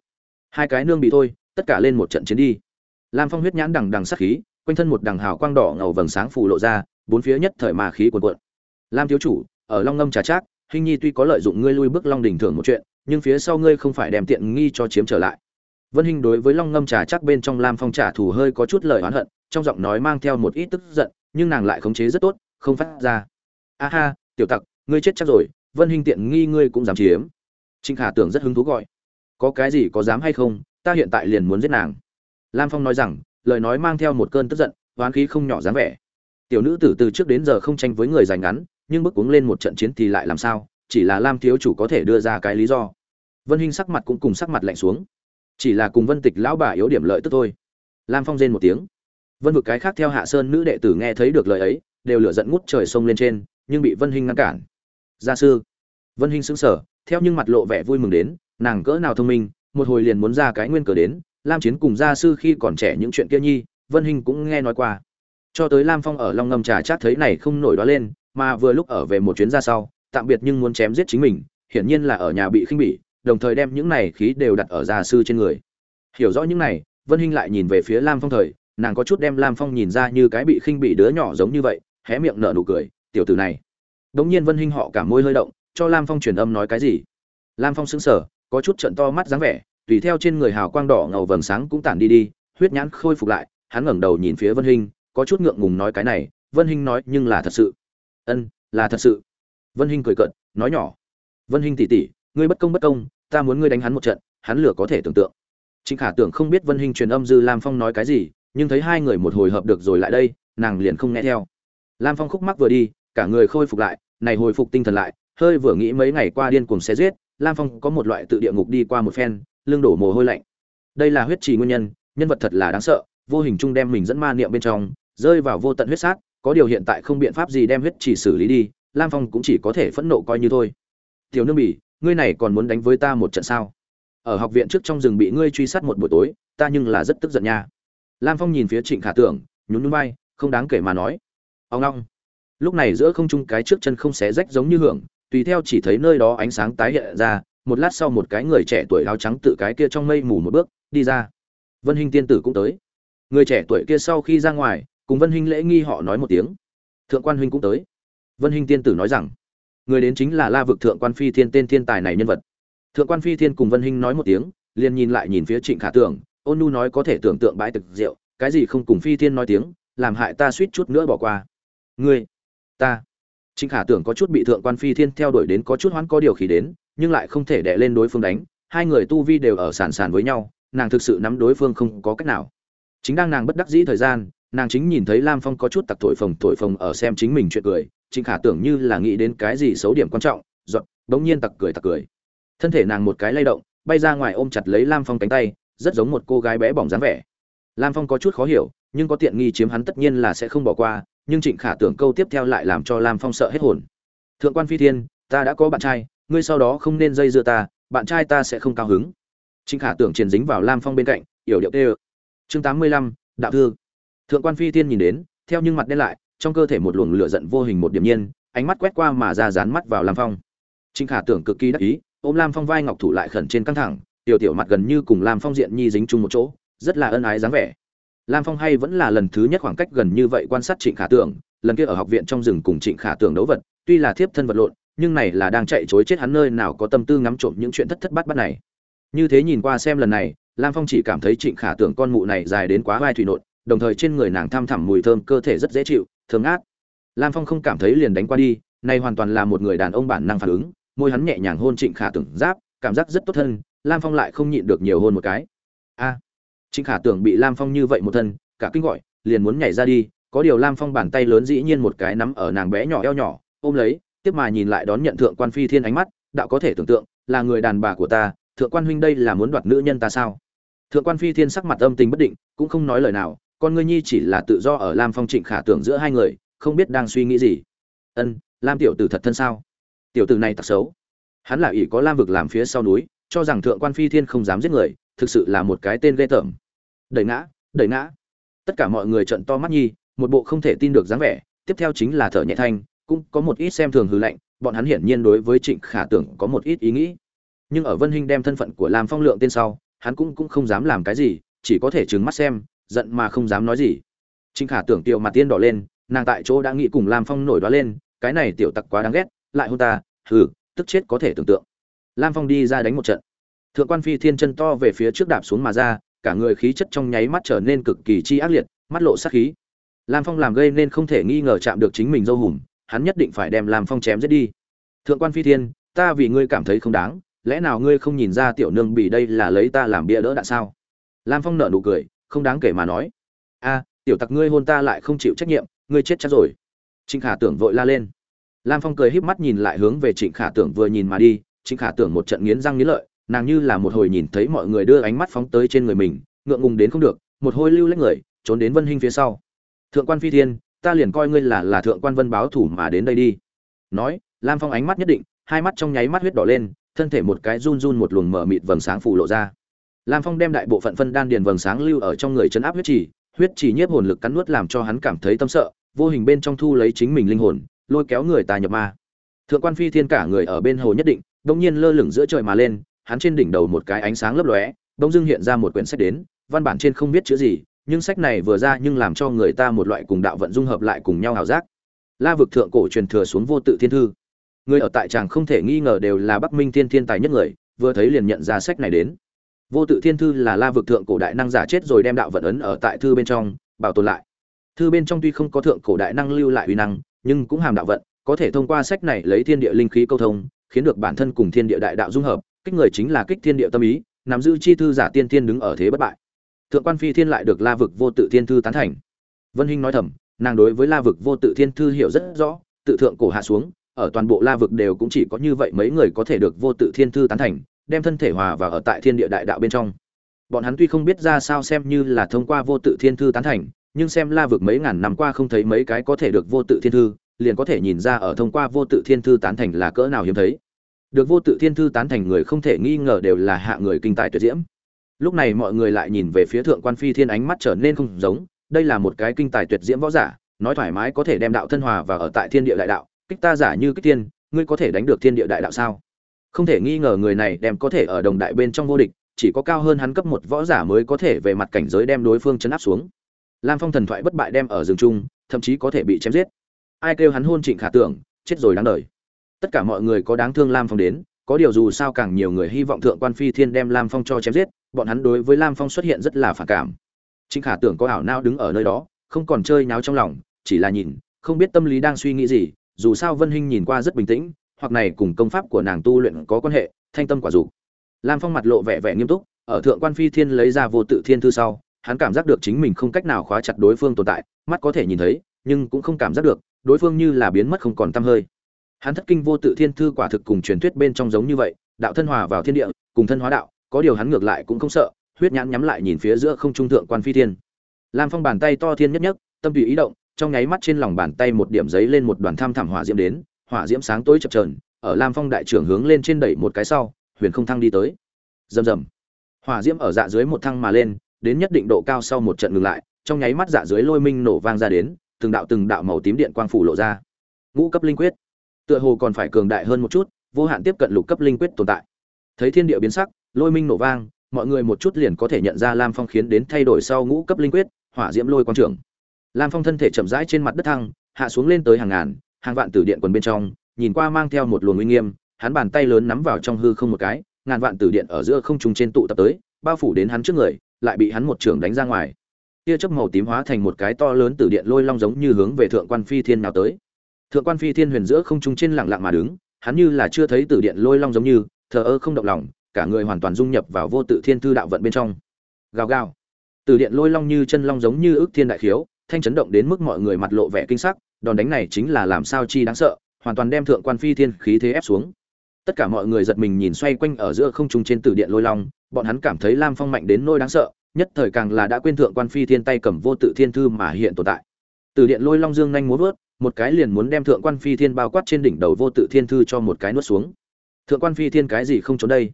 Hai cái nương bị thôi, tất cả lên một trận chiến đi. Lam phong huyết nhãn đằng đằng sát khí quanh thân một đằng hào quang đỏ ngầu vầng sáng phù lộ ra, bốn phía nhất thời mà khí cuồn cuộn. Lam thiếu chủ, ở long ngâm trà trác hình nhi tuy có lợi dụng ngươi lui bước long đỉnh thưởng một chuyện, nhưng phía sau ngươi không phải đem tiện nghi cho chiếm trở lại. Vân hinh đối với long ngâm trà chắc bên trong lam phong trả thù hơi có chút lời oán hận, trong giọng nói mang theo một ít tức giận, nhưng nàng lại khống chế rất tốt, không phát ra. A ha, tiểu tặc, ngươi chết chắc rồi, vân hinh tiện nghi ngươi cũng dám chiếm. Trịnh khả tưởng rất hứng thú gọi. Có cái gì có dám hay không, ta hiện tại liền muốn giết nàng. Lam phong nói rằng lời nói mang theo một cơn tức giận hoán khí không nhỏ dáng vẻ. Tiểu nữ tử từ trước đến giờ không tranh với người dài ngắn, nhưng bước cuống lên một trận chiến thì lại làm sao? Chỉ là lam thiếu chủ có thể đưa ra cái lý do. Vân hinh sắc mặt cũng cùng sắc mặt lạnh xuống. Chỉ là cùng vân tịch lão bà yếu điểm lợi tức thôi. Lam phong rên một tiếng. Vân vực cái khác theo hạ sơn nữ đệ tử nghe thấy được lời ấy, đều lửa giận ngút trời sông lên trên, nhưng bị vân hinh ngăn cản. Gia sư. Vân hinh sững sờ, theo nhưng mặt lộ vẻ vui mừng đến, nàng cỡ nào thông minh, một hồi liền muốn ra cái nguyên cờ đến lam chiến cùng gia sư khi còn trẻ những chuyện kia nhi, vân hinh cũng nghe nói qua. Cho tới lam phong ở long ngâm trà chát thấy này không nổi đó lên, mà vừa lúc ở về một chuyến ra sau, tạm biệt nhưng muốn chém giết chính mình, hiển nhiên là ở nhà bị khinh bỉ, đồng thời đem những này khí đều đặt ở gia sư trên người. Hiểu rõ những này, vân hinh lại nhìn về phía lam phong thời, nàng có chút đem lam phong nhìn ra như cái bị khinh bỉ đứa nhỏ giống như vậy, hé miệng nở nụ cười, tiểu tử này. Đống nhiên vân hinh họ cả môi hơi động, cho lam phong truyền âm nói cái gì? Lam phong sững sờ, có chút trận to mắt dáng vẻ tùy theo trên người hào quang đỏ ngầu vầng sáng cũng tản đi đi, huyết nhãn khôi phục lại, hắn ngẩng đầu nhìn phía vân hinh, có chút ngượng ngùng nói cái này, vân hinh nói, nhưng là thật sự. Ân, là thật sự. Vân hinh cười cợt, nói nhỏ, vân hinh tỷ tỷ, ngươi bất công bất công, ta muốn ngươi đánh hắn một trận, hắn lửa có thể tưởng tượng. Trịnh khả tưởng không biết vân hinh truyền âm dư lam phong nói cái gì, nhưng thấy hai người một hồi hợp được rồi lại đây, nàng liền không nghe theo. Lam phong khúc mắc vừa đi, cả người khôi phục lại, này hồi phục tinh thần lại, hơi vừa nghĩ mấy ngày qua điên cuồng xé giết, lam phong có một loại tự địa ngục đi qua một phen lưng đổ mồ hôi lạnh. Đây là huyết trì nguyên nhân nhân vật thật là đáng sợ, vô hình chung đem mình dẫn ma niệm bên trong, rơi vào vô tận huyết sát, có điều hiện tại không biện pháp gì đem huyết trì xử lý đi, lam phong cũng chỉ có thể phẫn nộ coi như thôi. Tiểu nương bỉ, ngươi này còn muốn đánh với ta một trận sao? Ở học viện trước trong rừng bị ngươi truy sát một buổi tối, ta nhưng là rất tức giận nha. Lam phong nhìn phía trịnh khả tưởng, nhún nhún vai, không đáng kể mà nói. Ông long lúc này giữa không trung cái trước chân không xé rách giống như hưởng, tùy theo chỉ thấy nơi đó ánh sáng tái hiện ra một lát sau một cái người trẻ tuổi áo trắng tự cái kia trong mây mù một bước, đi ra. Vân hình tiên tử cũng tới. Người trẻ tuổi kia sau khi ra ngoài, cùng vân hình lễ nghi họ nói một tiếng. Thượng quan huynh cũng tới. Vân hình tiên tử nói rằng, người đến chính là la vực thượng quan phi thiên tên thiên tài này nhân vật. Thượng quan phi thiên cùng vân hình nói một tiếng, liền nhìn lại nhìn phía trịnh khả tưởng, ôn nu nói có thể tưởng tượng bãi thực rượu, cái gì không cùng phi thiên nói tiếng, làm hại ta suýt chút nữa bỏ qua. Ngươi, ta. Trịnh khả tưởng có chút bị thượng quan phi thiên theo đuổi đến có chút hoãn có điều khí đến nhưng lại không thể đè lên đối phương đánh, hai người tu vi đều ở sàn sàn với nhau, nàng thực sự nắm đối phương không có cách nào. Chính đang nàng bất đắc dĩ thời gian, nàng chính nhìn thấy lam phong có chút tặc thổi phồng thổi phồng ở xem chính mình chuyện cười trịnh khả tưởng như là nghĩ đến cái gì xấu điểm quan trọng giọt bỗng nhiên tặc cười tặc cười. Thân thể nàng một cái lay động, bay ra ngoài ôm chặt lấy lam phong cánh tay, rất giống một cô gái bé bỏng dáng vẻ. Lam phong có chút khó hiểu, nhưng có tiện nghi chiếm hắn tất nhiên là sẽ không bỏ qua, nhưng trịnh khả tưởng câu tiếp theo lại làm cho lam phong sợ hết hồn. Thượng quan phi thiên, ta đã có bạn trai ngươi sau đó không nên dây dưa ta, bạn trai ta sẽ không cao hứng. Trịnh khả tưởng truyền dính vào lam phong bên cạnh, yểu điệu tê chương tám mươi lăm, đạo thư. Thượng quan phi thiên nhìn đến, theo nhưng mặt đen lại, trong cơ thể một luồng lửa giận vô hình một điểm nhiên, ánh mắt quét qua mà ra dán mắt vào lam phong. Trịnh khả tưởng cực kỳ đắc ý, ôm lam phong vai ngọc thủ lại khẩn trên căng thẳng, tiểu tiểu mặt gần như cùng lam phong diện nhi dính chung một chỗ, rất là ân ái dáng vẻ. Lam phong hay vẫn là lần thứ nhất khoảng cách gần như vậy quan sát trịnh khả tưởng, lần kia ở học viện trong rừng cùng trịnh khả tưởng đấu vật, tuy là thiếp thân vật lộn nhưng này là đang chạy chối chết hắn nơi nào có tâm tư ngắm trộm những chuyện thất thất bát bát này. Như thế nhìn qua xem lần này, lam phong chỉ cảm thấy trịnh khả tưởng con mụ này dài đến quá vai thủy nộn, đồng thời trên người nàng tham thẳm mùi thơm, cơ thể rất dễ chịu, thơm ngát. Lam phong không cảm thấy liền đánh qua đi, này hoàn toàn là một người đàn ông bản năng phản ứng, môi hắn nhẹ nhàng hôn trịnh khả tưởng, giáp, cảm giác rất tốt thân. Lam phong lại không nhịn được nhiều hôn một cái. A. Trịnh khả tưởng bị lam phong như vậy một thân, cả kinh gọi, liền muốn nhảy ra đi, có điều lam phong bàn tay lớn dĩ nhiên một cái nắm ở nàng bé nhỏ eo nhỏ, ôm lấy tiếp mà nhìn lại đón nhận thượng quan phi thiên ánh mắt, đạo có thể tưởng tượng, là người đàn bà của ta, thượng quan huynh đây là muốn đoạt nữ nhân ta sao? Thượng quan phi thiên sắc mặt âm tình bất định, cũng không nói lời nào, con ngươi nhi chỉ là tự do ở lam phong trịnh khả tưởng giữa hai người, không biết đang suy nghĩ gì. Ân, lam tiểu tử thật thân sao? Tiểu tử này tặc xấu. Hắn là ỷ có lam vực làm phía sau núi, cho rằng thượng quan phi thiên không dám giết người, thực sự là một cái tên ghê tởm. Đẩy ngã đẩy ngã. Tất cả mọi người trận to mắt nhi, một bộ không thể tin được dáng vẻ, tiếp theo chính là thở nhẹ thanh cũng có một ít xem thường hư lạnh bọn hắn hiển nhiên đối với trịnh khả tưởng có một ít ý nghĩ. Nhưng ở vân hinh đem thân phận của lam phong lượng tên sau, hắn cũng cũng không dám làm cái gì, chỉ có thể trừng mắt xem, giận mà không dám nói gì. Trịnh khả tưởng tiểu mặt tiên đỏ lên, nàng tại chỗ đã nghĩ cùng lam phong nổi đoá lên, cái này tiểu tặc quá đáng ghét, lại hôn ta, hừ, tức chết có thể tưởng tượng. Lam phong đi ra đánh một trận. Thượng quan phi thiên chân to về phía trước đạp xuống mà ra, cả người khí chất trong nháy mắt trở nên cực kỳ chi ác liệt, mắt lộ sát khí. Lam phong làm gây nên không thể nghi ngờ chạm được chính mình dâu hùm hắn nhất định phải đem lam phong chém giết đi. Thượng quan phi thiên, ta vì ngươi cảm thấy không đáng, lẽ nào ngươi không nhìn ra tiểu nương bị đây là lấy ta làm bia đỡ đạn sao? Lam phong nở nụ cười, không đáng kể mà nói. A, tiểu tặc ngươi hôn ta lại không chịu trách nhiệm, ngươi chết chắc rồi. Trịnh khả tưởng vội la lên. Lam phong cười híp mắt nhìn lại hướng về trịnh khả tưởng vừa nhìn mà đi. Trịnh khả tưởng một trận nghiến răng nghiến lợi, nàng như là một hồi nhìn thấy mọi người đưa ánh mắt phóng tới trên người mình, ngượng ngùng đến không được, một hồi lưu lấy người, trốn đến vân hinh phía sau. Thượng quan phi thiên ta liền coi ngươi là là thượng quan vân báo thủ mà đến đây đi. Nói, lam phong ánh mắt nhất định, hai mắt trong nháy mắt huyết đỏ lên, thân thể một cái run run một luồng mở mịt vầng sáng phủ lộ ra. Lam phong đem đại bộ phận phân đan điền vầng sáng lưu ở trong người chấn áp huyết trì huyết trì nhiếp hồn lực cắn nuốt làm cho hắn cảm thấy tâm sợ, vô hình bên trong thu lấy chính mình linh hồn, lôi kéo người ta nhập ma. Thượng quan phi thiên cả người ở bên hồ nhất định đông nhiên lơ lửng giữa trời mà lên, hắn trên đỉnh đầu một cái ánh sáng lấp lóe đông dưng hiện ra một quyển sách đến, văn bản trên không biết chữ gì nhưng sách này vừa ra nhưng làm cho người ta một loại cùng đạo vận dung hợp lại cùng nhau hào giác. La vực thượng cổ truyền thừa xuống vô tự thiên thư. Người ở tại tràng không thể nghi ngờ đều là bắc minh thiên thiên tài nhất người, vừa thấy liền nhận ra sách này đến. Vô tự thiên thư là la vực thượng cổ đại năng giả chết rồi đem đạo vận ấn ở tại thư bên trong, bảo tồn lại. Thư bên trong tuy không có thượng cổ đại năng lưu lại uy năng, nhưng cũng hàm đạo vận, có thể thông qua sách này lấy thiên địa linh khí câu thông, khiến được bản thân cùng thiên địa đại đạo dung hợp, kích người chính là kích thiên địa tâm ý, nắm giữ chi thư giả tiên thiên đứng ở thế bất bại thượng quan phi thiên lại được la vực vô tự thiên thư tán thành. Vân hinh nói thầm, nàng đối với la vực vô tự thiên thư hiểu rất rõ, tự thượng cổ hạ xuống, ở toàn bộ la vực đều cũng chỉ có như vậy mấy người có thể được vô tự thiên thư tán thành, đem thân thể hòa vào ở tại thiên địa đại đạo bên trong. Bọn hắn tuy không biết ra sao xem như là thông qua vô tự thiên thư tán thành, nhưng xem la vực mấy ngàn năm qua không thấy mấy cái có thể được vô tự thiên thư, liền có thể nhìn ra ở thông qua vô tự thiên thư tán thành là cỡ nào hiếm thấy. Được vô tự thiên thư tán thành người không thể nghi ngờ đều là hạ người kinh tài tuyệt diễm lúc này mọi người lại nhìn về phía thượng quan phi thiên ánh mắt trở nên không giống, đây là một cái kinh tài tuyệt diễm võ giả, nói thoải mái có thể đem đạo thân hòa và ở tại thiên địa đại đạo, kích ta giả như kích tiên ngươi có thể đánh được thiên địa đại đạo sao? Không thể nghi ngờ người này đem có thể ở đồng đại bên trong vô địch, chỉ có cao hơn hắn cấp một võ giả mới có thể về mặt cảnh giới đem đối phương chấn áp xuống. Lam phong thần thoại bất bại đem ở rừng trung thậm chí có thể bị chém giết. Ai kêu hắn hôn trịnh khả tưởng, chết rồi đáng đời. Tất cả mọi người có đáng thương lam phong đến có điều dù sao càng nhiều người hy vọng thượng quan phi thiên đem lam phong cho chém giết, bọn hắn đối với lam phong xuất hiện rất là phản cảm. Trịnh khả tưởng có ảo nao đứng ở nơi đó, không còn chơi nháo trong lòng, chỉ là nhìn, không biết tâm lý đang suy nghĩ gì, dù sao vân hinh nhìn qua rất bình tĩnh, hoặc này cùng công pháp của nàng tu luyện có quan hệ, thanh tâm quả dục. Lam phong mặt lộ vẻ vẻ nghiêm túc, ở thượng quan phi thiên lấy ra vô tự thiên thư sau, hắn cảm giác được chính mình không cách nào khóa chặt đối phương tồn tại, mắt có thể nhìn thấy, nhưng cũng không cảm giác được, đối phương như là biến mất không còn tăm hơi hắn thất kinh vô tự thiên thư quả thực cùng truyền thuyết bên trong giống như vậy, đạo thân hòa vào thiên địa, cùng thân hóa đạo, có điều hắn ngược lại cũng không sợ, huyết nhãn nhắm lại nhìn phía giữa không trung thượng quan phi thiên. Lam phong bàn tay to thiên nhất nhất, tâm tùy ý động, trong nháy mắt trên lòng bàn tay một điểm giấy lên một đoàn tham thảm hỏa diễm đến, hỏa diễm sáng tối chập trờn ở lam phong đại trưởng hướng lên trên đẩy một cái sau, huyền không thăng đi tới. Rầm rầm. Hỏa diễm ở dạ dưới một thăng mà lên, đến nhất định độ cao sau một trận ngừng lại, trong nháy mắt dạ dưới lôi minh nổ vang ra đến, từng đạo từng đạo màu tím điện quang phủ lộ ra. Ngũ cấp linh quyết tựa hồ còn phải cường đại hơn một chút, vô hạn tiếp cận lục cấp linh quyết tồn tại. Thấy thiên địa biến sắc, lôi minh nổ vang, mọi người một chút liền có thể nhận ra lam phong khiến đến thay đổi sau ngũ cấp linh quyết, hỏa diễm lôi quang trưởng. Lam phong thân thể chậm rãi trên mặt đất thăng, hạ xuống lên tới hàng ngàn, hàng vạn tử điện quần bên trong, nhìn qua mang theo một luồng uy nghiêm, hắn bàn tay lớn nắm vào trong hư không một cái, ngàn vạn tử điện ở giữa không trung trên tụ tập tới, bao phủ đến hắn trước người, lại bị hắn một trưởng đánh ra ngoài. Tia chớp màu tím hóa thành một cái to lớn tử điện lôi long giống như hướng về thượng quan phi thiên nào tới thượng quan phi thiên huyền giữa không trung trên lặng lặng mà đứng, hắn như là chưa thấy từ điện lôi long giống như, thờ ơ không động lòng, cả người hoàn toàn dung nhập vào vô tự thiên thư đạo vận bên trong. Gào gào. Từ điện lôi long như chân long giống như ước thiên đại khiếu, thanh chấn động đến mức mọi người mặt lộ vẻ kinh sắc, đòn đánh này chính là làm sao chi đáng sợ, hoàn toàn đem thượng quan phi thiên khí thế ép xuống. Tất cả mọi người giật mình nhìn xoay quanh ở giữa không trung trên từ điện lôi long, bọn hắn cảm thấy lam phong mạnh đến nôi đáng sợ, nhất thời càng là đã quên thượng quan phi thiên tay cầm vô tự thiên thư mà hiện tồn tại. Từ điện lôi long dương nhanh múa vớt một cái liền muốn đem thượng quan phi thiên bao quát trên đỉnh đầu vô tự thiên thư cho một cái nuốt xuống. Thượng quan phi thiên cái gì không trốn đây?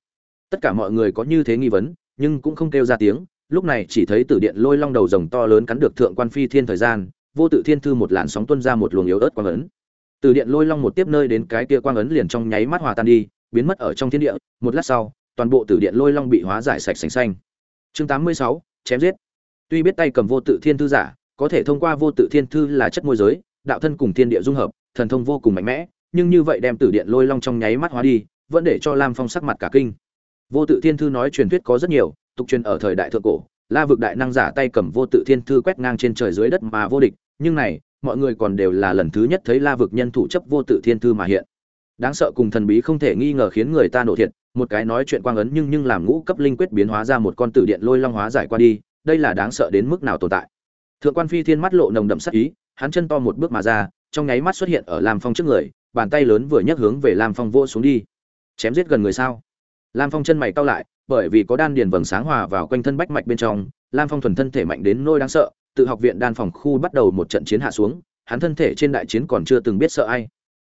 Tất cả mọi người có như thế nghi vấn nhưng cũng không kêu ra tiếng. Lúc này chỉ thấy tử điện lôi long đầu rồng to lớn cắn được thượng quan phi thiên thời gian vô tự thiên thư một làn sóng tuân ra một luồng yếu ớt quang ấn. Từ điện lôi long một tiếp nơi đến cái kia quang ấn liền trong nháy mắt hòa tan đi biến mất ở trong thiên địa. Một lát sau toàn bộ tử điện lôi long bị hóa giải sạch sành xanh. Chương 86, chém giết. Tuy biết tay cầm vô tự thiên thư giả có thể thông qua vô tự thiên thư là chất môi giới đạo thân cùng thiên địa dung hợp, thần thông vô cùng mạnh mẽ, nhưng như vậy đem tử điện lôi long trong nháy mắt hóa đi, vẫn để cho lam phong sắc mặt cả kinh. Vô tự thiên thư nói truyền thuyết có rất nhiều, tục truyền ở thời đại thượng cổ, la vực đại năng giả tay cầm vô tự thiên thư quét ngang trên trời dưới đất mà vô địch, nhưng này, mọi người còn đều là lần thứ nhất thấy la vực nhân thủ chấp vô tự thiên thư mà hiện. Đáng sợ cùng thần bí không thể nghi ngờ khiến người ta nổ thiệt, một cái nói chuyện quang ấn nhưng nhưng làm ngũ cấp linh quyết biến hóa ra một con tử điện lôi long hóa giải qua đi, đây là đáng sợ đến mức nào tồn tại thượng quan phi thiên mắt lộ nồng đậm sắc ý, hắn chân to một bước mà ra, trong nháy mắt xuất hiện ở lam phong trước người, bàn tay lớn vừa nhấc hướng về lam phong vỗ xuống đi. Chém giết gần người sao? Lam phong chân mày cau lại, bởi vì có đan điền vầng sáng hòa vào quanh thân bách mạch bên trong, lam phong thuần thân thể mạnh đến nôi đáng sợ, tự học viện đan phòng khu bắt đầu một trận chiến hạ xuống, hắn thân thể trên đại chiến còn chưa từng biết sợ ai.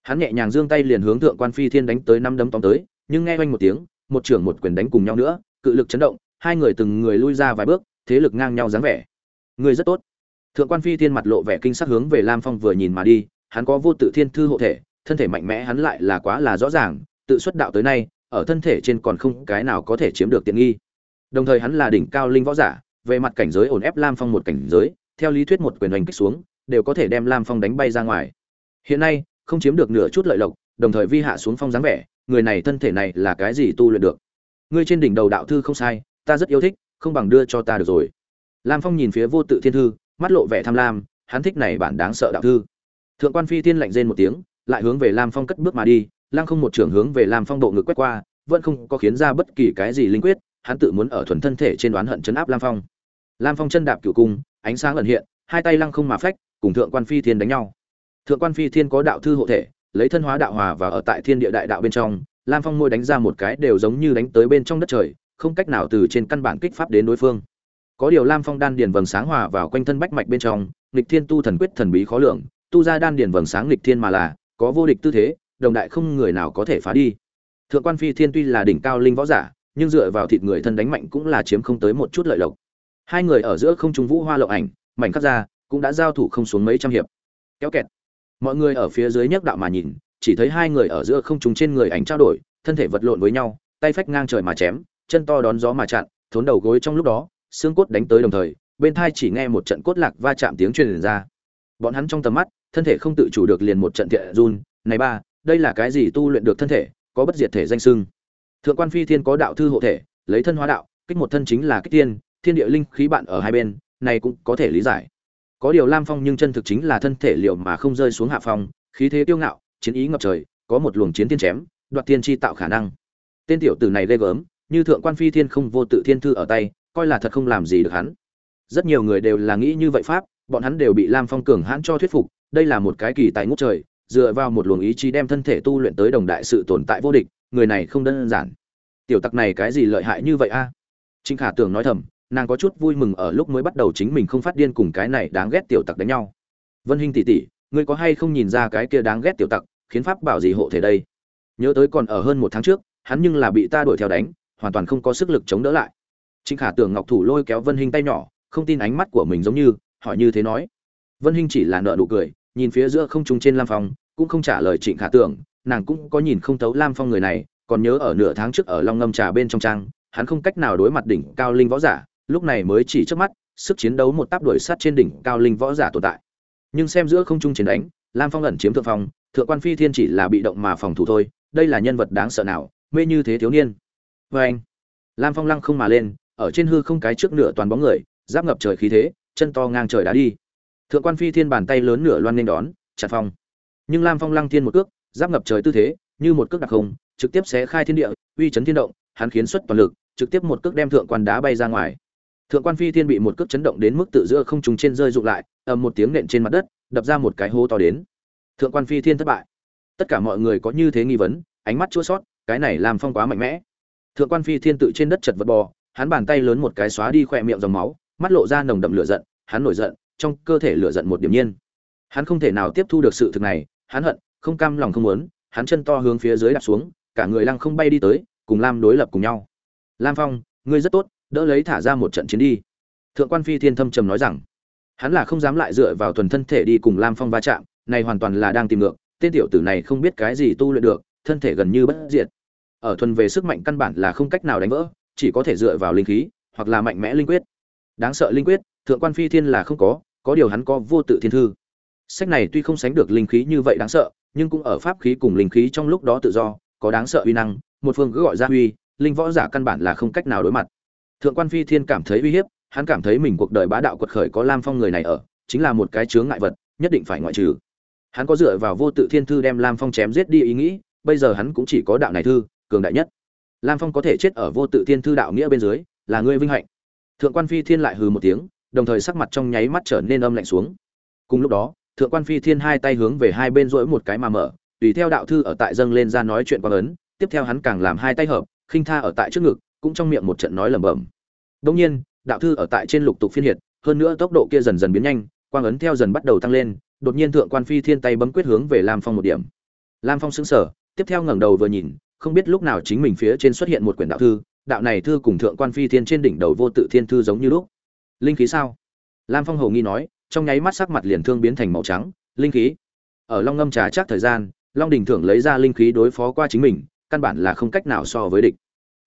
Hắn nhẹ nhàng giương tay liền hướng thượng quan phi thiên đánh tới năm đấm tóm tới, nhưng nghe oanh một tiếng, một trưởng một quyền đánh cùng nhau nữa, cự lực chấn động, hai người từng người lui ra vài bước, thế lực ngang nhau dáng vẻ. Ngươi rất tốt. Thượng quan phi thiên mặt lộ vẻ kinh sắc hướng về lam phong vừa nhìn mà đi, hắn có vô tự thiên thư hộ thể, thân thể mạnh mẽ hắn lại là quá là rõ ràng, tự xuất đạo tới nay, ở thân thể trên còn không cái nào có thể chiếm được tiện nghi. Đồng thời hắn là đỉnh cao linh võ giả, về mặt cảnh giới ổn ép lam phong một cảnh giới, theo lý thuyết một quyền đánh kích xuống, đều có thể đem lam phong đánh bay ra ngoài. Hiện nay, không chiếm được nửa chút lợi lộc, đồng thời vi hạ xuống phong dáng vẻ, người này thân thể này là cái gì tu luyện được? Ngươi trên đỉnh đầu đạo thư không sai, ta rất yêu thích, không bằng đưa cho ta được rồi lam phong nhìn phía vô tự thiên thư, mắt lộ vẻ tham lam, hắn thích này bản đáng sợ đạo thư. Thượng quan phi tiên lạnh rên một tiếng, lại hướng về lam phong cất bước mà đi, lăng không một trường hướng về lam phong độ ngực quét qua, vẫn không có khiến ra bất kỳ cái gì linh quyết, hắn tự muốn ở thuần thân thể trên đoán hận chấn áp lam phong. Lam phong chân đạp cửu cung, ánh sáng ẩn hiện, hai tay lăng không mà phách, cùng thượng quan phi thiên đánh nhau. Thượng quan phi thiên có đạo thư hộ thể, lấy thân hóa đạo hòa và ở tại thiên địa đại đạo bên trong, lam phong môi đánh ra một cái đều giống như đánh tới bên trong đất trời, không cách nào từ trên căn bản kích pháp đến đối phương có điều lam phong đan điền vầng sáng hòa vào quanh thân bách mạch bên trong, nghịch thiên tu thần quyết thần bí khó lường, tu ra đan điền vầng sáng nghịch thiên mà là, có vô địch tư thế, đồng đại không người nào có thể phá đi. Thượng quan phi thiên tuy là đỉnh cao linh võ giả, nhưng dựa vào thịt người thân đánh mạnh cũng là chiếm không tới một chút lợi lộc. Hai người ở giữa không trung vũ hoa lộng ảnh, mảnh khắc ra, cũng đã giao thủ không xuống mấy trăm hiệp. Kéo kẹt. Mọi người ở phía dưới nhấc đạo mà nhìn, chỉ thấy hai người ở giữa không trung trên người ảnh trao đổi, thân thể vật lộn với nhau, tay phách ngang trời mà chém, chân to đón gió mà chặn, thốn đầu gối trong lúc đó xương cốt đánh tới đồng thời, bên thai chỉ nghe một trận cốt lạc va chạm tiếng truyền ra. Bọn hắn trong tầm mắt, thân thể không tự chủ được liền một trận thiện run. Này ba, đây là cái gì tu luyện được thân thể, có bất diệt thể danh sưng thượng quan phi thiên có đạo thư hộ thể, lấy thân hóa đạo, kích một thân chính là kích tiên thiên địa linh khí bạn ở hai bên, này cũng có thể lý giải. Có điều lam phong nhưng chân thực chính là thân thể liệu mà không rơi xuống hạ phong, khí thế tiêu ngạo, chiến ý ngập trời, có một luồng chiến tiên chém, đoạt tiên chi tạo khả năng. Tên tiểu tử này ghê gớm, như thượng quan phi thiên không vô tự thiên thư ở tay coi là thật không làm gì được hắn. Rất nhiều người đều là nghĩ như vậy pháp, bọn hắn đều bị lam phong cường hãn cho thuyết phục, đây là một cái kỳ tài ngút trời, dựa vào một luồng ý chí đem thân thể tu luyện tới đồng đại sự tồn tại vô địch, người này không đơn giản. Tiểu tặc này cái gì lợi hại như vậy a? À? trinh khả tưởng nói thầm, nàng có chút vui mừng ở lúc mới bắt đầu chính mình không phát điên cùng cái này đáng ghét tiểu tặc đánh nhau. Vân hinh tỷ tỷ, ngươi có hay không nhìn ra cái kia đáng ghét tiểu tặc, khiến pháp bảo gì hộ thể đây? Nhớ tới còn ở hơn một tháng trước, hắn nhưng là bị ta đuổi theo đánh, hoàn toàn không có sức lực chống đỡ lại. Trịnh khả tưởng ngọc thủ lôi kéo vân hinh tay nhỏ, không tin ánh mắt của mình giống như, hỏi như thế nói. Vân hinh chỉ là nở nụ cười, nhìn phía giữa không trung trên lam phong, cũng không trả lời trịnh khả tưởng, nàng cũng có nhìn không thấu lam phong người này, còn nhớ ở nửa tháng trước ở long ngâm trà bên trong trang, hắn không cách nào đối mặt đỉnh cao linh võ giả, lúc này mới chỉ trước mắt, sức chiến đấu một táp đuổi sát trên đỉnh cao linh võ giả tồn tại. Nhưng xem giữa không trung chiến đánh, lam phong ẩn chiếm thượng phong, thượng quan phi thiên chỉ là bị động mà phòng thủ thôi, đây là nhân vật đáng sợ nào, mê như thế thiếu niên. Và anh lam phong lăng không mà lên ở trên hư không cái trước nửa toàn bóng người, giáp ngập trời khí thế, chân to ngang trời đá đi. Thượng quan phi thiên bàn tay lớn nửa loan nên đón, chặt phong. Nhưng lam phong lăng thiên một cước, giáp ngập trời tư thế, như một cước đặc không trực tiếp xé khai thiên địa, uy chấn thiên động, hắn khiến xuất toàn lực, trực tiếp một cước đem thượng quan đá bay ra ngoài. Thượng quan phi thiên bị một cước chấn động đến mức tự giữa không trùng trên rơi rụng lại, ầm một tiếng nện trên mặt đất, đập ra một cái hố to đến. Thượng quan phi thiên thất bại. Tất cả mọi người có như thế nghi vấn, ánh mắt chua sót cái này làm phong quá mạnh mẽ. Thượng quan phi thiên tự trên đất chật vật bò hắn bàn tay lớn một cái xóa đi khỏe miệng dòng máu, mắt lộ ra nồng đậm lửa giận, hắn nổi giận, trong cơ thể lửa giận một điểm nhiên. Hắn không thể nào tiếp thu được sự thực này, hắn hận, không cam lòng không muốn, hắn chân to hướng phía dưới đạp xuống, cả người lăng không bay đi tới, cùng lam đối lập cùng nhau. Lam phong, ngươi rất tốt, đỡ lấy thả ra một trận chiến đi. Thượng quan phi thiên thâm trầm nói rằng. Hắn là không dám lại dựa vào thuần thân thể đi cùng lam phong va chạm, này hoàn toàn là đang tìm ngược, tên tiểu tử này không biết cái gì tu luyện được, thân thể gần như bất diệt. Ở thuần về sức mạnh căn bản là không cách nào đánh vỡ chỉ có thể dựa vào linh khí, hoặc là mạnh mẽ linh quyết. Đáng sợ linh quyết, thượng quan phi thiên là không có có điều hắn có vô tự thiên thư. Sách này tuy không sánh được linh khí như vậy đáng sợ, nhưng cũng ở pháp khí cùng linh khí trong lúc đó tự do, có đáng sợ uy năng, một phương cứ gọi ra uy, linh võ giả căn bản là không cách nào đối mặt. Thượng quan phi thiên cảm thấy uy hiếp, hắn cảm thấy mình cuộc đời bá đạo quật khởi có lam phong người này ở, chính là một cái chướng ngại vật, nhất định phải ngoại trừ. Hắn có dựa vào vô tự thiên thư đem lam phong chém giết đi ý nghĩ, bây giờ hắn cũng chỉ có đạo này thư, cường đại nhất lam phong có thể chết ở vô tự thiên thư đạo nghĩa bên dưới, là ngươi vinh hạnh. Thượng quan phi thiên lại hừ một tiếng, đồng thời sắc mặt trong nháy mắt trở nên âm lạnh xuống. Cùng lúc đó, thượng quan phi thiên hai tay hướng về hai bên rỗi một cái mà mở, tùy theo đạo thư ở tại dâng lên ra nói chuyện quang ấn, tiếp theo hắn càng làm hai tay hợp, khinh tha ở tại trước ngực, cũng trong miệng một trận nói lẩm bẩm. Đông nhiên, đạo thư ở tại trên lục tục phiên hiệt hơn nữa tốc độ kia dần dần biến nhanh, quang ấn theo dần bắt đầu tăng lên, đột nhiên thượng quan phi thiên tay bấm quyết hướng về lam phong một điểm. Lam phong sững sờ, tiếp theo ngẩng đầu vừa nhìn không biết lúc nào chính mình phía trên xuất hiện một quyển đạo thư, đạo này thư cùng thượng quan phi thiên trên đỉnh đầu vô tự thiên thư giống như lúc. Linh khí sao? Lam phong hầu nghi nói, trong nháy mắt sắc mặt liền thương biến thành màu trắng, linh khí. Ở long ngâm trà chắc thời gian, long đình thưởng lấy ra linh khí đối phó qua chính mình, căn bản là không cách nào so với địch.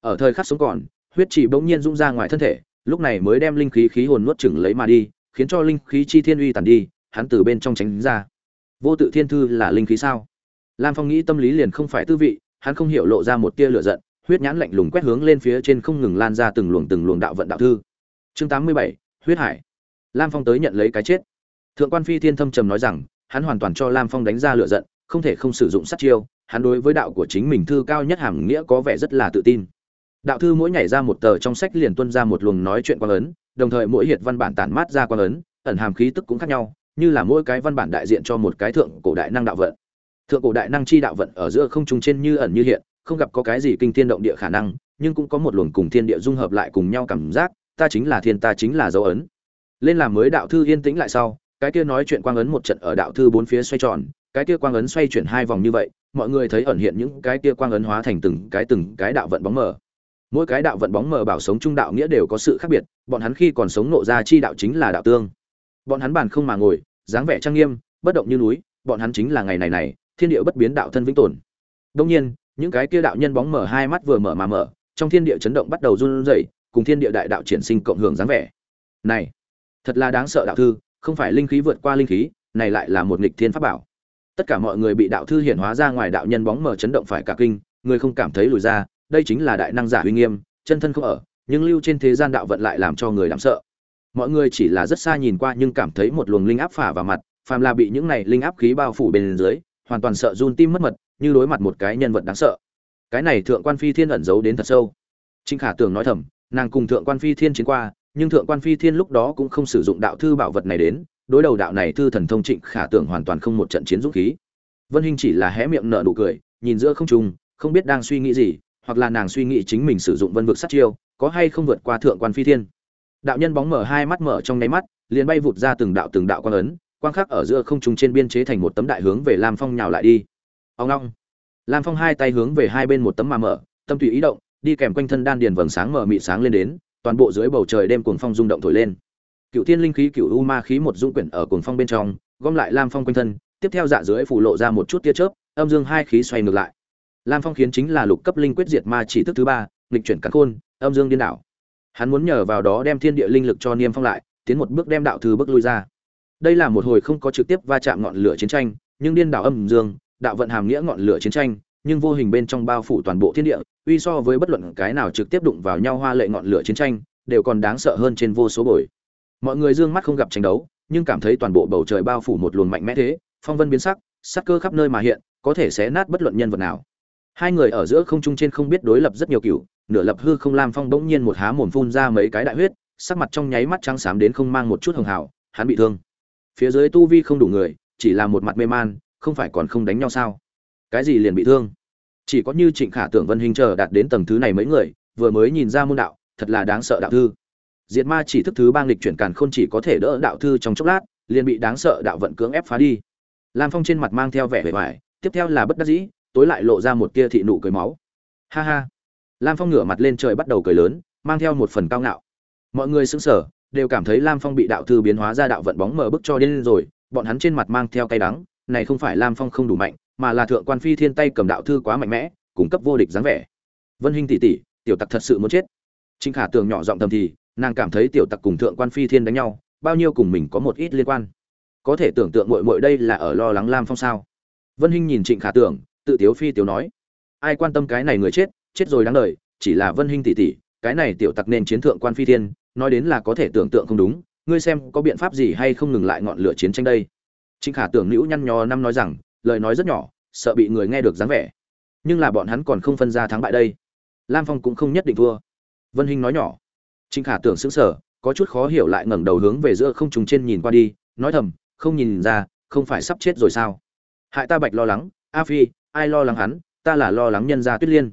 Ở thời khắc sống còn, huyết chỉ bỗng nhiên rung ra ngoài thân thể, lúc này mới đem linh khí khí hồn nuốt chửng lấy mà đi, khiến cho linh khí chi thiên uy tàn đi, hắn từ bên trong tránh ra. Vô tự thiên thư là linh khí sao? Lam phong nghĩ tâm lý liền không phải tư vị hắn không hiểu lộ ra một tia lửa giận huyết nhãn lạnh lùng quét hướng lên phía trên không ngừng lan ra từng luồng từng luồng đạo vận đạo thư. Chương tám mươi bảy huyết hải. Lam phong tới nhận lấy cái chết. Thượng quan phi thiên thâm trầm nói rằng hắn hoàn toàn cho lam phong đánh ra lửa giận không thể không sử dụng sát chiêu hắn đối với đạo của chính mình thư cao nhất hàm nghĩa có vẻ rất là tự tin. Đạo thư mỗi nhảy ra một tờ trong sách liền tuôn ra một luồng nói chuyện quang lớn, đồng thời mỗi hiệt văn bản tản mát ra quang lớn, ẩn hàm khí tức cũng khác nhau như là mỗi cái văn bản đại diện cho một cái thượng cổ đại năng đạo vận thượng cổ đại năng chi đạo vận ở giữa không trung trên như ẩn như hiện, không gặp có cái gì kinh thiên động địa khả năng, nhưng cũng có một luồng cùng thiên địa dung hợp lại cùng nhau cảm giác, ta chính là thiên, ta chính là dấu ấn. Lên làm mới đạo thư yên tĩnh lại sau, cái kia nói chuyện quang ấn một trận ở đạo thư bốn phía xoay tròn, cái kia quang ấn xoay chuyển hai vòng như vậy, mọi người thấy ẩn hiện những cái kia quang ấn hóa thành từng cái từng cái đạo vận bóng mờ. Mỗi cái đạo vận bóng mờ bảo sống trung đạo nghĩa đều có sự khác biệt, bọn hắn khi còn sống nộ ra chi đạo chính là đạo tương. Bọn hắn bàn không mà ngồi, dáng vẻ trang nghiêm, bất động như núi, bọn hắn chính là ngày này này thiên địa bất biến đạo thân vĩnh tồn. Đông nhiên, những cái kia đạo nhân bóng mở hai mắt vừa mở mà mở, trong thiên địa chấn động bắt đầu run rẩy, cùng thiên địa đại đạo triển sinh cộng hưởng dáng vẻ. Này, thật là đáng sợ đạo thư, không phải linh khí vượt qua linh khí, này lại là một nghịch thiên pháp bảo. Tất cả mọi người bị đạo thư hiển hóa ra ngoài đạo nhân bóng mở chấn động phải cả kinh, người không cảm thấy lùi ra, đây chính là đại năng giả uy nghiêm, chân thân không ở, nhưng lưu trên thế gian đạo vận lại làm cho người làm sợ. Mọi người chỉ là rất xa nhìn qua nhưng cảm thấy một luồng linh áp phả vào mặt, phàm là bị những này linh áp khí bao phủ bên dưới hoàn toàn sợ run tim mất mật, như đối mặt một cái nhân vật đáng sợ. Cái này thượng quan phi thiên ẩn giấu đến thật sâu. Trinh khả tưởng nói thầm, nàng cùng thượng quan phi thiên chiến qua, nhưng thượng quan phi thiên lúc đó cũng không sử dụng đạo thư bảo vật này đến, đối đầu đạo này thư thần thông trịnh khả tưởng hoàn toàn không một trận chiến dũng khí. Vân hinh chỉ là hé miệng nở nụ cười, nhìn giữa không trung, không biết đang suy nghĩ gì, hoặc là nàng suy nghĩ chính mình sử dụng vân vực sát chiêu, có hay không vượt qua thượng quan phi thiên. Đạo nhân bóng mở hai mắt mở trong nháy mắt, liền bay vụt ra từng đạo từng đạo quan ấn quang khắc ở giữa không trung trên biên chế thành một tấm đại hướng về lam phong nhào lại đi. Ông long lam phong hai tay hướng về hai bên một tấm mà mở, tâm tùy ý động, đi kèm quanh thân đan điền vầng sáng mở mị sáng lên đến, toàn bộ dưới bầu trời đêm cuồng phong rung động thổi lên. Cựu thiên linh khí, cựu u ma khí một dung quyển ở cuồng phong bên trong, gom lại lam phong quanh thân, tiếp theo dạ dưới phủ lộ ra một chút tia chớp, âm dương hai khí xoay ngược lại. Lam phong khiến chính là lục cấp linh quyết diệt ma chỉ thức thứ ba, nghịch chuyển cắn khôn, âm dương điên đảo. Hắn muốn nhờ vào đó đem thiên địa linh lực cho niêm phong lại, tiến một bước đem đạo thư bước lui ra đây là một hồi không có trực tiếp va chạm ngọn lửa chiến tranh, nhưng điên đảo âm dương, đạo vận hàm nghĩa ngọn lửa chiến tranh, nhưng vô hình bên trong bao phủ toàn bộ thiên địa, uy so với bất luận cái nào trực tiếp đụng vào nhau hoa lệ ngọn lửa chiến tranh, đều còn đáng sợ hơn trên vô số bồi. Mọi người dương mắt không gặp tranh đấu, nhưng cảm thấy toàn bộ bầu trời bao phủ một luồng mạnh mẽ thế, phong vân biến sắc sắc cơ khắp nơi mà hiện, có thể xé nát bất luận nhân vật nào. Hai người ở giữa không trung trên không biết đối lập rất nhiều kiểu, nửa lập hư không lam phong bỗng nhiên một há mồm phun ra mấy cái đại huyết, sắc mặt trong nháy mắt trắng xám đến không mang một chút hường hảo hắn bị thương phía dưới tu vi không đủ người, chỉ là một mặt mê man, không phải còn không đánh nhau sao? Cái gì liền bị thương? Chỉ có như trịnh khả tưởng vân hình chờ đạt đến tầng thứ này mấy người, vừa mới nhìn ra môn đạo, thật là đáng sợ đạo thư. Diệt ma chỉ thức thứ bang lịch chuyển càn khôn chỉ có thể đỡ đạo thư trong chốc lát, liền bị đáng sợ đạo vận cưỡng ép phá đi. Lam phong trên mặt mang theo vẻ vẻ vải, tiếp theo là bất đắc dĩ, tối lại lộ ra một kia thị nụ cười máu. Ha ha. Lam phong ngửa mặt lên trời bắt đầu cười lớn, mang theo một phần cao ngạo. Mọi người sững sờ đều cảm thấy lam phong bị đạo thư biến hóa ra đạo vận bóng mờ bức cho điên rồi, bọn hắn trên mặt mang theo cay đắng, này không phải lam phong không đủ mạnh, mà là thượng quan phi thiên tay cầm đạo thư quá mạnh mẽ, cung cấp vô địch dáng vẻ. Vân hinh tỷ tỷ, tiểu tặc thật sự muốn chết. Trịnh khả tường nhỏ giọng thầm thì, nàng cảm thấy tiểu tặc cùng thượng quan phi thiên đánh nhau, bao nhiêu cùng mình có một ít liên quan. Có thể tưởng tượng muội muội đây là ở lo lắng lam phong sao? Vân hinh nhìn trịnh khả tưởng tự tiếu phi tiểu nói. Ai quan tâm cái này người chết chết rồi đáng đời, chỉ là vân hinh tỷ tỷ, cái này tiểu tặc nên chiến thượng quan phi thiên nói đến là có thể tưởng tượng không đúng, ngươi xem có biện pháp gì hay không ngừng lại ngọn lửa chiến tranh đây? Trịnh khả tưởng nữ nhăn nhò năm nói rằng, lời nói rất nhỏ, sợ bị người nghe được dáng vẻ. Nhưng là bọn hắn còn không phân ra thắng bại đây. Lam phong cũng không nhất định thua. Vân hinh nói nhỏ. Trịnh khả tưởng xứng sờ, có chút khó hiểu lại ngẩng đầu hướng về giữa không trùng trên nhìn qua đi, nói thầm, không nhìn ra, không phải sắp chết rồi sao? Hại ta bạch lo lắng, a phi, ai lo lắng hắn? Ta là lo lắng nhân gia tuyết liên.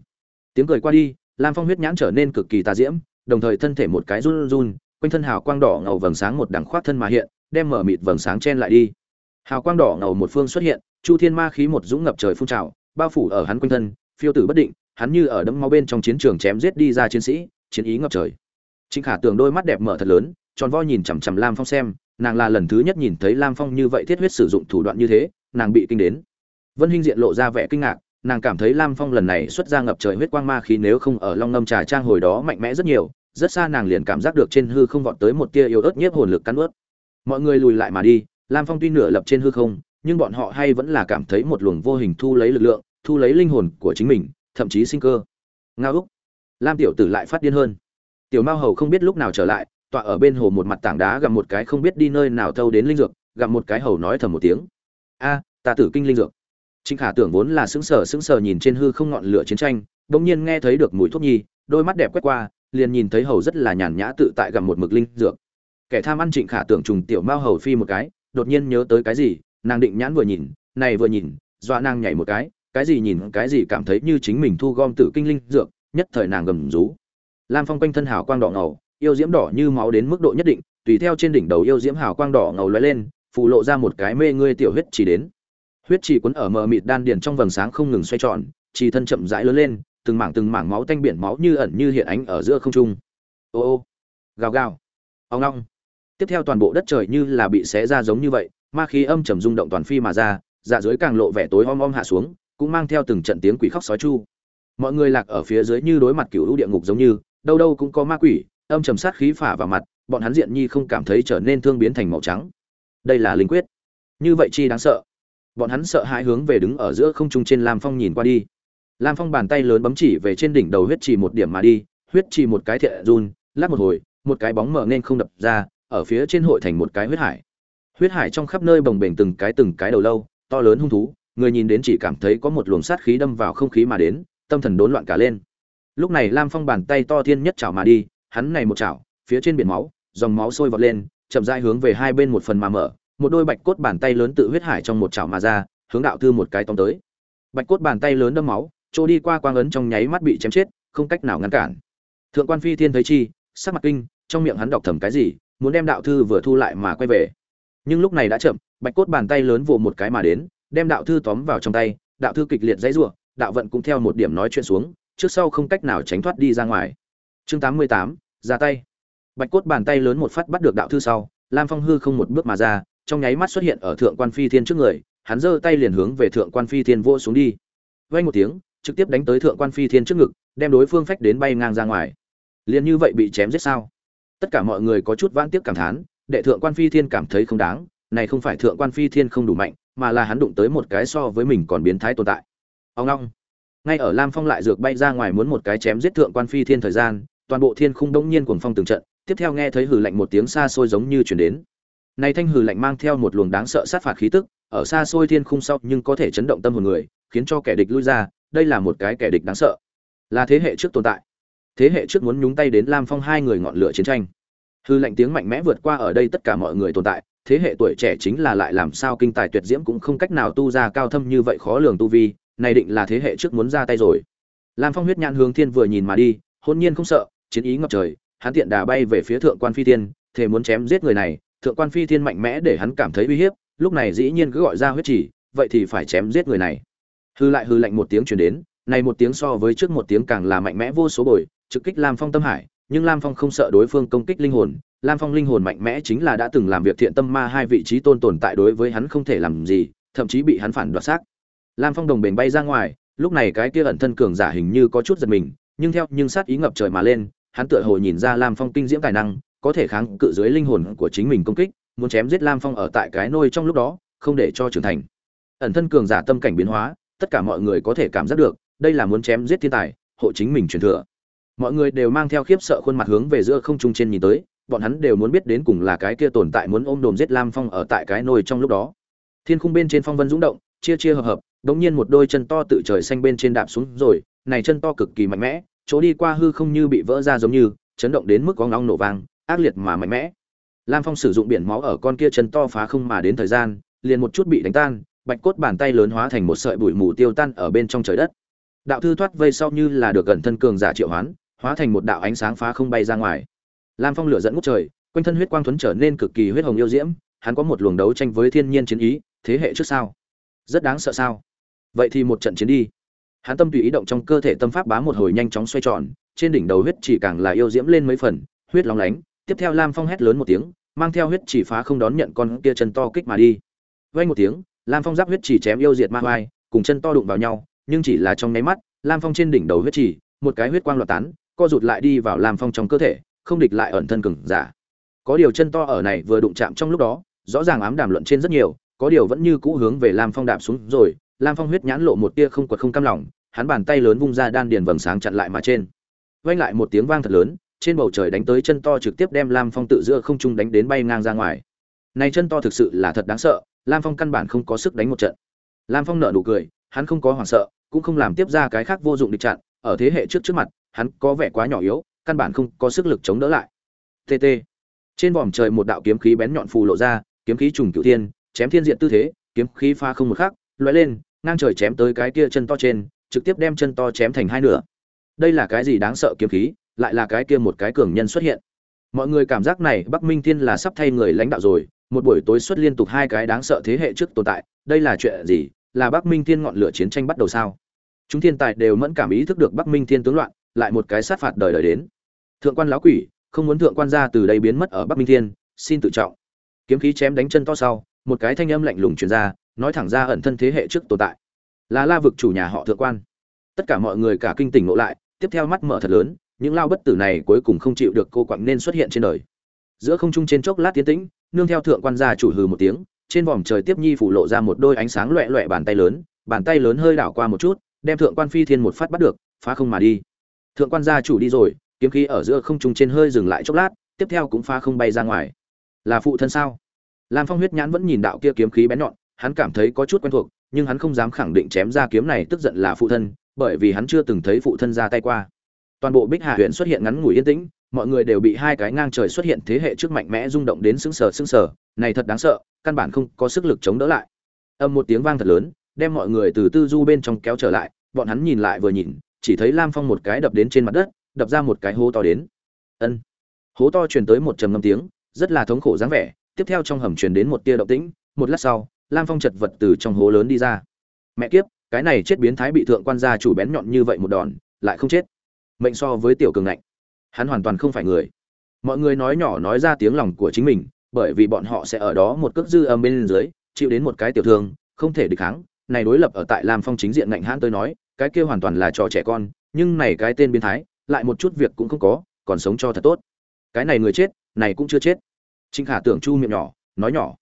Tiếng cười qua đi, lam phong huyết nhãn trở nên cực kỳ tà diễm đồng thời thân thể một cái run run, quanh thân hào quang đỏ ngầu vầng sáng một đằng khoác thân mà hiện, đem mở mịt vầng sáng chen lại đi. Hào quang đỏ ngầu một phương xuất hiện, chu thiên ma khí một dũng ngập trời phun trào, bao phủ ở hắn quanh thân, phiêu tử bất định, hắn như ở đẫm máu bên trong chiến trường chém giết đi ra chiến sĩ, chiến ý ngập trời. Trịnh khả tường đôi mắt đẹp mở thật lớn, tròn vo nhìn chằm chằm lam phong xem, nàng là lần thứ nhất nhìn thấy lam phong như vậy thiết huyết sử dụng thủ đoạn như thế, nàng bị kinh đến. Vân hinh diện lộ ra vẻ kinh ngạc, nàng cảm thấy lam phong lần này xuất ra ngập trời huyết quang ma khí nếu không ở long ngâm trà trang hồi đó mạnh mẽ rất nhiều rất xa nàng liền cảm giác được trên hư không vọt tới một tia yếu ớt nhiếp hồn lực cắn ướt. Mọi người lùi lại mà đi, lam phong tuy nửa lập trên hư không, nhưng bọn họ hay vẫn là cảm thấy một luồng vô hình thu lấy lực lượng, thu lấy linh hồn của chính mình, thậm chí sinh cơ. Ngao úc. Lam tiểu tử lại phát điên hơn. Tiểu mao hầu không biết lúc nào trở lại, tọa ở bên hồ một mặt tảng đá gặp một cái không biết đi nơi nào thâu đến linh dược gặp một cái hầu nói thầm một tiếng. A, ta tử kinh linh dược. Trịnh khả tưởng vốn là sững sờ sững sờ nhìn trên hư không ngọn lửa chiến tranh, bỗng nhiên nghe thấy được mùi thuốc nhi, đôi mắt đẹp quét qua liền nhìn thấy hầu rất là nhàn nhã tự tại gặp một mực linh dược. Kẻ tham ăn trịnh khả tưởng trùng tiểu mao hầu phi một cái, đột nhiên nhớ tới cái gì, nàng định nhãn vừa nhìn, này vừa nhìn, dọa nàng nhảy một cái cái gì nhìn, cái gì cảm thấy như chính mình thu gom tử kinh linh dược, nhất thời nàng gầm rú. Lam phong quanh thân hào quang đỏ ngầu, yêu diễm đỏ như máu đến mức độ nhất định, tùy theo trên đỉnh đầu yêu diễm hào quang đỏ ngầu lóe lên phụ lộ ra một cái mê ngươi tiểu huyết chỉ đến. Huyết chỉ quấn ở mờ mịt đan điền trong vầng sáng không ngừng xoay tròn chỉ thân chậm rãi lớn lên từng mảng từng mảng máu tanh biển máu như ẩn như hiện ánh ở giữa không trung. Ô ô, gào gào ông long tiếp theo toàn bộ đất trời như là bị xé ra giống như vậy, ma khí âm trầm rung động toàn phi mà ra dạ dưới càng lộ vẻ tối om om hạ xuống, cũng mang theo từng trận tiếng quỷ khóc sói chu. Mọi người lạc ở phía dưới như đối mặt cựu lũ địa ngục giống như, đâu đâu cũng có ma quỷ, âm trầm sát khí phả vào mặt, bọn hắn diện nhi không cảm thấy trở nên thương biến thành màu trắng. Đây là linh quyết. Như vậy chi đáng sợ. Bọn hắn sợ hãi hướng về đứng ở giữa không trung trên lam phong nhìn qua đi lam phong bàn tay lớn bấm chỉ về trên đỉnh đầu huyết trì một điểm mà đi, huyết trì một cái thiện run lát một hồi, một cái bóng mở nên không đập ra, ở phía trên hội thành một cái huyết hải. Huyết hải trong khắp nơi bồng bềnh từng cái từng cái đầu lâu, to lớn hung thú, người nhìn đến chỉ cảm thấy có một luồng sát khí đâm vào không khí mà đến, tâm thần đốn loạn cả lên. Lúc này lam phong bàn tay to thiên nhất chảo mà đi, hắn này một chảo, phía trên biển máu, dòng máu sôi vọt lên, chậm rãi hướng về hai bên một phần mà mở, một đôi bạch cốt bàn tay lớn tự huyết hải trong một chảo mà ra, hướng đạo thư một cái tóm tới. Bạch cốt bàn tay lớn đâm máu chỗ đi qua quang ấn trong nháy mắt bị chém chết, không cách nào ngăn cản. Thượng quan phi thiên thấy chi, sắc mặt kinh, trong miệng hắn đọc thầm cái gì, muốn đem đạo thư vừa thu lại mà quay về. Nhưng lúc này đã chậm, bạch cốt bàn tay lớn vồ một cái mà đến, đem đạo thư tóm vào trong tay, đạo thư kịch liệt dãy rủa, đạo vận cũng theo một điểm nói chuyện xuống, trước sau không cách nào tránh thoát đi ra ngoài. Chương tám mươi tám, ra tay. Bạch cốt bàn tay lớn một phát bắt được đạo thư sau, lam phong hư không một bước mà ra, trong nháy mắt xuất hiện ở thượng quan phi thiên trước người, hắn giơ tay liền hướng về thượng quan phi thiên vỗ xuống đi. Vang một tiếng trực tiếp đánh tới thượng quan phi thiên trước ngực, đem đối phương phách đến bay ngang ra ngoài. Liền như vậy bị chém giết sao? Tất cả mọi người có chút vãn tiếc cảm thán đệ thượng quan phi thiên cảm thấy không đáng, này không phải thượng quan phi thiên không đủ mạnh, mà là hắn đụng tới một cái so với mình còn biến thái tồn tại. Ông long ngay ở lam phong lại dược bay ra ngoài muốn một cái chém giết thượng quan phi thiên thời gian, toàn bộ thiên khung đống nhiên cuồng phong từng trận, tiếp theo nghe thấy hừ lạnh một tiếng xa xôi giống như chuyển đến. Này thanh hừ lạnh mang theo một luồng đáng sợ sát phạt khí tức, ở xa xôi thiên khung sau nhưng có thể chấn động tâm hồn người, khiến cho kẻ địch lui ra đây là một cái kẻ địch đáng sợ. Là thế hệ trước tồn tại. Thế hệ trước muốn nhúng tay đến lam phong hai người ngọn lửa chiến tranh. Hư lạnh tiếng mạnh mẽ vượt qua ở đây tất cả mọi người tồn tại, thế hệ tuổi trẻ chính là lại làm sao kinh tài tuyệt diễm cũng không cách nào tu ra cao thâm như vậy khó lường tu vi, này định là thế hệ trước muốn ra tay rồi. Lam phong huyết nhãn hướng thiên vừa nhìn mà đi, hôn nhiên không sợ, chiến ý ngập trời, hắn tiện đà bay về phía thượng quan phi thiên, thề muốn chém giết người này, thượng quan phi thiên mạnh mẽ để hắn cảm thấy uy hiếp, lúc này dĩ nhiên cứ gọi ra huyết chỉ, vậy thì phải chém giết người này hư lại hư lạnh một tiếng chuyển đến, này một tiếng so với trước một tiếng càng là mạnh mẽ vô số bồi, trực kích lam phong tâm hải, nhưng lam phong không sợ đối phương công kích linh hồn, lam phong linh hồn mạnh mẽ chính là đã từng làm việc thiện tâm ma hai vị trí tôn tồn tại đối với hắn không thể làm gì, thậm chí bị hắn phản đoạt xác. Lam phong đồng bền bay ra ngoài, lúc này cái kia ẩn thân cường giả hình như có chút giật mình, nhưng theo, nhưng sát ý ngập trời mà lên, hắn tựa hồ nhìn ra lam phong kinh diễm tài năng, có thể kháng cự dưới linh hồn của chính mình công kích, muốn chém giết lam phong ở tại cái nôi trong lúc đó, không để cho trưởng thành. Ẩn thân cường giả tâm cảnh biến hóa tất cả mọi người có thể cảm giác được, đây là muốn chém giết thiên tài, hộ chính mình truyền thừa. Mọi người đều mang theo khiếp sợ khuôn mặt hướng về giữa không trung trên nhìn tới, bọn hắn đều muốn biết đến cùng là cái kia tồn tại muốn ôm đồm giết lam phong ở tại cái nồi trong lúc đó. Thiên khung bên trên phong vân dũng động, chia chia hợp hợp, đống nhiên một đôi chân to tự trời xanh bên trên đạp xuống rồi, này chân to cực kỳ mạnh mẽ, chỗ đi qua hư không như bị vỡ ra giống như, chấn động đến mức có ngóng nổ vang, ác liệt mà mạnh mẽ. Lam phong sử dụng biển máu ở con kia chân to phá không mà đến thời gian, liền một chút bị đánh tan bạch cốt bàn tay lớn hóa thành một sợi bụi mù tiêu tan ở bên trong trời đất. Đạo thư thoát vây sau như là được gần thân cường giả triệu hoán, hóa thành một đạo ánh sáng phá không bay ra ngoài. Lam phong lửa dẫn ngút trời, quanh thân huyết quang thuấn trở nên cực kỳ huyết hồng yêu diễm, hắn có một luồng đấu tranh với thiên nhiên chiến ý, thế hệ trước sao rất đáng sợ sao? Vậy thì một trận chiến đi. Hắn tâm tùy ý động trong cơ thể tâm pháp bá một hồi nhanh chóng xoay tròn, trên đỉnh đầu huyết chỉ càng là yêu diễm lên mấy phần, huyết lóng lánh. Tiếp theo lam phong hét lớn một tiếng, mang theo huyết chỉ phá không đón nhận con kia chân to kích mà đi. Vay một tiếng lam phong giáp huyết chỉ chém yêu diệt ma hoai, cùng chân to đụng vào nhau nhưng chỉ là trong nháy mắt lam phong trên đỉnh đầu huyết chỉ một cái huyết quang loạt tán co rụt lại đi vào lam phong trong cơ thể không địch lại ẩn thân cừng giả. Có điều chân to ở này vừa đụng chạm trong lúc đó rõ ràng ám đàm luận trên rất nhiều có điều vẫn như cũ hướng về lam phong đạp xuống rồi lam phong huyết nhãn lộ một tia không quật không cam lòng hắn bàn tay lớn vung ra đan điền vầng sáng chặn lại mà trên. Vang lại một tiếng vang thật lớn trên bầu trời đánh tới chân to trực tiếp đem lam phong tự giữa không trung đánh đến bay ngang ra ngoài. Này chân to thực sự là thật đáng sợ lam phong căn bản không có sức đánh một trận. Lam phong nở nụ cười, hắn không có hoảng sợ, cũng không làm tiếp ra cái khác vô dụng địch chặn, ở thế hệ trước trước mặt, hắn có vẻ quá nhỏ yếu, căn bản không có sức lực chống đỡ lại. Tt trên vòm trời một đạo kiếm khí bén nhọn phù lộ ra, kiếm khí trùng cửu thiên, chém thiên diện tư thế, kiếm khí pha không một khắc, lóe lên, ngang trời chém tới cái kia chân to trên, trực tiếp đem chân to chém thành hai nửa. Đây là cái gì đáng sợ kiếm khí, lại là cái kia một cái cường nhân xuất hiện. Mọi người cảm giác này bắc minh thiên là sắp thay người lãnh đạo rồi một buổi tối xuất liên tục hai cái đáng sợ thế hệ trước tồn tại, đây là chuyện gì? Là bắc minh thiên ngọn lửa chiến tranh bắt đầu sao? Chúng thiên tài đều mẫn cảm ý thức được bắc minh thiên tướng loạn, lại một cái sát phạt đời đời đến. Thượng quan lão quỷ, không muốn thượng quan ra từ đây biến mất ở bắc minh thiên, xin tự trọng. Kiếm khí chém đánh chân to sau, một cái thanh âm lạnh lùng truyền ra, nói thẳng ra ẩn thân thế hệ trước tồn tại. Là la vực chủ nhà họ thượng quan. Tất cả mọi người cả kinh tỉnh ngộ lại, tiếp theo mắt mở thật lớn, những lao bất tử này cuối cùng không chịu được cô quặng nên xuất hiện trên đời. Giữa không trung trên chốc lát tiến tĩnh nương theo thượng quan gia chủ hừ một tiếng, trên vòm trời tiếp nhi phủ lộ ra một đôi ánh sáng loẹt loẹt bàn tay lớn, bàn tay lớn hơi đảo qua một chút, đem thượng quan phi thiên một phát bắt được, phá không mà đi. Thượng quan gia chủ đi rồi, kiếm khí ở giữa không trung trên hơi dừng lại chốc lát, tiếp theo cũng phá không bay ra ngoài. Là phụ thân sao? Lam phong huyết nhãn vẫn nhìn đạo kia kiếm khí bén nhọn, hắn cảm thấy có chút quen thuộc, nhưng hắn không dám khẳng định chém ra kiếm này tức giận là phụ thân, bởi vì hắn chưa từng thấy phụ thân ra tay qua. Toàn bộ bích hà huyện xuất hiện ngắn ngủi yên tĩnh mọi người đều bị hai cái ngang trời xuất hiện thế hệ trước mạnh mẽ rung động đến sững sờ sững sờ. Này thật đáng sợ, căn bản không có sức lực chống đỡ lại. Âm một tiếng vang thật lớn, đem mọi người từ tư du bên trong kéo trở lại, bọn hắn nhìn lại vừa nhìn, chỉ thấy lam phong một cái đập đến trên mặt đất, đập ra một cái hố to đến. Ân. Hố to truyền tới một trầm ngâm tiếng, rất là thống khổ dáng vẻ, tiếp theo trong hầm truyền đến một tia động tĩnh, một lát sau, lam phong chật vật từ trong hố lớn đi ra. Mẹ kiếp, cái này chết biến thái bị thượng quan gia chủ bén nhọn như vậy một đòn, lại không chết. Mệnh so với tiểu cường ngạnh hắn hoàn toàn không phải người. Mọi người nói nhỏ nói ra tiếng lòng của chính mình, bởi vì bọn họ sẽ ở đó một cước dư âm bên dưới, chịu đến một cái tiểu thương, không thể địch kháng. Này đối lập ở tại lam phong chính diện ngạnh hãn tôi nói, cái kia hoàn toàn là trò trẻ con, nhưng này cái tên biến thái, lại một chút việc cũng không có, còn sống cho thật tốt. Cái này người chết, này cũng chưa chết. Trinh khả tưởng chu miệng nhỏ, nói nhỏ.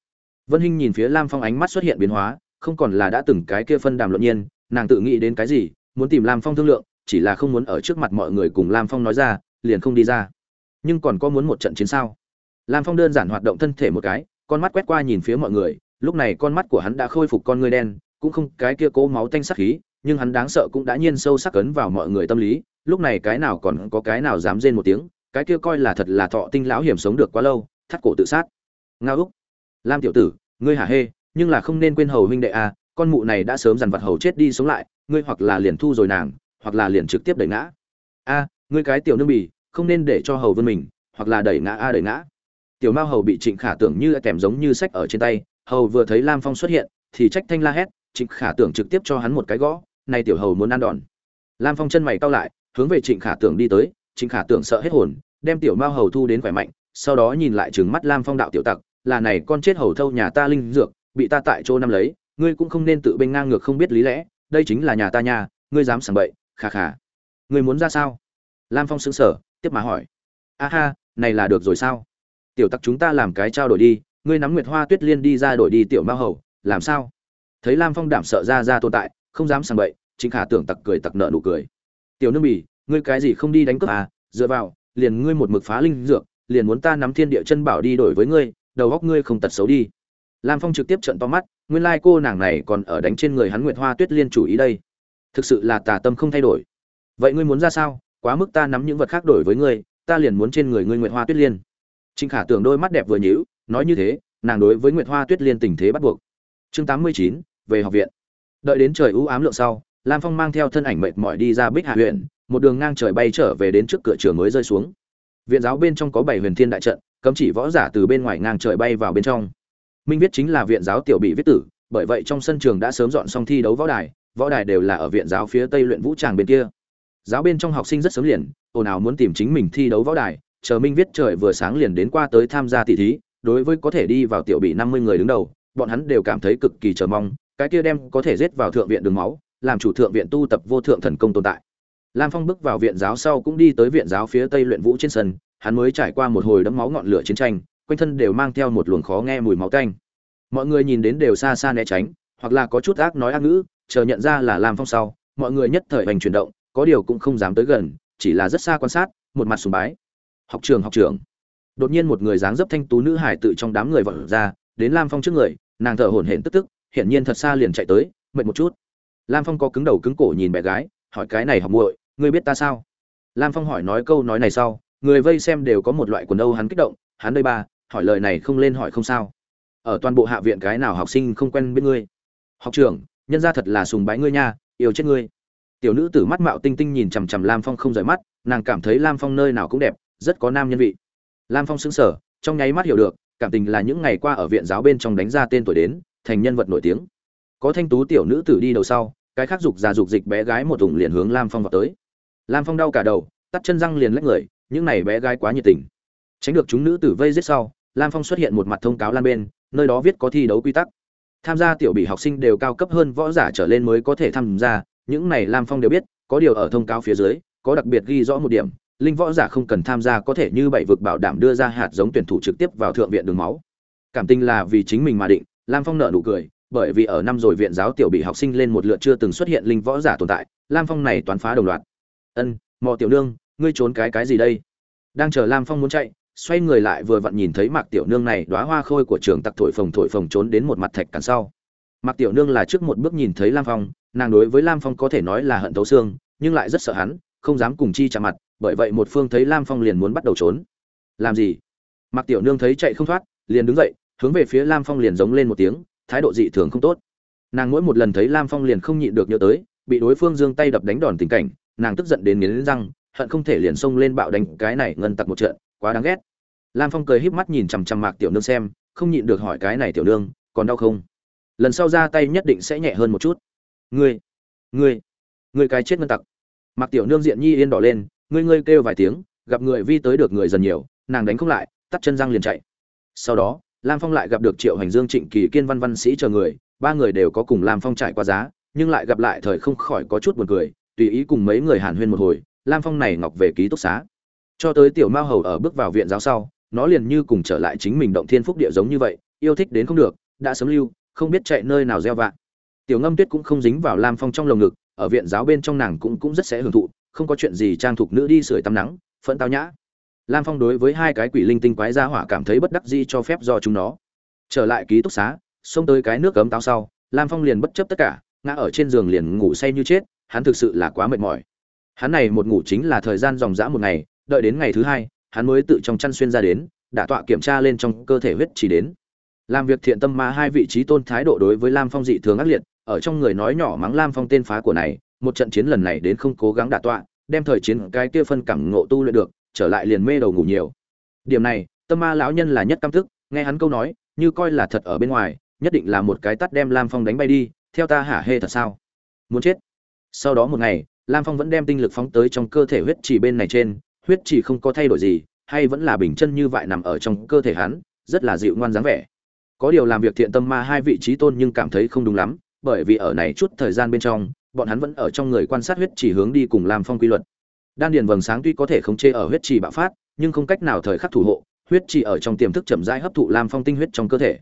Vân hinh nhìn phía lam phong ánh mắt xuất hiện biến hóa, không còn là đã từng cái kia phân đàm luận nhiên, nàng tự nghĩ đến cái gì, muốn tìm lam phong thương lượng, chỉ là không muốn ở trước mặt mọi người cùng lam phong nói ra liền không đi ra. Nhưng còn có muốn một trận chiến sao? Lam phong đơn giản hoạt động thân thể một cái con mắt quét qua nhìn phía mọi người lúc này con mắt của hắn đã khôi phục con ngươi đen cũng không cái kia cố máu tanh sắc khí nhưng hắn đáng sợ cũng đã nhiên sâu sắc cấn vào mọi người tâm lý lúc này cái nào còn có cái nào dám rên một tiếng cái kia coi là thật là thọ tinh lão hiểm sống được quá lâu thắt cổ tự sát. Nga úc lam tiểu tử ngươi hả hê nhưng là không nên quên hầu huynh đệ a à, con mụ này đã sớm dằn vặt hầu chết đi sống lại ngươi hoặc là liền thu rồi nàng hoặc là liền trực tiếp đẩy ngã. A ngươi cái tiểu nương bì, không nên để cho hầu vân mình, hoặc là đẩy ngã a đẩy ngã. Tiểu mao hầu bị trịnh khả tưởng như kèm giống như sách ở trên tay, hầu vừa thấy lam phong xuất hiện, thì trách thanh la hét, trịnh khả tưởng trực tiếp cho hắn một cái gõ, này tiểu hầu muốn ăn đòn. Lam phong chân mày cau lại, hướng về trịnh khả tưởng đi tới, trịnh khả tưởng sợ hết hồn, đem tiểu mao hầu thu đến khỏe mạnh, sau đó nhìn lại trừng mắt lam phong đạo tiểu tặc, là này con chết hầu thâu nhà ta linh dược, bị ta tại chỗ năm lấy, ngươi cũng không nên tự bênh ngang ngược không biết lý lẽ, đây chính là nhà ta nhà ngươi dám sảng bậy khà khà ngươi muốn ra sao? Lam phong sững sờ, tiếp mà hỏi. A ha, này là được rồi sao? Tiểu tặc chúng ta làm cái trao đổi đi, ngươi nắm nguyệt hoa tuyết liên đi ra đổi đi tiểu mao hầu, làm sao? Thấy lam phong đảm sợ ra ra tồn tại, không dám sàng bậy, chính khả tưởng tặc cười tặc nợ nụ cười. Tiểu nương bỉ ngươi cái gì không đi đánh cướp à? Dựa vào, liền ngươi một mực phá linh dược, liền muốn ta nắm thiên địa chân bảo đi đổi với ngươi, đầu góc ngươi không tật xấu đi. Lam phong trực tiếp trận to mắt, nguyên lai cô nàng này còn ở đánh trên người hắn nguyệt hoa tuyết liên chủ ý đây. Thực sự là tà tâm không thay đổi. Vậy ngươi muốn ra sao? Quá mức ta nắm những vật khác đổi với ngươi, ta liền muốn trên người ngươi nguyệt hoa tuyết liên. Trình khả tưởng đôi mắt đẹp vừa nhíu, nói như thế, nàng đối với nguyệt hoa tuyết liên tình thế bắt buộc. Chương tám mươi chín, về học viện. Đợi đến trời u ám lượng sau, lam phong mang theo thân ảnh mệt mỏi đi ra bích hạ huyện, một đường ngang trời bay trở về đến trước cửa trường mới rơi xuống. Viện giáo bên trong có bảy huyền thiên đại trận, cấm chỉ võ giả từ bên ngoài ngang trời bay vào bên trong. Minh viết chính là viện giáo tiểu bị viết tử, bởi vậy trong sân trường đã sớm dọn xong thi đấu võ đài võ đài đều là ở viện giáo phía tây luyện vũ tràng bên kia giáo bên trong học sinh rất sớm liền, ồn ào muốn tìm chính mình thi đấu võ đài, chờ minh viết trời vừa sáng liền đến qua tới tham gia tỷ thí, đối với có thể đi vào tiểu bị năm mươi người đứng đầu, bọn hắn đều cảm thấy cực kỳ chờ mong, cái kia đem có thể giết vào thượng viện đường máu, làm chủ thượng viện tu tập vô thượng thần công tồn tại. Lam phong bước vào viện giáo sau cũng đi tới viện giáo phía tây luyện vũ trên sân, hắn mới trải qua một hồi đấm máu ngọn lửa chiến tranh, quanh thân đều mang theo một luồng khó nghe mùi máu tanh. Mọi người nhìn đến đều xa xa né tránh, hoặc là có chút ác nói ác ngữ, chờ nhận ra là lam phong sau, mọi người nhất thời hành chuyển động có điều cũng không dám tới gần, chỉ là rất xa quan sát, một mặt sùng bái. Học trường học trường. Đột nhiên một người dáng dấp thanh tú nữ hải tự trong đám người vọt ra, đến lam phong trước người, nàng thở hổn hển tức tức, hiển nhiên thật xa liền chạy tới, mệt một chút. Lam phong có cứng đầu cứng cổ nhìn bé gái, hỏi cái này học muội, ngươi biết ta sao? Lam phong hỏi nói câu nói này sau, người vây xem đều có một loại quần âu hắn kích động, hắn đây ba, hỏi lời này không lên hỏi không sao. Ở toàn bộ hạ viện cái nào học sinh không quen biết ngươi? Học trưởng nhân ra thật là sùng bái ngươi nha, yêu chết ngươi tiểu nữ tử mắt mạo tinh tinh nhìn chằm chằm lam phong không rời mắt, nàng cảm thấy lam phong nơi nào cũng đẹp, rất có nam nhân vị. Lam phong xứng sở trong nháy mắt hiểu được, cảm tình là những ngày qua ở viện giáo bên trong đánh ra tên tuổi đến, thành nhân vật nổi tiếng. Có thanh tú tiểu nữ tử đi đầu sau, cái khác dục già dục dịch bé gái một thùng liền hướng lam phong vào tới. Lam phong đau cả đầu, tắt chân răng liền lách người, những này bé gái quá nhiệt tình. Tránh được chúng nữ tử vây giết sau, lam phong xuất hiện một mặt thông cáo lan bên, nơi đó viết có thi đấu quy tắc. Tham gia tiểu bị học sinh đều cao cấp hơn võ giả trở lên mới có thể tham gia những này lam phong đều biết, có điều ở thông cáo phía dưới, có đặc biệt ghi rõ một điểm, linh võ giả không cần tham gia có thể như bảy vực bảo đảm đưa ra hạt giống tuyển thủ trực tiếp vào thượng viện đường máu. Cảm tình là vì chính mình mà định, lam phong nở nụ cười, bởi vì ở năm rồi viện giáo tiểu bị học sinh lên một lượt chưa từng xuất hiện linh võ giả tồn tại, lam phong này toán phá đồng loạt. Ân Mộ tiểu nương, ngươi trốn cái cái gì đây? Đang chờ lam phong muốn chạy, xoay người lại vừa vặn nhìn thấy mạc tiểu nương này đóa hoa khôi của trường tặc thổi phồng thổi phồng trốn đến một mặt thạch cản sau mạc tiểu nương là trước một bước nhìn thấy lam phong, nàng đối với lam phong có thể nói là hận thấu xương, nhưng lại rất sợ hắn, không dám cùng chi chạm mặt, bởi vậy một phương thấy lam phong liền muốn bắt đầu trốn. Làm gì? Mạc tiểu nương thấy chạy không thoát, liền đứng dậy, hướng về phía lam phong liền giống lên một tiếng, thái độ dị thường không tốt. Nàng mỗi một lần thấy lam phong liền không nhịn được nhớ tới, bị đối phương giương tay đập đánh đòn tình cảnh, nàng tức giận đến nghiến răng, hận không thể liền xông lên bạo đánh cái này ngân tặc một trận, quá đáng ghét. Lam phong cười híp mắt nhìn chằm chằm mạc tiểu nương xem, không nhịn được hỏi cái này tiểu nương, còn đau không? Lần sau ra tay nhất định sẽ nhẹ hơn một chút. Ngươi ngươi ngươi cái chết ngân tặc. Mặc tiểu nương diện nhi yên đỏ lên, ngươi ngươi kêu vài tiếng, gặp người vi tới được người dần nhiều, nàng đánh không lại, tắt chân răng liền chạy. Sau đó, lam phong lại gặp được triệu hành dương trịnh kỳ kiên văn văn sĩ chờ người, ba người đều có cùng lam phong trải qua giá, nhưng lại gặp lại thời không khỏi có chút buồn cười, tùy ý cùng mấy người hàn huyên một hồi, lam phong này ngọc về ký túc xá. Cho tới tiểu mao hầu ở bước vào viện giáo sau, nó liền như cùng trở lại chính mình động thiên phúc địa giống như vậy, yêu thích đến không được, đã sớm lưu không biết chạy nơi nào gieo vạ. Tiểu ngâm tuyết cũng không dính vào lam phong trong lồng ngực, ở viện giáo bên trong nàng cũng cũng rất sẽ hưởng thụ, không có chuyện gì trang thục nữ đi sưởi tắm nắng, phẫn tao nhã. Lam phong đối với hai cái quỷ linh tinh quái ra hỏa cảm thấy bất đắc dĩ cho phép do chúng nó. Trở lại ký túc xá, xông tới cái nước cấm tao sau, lam phong liền bất chấp tất cả, ngã ở trên giường liền ngủ say như chết, hắn thực sự là quá mệt mỏi. Hắn này một ngủ chính là thời gian dòng dã một ngày, đợi đến ngày thứ hai, hắn mới tự trong chăn xuyên ra đến, đã tọa kiểm tra lên trong cơ thể huyết chỉ đến làm việc thiện tâm mà hai vị trí tôn thái độ đối với lam phong dị thường ác liệt, ở trong người nói nhỏ mắng lam phong tên phá của này, một trận chiến lần này đến không cố gắng đả tọa, đem thời chiến cái kia phân cảm ngộ tu luyện được, trở lại liền mê đầu ngủ nhiều. Điểm này, tâm ma lão nhân là nhất căm tức, nghe hắn câu nói, như coi là thật ở bên ngoài, nhất định là một cái tắt đem lam phong đánh bay đi, theo ta hả hê thật sao? Muốn chết. Sau đó một ngày, lam phong vẫn đem tinh lực phóng tới trong cơ thể huyết chỉ bên này trên, huyết chỉ không có thay đổi gì, hay vẫn là bình chân như vậy nằm ở trong cơ thể hắn, rất là dịu ngoan dáng vẻ có điều làm việc thiện tâm ma hai vị trí tôn nhưng cảm thấy không đúng lắm, bởi vì ở này chút thời gian bên trong, bọn hắn vẫn ở trong người quan sát huyết chỉ hướng đi cùng làm phong quy luật. Đan điền vầng sáng tuy có thể không chê ở huyết trì bạo phát, nhưng không cách nào thời khắc thủ hộ, huyết trì ở trong tiềm thức chậm rãi hấp thụ lam phong tinh huyết trong cơ thể.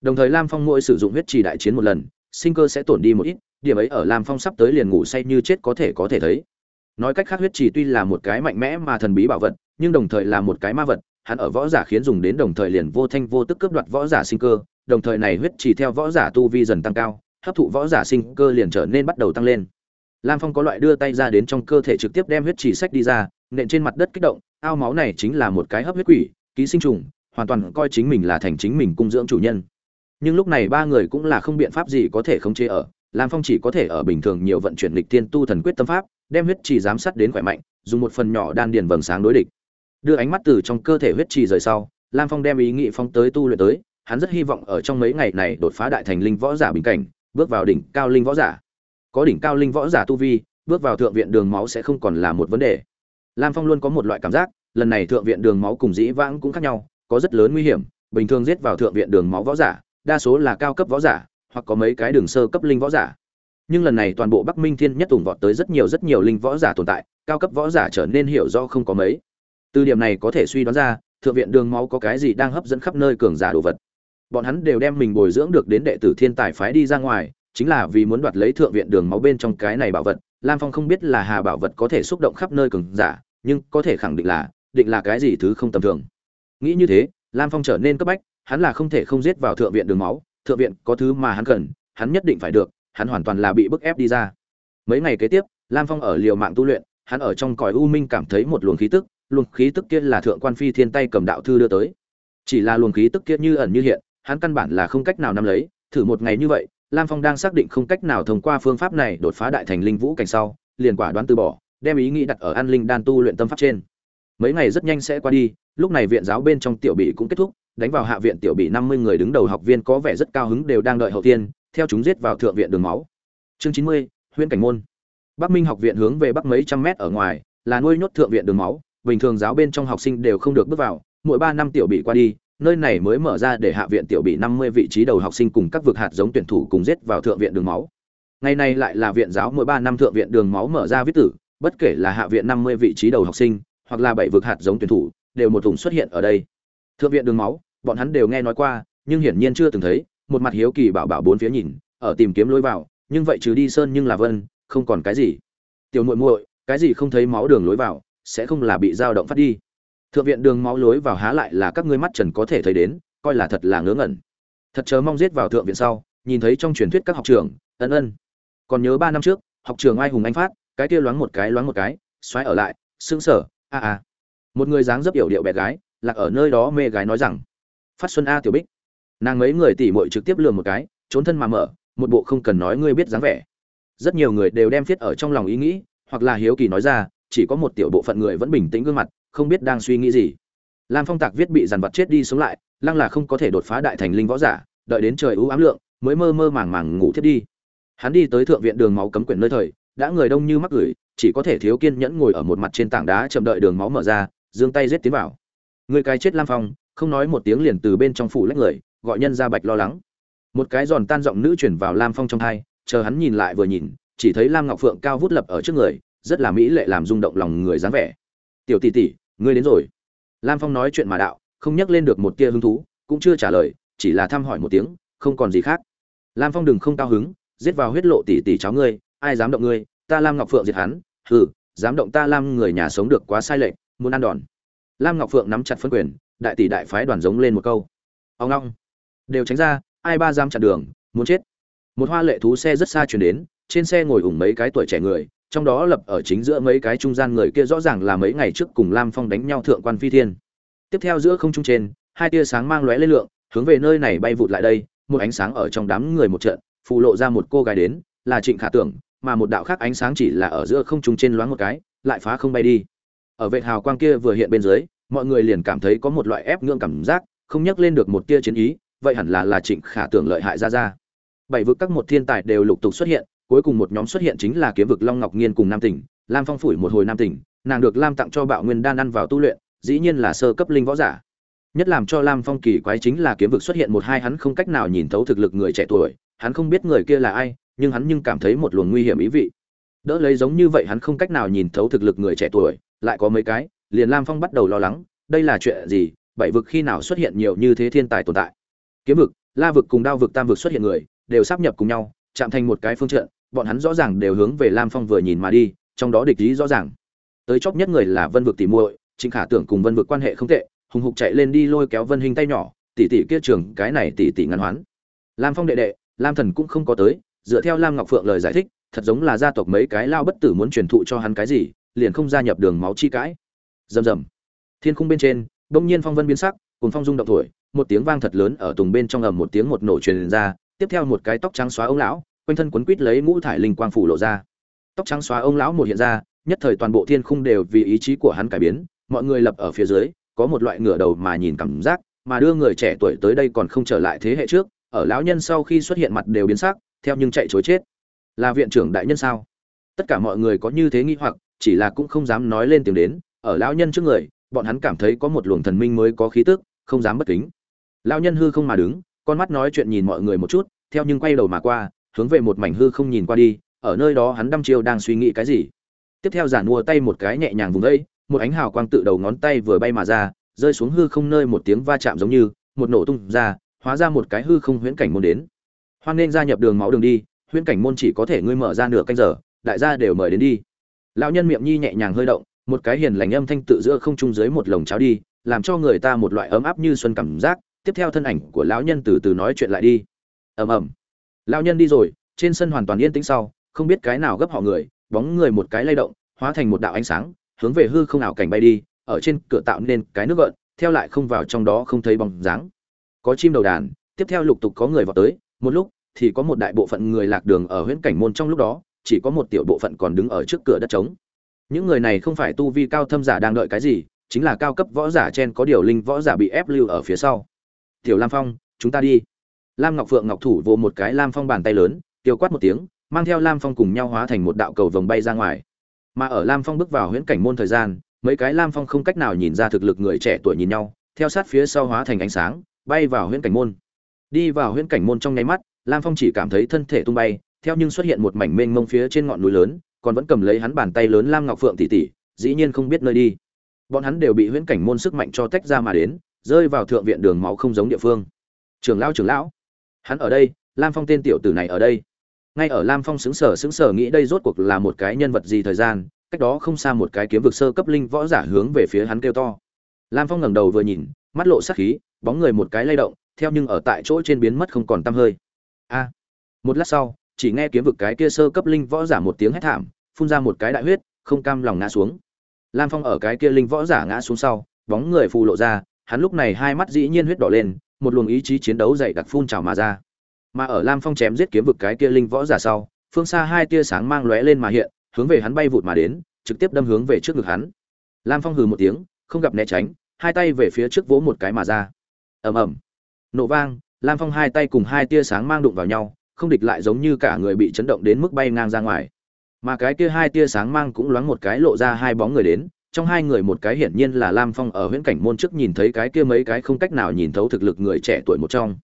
Đồng thời lam phong mỗi sử dụng huyết trì đại chiến một lần, sinh cơ sẽ tổn đi một ít, điểm ấy ở lam phong sắp tới liền ngủ say như chết có thể có thể thấy. Nói cách khác huyết trì tuy là một cái mạnh mẽ mà thần bí bảo vật, nhưng đồng thời là một cái ma vật hắn ở võ giả khiến dùng đến đồng thời liền vô thanh vô tức cướp đoạt võ giả sinh cơ, đồng thời này huyết chỉ theo võ giả tu vi dần tăng cao, hấp thụ võ giả sinh cơ liền trở nên bắt đầu tăng lên. Lam phong có loại đưa tay ra đến trong cơ thể trực tiếp đem huyết chỉ sách đi ra, nện trên mặt đất kích động, ao máu này chính là một cái hấp huyết quỷ, ký sinh trùng, hoàn toàn coi chính mình là thành chính mình cung dưỡng chủ nhân. Nhưng lúc này ba người cũng là không biện pháp gì có thể khống chế ở, lam phong chỉ có thể ở bình thường nhiều vận chuyển lịch tiên tu thần quyết tâm pháp, đem huyết chỉ giám sát đến khỏe mạnh, dùng một phần nhỏ đan điền vầng sáng đối địch đưa ánh mắt từ trong cơ thể huyết trì rời sau, lam phong đem ý nghĩ phong tới tu luyện tới, hắn rất hy vọng ở trong mấy ngày này đột phá đại thành linh võ giả bình cảnh, bước vào đỉnh cao linh võ giả. Có đỉnh cao linh võ giả tu vi, bước vào thượng viện đường máu sẽ không còn là một vấn đề. Lam phong luôn có một loại cảm giác, lần này thượng viện đường máu cùng dĩ vãng cũng khác nhau, có rất lớn nguy hiểm, bình thường giết vào thượng viện đường máu võ giả, đa số là cao cấp võ giả, hoặc có mấy cái đường sơ cấp linh võ giả. Nhưng lần này toàn bộ bắc minh thiên nhất ủng vọt tới rất nhiều rất nhiều linh võ giả tồn tại, cao cấp võ giả trở nên hiểu do không có mấy từ điểm này có thể suy đoán ra, thượng viện đường máu có cái gì đang hấp dẫn khắp nơi cường giả đồ vật. Bọn hắn đều đem mình bồi dưỡng được đến đệ tử thiên tài phái đi ra ngoài, chính là vì muốn đoạt lấy thượng viện đường máu bên trong cái này bảo vật. Lam phong không biết là hà bảo vật có thể xúc động khắp nơi cường giả, nhưng có thể khẳng định là định là cái gì thứ không tầm thường. Nghĩ như thế, lam phong trở nên cấp bách, hắn là không thể không giết vào thượng viện đường máu, thượng viện có thứ mà hắn cần, hắn nhất định phải được, hắn hoàn toàn là bị bức ép đi ra. Mấy ngày kế tiếp, lam phong ở liều mạng tu luyện, hắn ở trong cõi u minh cảm thấy một luồng khí tức luồng khí tức kia là thượng quan phi thiên tay cầm đạo thư đưa tới. Chỉ là luồng khí tức kia như ẩn như hiện, hắn căn bản là không cách nào nắm lấy, thử một ngày như vậy, lam phong đang xác định không cách nào thông qua phương pháp này đột phá đại thành linh vũ cảnh sau, liền quả đoán từ bỏ, đem ý nghĩ đặt ở an linh đan tu luyện tâm pháp trên. Mấy ngày rất nhanh sẽ qua đi, lúc này viện giáo bên trong tiểu bị cũng kết thúc, đánh vào hạ viện tiểu bị năm mươi người đứng đầu học viên có vẻ rất cao hứng đều đang đợi hậu tiên, theo chúng giết vào thượng viện đường máu. Chương chín mươi huyện cảnh môn. Bắc minh học viện hướng về bắc mấy trăm mét ở ngoài, là nuôi nhốt thượng viện đường máu bình thường giáo bên trong học sinh đều không được bước vào, mỗi ba năm tiểu bị qua đi, nơi này mới mở ra để hạ viện tiểu bị năm mươi vị trí đầu học sinh cùng các vực hạt giống tuyển thủ cùng giết vào thượng viện đường máu. Ngày nay lại là viện giáo mỗi ba năm thượng viện đường máu mở ra viết tử, bất kể là hạ viện năm mươi vị trí đầu học sinh, hoặc là bảy vực hạt giống tuyển thủ, đều một thùng xuất hiện ở đây. Thượng viện đường máu, bọn hắn đều nghe nói qua, nhưng hiển nhiên chưa từng thấy, một mặt hiếu kỳ bảo bảo bốn phía nhìn, ở tìm kiếm lối vào, nhưng vậy trừ đi sơn nhưng là vân, không còn cái gì. Tiểu muội muội, cái gì không thấy máu đường lối vào sẽ không là bị dao động phát đi. Thượng viện đường máu lối vào há lại là các ngươi mắt trần có thể thấy đến, coi là thật là ngớ ngẩn. Thật chớ mong giết vào thượng viện sau, nhìn thấy trong truyền thuyết các học trường ân ân. Còn nhớ ba năm trước, học trường ai hùng anh phát, cái kia loáng một cái loáng một cái, xoáy ở lại, sững sở a a. Một người dáng dấp yểu điệu bé gái, lạc ở nơi đó mê gái nói rằng, phát xuân a tiểu bích. Nàng mấy người tỉ mội trực tiếp lừa một cái, trốn thân mà mở, một bộ không cần nói ngươi biết dáng vẻ. Rất nhiều người đều đem viết ở trong lòng ý nghĩ, hoặc là hiếu kỳ nói ra chỉ có một tiểu bộ phận người vẫn bình tĩnh gương mặt, không biết đang suy nghĩ gì. Lam phong tạc viết bị dàn vặt chết đi sống lại, lăng là không có thể đột phá đại thành linh võ giả, đợi đến trời ưu ám lượng, mới mơ mơ màng màng ngủ thiết đi. Hắn đi tới thượng viện đường máu cấm quyển nơi thời, đã người đông như mắc gửi, chỉ có thể thiếu kiên nhẫn ngồi ở một mặt trên tảng đá chậm đợi đường máu mở ra, giương tay giết tiến vào. Người cái chết lam phong, không nói một tiếng liền từ bên trong phủ lách người, gọi nhân ra bạch lo lắng. Một cái giòn tan giọng nữ chuyển vào lam phong trong thai chờ hắn nhìn lại vừa nhìn, chỉ thấy lam ngọc phượng cao vút lập ở trước người rất là mỹ lệ làm rung động lòng người dáng vẻ. Tiểu tỷ tỷ, ngươi đến rồi. Lam phong nói chuyện mà đạo, không nhắc lên được một tia hứng thú, cũng chưa trả lời, chỉ là thăm hỏi một tiếng, không còn gì khác. Lam phong đừng không cao hứng, giết vào huyết lộ tỷ tỷ cháu ngươi, ai dám động ngươi, ta lam ngọc phượng diệt hắn, hừ, dám động ta lam người nhà sống được quá sai lệch, muốn ăn đòn. Lam ngọc phượng nắm chặt phân quyền, đại tỷ đại phái đoàn giống lên một câu. Ông long đều tránh ra, ai ba dám chặn đường, muốn chết. Một hoa lệ thú xe rất xa chuyển đến, trên xe ngồi ủng mấy cái tuổi trẻ người trong đó lập ở chính giữa mấy cái trung gian người kia rõ ràng là mấy ngày trước cùng lam phong đánh nhau thượng quan phi thiên. Tiếp theo giữa không trung trên, hai tia sáng mang lóe lên lượng, hướng về nơi này bay vụt lại đây, một ánh sáng ở trong đám người một trận phụ lộ ra một cô gái đến, là trịnh khả tưởng, mà một đạo khác ánh sáng chỉ là ở giữa không trung trên loáng một cái, lại phá không bay đi. Ở vệ hào quang kia vừa hiện bên dưới, mọi người liền cảm thấy có một loại ép ngưỡng cảm giác, không nhắc lên được một tia chiến ý, vậy hẳn là là trịnh khả tưởng lợi hại ra ra. Bảy vực các một thiên tài đều lục tục xuất hiện cuối cùng một nhóm xuất hiện chính là kiếm vực long ngọc nghiên cùng nam tỉnh, lam phong phủi một hồi nam tỉnh, nàng được lam tặng cho bạo nguyên đan ăn vào tu luyện, dĩ nhiên là sơ cấp linh võ giả. Nhất làm cho lam phong kỳ quái chính là kiếm vực xuất hiện một hai hắn không cách nào nhìn thấu thực lực người trẻ tuổi, hắn không biết người kia là ai, nhưng hắn nhưng cảm thấy một luồng nguy hiểm ý vị. Đỡ lấy giống như vậy hắn không cách nào nhìn thấu thực lực người trẻ tuổi, lại có mấy cái, liền lam phong bắt đầu lo lắng, đây là chuyện gì, bảy vực khi nào xuất hiện nhiều như thế thiên tài tồn tại. Kiếm vực, la vực cùng đao vực tam vực xuất hiện người, đều sắp nhập cùng nhau, chạm thành một cái phương trận bọn hắn rõ ràng đều hướng về lam phong vừa nhìn mà đi, trong đó địch ý rõ ràng. Tới chóp nhất người là vân vực tỉ muội, trịnh khả tưởng cùng vân vực quan hệ không tệ, hùng hục chạy lên đi lôi kéo vân hình tay nhỏ, tỷ tỷ kia trường cái này tỷ tỷ ngăn hoán. Lam phong đệ đệ, lam thần cũng không có tới, dựa theo lam ngọc phượng lời giải thích, thật giống là gia tộc mấy cái lao bất tử muốn truyền thụ cho hắn cái gì, liền không gia nhập đường máu chi cãi. Rầm rầm. Thiên khung bên trên, bỗng nhiên phong vân biến sắc cùng phong rung động thổi, một tiếng vang thật lớn ở tùng bên trong ầm một tiếng một nổ truyền ra, tiếp theo một cái tóc trắng xóa ông lão quanh thân quấn quít lấy ngũ thải linh quang phủ lộ ra. Tóc trắng xóa ông lão một hiện ra, nhất thời toàn bộ thiên khung đều vì ý chí của hắn cải biến, mọi người lập ở phía dưới, có một loại ngửa đầu mà nhìn cảm giác, mà đưa người trẻ tuổi tới đây còn không trở lại thế hệ trước, ở lão nhân sau khi xuất hiện mặt đều biến sắc, theo nhưng chạy chối chết. Là viện trưởng đại nhân sao? Tất cả mọi người có như thế nghi hoặc, chỉ là cũng không dám nói lên tiếng đến, ở lão nhân trước người, bọn hắn cảm thấy có một luồng thần minh mới có khí tức, không dám bất kính. Lão nhân hư không mà đứng, con mắt nói chuyện nhìn mọi người một chút, theo nhưng quay đầu mà qua hướng về một mảnh hư không nhìn qua đi, ở nơi đó hắn đăm chiêu đang suy nghĩ cái gì. Tiếp theo giản mua tay một cái nhẹ nhàng vùng đây một ánh hào quang tự đầu ngón tay vừa bay mà ra, rơi xuống hư không nơi một tiếng va chạm giống như, một nổ tung ra, hóa ra một cái hư không huyễn cảnh môn đến. Hoan nên gia nhập đường máu đường đi, huyễn cảnh môn chỉ có thể ngươi mở ra nửa canh giờ, đại gia đều mời đến đi. Lão nhân miệng nhi nhẹ nhàng hơi động, một cái hiền lành âm thanh tự giữa không trung dưới một lồng cháo đi, làm cho người ta một loại ấm áp như xuân cảm giác. Tiếp theo thân ảnh của lão nhân từ từ nói chuyện lại đi. Ầm ầm lão nhân đi rồi, trên sân hoàn toàn yên tĩnh sau, không biết cái nào gấp họ người, bóng người một cái lay động, hóa thành một đạo ánh sáng, hướng về hư không ảo cảnh bay đi, ở trên cửa tạo nên cái nước gợn, theo lại không vào trong đó không thấy bóng dáng. Có chim đầu đàn, tiếp theo lục tục có người vào tới, một lúc thì có một đại bộ phận người lạc đường ở huyễn cảnh môn trong lúc đó, chỉ có một tiểu bộ phận còn đứng ở trước cửa đất trống. Những người này không phải tu vi cao thâm giả đang đợi cái gì, chính là cao cấp võ giả trên có điều linh võ giả bị ép lưu ở phía sau. Tiểu lam phong, chúng ta đi lam ngọc phượng ngọc thủ vô một cái lam phong bàn tay lớn tiêu quát một tiếng, mang theo lam phong cùng nhau hóa thành một đạo cầu vồng bay ra ngoài. Mà ở lam phong bước vào huyễn cảnh môn thời gian, mấy cái lam phong không cách nào nhìn ra thực lực người trẻ tuổi nhìn nhau, theo sát phía sau hóa thành ánh sáng, bay vào huyễn cảnh môn. Đi vào huyễn cảnh môn trong nháy mắt, lam phong chỉ cảm thấy thân thể tung bay, theo nhưng xuất hiện một mảnh mênh mông phía trên ngọn núi lớn, còn vẫn cầm lấy hắn bàn tay lớn lam ngọc phượng tỷ tỷ dĩ nhiên không biết nơi đi. Bọn hắn đều bị huyễn cảnh môn sức mạnh cho tách ra mà đến, rơi vào thượng viện đường máu không giống địa phương. Trường lão, Trưởng lão hắn ở đây, lam phong tên tiểu tử này ở đây. Ngay ở lam phong xứng sở xứng sở nghĩ đây rốt cuộc là một cái nhân vật gì thời gian, cách đó không xa một cái kiếm vực sơ cấp linh võ giả hướng về phía hắn kêu to. Lam phong ngẩng đầu vừa nhìn, mắt lộ sắc khí, bóng người một cái lay động, theo nhưng ở tại chỗ trên biến mất không còn tăm hơi. A! Một lát sau, chỉ nghe kiếm vực cái kia sơ cấp linh võ giả một tiếng hét thảm, phun ra một cái đại huyết, không cam lòng ngã xuống. Lam phong ở cái kia linh võ giả ngã xuống sau, bóng người phù lộ ra, hắn lúc này hai mắt dĩ nhiên huyết đỏ lên một luồng ý chí chiến đấu dày đặc phun trào mà ra. Mà ở lam phong chém giết kiếm vực cái kia linh võ giả sau, phương xa hai tia sáng mang lóe lên mà hiện, hướng về hắn bay vụt mà đến, trực tiếp đâm hướng về trước ngực hắn. Lam phong hừ một tiếng, không gặp né tránh, hai tay về phía trước vỗ một cái mà ra. Ầm ầm. Nổ vang, lam phong hai tay cùng hai tia sáng mang đụng vào nhau, không địch lại giống như cả người bị chấn động đến mức bay ngang ra ngoài. Mà cái kia hai tia sáng mang cũng loáng một cái lộ ra hai bóng người đến trong hai người một cái hiển nhiên là lam phong ở huyễn cảnh môn trước nhìn thấy cái kia mấy cái không cách nào nhìn thấu thực lực người trẻ tuổi một trong.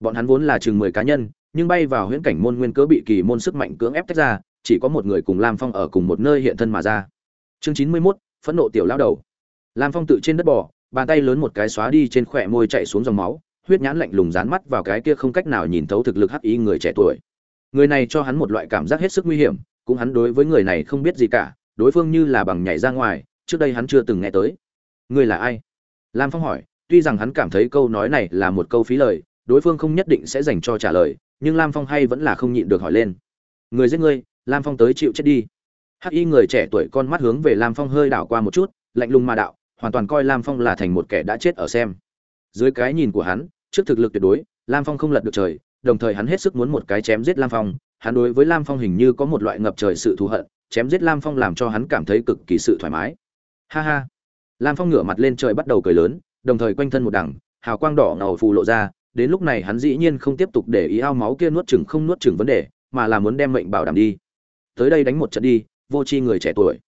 Bọn hắn vốn là chừng mười cá nhân, nhưng bay vào huyễn cảnh môn nguyên cớ bị kỳ môn sức mạnh cưỡng ép tách ra, chỉ có một người cùng lam phong ở cùng một nơi hiện thân mà ra. Chương chín mươi mốt, phẫn nộ tiểu lao đầu. Lam phong tự trên đất bỏ bàn tay lớn một cái xóa đi trên khỏe môi chạy xuống dòng máu, huyết nhãn lạnh lùng dán mắt vào cái kia không cách nào nhìn thấu thực lực hắc ý người trẻ tuổi. Người này cho hắn một loại cảm giác hết sức nguy hiểm, cũng hắn đối với người này không biết gì cả, đối phương như là bằng nhảy ra ngoài trước đây hắn chưa từng nghe tới. Ngươi là ai? Lam phong hỏi, tuy rằng hắn cảm thấy câu nói này là một câu phí lời, đối phương không nhất định sẽ dành cho trả lời, nhưng lam phong hay vẫn là không nhịn được hỏi lên. Người giết ngươi, lam phong tới chịu chết đi. Hắc y người trẻ tuổi con mắt hướng về lam phong hơi đảo qua một chút, lạnh lùng mà đạo, hoàn toàn coi lam phong là thành một kẻ đã chết ở xem. Dưới cái nhìn của hắn, trước thực lực tuyệt đối, lam phong không lật được trời, đồng thời hắn hết sức muốn một cái chém giết lam phong, hắn đối với lam phong hình như có một loại ngập trời sự thù hận, chém giết lam phong làm cho hắn cảm thấy cực kỳ sự thoải mái ha ha. Lam phong ngửa mặt lên trời bắt đầu cười lớn, đồng thời quanh thân một đằng, hào quang đỏ ngầu phù lộ ra, đến lúc này hắn dĩ nhiên không tiếp tục để ý ao máu kia nuốt chừng không nuốt chừng vấn đề, mà là muốn đem mệnh bảo đảm đi. Tới đây đánh một trận đi, vô tri người trẻ tuổi.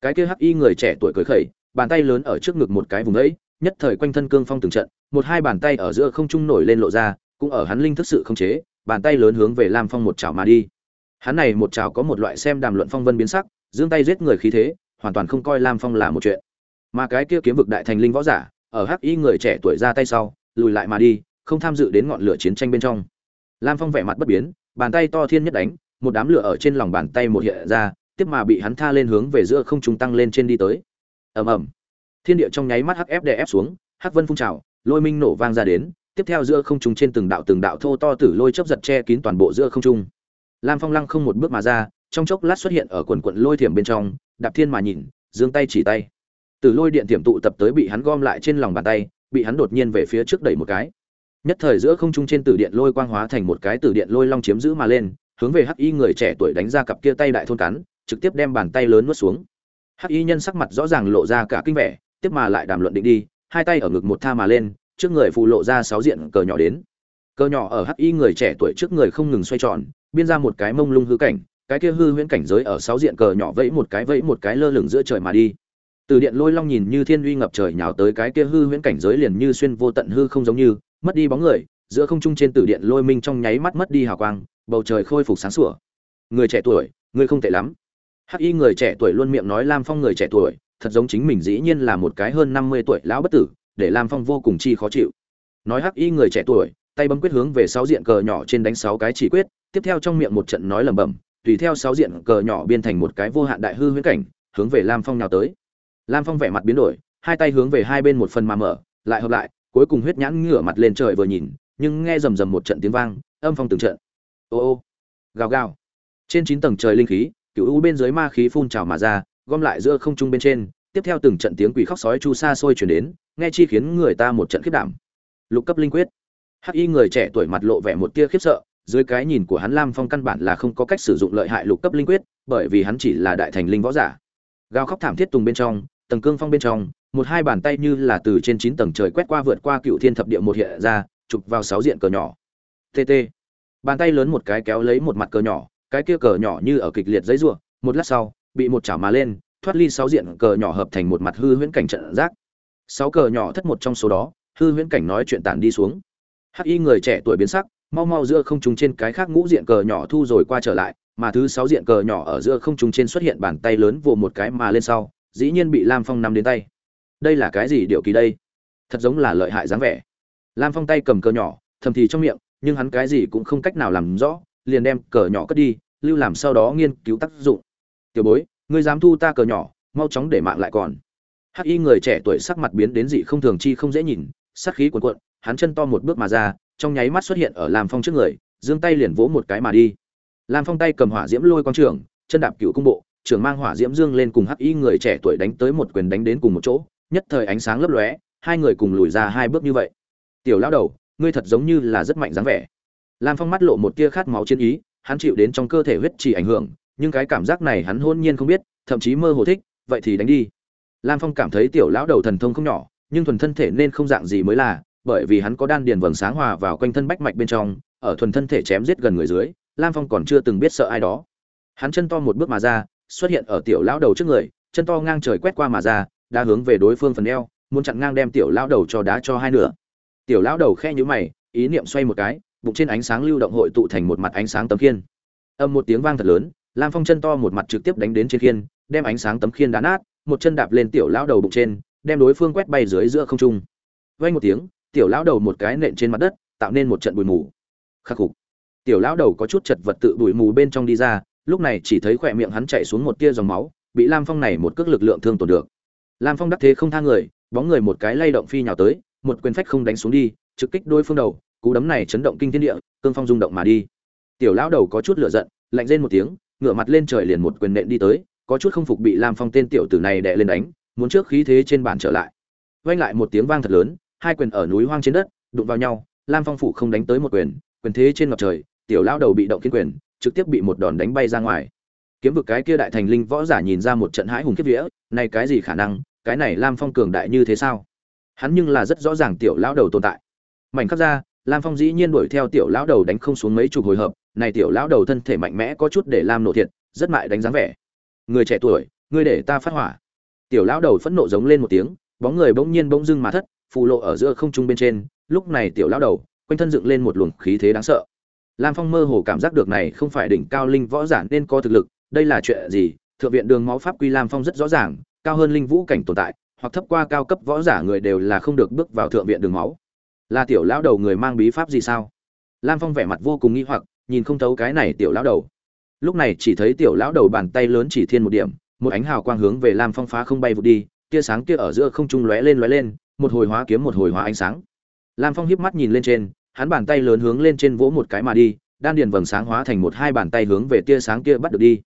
Cái kia hắc y người trẻ tuổi cười khẩy, bàn tay lớn ở trước ngực một cái vùng ấy, nhất thời quanh thân cương phong từng trận, một hai bàn tay ở giữa không trung nổi lên lộ ra, cũng ở hắn linh thức sự không chế, bàn tay lớn hướng về lam phong một chảo mà đi. Hắn này một chảo có một loại xem đàm luận phong vân biến sắc, giương tay giết người khí thế hoàn toàn không coi lam phong là một chuyện. Mà cái kia kiếm vực đại thành linh võ giả, ở hắc y người trẻ tuổi ra tay sau, lùi lại mà đi, không tham dự đến ngọn lửa chiến tranh bên trong. Lam phong vẻ mặt bất biến, bàn tay to thiên nhất đánh, một đám lửa ở trên lòng bàn tay một hiện ra, tiếp mà bị hắn tha lên hướng về giữa không trung tăng lên trên đi tới. Ầm ầm. Thiên địa trong nháy mắt hắc ép đè ép xuống, hắc vân phun trào, lôi minh nổ vang ra đến, tiếp theo giữa không trung trên từng đạo từng đạo thô to tử lôi chớp giật che kín toàn bộ giữa không trung. Lam phong lăng không một bước mà ra, trong chốc lát xuất hiện ở quần quận lôi thiểm bên trong đạp thiên mà nhìn, giương tay chỉ tay. Từ lôi điện tiềm tụ tập tới bị hắn gom lại trên lòng bàn tay, bị hắn đột nhiên về phía trước đẩy một cái. Nhất thời giữa không trung trên tử điện lôi quang hóa thành một cái tử điện lôi long chiếm giữ mà lên, hướng về hắc y người trẻ tuổi đánh ra cặp kia tay đại thôn cắn, trực tiếp đem bàn tay lớn nuốt xuống. Hắc y nhân sắc mặt rõ ràng lộ ra cả kinh vẻ, tiếp mà lại đàm luận định đi, hai tay ở ngực một tha mà lên, trước người phụ lộ ra sáu diện cờ nhỏ đến. Cờ nhỏ ở hắc y người trẻ tuổi trước người không ngừng xoay tròn, biên ra một cái mông lung hư cảnh cái kia hư huyễn cảnh giới ở sáu diện cờ nhỏ vẫy một cái vẫy một cái lơ lửng giữa trời mà đi. Từ điện lôi long nhìn như thiên uy ngập trời nhào tới cái kia hư huyễn cảnh giới liền như xuyên vô tận hư không giống như, mất đi bóng người, giữa không trung trên tử điện lôi minh trong nháy mắt mất đi hào quang, bầu trời khôi phục sáng sủa. Người trẻ tuổi, người không tệ lắm. Hắc y người trẻ tuổi luôn miệng nói lam phong người trẻ tuổi, thật giống chính mình dĩ nhiên là một cái hơn năm mươi tuổi lão bất tử, để lam phong vô cùng chi khó chịu. Nói hắc y người trẻ tuổi, tay bấm quyết hướng về sáu diện cờ nhỏ trên đánh sáu cái chỉ quyết, tiếp theo trong miệng một trận nói lẩm bẩm tùy theo sáu diện cờ nhỏ biên thành một cái vô hạn đại hư huyễn cảnh, hướng về lam phong nào tới. Lam phong vẻ mặt biến đổi, hai tay hướng về hai bên một phần mà mở, lại hợp lại, cuối cùng huyết nhãn ngửa mặt lên trời vừa nhìn, nhưng nghe rầm rầm một trận tiếng vang, âm phong từng trận. Ô ô, gào gào. Trên chín tầng trời linh khí cựu u bên dưới ma khí phun trào mà ra, gom lại giữa không trung bên trên, tiếp theo từng trận tiếng quỷ khóc sói chu xa xôi truyền đến, nghe chi khiến người ta một trận khiếp đảm. Lục cấp linh quyết. Hắc y người trẻ tuổi mặt lộ vẻ một tia khiếp sợ dưới cái nhìn của hắn lam phong căn bản là không có cách sử dụng lợi hại lục cấp linh quyết, bởi vì hắn chỉ là đại thành linh võ giả. Gào khóc thảm thiết tùng bên trong, tầng cương phong bên trong, một hai bàn tay như là từ trên chín tầng trời quét qua vượt qua cựu thiên thập địa một hiện ra, chụp vào sáu diện cờ nhỏ. Tt bàn tay lớn một cái kéo lấy một mặt cờ nhỏ, cái kia cờ nhỏ như ở kịch liệt giấy rủa một lát sau, bị một chảo mà lên, thoát ly sáu diện cờ nhỏ hợp thành một mặt hư huyễn cảnh trận giác. Sáu cờ nhỏ thất một trong số đó, hư huyễn cảnh nói chuyện tản đi xuống. Hắc y người trẻ tuổi biến sắc mau mau giữa không trung trên cái khác ngũ diện cờ nhỏ thu rồi qua trở lại, mà thứ sáu diện cờ nhỏ ở giữa không trung trên xuất hiện bàn tay lớn vồ một cái mà lên sau, dĩ nhiên bị lam phong nắm đến tay. Đây là cái gì điều kỳ đây? Thật giống là lợi hại dáng vẻ. Lam phong tay cầm cờ nhỏ, thầm thì trong miệng, nhưng hắn cái gì cũng không cách nào làm rõ, liền đem cờ nhỏ cất đi, lưu làm sau đó nghiên cứu tác dụng. Tiểu bối, ngươi dám thu ta cờ nhỏ, mau chóng để mạng lại còn. Hắc y người trẻ tuổi sắc mặt biến đến dị không thường chi không dễ nhìn sắc khí cuồn cuộn, hắn chân to một bước mà ra trong nháy mắt xuất hiện ở lam phong trước người, giương tay liền vỗ một cái mà đi. Lam phong tay cầm hỏa diễm lôi quang trường, chân đạp cựu cung bộ trưởng mang hỏa diễm dương lên cùng hắc y người trẻ tuổi đánh tới một quyền đánh đến cùng một chỗ, nhất thời ánh sáng lấp lóe, hai người cùng lùi ra hai bước như vậy. Tiểu lão đầu, ngươi thật giống như là rất mạnh dáng vẻ. Lam phong mắt lộ một tia khát máu chiến ý, hắn chịu đến trong cơ thể huyết chỉ ảnh hưởng, nhưng cái cảm giác này hắn hôn nhiên không biết, thậm chí mơ hồ thích, vậy thì đánh đi. Lam phong cảm thấy tiểu lão đầu thần thông không nhỏ, nhưng thuần thân thể nên không dạng gì mới là bởi vì hắn có đan điền vầng sáng hòa vào quanh thân bách mạch bên trong, ở thuần thân thể chém giết gần người dưới, lam phong còn chưa từng biết sợ ai đó. Hắn chân to một bước mà ra, xuất hiện ở tiểu lão đầu trước người, chân to ngang trời quét qua mà ra, đã hướng về đối phương phần eo, muốn chặn ngang đem tiểu lão đầu cho đá cho hai nửa. Tiểu lão đầu khe nhíu mày, ý niệm xoay một cái, bụng trên ánh sáng lưu động hội tụ thành một mặt ánh sáng tấm khiên. Âm một tiếng vang thật lớn, lam phong chân to một mặt trực tiếp đánh đến trên khiên, đem ánh sáng tấm khiên đá nát, một chân đạp lên tiểu lão đầu bụng trên, đem đối phương quét bay dưới giữa không trung. Vang một tiếng tiểu lão đầu một cái nện trên mặt đất, tạo nên một trận bụi mù. Khắc phục. Tiểu lão đầu có chút chật vật tự bụi mù bên trong đi ra, lúc này chỉ thấy khỏe miệng hắn chạy xuống một tia dòng máu, bị lam phong này một cước lực lượng thương tổn được. Lam phong đắc thế không tha người, bóng người một cái lay động phi nhào tới, một quyền phách không đánh xuống đi, trực kích đôi phương đầu, cú đấm này chấn động kinh thiên địa, cương phong rung động mà đi. Tiểu lão đầu có chút lửa giận, lạnh rên một tiếng, ngửa mặt lên trời liền một quyền nện đi tới, có chút không phục bị lam phong tên tiểu tử này đè lên đánh, muốn trước khí thế trên bàn trở lại. Vang lại một tiếng vang thật lớn hai quyền ở núi hoang trên đất, đụng vào nhau, lam phong phủ không đánh tới một quyền quyền thế trên ngập trời, tiểu lão đầu bị động kiên quyền, trực tiếp bị một đòn đánh bay ra ngoài. Kiếm vực cái kia đại thành linh võ giả nhìn ra một trận hãi hùng kiếp vía, này cái gì khả năng, cái này lam phong cường đại như thế sao? Hắn nhưng là rất rõ ràng tiểu lão đầu tồn tại. Mảnh khắc ra, lam phong dĩ nhiên đuổi theo tiểu lão đầu đánh không xuống mấy chục hồi hợp, này tiểu lão đầu thân thể mạnh mẽ có chút để lam nổ thiệt, rất mại đánh dáng vẻ. Người trẻ tuổi, ngươi để ta phát hỏa. Tiểu lão đầu phẫn nộ giống lên một tiếng, bóng người bỗng nhiên bỗng dưng mà thất phù lộ ở giữa không trung bên trên, lúc này tiểu lão đầu, quanh thân dựng lên một luồng khí thế đáng sợ. Lam phong mơ hồ cảm giác được này không phải đỉnh cao linh võ giả nên có thực lực, đây là chuyện gì? Thượng viện đường máu pháp quy lam phong rất rõ ràng, cao hơn linh vũ cảnh tồn tại, hoặc thấp qua cao cấp võ giả người đều là không được bước vào thượng viện đường máu. Là tiểu lão đầu người mang bí pháp gì sao? Lam phong vẻ mặt vô cùng nghi hoặc, nhìn không thấu cái này tiểu lão đầu. Lúc này chỉ thấy tiểu lão đầu bàn tay lớn chỉ thiên một điểm, một ánh hào quang hướng về lam phong phá không bay vụt đi, tia sáng kia ở giữa không trung lóe lên lóe lên một hồi hóa kiếm một hồi hóa ánh sáng. Lam phong hiếp mắt nhìn lên trên, hắn bàn tay lớn hướng lên trên vỗ một cái mà đi, đan điền vầng sáng hóa thành một hai bàn tay hướng về tia sáng kia bắt được đi.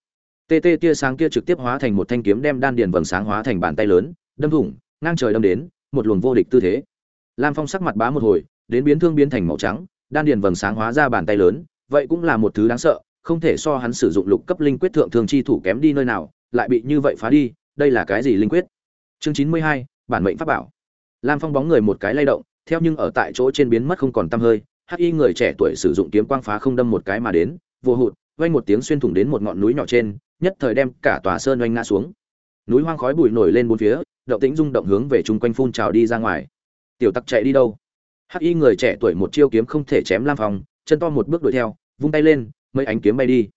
Tê tê tia sáng kia trực tiếp hóa thành một thanh kiếm đem đan điền vầng sáng hóa thành bàn tay lớn, đâm thủng, ngang trời đâm đến, một luồng vô địch tư thế. Lam phong sắc mặt bá một hồi, đến biến thương biến thành màu trắng, đan điền vầng sáng hóa ra bàn tay lớn, vậy cũng là một thứ đáng sợ, không thể so hắn sử dụng lục cấp linh quyết thượng thường chi thủ kém đi nơi nào, lại bị như vậy phá đi, đây là cái gì linh quyết? Chương chín mươi hai, bản mệnh pháp bảo lam phong bóng người một cái lay động, theo nhưng ở tại chỗ trên biến mất không còn tăm hơi, hắc y người trẻ tuổi sử dụng kiếm quang phá không đâm một cái mà đến, vô hụt, vang một tiếng xuyên thủng đến một ngọn núi nhỏ trên, nhất thời đem cả tòa sơn oanh ngã xuống. Núi hoang khói bụi nổi lên bốn phía, động tĩnh rung động hướng về chung quanh phun trào đi ra ngoài. Tiểu tặc chạy đi đâu? Hắc y người trẻ tuổi một chiêu kiếm không thể chém lam phong, chân to một bước đuổi theo, vung tay lên, mấy ánh kiếm bay đi.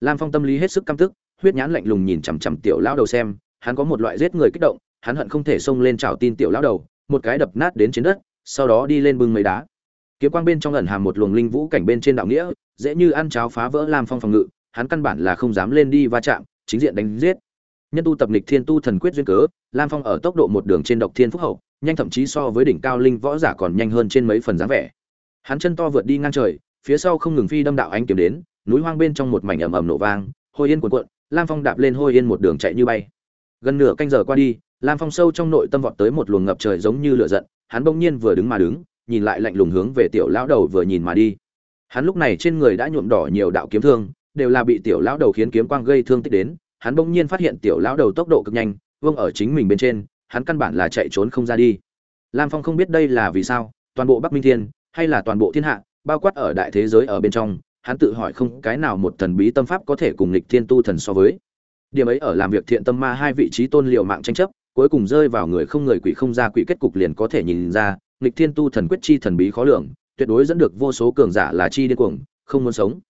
Lam phong tâm lý hết sức căm tức, huyết nhãn lạnh lùng nhìn chằm chằm tiểu lão đầu xem, hắn có một loại giết người kích động, hắn hận không thể xông lên chảo tin tiểu lão đầu một cái đập nát đến trên đất, sau đó đi lên bưng mấy đá. Kiếm quang bên trong ẩn hàm một luồng linh vũ cảnh bên trên đạo nghĩa, dễ như ăn cháo phá vỡ lam phong phòng ngự, hắn căn bản là không dám lên đi va chạm, chính diện đánh giết. Nhân tu tập lịch thiên tu thần quyết duyên cớ, lam phong ở tốc độ một đường trên độc thiên phúc hậu, nhanh thậm chí so với đỉnh cao linh võ giả còn nhanh hơn trên mấy phần dáng vẻ. Hắn chân to vượt đi ngang trời, phía sau không ngừng phi đâm đạo ánh kiếm đến, núi hoang bên trong một mảnh ầm ầm nổ vang, hôi yên cuộn cuộn, lam phong đạp lên hôi yên một đường chạy như bay. Gần nửa canh giờ qua đi lam phong sâu trong nội tâm vọt tới một luồng ngập trời giống như lửa giận, hắn bỗng nhiên vừa đứng mà đứng, nhìn lại lạnh lùng hướng về tiểu lão đầu vừa nhìn mà đi. Hắn lúc này trên người đã nhuộm đỏ nhiều đạo kiếm thương, đều là bị tiểu lão đầu khiến kiếm quang gây thương tích đến, hắn bỗng nhiên phát hiện tiểu lão đầu tốc độ cực nhanh, vương ở chính mình bên trên, hắn căn bản là chạy trốn không ra đi. Lam phong không biết đây là vì sao, toàn bộ bắc minh thiên, hay là toàn bộ thiên hạ, bao quát ở đại thế giới ở bên trong, hắn tự hỏi không cái nào một thần bí tâm pháp có thể cùng lịch thiên tu thần so với. Điểm ấy ở làm việc thiện tâm ma hai vị trí tôn liệu mạng tranh chấp cuối cùng rơi vào người không người quỷ không ra quỷ kết cục liền có thể nhìn ra, nghịch thiên tu thần quyết chi thần bí khó lường, tuyệt đối dẫn được vô số cường giả là chi điên cuồng, không muốn sống.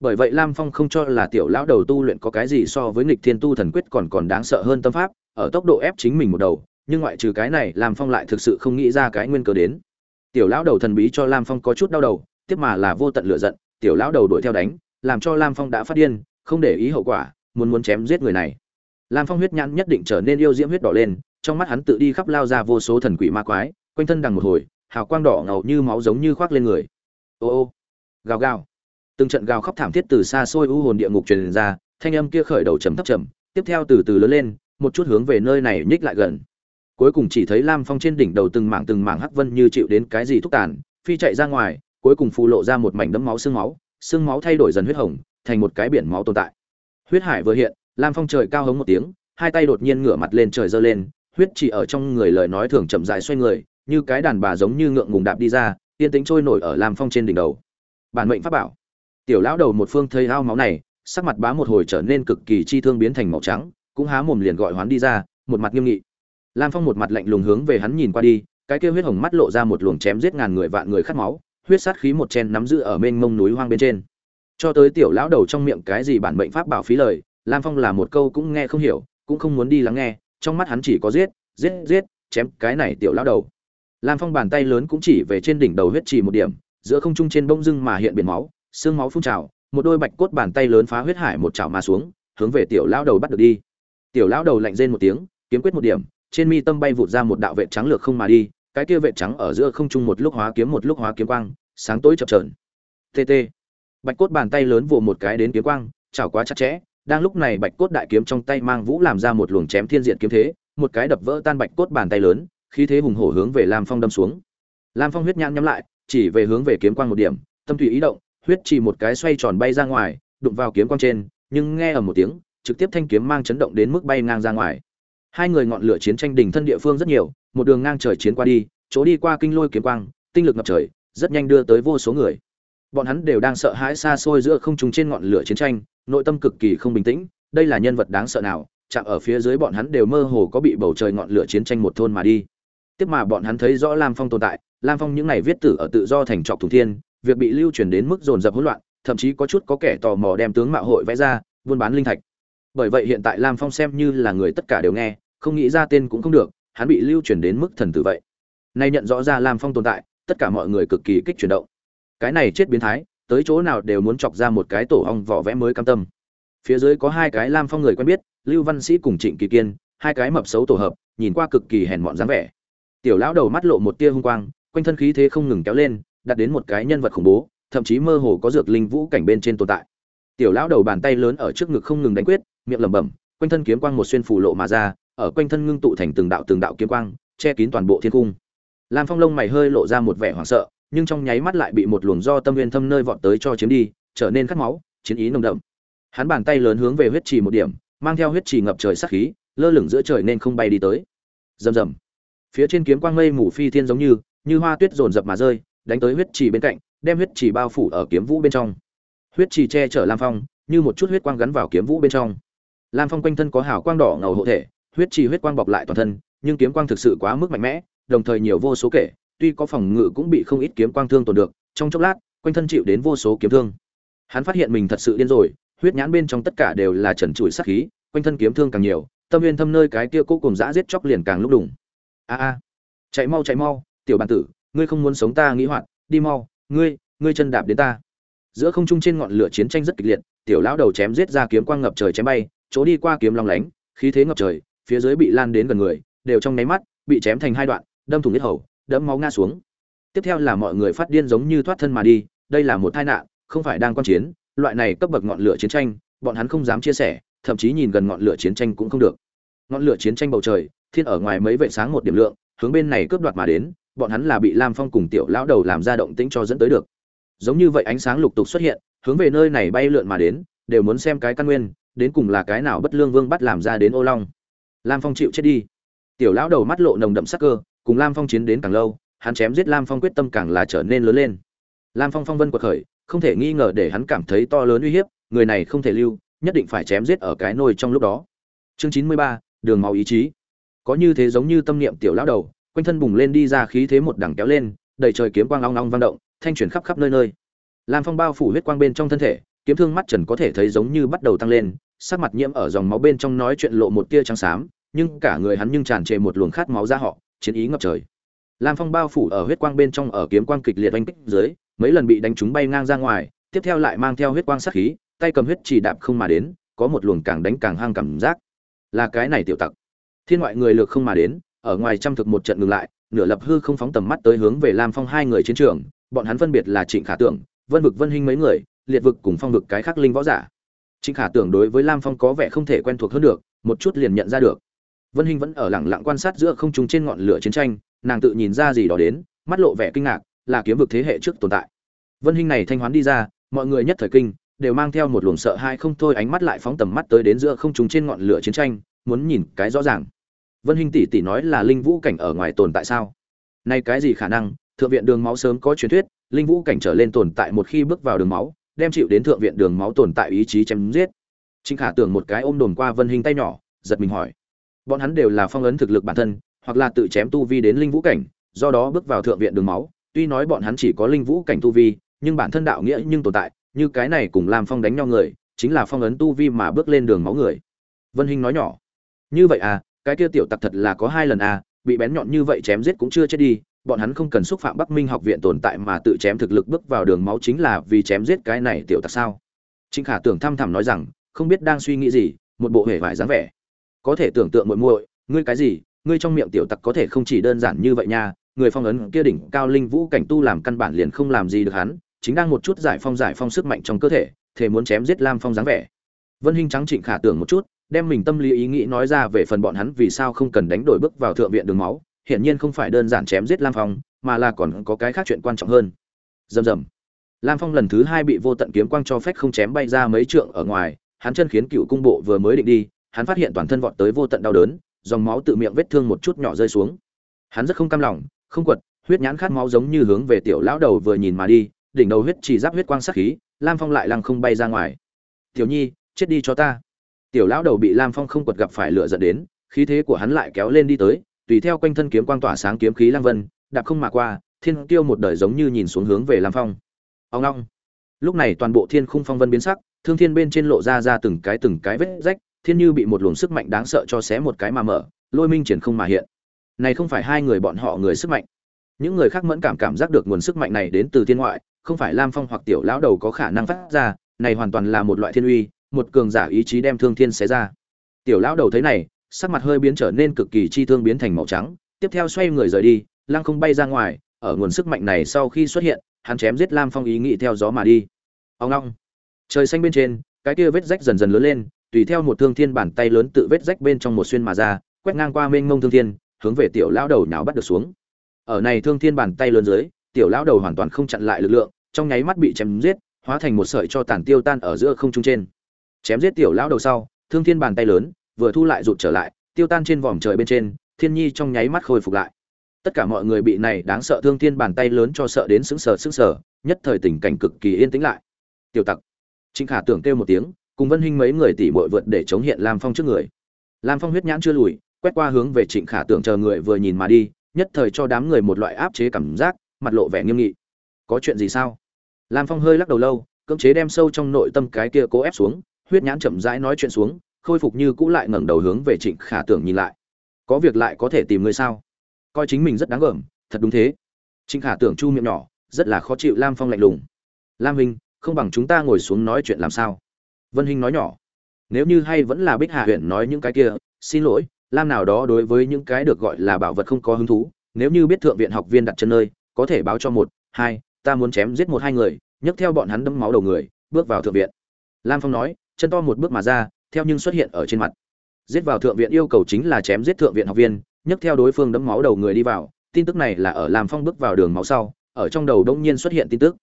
Bởi vậy lam phong không cho là tiểu lão đầu tu luyện có cái gì so với nghịch thiên tu thần quyết còn còn đáng sợ hơn tâm pháp, ở tốc độ ép chính mình một đầu, nhưng ngoại trừ cái này lam phong lại thực sự không nghĩ ra cái nguyên cớ đến. Tiểu lão đầu thần bí cho lam phong có chút đau đầu, tiếp mà là vô tận lựa giận, tiểu lão đầu đuổi theo đánh, làm cho lam phong đã phát điên, không để ý hậu quả, muốn muốn chém giết người này lam phong huyết nhãn nhất định trở nên yêu diễm huyết đỏ lên, trong mắt hắn tự đi khắp lao ra vô số thần quỷ ma quái, quanh thân đằng một hồi, hào quang đỏ ngầu như máu giống như khoác lên người. Ô ô, gào gào. Từng trận gào khóc thảm thiết từ xa xôi u hồn địa ngục truyền ra, thanh âm kia khởi đầu trầm thấp trầm, tiếp theo từ từ lớn lên, một chút hướng về nơi này nhích lại gần. Cuối cùng chỉ thấy lam phong trên đỉnh đầu từng mảng từng mảng hắc vân như chịu đến cái gì thúc tàn, phi chạy ra ngoài, cuối cùng phù lộ ra một mảnh đấm máu xương máu xương máu thay đổi dần huyết hồng, thành một cái biển máu tồn tại. Huyết hải vừa hiện lam phong trời cao hống một tiếng, hai tay đột nhiên ngửa mặt lên trời giơ lên, huyết chỉ ở trong người lời nói thường chậm rãi xoay người, như cái đàn bà giống như ngượng ngùng đạp đi ra, yên tính trôi nổi ở lam phong trên đỉnh đầu. Bản mệnh pháp bảo. Tiểu lão đầu một phương thấy ao máu này, sắc mặt bá một hồi trở nên cực kỳ chi thương biến thành màu trắng, cũng há mồm liền gọi hoán đi ra, một mặt nghiêm nghị. Lam phong một mặt lạnh lùng hướng về hắn nhìn qua đi, cái kia huyết hồng mắt lộ ra một luồng chém giết ngàn người vạn người khát máu, huyết sát khí một chen nắm giữ ở mênh mông núi hoang bên trên. Cho tới tiểu lão đầu trong miệng cái gì bản mệnh pháp bảo phí lời lam phong là một câu cũng nghe không hiểu, cũng không muốn đi lắng nghe, trong mắt hắn chỉ có giết giết giết, chém cái này tiểu lão đầu. Lam phong bàn tay lớn cũng chỉ về trên đỉnh đầu huyết chỉ một điểm, giữa không trung trên bông dưng mà hiện biển máu, xương máu phun trào, một đôi bạch cốt bàn tay lớn phá huyết hải một chảo mà xuống, hướng về tiểu lão đầu bắt được đi. Tiểu lão đầu lạnh rên một tiếng, kiếm quyết một điểm, trên mi tâm bay vụt ra một đạo vệ trắng lược không mà đi, cái kia vệ trắng ở giữa không trung một lúc hóa kiếm một lúc hóa kiếm quang, sáng tối chập chờn. Tt bạch cốt bàn tay lớn vồ một cái đến kiếm quang, chảo quá chặt chẽ đang lúc này bạch cốt đại kiếm trong tay mang vũ làm ra một luồng chém thiên diện kiếm thế, một cái đập vỡ tan bạch cốt bàn tay lớn, khí thế hùng hổ hướng về lam phong đâm xuống. Lam phong huyết nhãn nhắm lại, chỉ về hướng về kiếm quang một điểm, tâm thủy ý động, huyết chỉ một cái xoay tròn bay ra ngoài, đụng vào kiếm quang trên, nhưng nghe ở một tiếng, trực tiếp thanh kiếm mang chấn động đến mức bay ngang ra ngoài. Hai người ngọn lửa chiến tranh đỉnh thân địa phương rất nhiều, một đường ngang trời chiến qua đi, chỗ đi qua kinh lôi kiếm quang, tinh lực ngập trời, rất nhanh đưa tới vô số người. Bọn hắn đều đang sợ hãi xa xôi giữa không trung trên ngọn lửa chiến tranh nội tâm cực kỳ không bình tĩnh, đây là nhân vật đáng sợ nào, chạm ở phía dưới bọn hắn đều mơ hồ có bị bầu trời ngọn lửa chiến tranh một thôn mà đi. Tiếp mà bọn hắn thấy rõ lam phong tồn tại, lam phong những ngày viết tử ở tự do thành trọc thủ thiên, việc bị lưu truyền đến mức dồn dập hỗn loạn, thậm chí có chút có kẻ tò mò đem tướng mạo hội vẽ ra, buôn bán linh thạch. Bởi vậy hiện tại lam phong xem như là người tất cả đều nghe, không nghĩ ra tên cũng không được, hắn bị lưu truyền đến mức thần tử vậy. Nay nhận rõ ra lam phong tồn tại, tất cả mọi người cực kỳ kích chuyển động. Cái này chết biến thái tới chỗ nào đều muốn chọc ra một cái tổ ong vỏ vẽ mới cam tâm. Phía dưới có hai cái lam phong người quen biết, lưu văn sĩ cùng trịnh kỳ kiên, hai cái mập xấu tổ hợp, nhìn qua cực kỳ hèn mọn dáng vẻ. Tiểu lão đầu mắt lộ một tia hung quang, quanh thân khí thế không ngừng kéo lên, đặt đến một cái nhân vật khủng bố, thậm chí mơ hồ có dược linh vũ cảnh bên trên tồn tại. Tiểu lão đầu bàn tay lớn ở trước ngực không ngừng đánh quyết, miệng lẩm bẩm, quanh thân kiếm quang một xuyên phủ lộ mà ra, ở quanh thân ngưng tụ thành từng đạo từng đạo kiếm quang, che kín toàn bộ thiên cung. Lam phong lông mày hơi lộ ra một vẻ hoảng sợ nhưng trong nháy mắt lại bị một luồng do tâm nguyên thâm nơi vọt tới cho chiếm đi, trở nên khát máu, chiến ý nồng đậm. Hắn bàn tay lớn hướng về huyết trì một điểm, mang theo huyết trì ngập trời sát khí, lơ lửng giữa trời nên không bay đi tới. Rầm rầm. Phía trên kiếm quang mây mù phi thiên giống như như hoa tuyết rồn rập mà rơi, đánh tới huyết trì bên cạnh, đem huyết trì bao phủ ở kiếm vũ bên trong. Huyết trì che chở lam phong, như một chút huyết quang gắn vào kiếm vũ bên trong. Lam phong quanh thân có hào quang đỏ ngầu hộ thể, huyết trì huyết quang bọc lại toàn thân, nhưng kiếm quang thực sự quá mức mạnh mẽ, đồng thời nhiều vô số kể tuy có phòng ngự cũng bị không ít kiếm quang thương tổn được, trong chốc lát, quanh thân chịu đến vô số kiếm thương. Hắn phát hiện mình thật sự điên rồi, huyết nhãn bên trong tất cả đều là trần trụi sát khí, quanh thân kiếm thương càng nhiều, tâm nguyên thâm nơi cái kia cố cùng dã giết chóc liền càng lúc đùng. a a. Chạy mau chạy mau, tiểu bản tử, ngươi không muốn sống ta nghĩ hoạt, đi mau, ngươi ngươi chân đạp đến ta. Giữa không trung trên ngọn lửa chiến tranh rất kịch liệt, tiểu lão đầu chém giết ra kiếm quang ngập trời chém bay, chỗ đi qua kiếm long lánh, khí thế ngập trời, phía dưới bị lan đến gần người, đều trong nháy mắt, bị chém thành hai đoạn, đâm thủng huyết hầu đẫm máu ngã xuống. Tiếp theo là mọi người phát điên giống như thoát thân mà đi, đây là một tai nạn, không phải đang quan chiến, loại này cấp bậc ngọn lửa chiến tranh, bọn hắn không dám chia sẻ, thậm chí nhìn gần ngọn lửa chiến tranh cũng không được. Ngọn lửa chiến tranh bầu trời, thiên ở ngoài mấy vệ sáng một điểm lượng, hướng bên này cướp đoạt mà đến, bọn hắn là bị lam phong cùng tiểu lão đầu làm ra động tĩnh cho dẫn tới được. Giống như vậy ánh sáng lục tục xuất hiện, hướng về nơi này bay lượn mà đến, đều muốn xem cái căn nguyên, đến cùng là cái nào bất lương vương bắt làm ra đến ô long. Lam phong chịu chết đi. Tiểu lão đầu mắt lộ nồng đậm sắc cơ cùng lam phong chiến đến càng lâu, hắn chém giết lam phong quyết tâm càng là trở nên lớn lên. Lam phong phong vân quật khởi, không thể nghi ngờ để hắn cảm thấy to lớn uy hiếp, người này không thể lưu, nhất định phải chém giết ở cái nôi trong lúc đó. Chương chín mươi ba, đường màu ý chí. Có như thế giống như tâm niệm tiểu lão đầu, quanh thân bùng lên đi ra khí thế một đằng kéo lên, đầy trời kiếm quang long long vang động, thanh chuyển khắp khắp nơi nơi. Lam phong bao phủ huyết quang bên trong thân thể, kiếm thương mắt trần có thể thấy giống như bắt đầu tăng lên, sắc mặt nhiễm ở dòng máu bên trong nói chuyện lộ một tia trắng xám, nhưng cả người hắn nhưng tràn trề một luồng khát máu ra họ chiến ý ngập trời. Lam phong bao phủ ở huyết quang bên trong ở kiếm quang kịch liệt oanh kích dưới, mấy lần bị đánh trúng bay ngang ra ngoài, tiếp theo lại mang theo huyết quang sát khí, tay cầm huyết chỉ đạp không mà đến, có một luồng càng đánh càng hăng cảm giác. Là cái này tiểu tặc. Thiên ngoại người lược không mà đến, ở ngoài trăm thực một trận ngừng lại, nửa lập hư không phóng tầm mắt tới hướng về lam phong hai người chiến trường, bọn hắn phân biệt là trịnh khả tưởng, vân vực vân hinh mấy người, liệt vực cùng phong vực cái khác linh võ giả. Trịnh khả tưởng đối với lam phong có vẻ không thể quen thuộc hơn được, một chút liền nhận ra được vân hinh vẫn ở lẳng lặng quan sát giữa không trung trên ngọn lửa chiến tranh, nàng tự nhìn ra gì đó đến, mắt lộ vẻ kinh ngạc, là kiếm vực thế hệ trước tồn tại. Vân hinh này thanh hoán đi ra, mọi người nhất thời kinh, đều mang theo một luồng sợ hãi không thôi ánh mắt lại phóng tầm mắt tới đến giữa không trung trên ngọn lửa chiến tranh, muốn nhìn cái rõ ràng. Vân hinh tỷ tỷ nói là linh vũ cảnh ở ngoài tồn tại sao? Nay cái gì khả năng? Thượng viện đường máu sớm có truyền thuyết, linh vũ cảnh trở lên tồn tại một khi bước vào đường máu, đem chịu đến thượng viện đường máu tồn tại ý chí chém giết. Trình khả tưởng một cái ôm đồn qua vân hinh tay nhỏ, giật mình hỏi bọn hắn đều là phong ấn thực lực bản thân, hoặc là tự chém tu vi đến linh vũ cảnh, do đó bước vào thượng viện đường máu. Tuy nói bọn hắn chỉ có linh vũ cảnh tu vi, nhưng bản thân đạo nghĩa nhưng tồn tại, như cái này cùng làm phong đánh nhau người, chính là phong ấn tu vi mà bước lên đường máu người. Vân hinh nói nhỏ, như vậy à cái kia tiểu tặc thật là có hai lần à bị bén nhọn như vậy chém giết cũng chưa chết đi, bọn hắn không cần xúc phạm bắc minh học viện tồn tại mà tự chém thực lực bước vào đường máu chính là vì chém giết cái này tiểu tặc sao? Trịnh khả tưởng thăm thẳm nói rằng, không biết đang suy nghĩ gì, một bộ hề vải dáng vẻ có thể tưởng tượng muội muội, ngươi cái gì, ngươi trong miệng tiểu tặc có thể không chỉ đơn giản như vậy nha, người phong ấn kia đỉnh cao linh vũ cảnh tu làm căn bản liền không làm gì được hắn, chính đang một chút giải phong giải phong sức mạnh trong cơ thể thể muốn chém giết lam phong dáng vẻ. Vân hinh trắng trịnh khả tưởng một chút, đem mình tâm lý ý nghĩ nói ra về phần bọn hắn vì sao không cần đánh đổi bước vào thượng viện đường máu, hiển nhiên không phải đơn giản chém giết lam phong, mà là còn có cái khác chuyện quan trọng hơn. Rầm rầm. Lam phong lần thứ hai bị vô tận kiếm quang cho phép không chém bay ra mấy trượng ở ngoài, hắn chân khiến cựu cung bộ vừa mới định đi hắn phát hiện toàn thân vọt tới vô tận đau đớn, dòng máu tự miệng vết thương một chút nhỏ rơi xuống. Hắn rất không cam lòng, không quật, huyết nhãn khát máu giống như hướng về tiểu lão đầu vừa nhìn mà đi, đỉnh đầu huyết chỉ giáp huyết quang sắc khí, lam phong lại lăng không bay ra ngoài. Tiểu nhi, chết đi cho ta. Tiểu lão đầu bị lam phong không quật gặp phải lửa dẫn đến, khí thế của hắn lại kéo lên đi tới, tùy theo quanh thân kiếm quang tỏa sáng kiếm khí lang vân, đạp không mà qua, thiên tiêu một đời giống như nhìn xuống hướng về lam phong. Ông long. Lúc này toàn bộ thiên khung phong vân biến sắc, thương thiên bên trên lộ ra ra từng cái từng cái vết rách thiên như bị một luồng sức mạnh đáng sợ cho xé một cái mà mở, lôi minh triển không mà hiện. Này không phải hai người bọn họ người sức mạnh. Những người khác mẫn cảm cảm giác được nguồn sức mạnh này đến từ thiên ngoại, không phải lam phong hoặc tiểu lão đầu có khả năng phát ra, này hoàn toàn là một loại thiên uy, một cường giả ý chí đem thương thiên xé ra. Tiểu lão đầu thấy này, sắc mặt hơi biến trở nên cực kỳ chi thương biến thành màu trắng, tiếp theo xoay người rời đi, lăng không bay ra ngoài, ở nguồn sức mạnh này sau khi xuất hiện, hắn chém giết lam phong ý nghĩ theo gió mà đi. Ông long, trời xanh bên trên, cái kia vết rách dần dần lớn lên tùy theo một thương thiên bàn tay lớn tự vết rách bên trong một xuyên mà ra, quét ngang qua mênh mông thương thiên, hướng về tiểu lão đầu nhào bắt được xuống. Ở này thương thiên bàn tay lớn dưới, tiểu lão đầu hoàn toàn không chặn lại lực lượng, trong nháy mắt bị chém giết, hóa thành một sợi cho tàn tiêu tan ở giữa không trung trên. Chém giết tiểu lão đầu sau, thương thiên bàn tay lớn vừa thu lại rụt trở lại, tiêu tan trên vòm trời bên trên, thiên nhi trong nháy mắt khôi phục lại. Tất cả mọi người bị này đáng sợ thương thiên bàn tay lớn cho sợ đến sững sờ sững sờ, nhất thời tình cảnh cực kỳ yên tĩnh lại. Tiểu tặc. Trịnh khả tưởng kêu một tiếng cùng vân huynh mấy người tỉ bội vượt để chống hiện lam phong trước người. Lam phong huyết nhãn chưa lùi, quét qua hướng về trịnh khả tưởng chờ người vừa nhìn mà đi, nhất thời cho đám người một loại áp chế cảm giác, mặt lộ vẻ nghiêm nghị. Có chuyện gì sao? Lam phong hơi lắc đầu lâu, cưỡng chế đem sâu trong nội tâm cái kia cố ép xuống, huyết nhãn chậm rãi nói chuyện xuống, khôi phục như cũ lại ngẩng đầu hướng về trịnh khả tưởng nhìn lại. Có việc lại có thể tìm người sao? Coi chính mình rất đáng gờm, thật đúng thế. Trịnh khả tưởng chu miệng nhỏ, rất là khó chịu lam phong lạnh lùng. Lam huynh, không bằng chúng ta ngồi xuống nói chuyện làm sao? Vân hinh nói nhỏ, nếu như hay vẫn là bích hà huyện nói những cái kia, xin lỗi, lam nào đó đối với những cái được gọi là bảo vật không có hứng thú, nếu như biết thượng viện học viên đặt chân nơi, có thể báo cho một, hai, ta muốn chém giết một hai người, nhấc theo bọn hắn đấm máu đầu người, bước vào thượng viện. Lam phong nói, chân to một bước mà ra, theo nhưng xuất hiện ở trên mặt. Giết vào thượng viện yêu cầu chính là chém giết thượng viện học viên, nhấc theo đối phương đấm máu đầu người đi vào, tin tức này là ở lam phong bước vào đường máu sau, ở trong đầu đông nhiên xuất hiện tin tức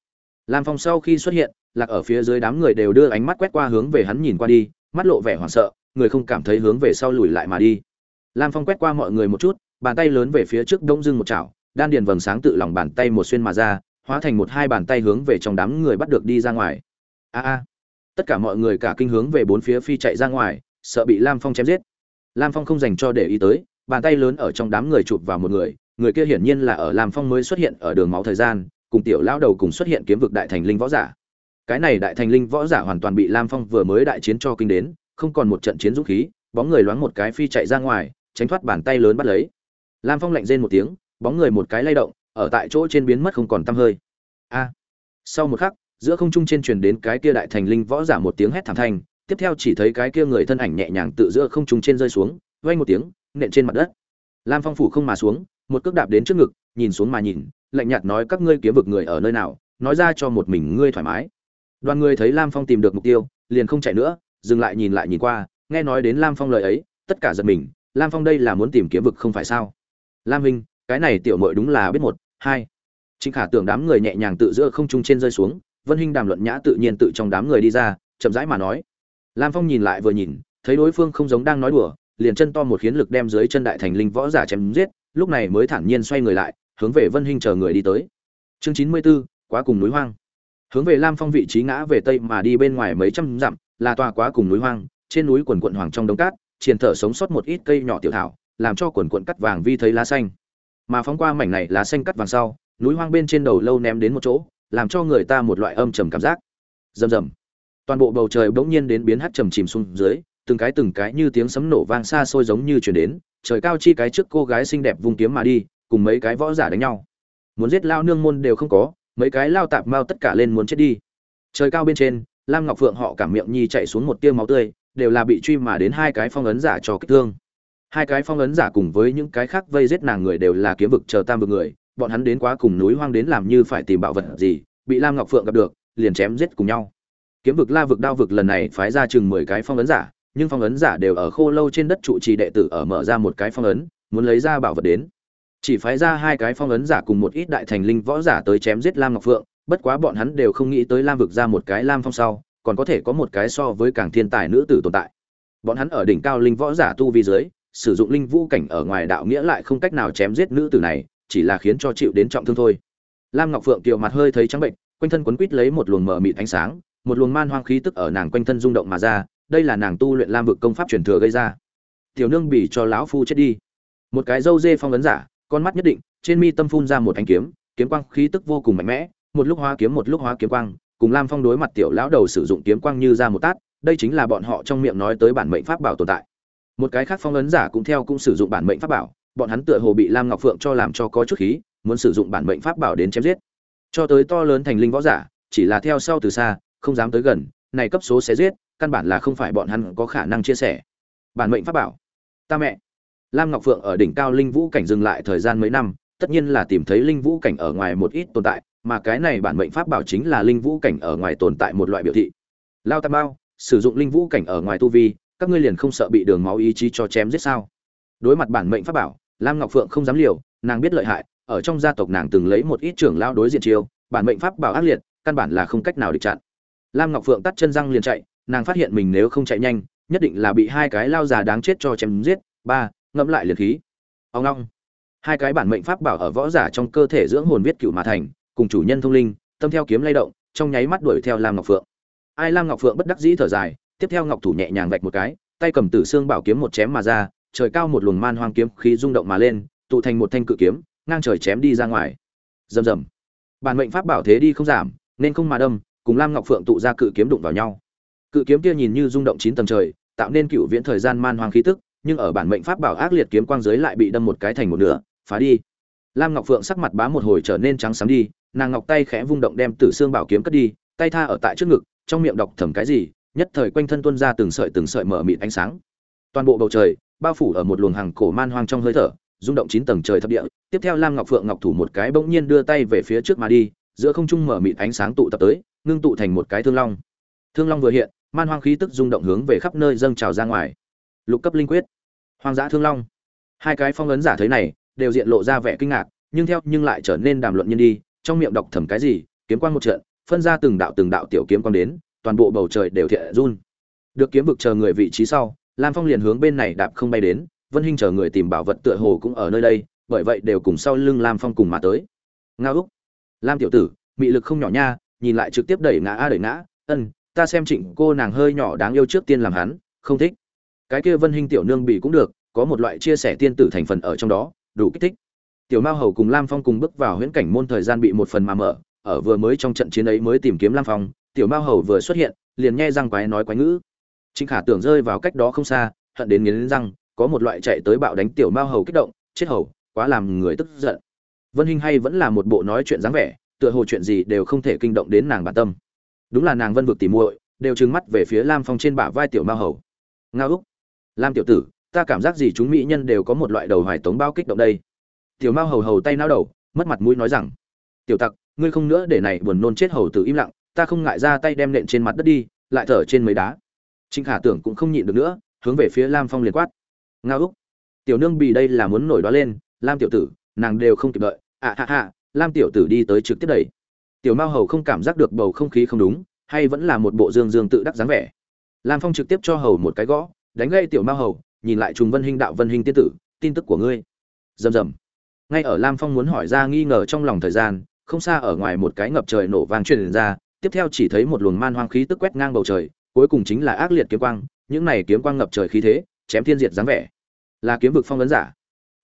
lam phong sau khi xuất hiện, lạc ở phía dưới đám người đều đưa ánh mắt quét qua hướng về hắn nhìn qua đi, mắt lộ vẻ hoảng sợ, người không cảm thấy hướng về sau lùi lại mà đi. Lam phong quét qua mọi người một chút, bàn tay lớn về phía trước đông dưng một chảo, đan điền vầng sáng tự lòng bàn tay một xuyên mà ra, hóa thành một hai bàn tay hướng về trong đám người bắt được đi ra ngoài. A a. Tất cả mọi người cả kinh hướng về bốn phía phi chạy ra ngoài, sợ bị lam phong chém giết. Lam phong không dành cho để ý tới, bàn tay lớn ở trong đám người chụp vào một người người kia hiển nhiên là ở lam phong mới xuất hiện ở đường máu thời gian cùng tiểu lão đầu cùng xuất hiện kiếm vực đại thành linh võ giả. Cái này đại thành linh võ giả hoàn toàn bị lam phong vừa mới đại chiến cho kinh đến, không còn một trận chiến dũng khí, bóng người loáng một cái phi chạy ra ngoài, tránh thoát bàn tay lớn bắt lấy. Lam phong lạnh rên một tiếng, bóng người một cái lay động, ở tại chỗ trên biến mất không còn tăm hơi. A! Sau một khắc, giữa không trung trên truyền đến cái kia đại thành linh võ giả một tiếng hét thảm thanh, tiếp theo chỉ thấy cái kia người thân ảnh nhẹ nhàng tự giữa không trung trên rơi xuống, vang một tiếng, nện trên mặt đất. Lam phong phủ không mà xuống, một cước đạp đến trước ngực, nhìn xuống mà nhìn lạnh nhạt nói, các ngươi kiếm vực người ở nơi nào? Nói ra cho một mình ngươi thoải mái. Đoàn người thấy lam phong tìm được mục tiêu, liền không chạy nữa, dừng lại nhìn lại nhìn qua, nghe nói đến lam phong lời ấy, tất cả giật mình. Lam phong đây là muốn tìm kiếm vực không phải sao? Lam hình cái này tiểu mội đúng là biết một, hai. Chính khả tưởng đám người nhẹ nhàng tự giữa không trung trên rơi xuống, vân hình đàm luận nhã tự nhiên tự trong đám người đi ra, chậm rãi mà nói. Lam phong nhìn lại vừa nhìn, thấy đối phương không giống đang nói đùa, liền chân to một khiến lực đem dưới chân đại thành linh võ giả chém giết, lúc này mới thản nhiên xoay người lại hướng về vân hình chờ người đi tới. Chương chín mươi 94, quá cùng núi hoang. Hướng về lam phong vị trí ngã về tây mà đi bên ngoài mấy trăm dặm là tòa quá cùng núi hoang trên núi quần quận hoàng trong đống cát triền thở sống sót một ít cây nhỏ tiểu thảo làm cho quần quận cắt vàng vi thấy lá xanh. Mà phóng qua mảnh này lá xanh cắt vàng sau núi hoang bên trên đầu lâu ném đến một chỗ làm cho người ta một loại âm trầm cảm giác. Rầm rầm. Toàn bộ bầu trời bỗng nhiên đến biến hắt trầm chìm xuống dưới từng cái từng cái như tiếng sấm nổ vang xa xôi giống như chuyển đến trời cao chi cái trước cô gái xinh đẹp vung kiếm mà đi cùng mấy cái võ giả đánh nhau. Muốn giết lao nương môn đều không có, mấy cái lao tạp mau tất cả lên muốn chết đi. Trời cao bên trên, lam ngọc phượng họ cảm miệng nhi chạy xuống một tia máu tươi, đều là bị truy mà đến hai cái phong ấn giả cho kích thương. Hai cái phong ấn giả cùng với những cái khác vây giết nàng người đều là kiếm vực chờ tam vực người, bọn hắn đến quá cùng núi hoang đến làm như phải tìm bảo vật gì, bị lam ngọc phượng gặp được, liền chém giết cùng nhau. Kiếm vực, la vực, đao vực lần này phái ra chừng mười cái phong ấn giả, nhưng phong ấn giả đều ở khô lâu trên đất trụ trì đệ tử ở mở ra một cái phong ấn, muốn lấy ra bảo vật đến chỉ phái ra hai cái phong ấn giả cùng một ít đại thành linh võ giả tới chém giết lam ngọc phượng, bất quá bọn hắn đều không nghĩ tới lam vực ra một cái lam phong sau, còn có thể có một cái so với càng thiên tài nữ tử tồn tại. Bọn hắn ở đỉnh cao linh võ giả tu vi dưới, sử dụng linh vũ cảnh ở ngoài đạo nghĩa lại không cách nào chém giết nữ tử này, chỉ là khiến cho chịu đến trọng thương thôi. Lam ngọc phượng kiều mặt hơi thấy trắng bệnh, quanh thân quấn quít lấy một luồng mờ mịt ánh sáng, một luồng man hoang khí tức ở nàng quanh thân rung động mà ra, đây là nàng tu luyện lam vực công pháp truyền thừa gây ra. Tiểu nương bỉ cho lão phu chết đi. Một cái dâu dê phong ấn giả con mắt nhất định, trên mi tâm phun ra một ánh kiếm kiếm quang khí tức vô cùng mạnh mẽ, một lúc hóa kiếm một lúc hóa kiếm quang, cùng lam phong đối mặt tiểu lão đầu sử dụng kiếm quang như ra một tát, đây chính là bọn họ trong miệng nói tới bản mệnh pháp bảo tồn tại. Một cái khác phong ấn giả cũng theo cũng sử dụng bản mệnh pháp bảo, bọn hắn tựa hồ bị lam ngọc phượng cho làm cho có chút khí, muốn sử dụng bản mệnh pháp bảo đến chém giết. Cho tới to lớn thành linh võ giả, chỉ là theo sau từ xa, không dám tới gần, này cấp số sẽ giết, căn bản là không phải bọn hắn có khả năng chia sẻ. Bản mệnh pháp bảo. Ta mẹ lam ngọc phượng ở đỉnh cao linh vũ cảnh dừng lại thời gian mấy năm, tất nhiên là tìm thấy linh vũ cảnh ở ngoài một ít tồn tại, mà cái này bản mệnh pháp bảo chính là linh vũ cảnh ở ngoài tồn tại một loại biểu thị. Lao tam bao sử dụng linh vũ cảnh ở ngoài tu vi, các ngươi liền không sợ bị đường máu ý chí cho chém giết sao? Đối mặt bản mệnh pháp bảo, lam ngọc phượng không dám liều, nàng biết lợi hại, ở trong gia tộc nàng từng lấy một ít trưởng lao đối diện chiêu, bản mệnh pháp bảo ác liệt, căn bản là không cách nào địch chặn. Lam ngọc phượng tắt chân răng liền chạy, nàng phát hiện mình nếu không chạy nhanh, nhất định là bị hai cái lao già đáng chết cho chém giết. Ba ngẫm lại liền khí. Ông long. Hai cái bản mệnh pháp bảo ở võ giả trong cơ thể dưỡng hồn viết cựu mà thành, cùng chủ nhân thông linh, tâm theo kiếm lay động, trong nháy mắt đuổi theo lam ngọc phượng. Ai lam ngọc phượng bất đắc dĩ thở dài, tiếp theo ngọc thủ nhẹ nhàng vạch một cái, tay cầm tử xương bảo kiếm một chém mà ra, trời cao một luồng man hoang kiếm khí rung động mà lên, tụ thành một thanh cự kiếm, ngang trời chém đi ra ngoài. Rầm rầm. Bản mệnh pháp bảo thế đi không giảm, nên không mà đâm, cùng lam ngọc phượng tụ ra cự kiếm đụng vào nhau. Cự kiếm kia nhìn như rung động chín tầng trời, tạo nên cựu viễn thời gian man hoang khí tức nhưng ở bản mệnh pháp bảo ác liệt kiếm quang dưới lại bị đâm một cái thành một nửa, phá đi. Lam ngọc phượng sắc mặt bá một hồi trở nên trắng sáng đi, nàng ngọc tay khẽ vung động đem tử xương bảo kiếm cất đi, tay tha ở tại trước ngực, trong miệng đọc thầm cái gì, nhất thời quanh thân tuôn ra từng sợi từng sợi mở mịt ánh sáng. Toàn bộ bầu trời, bao phủ ở một luồng hàng cổ man hoang trong hơi thở, rung động chín tầng trời thập địa. Tiếp theo lam ngọc phượng ngọc thủ một cái bỗng nhiên đưa tay về phía trước mà đi, giữa không trung mở mịt ánh sáng tụ tập tới, ngưng tụ thành một cái thương long. Thương long vừa hiện, man hoang khí tức rung động hướng về khắp nơi dâng trào ra ngoài. Lục cấp linh quyết hoang dã thương long. Hai cái phong ấn giả thấy này, đều diện lộ ra vẻ kinh ngạc, nhưng theo nhưng lại trở nên đàm luận nhân đi, trong miệng đọc thầm cái gì, kiếm quang một trận, phân ra từng đạo từng đạo tiểu kiếm quang đến, toàn bộ bầu trời đều thiện run. Được kiếm vực chờ người vị trí sau, lam phong liền hướng bên này đạp không bay đến, vân hinh chờ người tìm bảo vật tựa hồ cũng ở nơi đây, bởi vậy đều cùng sau lưng lam phong cùng mà tới. Nga úc, lam tiểu tử, mị lực không nhỏ nha, nhìn lại trực tiếp đẩy ngã a đẩy ngã, ân, ta xem trịnh cô nàng hơi nhỏ đáng yêu trước tiên làm hắn, không thích cái kia vân hình tiểu nương bị cũng được, có một loại chia sẻ tiên tử thành phần ở trong đó, đủ kích thích. Tiểu mao hầu cùng lam phong cùng bước vào huyễn cảnh môn thời gian bị một phần mà mở, ở vừa mới trong trận chiến ấy mới tìm kiếm lam phong, tiểu mao hầu vừa xuất hiện, liền nghe răng quái nói quái ngữ. Trịnh khả tưởng rơi vào cách đó không xa, hận đến nghiến răng, có một loại chạy tới bạo đánh tiểu mao hầu kích động, chết hầu, quá làm người tức giận. Vân hình hay vẫn là một bộ nói chuyện dáng vẻ, tựa hồ chuyện gì đều không thể kinh động đến nàng bản tâm. Đúng là nàng vân vực tỉ muội, đều trừng mắt về phía lam phong trên bả vai tiểu mao hầu. Nga úc lam tiểu tử, ta cảm giác gì chúng mỹ nhân đều có một loại đầu hoài tống bao kích động đây. Tiểu mao hầu hầu tay nao đầu, mất mặt mũi nói rằng, tiểu tặc, ngươi không nữa để này buồn nôn chết hầu tử im lặng, ta không ngại ra tay đem nện trên mặt đất đi, lại thở trên mấy đá. Trịnh khả tưởng cũng không nhịn được nữa, hướng về phía lam phong liền quát nga úc, tiểu nương bì đây là muốn nổi đó lên, lam tiểu tử, nàng đều không kịp đợi. À hạ hạ lam tiểu tử đi tới trực tiếp đẩy. Tiểu mao hầu không cảm giác được bầu không khí không đúng, hay vẫn là một bộ dương dương tự đắc dáng vẻ. Lam phong trực tiếp cho hầu một cái gõ đánh gây tiểu mao hầu, nhìn lại trùng vân hình đạo vân hình tiên tử, tin tức của ngươi. Rầm rầm. Ngay ở lam phong muốn hỏi ra nghi ngờ trong lòng thời gian, không xa ở ngoài một cái ngập trời nổ vang truyền ra, tiếp theo chỉ thấy một luồng man hoang khí tức quét ngang bầu trời, cuối cùng chính là ác liệt kiếm quang, những này kiếm quang ngập trời khí thế, chém thiên diệt dáng vẻ. Là kiếm vực phong vấn giả.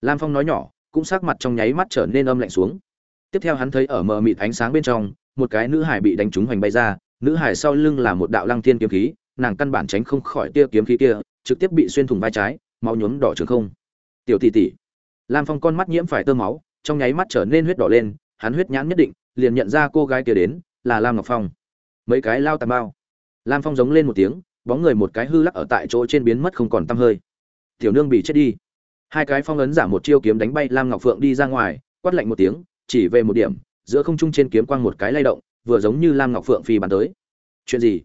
Lam phong nói nhỏ, cũng sắc mặt trong nháy mắt trở nên âm lạnh xuống. Tiếp theo hắn thấy ở mờ mịt ánh sáng bên trong, một cái nữ hải bị đánh trúng hoành bay ra, nữ hải sau lưng là một đạo lăng thiên kiếm khí, nàng căn bản tránh không khỏi tia kiếm khí kia trực tiếp bị xuyên thủng vai trái, máu nhuốm đỏ trường không. Tiểu tỷ tỷ. Lam phong con mắt nhiễm phải tơ máu, trong nháy mắt trở nên huyết đỏ lên, hắn huyết nhãn nhất định, liền nhận ra cô gái kia đến, là lam ngọc phong. Mấy cái lao tà bao. Lam phong giống lên một tiếng, bóng người một cái hư lắc ở tại chỗ trên biến mất không còn tăm hơi. Tiểu nương bị chết đi. Hai cái phong ấn giả một chiêu kiếm đánh bay lam ngọc phượng đi ra ngoài, quát lạnh một tiếng, chỉ về một điểm, giữa không trung trên kiếm quang một cái lay động, vừa giống như lam ngọc phượng phi bắn tới. Chuyện gì?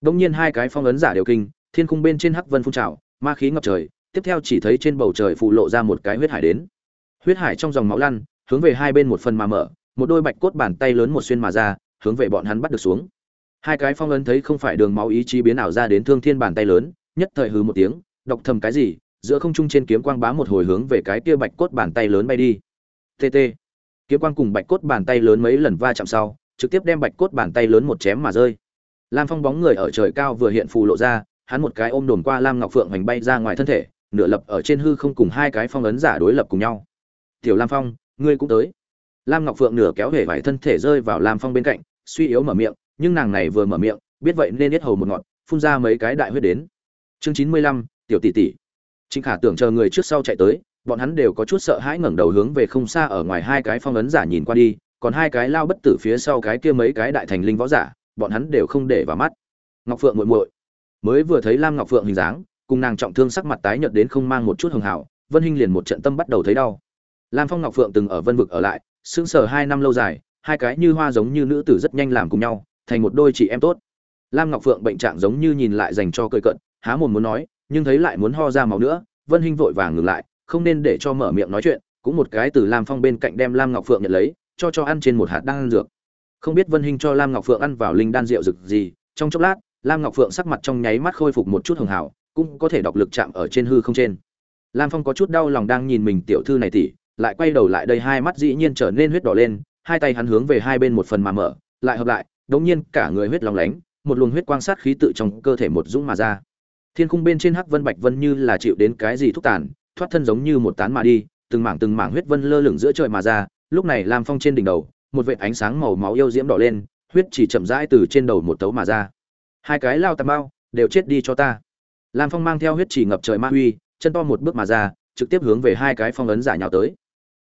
Đông nhiên hai cái phong ấn giả đều kinh thiên khung bên trên hắc vân phun trào, ma khí ngập trời, tiếp theo chỉ thấy trên bầu trời phụ lộ ra một cái huyết hải đến. Huyết hải trong dòng máu lăn, hướng về hai bên một phần mà mở, một đôi bạch cốt bàn tay lớn một xuyên mà ra, hướng về bọn hắn bắt được xuống. Hai cái phong ấn thấy không phải đường máu ý chí biến ảo ra đến thương thiên bàn tay lớn, nhất thời hừ một tiếng, đọc thầm cái gì, giữa không trung trên kiếm quang bá một hồi hướng về cái kia bạch cốt bàn tay lớn bay đi. Tt kiếm quang cùng bạch cốt bàn tay lớn mấy lần va chạm sau, trực tiếp đem bạch cốt bàn tay lớn một chém mà rơi. Lam phong bóng người ở trời cao vừa hiện phù lộ ra hắn một cái ôm đồn qua lam ngọc phượng hoành bay ra ngoài thân thể, nửa lập ở trên hư không cùng hai cái phong ấn giả đối lập cùng nhau. Tiểu lam phong, ngươi cũng tới. Lam ngọc phượng nửa kéo hể vải thân thể rơi vào lam phong bên cạnh, suy yếu mở miệng, nhưng nàng này vừa mở miệng, biết vậy nên biết hầu một ngọn, phun ra mấy cái đại huyết đến. Chương chín mươi lăm, tiểu tỷ tỷ. Trịnh khả tưởng chờ người trước sau chạy tới, bọn hắn đều có chút sợ hãi ngẩng đầu hướng về không xa ở ngoài hai cái phong ấn giả nhìn qua đi, còn hai cái lao bất tử phía sau cái kia mấy cái đại thành linh võ giả, bọn hắn đều không để vào mắt. Ngọc phượng muội muội mới vừa thấy lam ngọc phượng hình dáng, cùng nàng trọng thương sắc mặt tái nhợt đến không mang một chút hường hảo vân hinh liền một trận tâm bắt đầu thấy đau. Lam phong ngọc phượng từng ở vân vực ở lại, sững sờ hai năm lâu dài, hai cái như hoa giống như nữ tử rất nhanh làm cùng nhau, thành một đôi chị em tốt. Lam ngọc phượng bệnh trạng giống như nhìn lại dành cho cười cận, há mồm muốn nói, nhưng thấy lại muốn ho ra máu nữa, vân hinh vội vàng ngừng lại, không nên để cho mở miệng nói chuyện, cũng một cái từ lam phong bên cạnh đem lam ngọc phượng nhận lấy, cho cho ăn trên một hạt đan dược. Không biết vân hinh cho lam ngọc phượng ăn vào linh đan rượu rực gì, trong chốc lát lam ngọc phượng sắc mặt trong nháy mắt khôi phục một chút hường hảo, cũng có thể đọc lực chạm ở trên hư không trên. Lam phong có chút đau lòng đang nhìn mình tiểu thư này tỉ, lại quay đầu lại đây hai mắt dĩ nhiên trở nên huyết đỏ lên, hai tay hắn hướng về hai bên một phần mà mở, lại hợp lại, đống nhiên cả người huyết lòng lánh, một luồng huyết quang sát khí tự trong cơ thể một dũng mà ra. Thiên khung bên trên hắc vân bạch vân như là chịu đến cái gì thúc tàn, thoát thân giống như một tán mà đi, từng mảng từng mảng huyết vân lơ lửng giữa trời mà ra, lúc này lam phong trên đỉnh đầu, một vệt ánh sáng màu máu yêu diễm đỏ lên, huyết chỉ chậm rãi từ trên đầu một tấu mà ra hai cái lao tàm bao đều chết đi cho ta. Lam phong mang theo huyết chỉ ngập trời ma huy, chân to một bước mà ra, trực tiếp hướng về hai cái phong ấn giả nhào tới.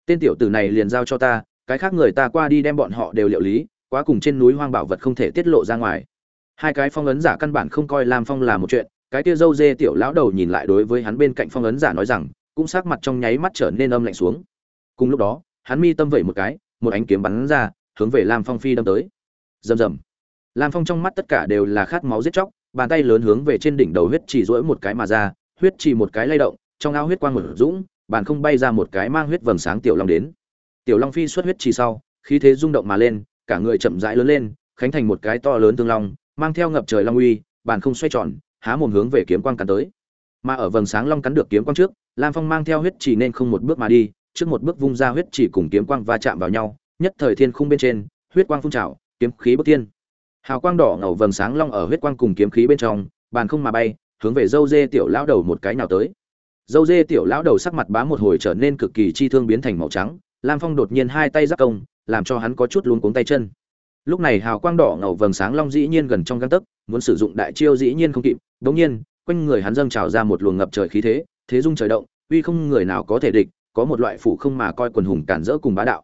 Tên tiểu tử này liền giao cho ta, cái khác người ta qua đi đem bọn họ đều liệu lý, quá cùng trên núi hoang bảo vật không thể tiết lộ ra ngoài. Hai cái phong ấn giả căn bản không coi lam phong là một chuyện, cái kia dâu dê tiểu lão đầu nhìn lại đối với hắn bên cạnh phong ấn giả nói rằng, cũng sắc mặt trong nháy mắt trở nên âm lạnh xuống. Cùng lúc đó, hắn mi tâm vẩy một cái, một ánh kiếm bắn ra, hướng về lam phong phi đâm tới. Rầm rầm lam phong trong mắt tất cả đều là khát máu giết chóc, bàn tay lớn hướng về trên đỉnh đầu huyết chỉ rỗi một cái mà ra, huyết chỉ một cái lay động, trong ao huyết quang một dũng, bàn không bay ra một cái mang huyết vầng sáng tiểu long đến tiểu long phi xuất huyết chỉ sau, khí thế rung động mà lên, cả người chậm rãi lớn lên, khánh thành một cái to lớn tương long, mang theo ngập trời long uy, bàn không xoay tròn, há mồm hướng về kiếm quang cắn tới mà ở vầng sáng long cắn được kiếm quang trước, lam phong mang theo huyết chỉ nên không một bước mà đi, trước một bước vung ra huyết chỉ cùng kiếm quang va chạm vào nhau, nhất thời thiên khung bên trên, huyết quang phun trào, kiếm khí bất thiên hào quang đỏ ngầu vầng sáng long ở huyết quang cùng kiếm khí bên trong, bàn không mà bay, hướng về dâu dê tiểu lão đầu một cái nào tới. Dâu dê tiểu lão đầu sắc mặt bá một hồi trở nên cực kỳ chi thương biến thành màu trắng, lam phong đột nhiên hai tay giáp công, làm cho hắn có chút luống cuống tay chân. Lúc này hào quang đỏ ngầu vầng sáng long dĩ nhiên gần trong găng tấc, muốn sử dụng đại chiêu dĩ nhiên không kịp, đống nhiên, quanh người hắn dâng trào ra một luồng ngập trời khí thế thế dung trời động, uy không người nào có thể địch, có một loại phủ không mà coi quần hùng cản rỡ cùng bá đạo.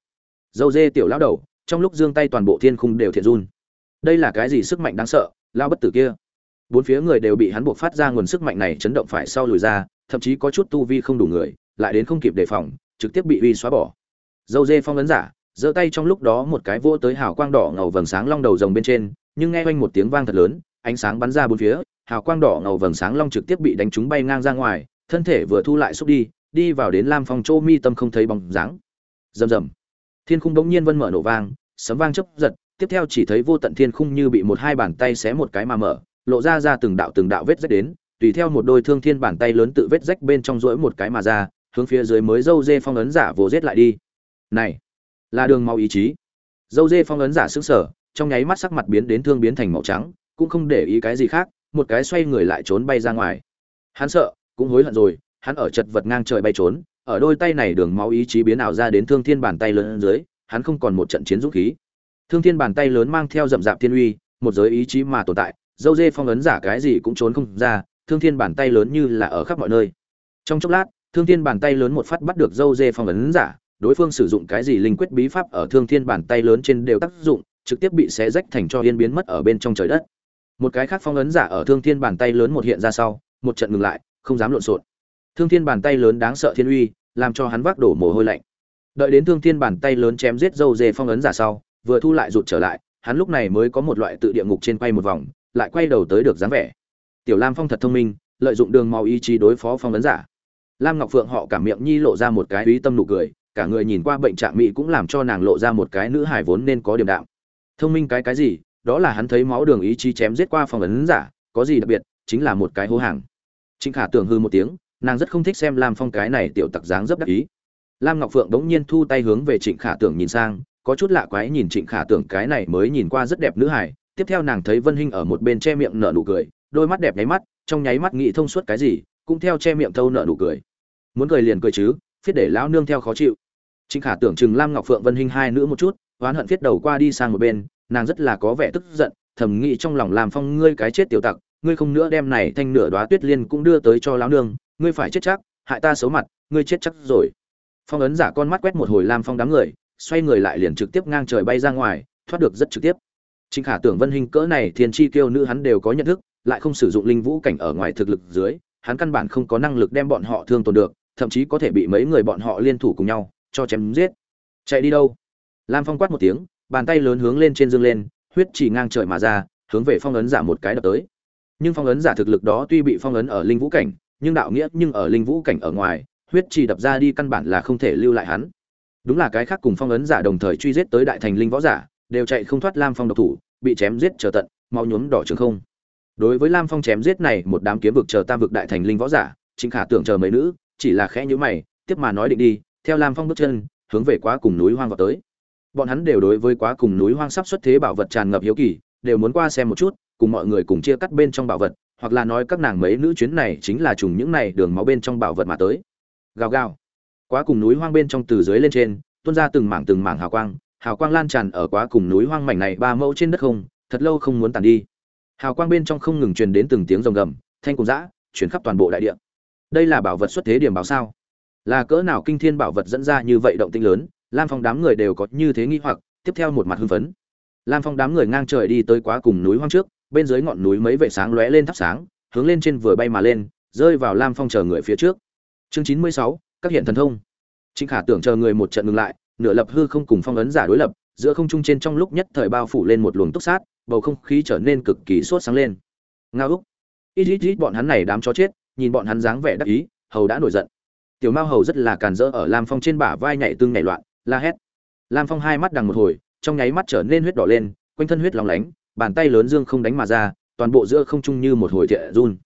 Dâu dê tiểu lão đầu, trong lúc giương tay toàn bộ thiên khung đều thiện run đây là cái gì sức mạnh đáng sợ, lao bất tử kia. Bốn phía người đều bị hắn buộc phát ra nguồn sức mạnh này chấn động phải sau lùi ra, thậm chí có chút tu vi không đủ người, lại đến không kịp đề phòng, trực tiếp bị uy xóa bỏ. Dâu dê phong ấn giả, giơ tay trong lúc đó một cái vô tới hào quang đỏ ngầu vầng sáng long đầu rồng bên trên, nhưng nghe quanh một tiếng vang thật lớn, ánh sáng bắn ra bốn phía, hào quang đỏ ngầu vầng sáng long trực tiếp bị đánh trúng bay ngang ra ngoài, thân thể vừa thu lại xúc đi đi vào đến lam phong chỗ mi tâm không thấy bóng dáng. Rầm rầm. Thiên khung bỗng nhiên vân mở nổ vang, sấm vang chớp giật tiếp theo chỉ thấy vô tận thiên khung như bị một hai bàn tay xé một cái mà mở, lộ ra ra từng đạo từng đạo vết rách đến, tùy theo một đôi thương thiên bàn tay lớn tự vết rách bên trong rỗi một cái mà ra, hướng phía dưới mới dâu dê phong ấn giả vồ rết lại đi. Này, là đường mau ý chí. Dâu dê phong ấn giả sững sở trong nháy mắt sắc mặt biến đến thương biến thành màu trắng, cũng không để ý cái gì khác, một cái xoay người lại trốn bay ra ngoài. Hắn sợ, cũng hối hận rồi, hắn ở chật vật ngang trời bay trốn, ở đôi tay này đường máu ý chí biến ảo ra đến thương thiên bàn tay lớn dưới, hắn không còn một trận chiến dũng khí thương thiên bàn tay lớn mang theo rậm rạp thiên uy, một giới ý chí mà tồn tại, dâu dê phong ấn giả cái gì cũng trốn không ra, thương thiên bàn tay lớn như là ở khắp mọi nơi. Trong chốc lát, thương thiên bàn tay lớn một phát bắt được dâu dê phong ấn giả, đối phương sử dụng cái gì linh quyết bí pháp ở thương thiên bàn tay lớn trên đều tác dụng, trực tiếp bị xé rách thành cho yên biến mất ở bên trong trời đất. Một cái khác phong ấn giả ở thương thiên bàn tay lớn một hiện ra sau, một trận ngừng lại, không dám lộn xộn. Thương thiên bàn tay lớn đáng sợ thiên uy, làm cho hắn vác đổ mồ hôi lạnh. Đợi đến thương thiên bàn tay lớn chém giết dâu dê phong ấn giả sau vừa thu lại rụt trở lại, hắn lúc này mới có một loại tự địa ngục trên quay một vòng, lại quay đầu tới được dáng vẻ. Tiểu lam phong thật thông minh, lợi dụng đường màu ý chí đối phó phong ấn giả. Lam ngọc phượng họ cả miệng nhi lộ ra một cái ý tâm nụ cười, cả người nhìn qua bệnh trạng mỹ cũng làm cho nàng lộ ra một cái nữ hải vốn nên có điểm đạo thông minh cái cái gì? Đó là hắn thấy máu đường ý chí chém giết qua phong ấn giả, có gì đặc biệt? Chính là một cái hố hàng trịnh khả tưởng hư một tiếng, nàng rất không thích xem lam phong cái này tiểu tặc dáng rất đắc ý. Lam ngọc phượng bỗng nhiên thu tay hướng về trịnh khả tưởng nhìn sang có chút lạ quái nhìn trịnh khả tưởng cái này mới nhìn qua rất đẹp nữ hải tiếp theo nàng thấy vân hinh ở một bên che miệng nở nụ cười, đôi mắt đẹp nháy mắt, trong nháy mắt nghĩ thông suốt cái gì, cũng theo che miệng thâu nở nụ cười. Muốn cười liền cười chứ, phiết để lão nương theo khó chịu. Trịnh khả tưởng chừng lam ngọc phượng, vân hinh hai nữ một chút, oán hận phiết đầu qua đi sang một bên, nàng rất là có vẻ tức giận, thầm nghĩ trong lòng làm phong, ngươi cái chết tiểu tặc, ngươi không nữa đem này thanh nửa đóa tuyết liên cũng đưa tới cho lão nương, ngươi phải chết chắc, hại ta xấu mặt, ngươi chết chắc rồi. Phong ấn giả con mắt quét một hồi lam phong đám người xoay người lại liền trực tiếp ngang trời bay ra ngoài thoát được rất trực tiếp Trịnh Khả tưởng Vân Hinh cỡ này thiên chi kiêu nữ hắn đều có nhận thức, lại không sử dụng linh vũ cảnh ở ngoài thực lực dưới, hắn căn bản không có năng lực đem bọn họ thương tổn được, thậm chí có thể bị mấy người bọn họ liên thủ cùng nhau cho chém giết. Chạy đi đâu? Lam Phong quát một tiếng, bàn tay lớn hướng lên trên dương lên, huyết chỉ ngang trời mà ra, hướng về phong ấn giả một cái đập tới. Nhưng phong ấn giả thực lực đó tuy bị phong ấn ở linh vũ cảnh, nhưng đạo nghĩa nhưng ở linh vũ cảnh ở ngoài, huyết chỉ đập ra đi căn bản là không thể lưu lại hắn. Đúng là cái khác cùng phong ấn giả đồng thời truy giết tới đại thành linh võ giả, đều chạy không thoát Lam Phong độc thủ, bị chém giết chờ tận, mau nhuốm đỏ trường không. Đối với Lam Phong chém giết này, một đám kiếm vực chờ tam vực đại thành linh võ giả, chính khả tưởng chờ mấy nữ, chỉ là khẽ nhũ mày, tiếp mà nói định đi, theo Lam Phong bước chân, hướng về quá cùng núi hoang vào tới. Bọn hắn đều đối với quá cùng núi hoang sắp xuất thế bảo vật tràn ngập hiếu kỳ, đều muốn qua xem một chút, cùng mọi người cùng chia cắt bên trong bảo vật, hoặc là nói các nàng mấy nữ chuyến này chính là trùng những này đường máu bên trong bảo vật mà tới. Gào gào. Quá cùng núi hoang bên trong từ dưới lên trên, tuôn ra từng mảng từng mảng hào quang, hào quang lan tràn ở quá cùng núi hoang mảnh này ba mẫu trên đất không thật lâu không muốn tàn đi. Hào quang bên trong không ngừng truyền đến từng tiếng rồng gầm thanh cùng dã chuyển khắp toàn bộ đại địa. Đây là bảo vật xuất thế điểm báo sao? Là cỡ nào kinh thiên bảo vật dẫn ra như vậy động tinh lớn? Lam phong đám người đều có như thế nghi hoặc tiếp theo một mặt hưng phấn. Lam phong đám người ngang trời đi tới quá cùng núi hoang trước bên dưới ngọn núi mấy vệ sáng lóe lên thắp sáng hướng lên trên vừa bay mà lên rơi vào lam phong chờ người phía trước. Chương chín mươi sáu các hiện thần thông. Trịnh khả tưởng chờ người một trận ngừng lại, nửa lập hư không cùng phong ấn giả đối lập, giữa không trung trên trong lúc nhất thời bao phủ lên một luồng túc sát, bầu không khí trở nên cực kỳ sốt sáng lên. Ngao úc. Ít ít ít, bọn hắn này đám chó chết, nhìn bọn hắn dáng vẻ đắc ý, hầu đã nổi giận. Tiểu mao hầu rất là càn rỡ ở lam phong trên bả vai nhảy tương nhảy loạn, la hét. Lam phong hai mắt đằng một hồi, trong nháy mắt trở nên huyết đỏ lên, quanh thân huyết lóng lánh, bàn tay lớn dương không đánh mà ra, toàn bộ giữa không trung như một hồi thiệ run.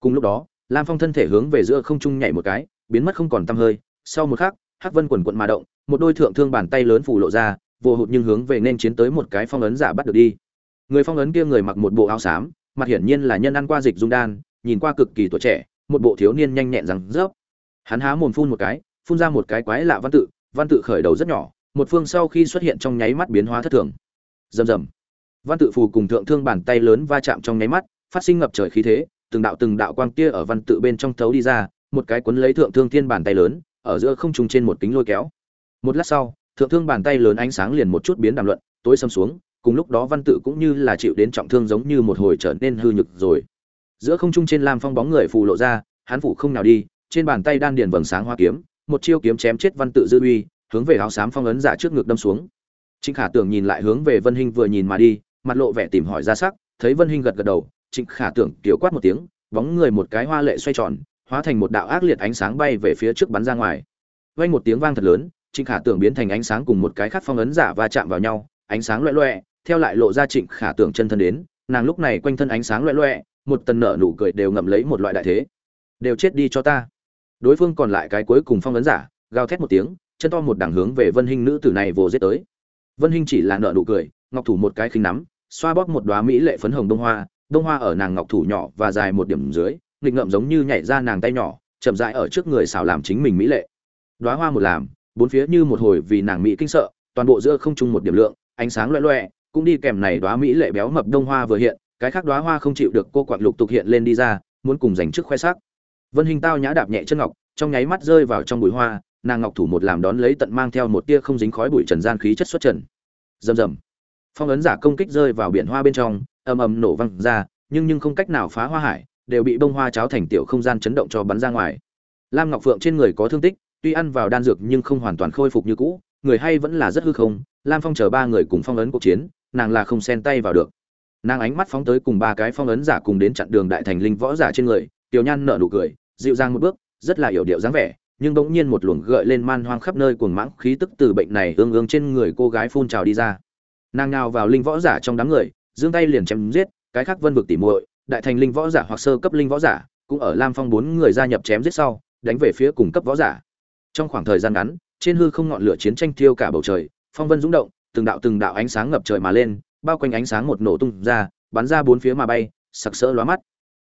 Cùng lúc đó, lam phong thân thể hướng về giữa không trung nhảy một cái biến mất không còn tăm hơi. Sau một khắc, hắc vân quần quận mà động, một đôi thượng thương bàn tay lớn phủ lộ ra, vô hụt nhưng hướng về nên chiến tới một cái phong ấn giả bắt được đi. Người phong ấn kia người mặc một bộ áo xám, mặt hiển nhiên là nhân ăn qua dịch dung đan, nhìn qua cực kỳ tuổi trẻ, một bộ thiếu niên nhanh nhẹn rằng rớp. Hắn há mồm phun một cái, phun ra một cái quái lạ văn tự văn tự khởi đầu rất nhỏ, một phương sau khi xuất hiện trong nháy mắt biến hóa thất thường. Rầm rầm. Văn tự phù cùng thượng thương bàn tay lớn va chạm trong nháy mắt, phát sinh ngập trời khí thế, từng đạo từng đạo quang tia ở văn tự bên trong thấu đi ra một cái cuốn lấy thượng thương thiên bàn tay lớn, ở giữa không trùng trên một kính lôi kéo. Một lát sau, thượng thương bàn tay lớn ánh sáng liền một chút biến đàm luận, tối xâm xuống, cùng lúc đó văn tự cũng như là chịu đến trọng thương giống như một hồi trở nên hư nhực rồi. Giữa không trung trên lam phong bóng người phù lộ ra, hắn phủ không nào đi, trên bàn tay đan điền vầng sáng hoa kiếm, một chiêu kiếm chém chết văn tự dư uy, hướng về áo xám phong ấn giả trước ngực đâm xuống. Trịnh khả tưởng nhìn lại hướng về vân hinh vừa nhìn mà đi, mặt lộ vẻ tìm hỏi ra sắc, thấy vân hinh gật gật đầu, trịnh khả tưởng kiểu quát một tiếng, bóng người một cái hoa lệ xoay tròn hóa thành một đạo ác liệt ánh sáng bay về phía trước bắn ra ngoài vang một tiếng vang thật lớn Trịnh Khả Tưởng biến thành ánh sáng cùng một cái khắc phong ấn giả va chạm vào nhau, ánh sáng loẹt loẹt, theo lại lộ ra Trịnh Khả Tưởng chân thân đến, nàng lúc này quanh thân ánh sáng loẹt loẹt, một tần nở nụ cười đều ngậm lấy một loại đại thế. Đều chết đi cho ta. Đối phương còn lại cái cuối cùng phong ấn giả, gào thét một tiếng, chân to một đằng hướng về Vân Hinh nữ tử này vồ giết tới. Vân Hinh chỉ là nở nụ cười, ngọc thủ một cái khinh nắm, xoa bóp một đóa mỹ lệ phấn hồng đông hoa, đông hoa ở nàng ngọc thủ nhỏ và dài một điểm dưới, nghịch ngợm giống như nhảy ra nàng tay nhỏ, chậm rãi ở trước người xảo làm chính mình mỹ lệ. Đóa hoa một làm, bốn phía như một hồi vì nàng mỹ kinh sợ toàn bộ giữa không chung một điểm lượng ánh sáng loẹ loẹ cũng đi kèm này đóa mỹ lệ béo mập đông hoa vừa hiện cái khác đóa hoa không chịu được cô quặn lục tục hiện lên đi ra muốn cùng giành trước khoe sắc. Vân hình tao nhã đạp nhẹ chân ngọc trong nháy mắt rơi vào trong bụi hoa nàng ngọc thủ một làm đón lấy tận mang theo một tia không dính khói bụi trần gian khí chất xuất trần. Rầm rầm. Phong ấn giả công kích rơi vào biển hoa bên trong ầm ầm nổ văng ra nhưng nhưng không cách nào phá hoa hải đều bị bông hoa cháo thành tiểu không gian chấn động cho bắn ra ngoài. Lam ngọc phượng trên người có thương tích, tuy ăn vào đan dược nhưng không hoàn toàn khôi phục như cũ, người hay vẫn là rất hư không. Lam phong chờ ba người cùng phong ấn cuộc chiến, nàng là không xen tay vào được. Nàng ánh mắt phóng tới cùng ba cái phong ấn giả cùng đến chặn đường đại thành linh võ giả trên người, tiểu nhan nở nụ cười, dịu dàng một bước, rất là hiểu điệu dáng vẻ, nhưng bỗng nhiên một luồng gợi lên man hoang khắp nơi cuồng mãng khí tức từ bệnh này ương ương trên người cô gái phun trào đi ra. Nàng nào vào linh võ giả trong đám người, giương tay liền chém giết, cái khác vân vực tỉ muội đại thành linh võ giả hoặc sơ cấp linh võ giả, cũng ở lam phong bốn người gia nhập chém giết sau, đánh về phía cùng cấp võ giả. Trong khoảng thời gian ngắn, trên hư không ngọn lửa chiến tranh thiêu cả bầu trời, phong vân rung động, từng đạo từng đạo ánh sáng ngập trời mà lên, bao quanh ánh sáng một nổ tung ra, bắn ra bốn phía mà bay, sặc sỡ lóa mắt.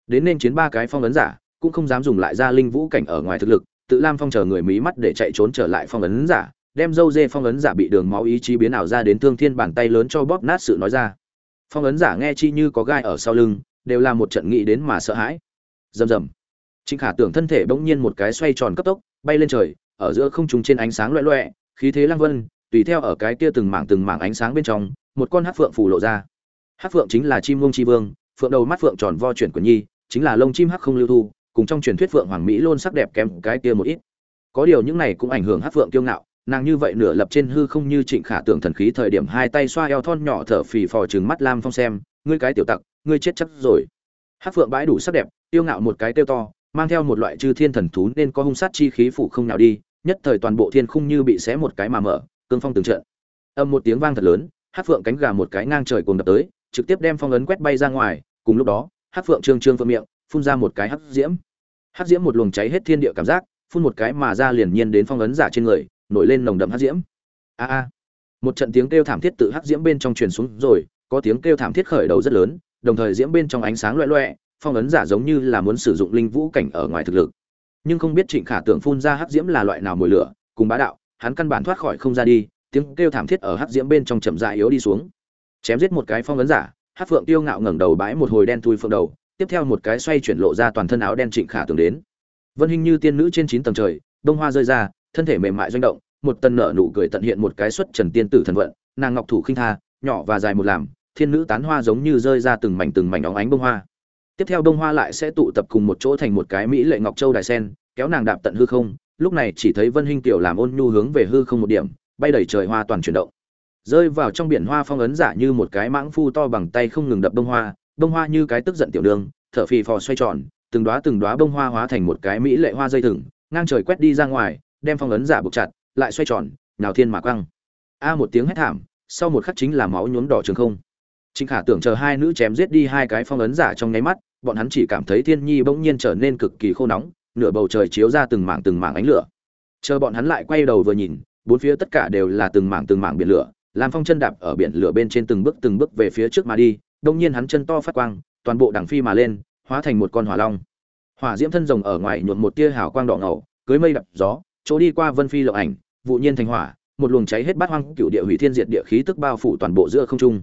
Đến nên chiến ba cái phong ấn giả, cũng không dám dùng lại ra linh vũ cảnh ở ngoài thực lực, tự lam phong chờ người mí mắt để chạy trốn trở lại phong ấn giả, đem dâu dê phong ấn giả bị đường máu ý chí biến ảo ra đến thương thiên bàn tay lớn cho bóp nát sự nói ra. Phong ấn giả nghe chi như có gai ở sau lưng đều là một trận nghĩ đến mà sợ hãi. Rầm rầm. Trịnh khả tưởng thân thể bỗng nhiên một cái xoay tròn cấp tốc, bay lên trời, ở giữa không trung trên ánh sáng loẹ loẹ khí thế lăng vân, tùy theo ở cái kia từng mảng từng mảng ánh sáng bên trong, một con hát phượng phủ lộ ra. Hát phượng chính là chim ngông chi vương, phượng đầu mắt phượng tròn vo chuyển quần nhi, chính là lông chim hắc không lưu thu, cùng trong truyền thuyết phượng hoàng mỹ luôn sắc đẹp kém cái kia một ít. Có điều những này cũng ảnh hưởng hát phượng kiêu ngạo, nàng như vậy nửa lập trên hư không như trịnh khả tưởng thần khí thời điểm hai tay xoa eo thon nhỏ thở phì phò trừng mắt lam phong xem ngươi cái tiểu tặc, ngươi chết chắc rồi. Hát phượng bãi đủ sắc đẹp, tiêu ngạo một cái tiêu to, mang theo một loại chư thiên thần thú nên có hung sát chi khí phủ không nào đi, nhất thời toàn bộ thiên khung như bị xé một cái mà mở, cương phong từng trận. Âm một tiếng vang thật lớn hát phượng cánh gà một cái ngang trời cùng đập tới, trực tiếp đem phong ấn quét bay ra ngoài, cùng lúc đó hát phượng trương trương phượng miệng, phun ra một cái hắc diễm. Hắc diễm một luồng cháy hết thiên địa cảm giác, phun một cái mà ra liền nhiên đến phong ấn giả trên người, nổi lên nồng đậm hắc diễm. A a. Một trận tiếng kêu thảm thiết tự hắc diễm bên trong truyền xuống rồi có tiếng kêu thảm thiết khởi đầu rất lớn, đồng thời diễm bên trong ánh sáng loẹ loẹ, phong ấn giả giống như là muốn sử dụng linh vũ cảnh ở ngoài thực lực. Nhưng không biết trịnh khả tưởng phun ra hắc diễm là loại nào mồi lửa, cùng bá đạo, hắn căn bản thoát khỏi không ra đi, tiếng kêu thảm thiết ở hắc diễm bên trong chậm dại yếu đi xuống. Chém giết một cái phong ấn giả, hắc phượng tiêu ngạo ngẩng đầu bãi một hồi đen thui phượng đầu, tiếp theo một cái xoay chuyển lộ ra toàn thân áo đen trịnh khả tưởng đến. Vân hình như tiên nữ trên chín tầng trời, đông hoa rơi ra, thân thể mềm mại doanh động, một tần nở nụ cười tận hiện một cái xuất trần tiên tử thần vận, nàng ngọc thủ khinh tha, nhỏ và dài một làm thiên nữ tán hoa giống như rơi ra từng mảnh từng mảnh óng ánh bông hoa. Tiếp theo bông hoa lại sẽ tụ tập cùng một chỗ thành một cái mỹ lệ ngọc châu đài sen, kéo nàng đạp tận hư không, lúc này chỉ thấy vân hinh tiểu làm ôn nhu hướng về hư không một điểm, bay đầy trời hoa toàn chuyển động. Rơi vào trong biển hoa phong ấn giả như một cái mãng phu to bằng tay không ngừng đập bông hoa bông hoa như cái tức giận tiểu đường, thở phì phò xoay tròn, từng đóa từng đóa bông hoa hóa thành một cái mỹ lệ hoa dây thừng, ngang trời quét đi ra ngoài, đem phong ấn giả buộc chặt, lại xoay tròn nào thiên mà quăng. A một tiếng hét thảm, sau một khắc chính là máu nhuốm đỏ trường không. Trịnh Khả tưởng chờ hai nữ chém giết đi hai cái phong ấn giả trong nháy mắt, bọn hắn chỉ cảm thấy thiên nhi bỗng nhiên trở nên cực kỳ khô nóng, nửa bầu trời chiếu ra từng mảng từng mảng ánh lửa. Chờ bọn hắn lại quay đầu vừa nhìn, bốn phía tất cả đều là từng mảng từng mảng biển lửa, Lam Phong chân đạp ở biển lửa bên trên từng bước từng bước về phía trước mà đi, đột nhiên hắn chân to phát quang, toàn bộ đằng phi mà lên, hóa thành một con hỏa long. Hỏa diễm thân rồng ở ngoài nhuộm một tia hào quang đỏ ngầu, cưới mây đập gió, chỗ đi qua vân phi lộ ảnh, vụ nhiên thành hỏa, một luồng cháy hết bát hoang cửu địa hủy thiên diệt địa khí tức bao phủ toàn bộ giữa không trung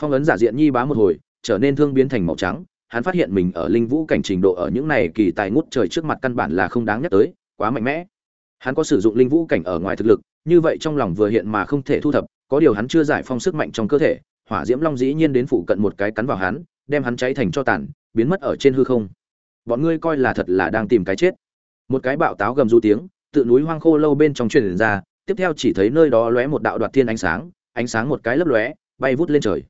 phong ấn giả diện nhi bá một hồi, trở nên thương biến thành màu trắng, hắn phát hiện mình ở linh vũ cảnh trình độ ở những này kỳ tài ngút trời trước mặt căn bản là không đáng nhắc tới, quá mạnh mẽ. Hắn có sử dụng linh vũ cảnh ở ngoài thực lực, như vậy trong lòng vừa hiện mà không thể thu thập, có điều hắn chưa giải phong sức mạnh trong cơ thể, hỏa diễm long dĩ nhiên đến phụ cận một cái cắn vào hắn, đem hắn cháy thành cho tàn, biến mất ở trên hư không. Bọn ngươi coi là thật là đang tìm cái chết. Một cái bạo táo gầm du tiếng, tự núi hoang khô lâu bên trong truyền ra, tiếp theo chỉ thấy nơi đó lóe một đạo đoạt thiên ánh sáng ánh sáng một cái lấp lóe, bay vút lên trời.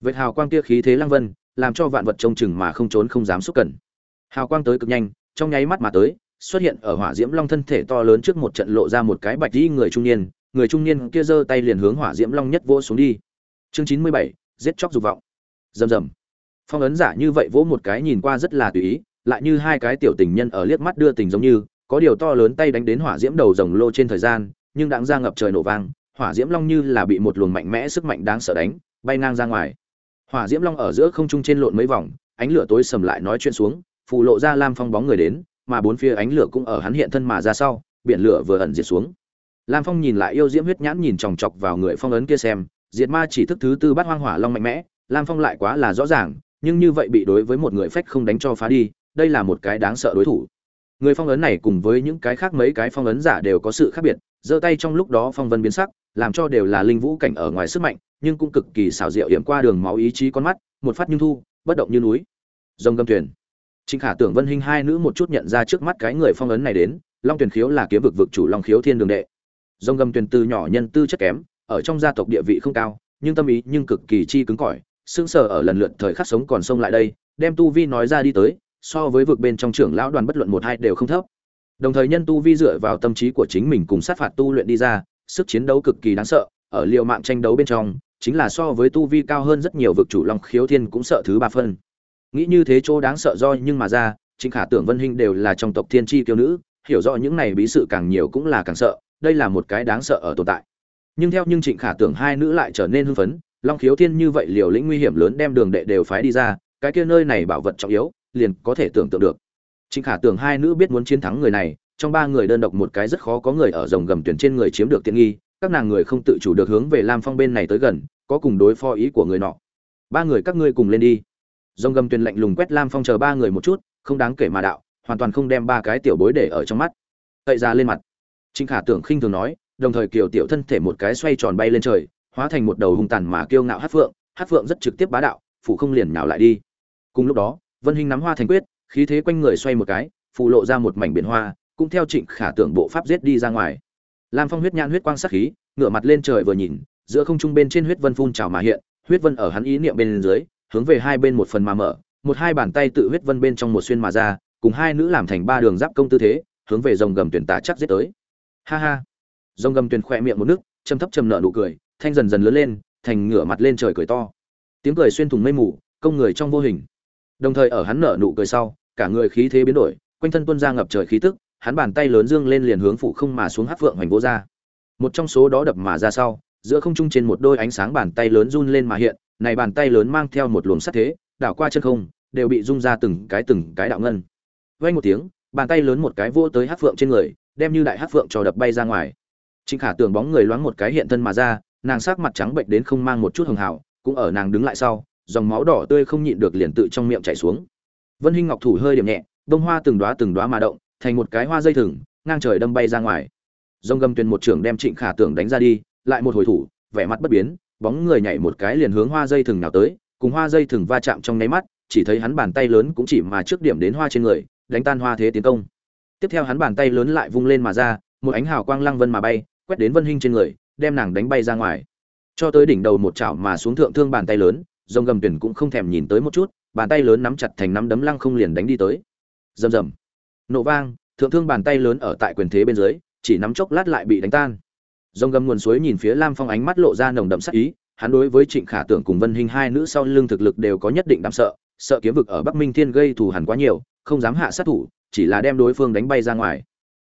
Vệt hào quang kia khí thế lăng vân, làm cho vạn vật trông chừng mà không trốn không dám xúc cẩn. Hào quang tới cực nhanh, trong nháy mắt mà tới, xuất hiện ở hỏa diễm long thân thể to lớn trước một trận lộ ra một cái bạch y người trung niên, người trung niên kia giơ tay liền hướng hỏa diễm long nhất vỗ xuống đi. Chương chín mươi bảy, giết chóc dục vọng. Rầm rầm. Phong ấn giả như vậy vỗ một cái nhìn qua rất là tùy ý, lại như hai cái tiểu tình nhân ở liếc mắt đưa tình giống như, có điều to lớn tay đánh đến hỏa diễm đầu rồng lô trên thời gian, nhưng đáng ra ngập trời nổ vang, hỏa diễm long như là bị một luồng mạnh mẽ sức mạnh đáng sợ đánh, bay ngang ra ngoài hỏa diễm long ở giữa không trung trên lộn mấy vòng, ánh lửa tối sầm lại nói chuyện xuống, phù lộ ra lam phong bóng người đến, mà bốn phía ánh lửa cũng ở hắn hiện thân mà ra sau, biển lửa vừa ẩn diệt xuống. Lam phong nhìn lại yêu diễm huyết nhãn nhìn chòng chọc vào người phong ấn kia xem, diệt ma chỉ thức thứ tư bắt hoang hỏa long mạnh mẽ, lam phong lại quá là rõ ràng, nhưng như vậy bị đối với một người phách không đánh cho phá đi, đây là một cái đáng sợ đối thủ. Người phong ấn này cùng với những cái khác mấy cái phong ấn giả đều có sự khác biệt, giơ tay trong lúc đó phong vân biến sắc, làm cho đều là linh vũ cảnh ở ngoài sức mạnh nhưng cũng cực kỳ xảo diệu hiểm qua đường máu ý chí con mắt, một phát nhưng thu, bất động như núi. Rồng gầm thuyền. Trịnh khả tưởng vân hinh hai nữ một chút nhận ra trước mắt cái người phong ấn này đến, long tuyển khiếu là kiếm vực vực chủ long khiếu thiên đường đệ. Rồng gầm thuyền từ nhỏ nhân tư chất kém, ở trong gia tộc địa vị không cao, nhưng tâm ý nhưng cực kỳ chi cứng cỏi, sững sờ ở lần lượt thời khắc sống còn sông lại đây, đem tu vi nói ra đi tới, so với vực bên trong trưởng lão đoàn bất luận một hai đều không thấp. Đồng thời nhân tu vi dựa vào tâm trí của chính mình cùng sát phạt tu luyện đi ra, sức chiến đấu cực kỳ đáng sợ, ở liều mạng tranh đấu bên trong chính là so với tu vi cao hơn rất nhiều vực chủ long khiếu thiên cũng sợ thứ ba phân nghĩ như thế chỗ đáng sợ do nhưng mà ra Trịnh Khả Tưởng Vân hình đều là trong tộc Thiên Chi kiêu nữ, hiểu rõ những này bí sự càng nhiều cũng là càng sợ, đây là một cái đáng sợ ở tồn tại. Nhưng theo nhưng Trịnh Khả Tưởng hai nữ lại trở nên hưng phấn, Long Khiếu Thiên như vậy liều lĩnh nguy hiểm lớn đem đường đệ đều phái đi ra, cái kia nơi này bảo vật trọng yếu, liền có thể tưởng tượng được. Trịnh Khả Tưởng hai nữ biết muốn chiến thắng người này, trong ba người đơn độc một cái rất khó có người ở rồng gầm tuyển trên người chiếm được tiện nghi, các nàng người không tự chủ được hướng về Lam Phong bên này tới gần, có cùng đối phó ý của người nọ. Ba người các ngươi cùng lên đi. Rồng gầm truyền lạnh lùng quét Lam Phong chờ ba người một chút, không đáng kể mà đạo, hoàn toàn không đem ba cái tiểu bối để ở trong mắt. Tậy ra lên mặt. Trịnh Khả Tưởng khinh thường nói, đồng thời kiều tiểu thân thể một cái xoay tròn bay lên trời, hóa thành một đầu hung tàn mà kiêu ngạo hát phượng, hát phượng rất trực tiếp bá đạo, phủ không liền nhào lại đi. Cùng lúc đó, Vân Hinh nắm hoa thành quyết, khí thế quanh người xoay một cái, phụ lộ ra một mảnh biển hoa, cũng theo Trịnh Khả Tưởng bộ pháp giết đi ra ngoài. Lam Phong huyết nhãn huyết quang sắc khí, ngửa mặt lên trời vừa nhìn, giữa không trung bên trên huyết vân phun trào mà hiện, huyết vân ở hắn ý niệm bên dưới, hướng về hai bên một phần mà mở, một hai bàn tay tự huyết vân bên trong một xuyên mà ra, cùng hai nữ làm thành ba đường giáp công tư thế, hướng về rồng gầm tuyển tà chắc giết tới. Ha ha. Rồng gầm tuyển khỏe miệng một nước, trầm thấp trầm nợ nụ cười, thanh dần dần lớn lên, thành ngửa mặt lên trời cười to. Tiếng cười xuyên thủng mây mù, công người trong vô hình. Đồng thời ở hắn nở nụ cười sau, cả người khí thế biến đổi, quanh thân tuôn ra ngập trời khí tức, hắn bàn tay lớn dương lên liền hướng phụ không mà xuống hắc vượng hoành vô ra. Một trong số đó đập mà ra sau, giữa không trung trên một đôi ánh sáng bàn tay lớn run lên mà hiện, này bàn tay lớn mang theo một luồng sát thế, đảo qua chân không, đều bị rung ra từng cái từng cái đạo ngân. Vang một tiếng, bàn tay lớn một cái vô tới hắc phượng trên người, đem như đại hắc phượng cho đập bay ra ngoài. Trịnh Khả tưởng bóng người loáng một cái hiện thân mà ra, nàng sắc mặt trắng bệnh đến không mang một chút hường hào, cũng ở nàng đứng lại sau, dòng máu đỏ tươi không nhịn được liền tự trong miệng chảy xuống. Vân Hinh Ngọc thủ hơi điểm nhẹ, bông hoa từng đóa từng đóa mà động, thành một cái hoa dây thừng, ngang trời đâm bay ra ngoài. dông gầm tuyền một trưởng đem Trịnh Khả tưởng đánh ra đi, lại một hồi thủ, vẻ mặt bất biến, bóng người nhảy một cái liền hướng hoa dây thừng nào tới, cùng hoa dây thừng va chạm trong nháy mắt, chỉ thấy hắn bàn tay lớn cũng chỉ mà trước điểm đến hoa trên người, đánh tan hoa thế tiến công. Tiếp theo hắn bàn tay lớn lại vung lên mà ra, một ánh hào quang lăng vân mà bay, quét đến Vân Hinh trên người, đem nàng đánh bay ra ngoài. Cho tới đỉnh đầu một chảo mà xuống thượng thương bàn tay lớn, rồng gầm tuyển cũng không thèm nhìn tới một chút, bàn tay lớn nắm chặt thành nắm đấm lăng không liền đánh đi tới. Rầm rầm. Nổ vang, thượng thương bàn tay lớn ở tại quyền thế bên dưới, chỉ nắm chốc lát lại bị đánh tan. Rồng gầm nguồn suối nhìn phía Lam Phong ánh mắt lộ ra nồng đậm sát ý, hắn đối với Trịnh Khả Tưởng cùng Vân hình hai nữ sau lưng thực lực đều có nhất định đảm sợ, sợ kiếm vực ở Bắc Minh Thiên gây thù hằn quá nhiều, không dám hạ sát thủ, chỉ là đem đối phương đánh bay ra ngoài.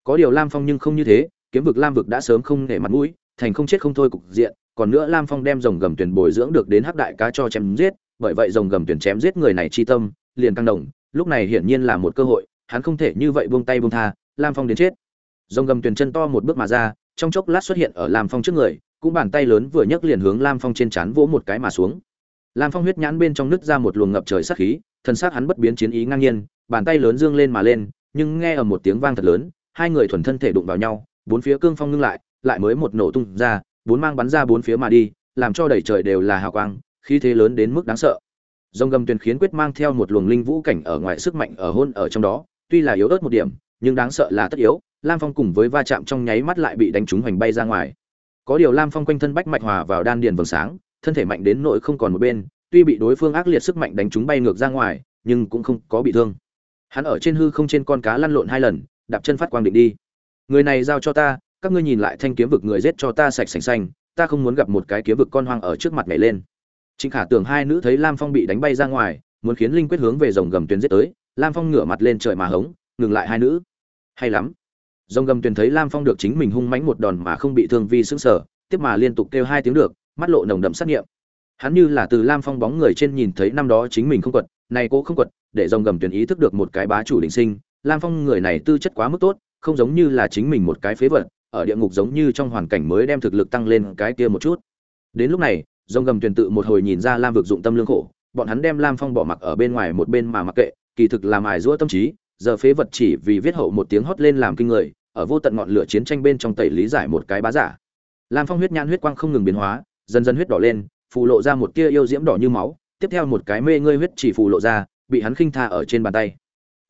Có điều Lam Phong nhưng không như thế, kiếm vực Lam vực đã sớm không để mặt mũi, thành không chết không thôi cục diện, còn nữa Lam Phong đem rồng gầm tuyển bồi dưỡng được đến hắc đại cá cho chém giết, bởi vậy rồng gầm tuyển chém giết người này chi tâm, liền căng đồng, lúc này hiển nhiên là một cơ hội, hắn không thể như vậy buông tay buông tha, Lam Phong đến chết. Rồng gầm tuyển chân to một bước mà ra, trong chốc lát xuất hiện ở Lam Phong trước người, cũng bàn tay lớn vừa nhấc liền hướng Lam Phong trên trán vỗ một cái mà xuống. Lam Phong huyết nhãn bên trong nứt ra một luồng ngập trời sát khí, thân xác hắn bất biến chiến ý ngang nhiên, bàn tay lớn dương lên mà lên, nhưng nghe ở một tiếng vang thật lớn, hai người thuần thân thể đụng vào nhau, bốn phía cương phong ngưng lại, lại mới một nổ tung ra, bốn mang bắn ra bốn phía mà đi, làm cho đầy trời đều là hào quang, khí thế lớn đến mức đáng sợ. Dòng gầm tuyền khiến quyết mang theo một luồng linh vũ cảnh ở ngoài sức mạnh ở hôn ở trong đó, tuy là yếu ớt một điểm, nhưng đáng sợ là tất yếu, Lam Phong cùng với va chạm trong nháy mắt lại bị đánh trúng hoành bay ra ngoài. Có điều Lam Phong quanh thân bách mạch hòa vào đan điền vầng sáng, thân thể mạnh đến nội không còn một bên, tuy bị đối phương ác liệt sức mạnh đánh trúng bay ngược ra ngoài, nhưng cũng không có bị thương. Hắn ở trên hư không trên con cá lăn lộn hai lần, đạp chân phát quang định đi. Người này giao cho ta, các ngươi nhìn lại thanh kiếm vực người giết cho ta sạch sành xanh, ta không muốn gặp một cái kiếm vực con hoang ở trước mặt nhảy lên. Trịnh Khả tưởng hai nữ thấy Lam Phong bị đánh bay ra ngoài, muốn khiến linh quyết hướng về rồng gầm tuyến giết tới, Lam Phong ngửa mặt lên trời mà hống, ngừng lại hai nữ. Hay lắm. Rồng gầm tuyền thấy Lam Phong được chính mình hung mãnh một đòn mà không bị thương vi sững sờ, tiếp mà liên tục kêu hai tiếng được, mắt lộ nồng đậm sát nghiệm. Hắn như là từ Lam Phong bóng người trên nhìn thấy năm đó chính mình không quật, này cố không quật, để rồng gầm tuyển ý thức được một cái bá chủ đỉnh sinh, Lam Phong người này tư chất quá mức tốt, không giống như là chính mình một cái phế vật, ở địa ngục giống như trong hoàn cảnh mới đem thực lực tăng lên cái kia một chút. Đến lúc này, rồng gầm tuyển tự một hồi nhìn ra Lam vực dụng tâm lương khổ, bọn hắn đem Lam Phong bỏ mặc ở bên ngoài một bên mà mặc kệ, kỳ thực làm mài giũa tâm trí, giờ phế vật chỉ vì viết hậu một tiếng hót lên làm kinh người, ở vô tận ngọn lửa chiến tranh bên trong tẩy lý giải một cái bá giả. Lam phong huyết nhãn huyết quang không ngừng biến hóa dần dần huyết đỏ lên phù lộ ra một tia yêu diễm đỏ như máu tiếp theo một cái mê ngơi huyết chỉ phù lộ ra bị hắn khinh tha ở trên bàn tay.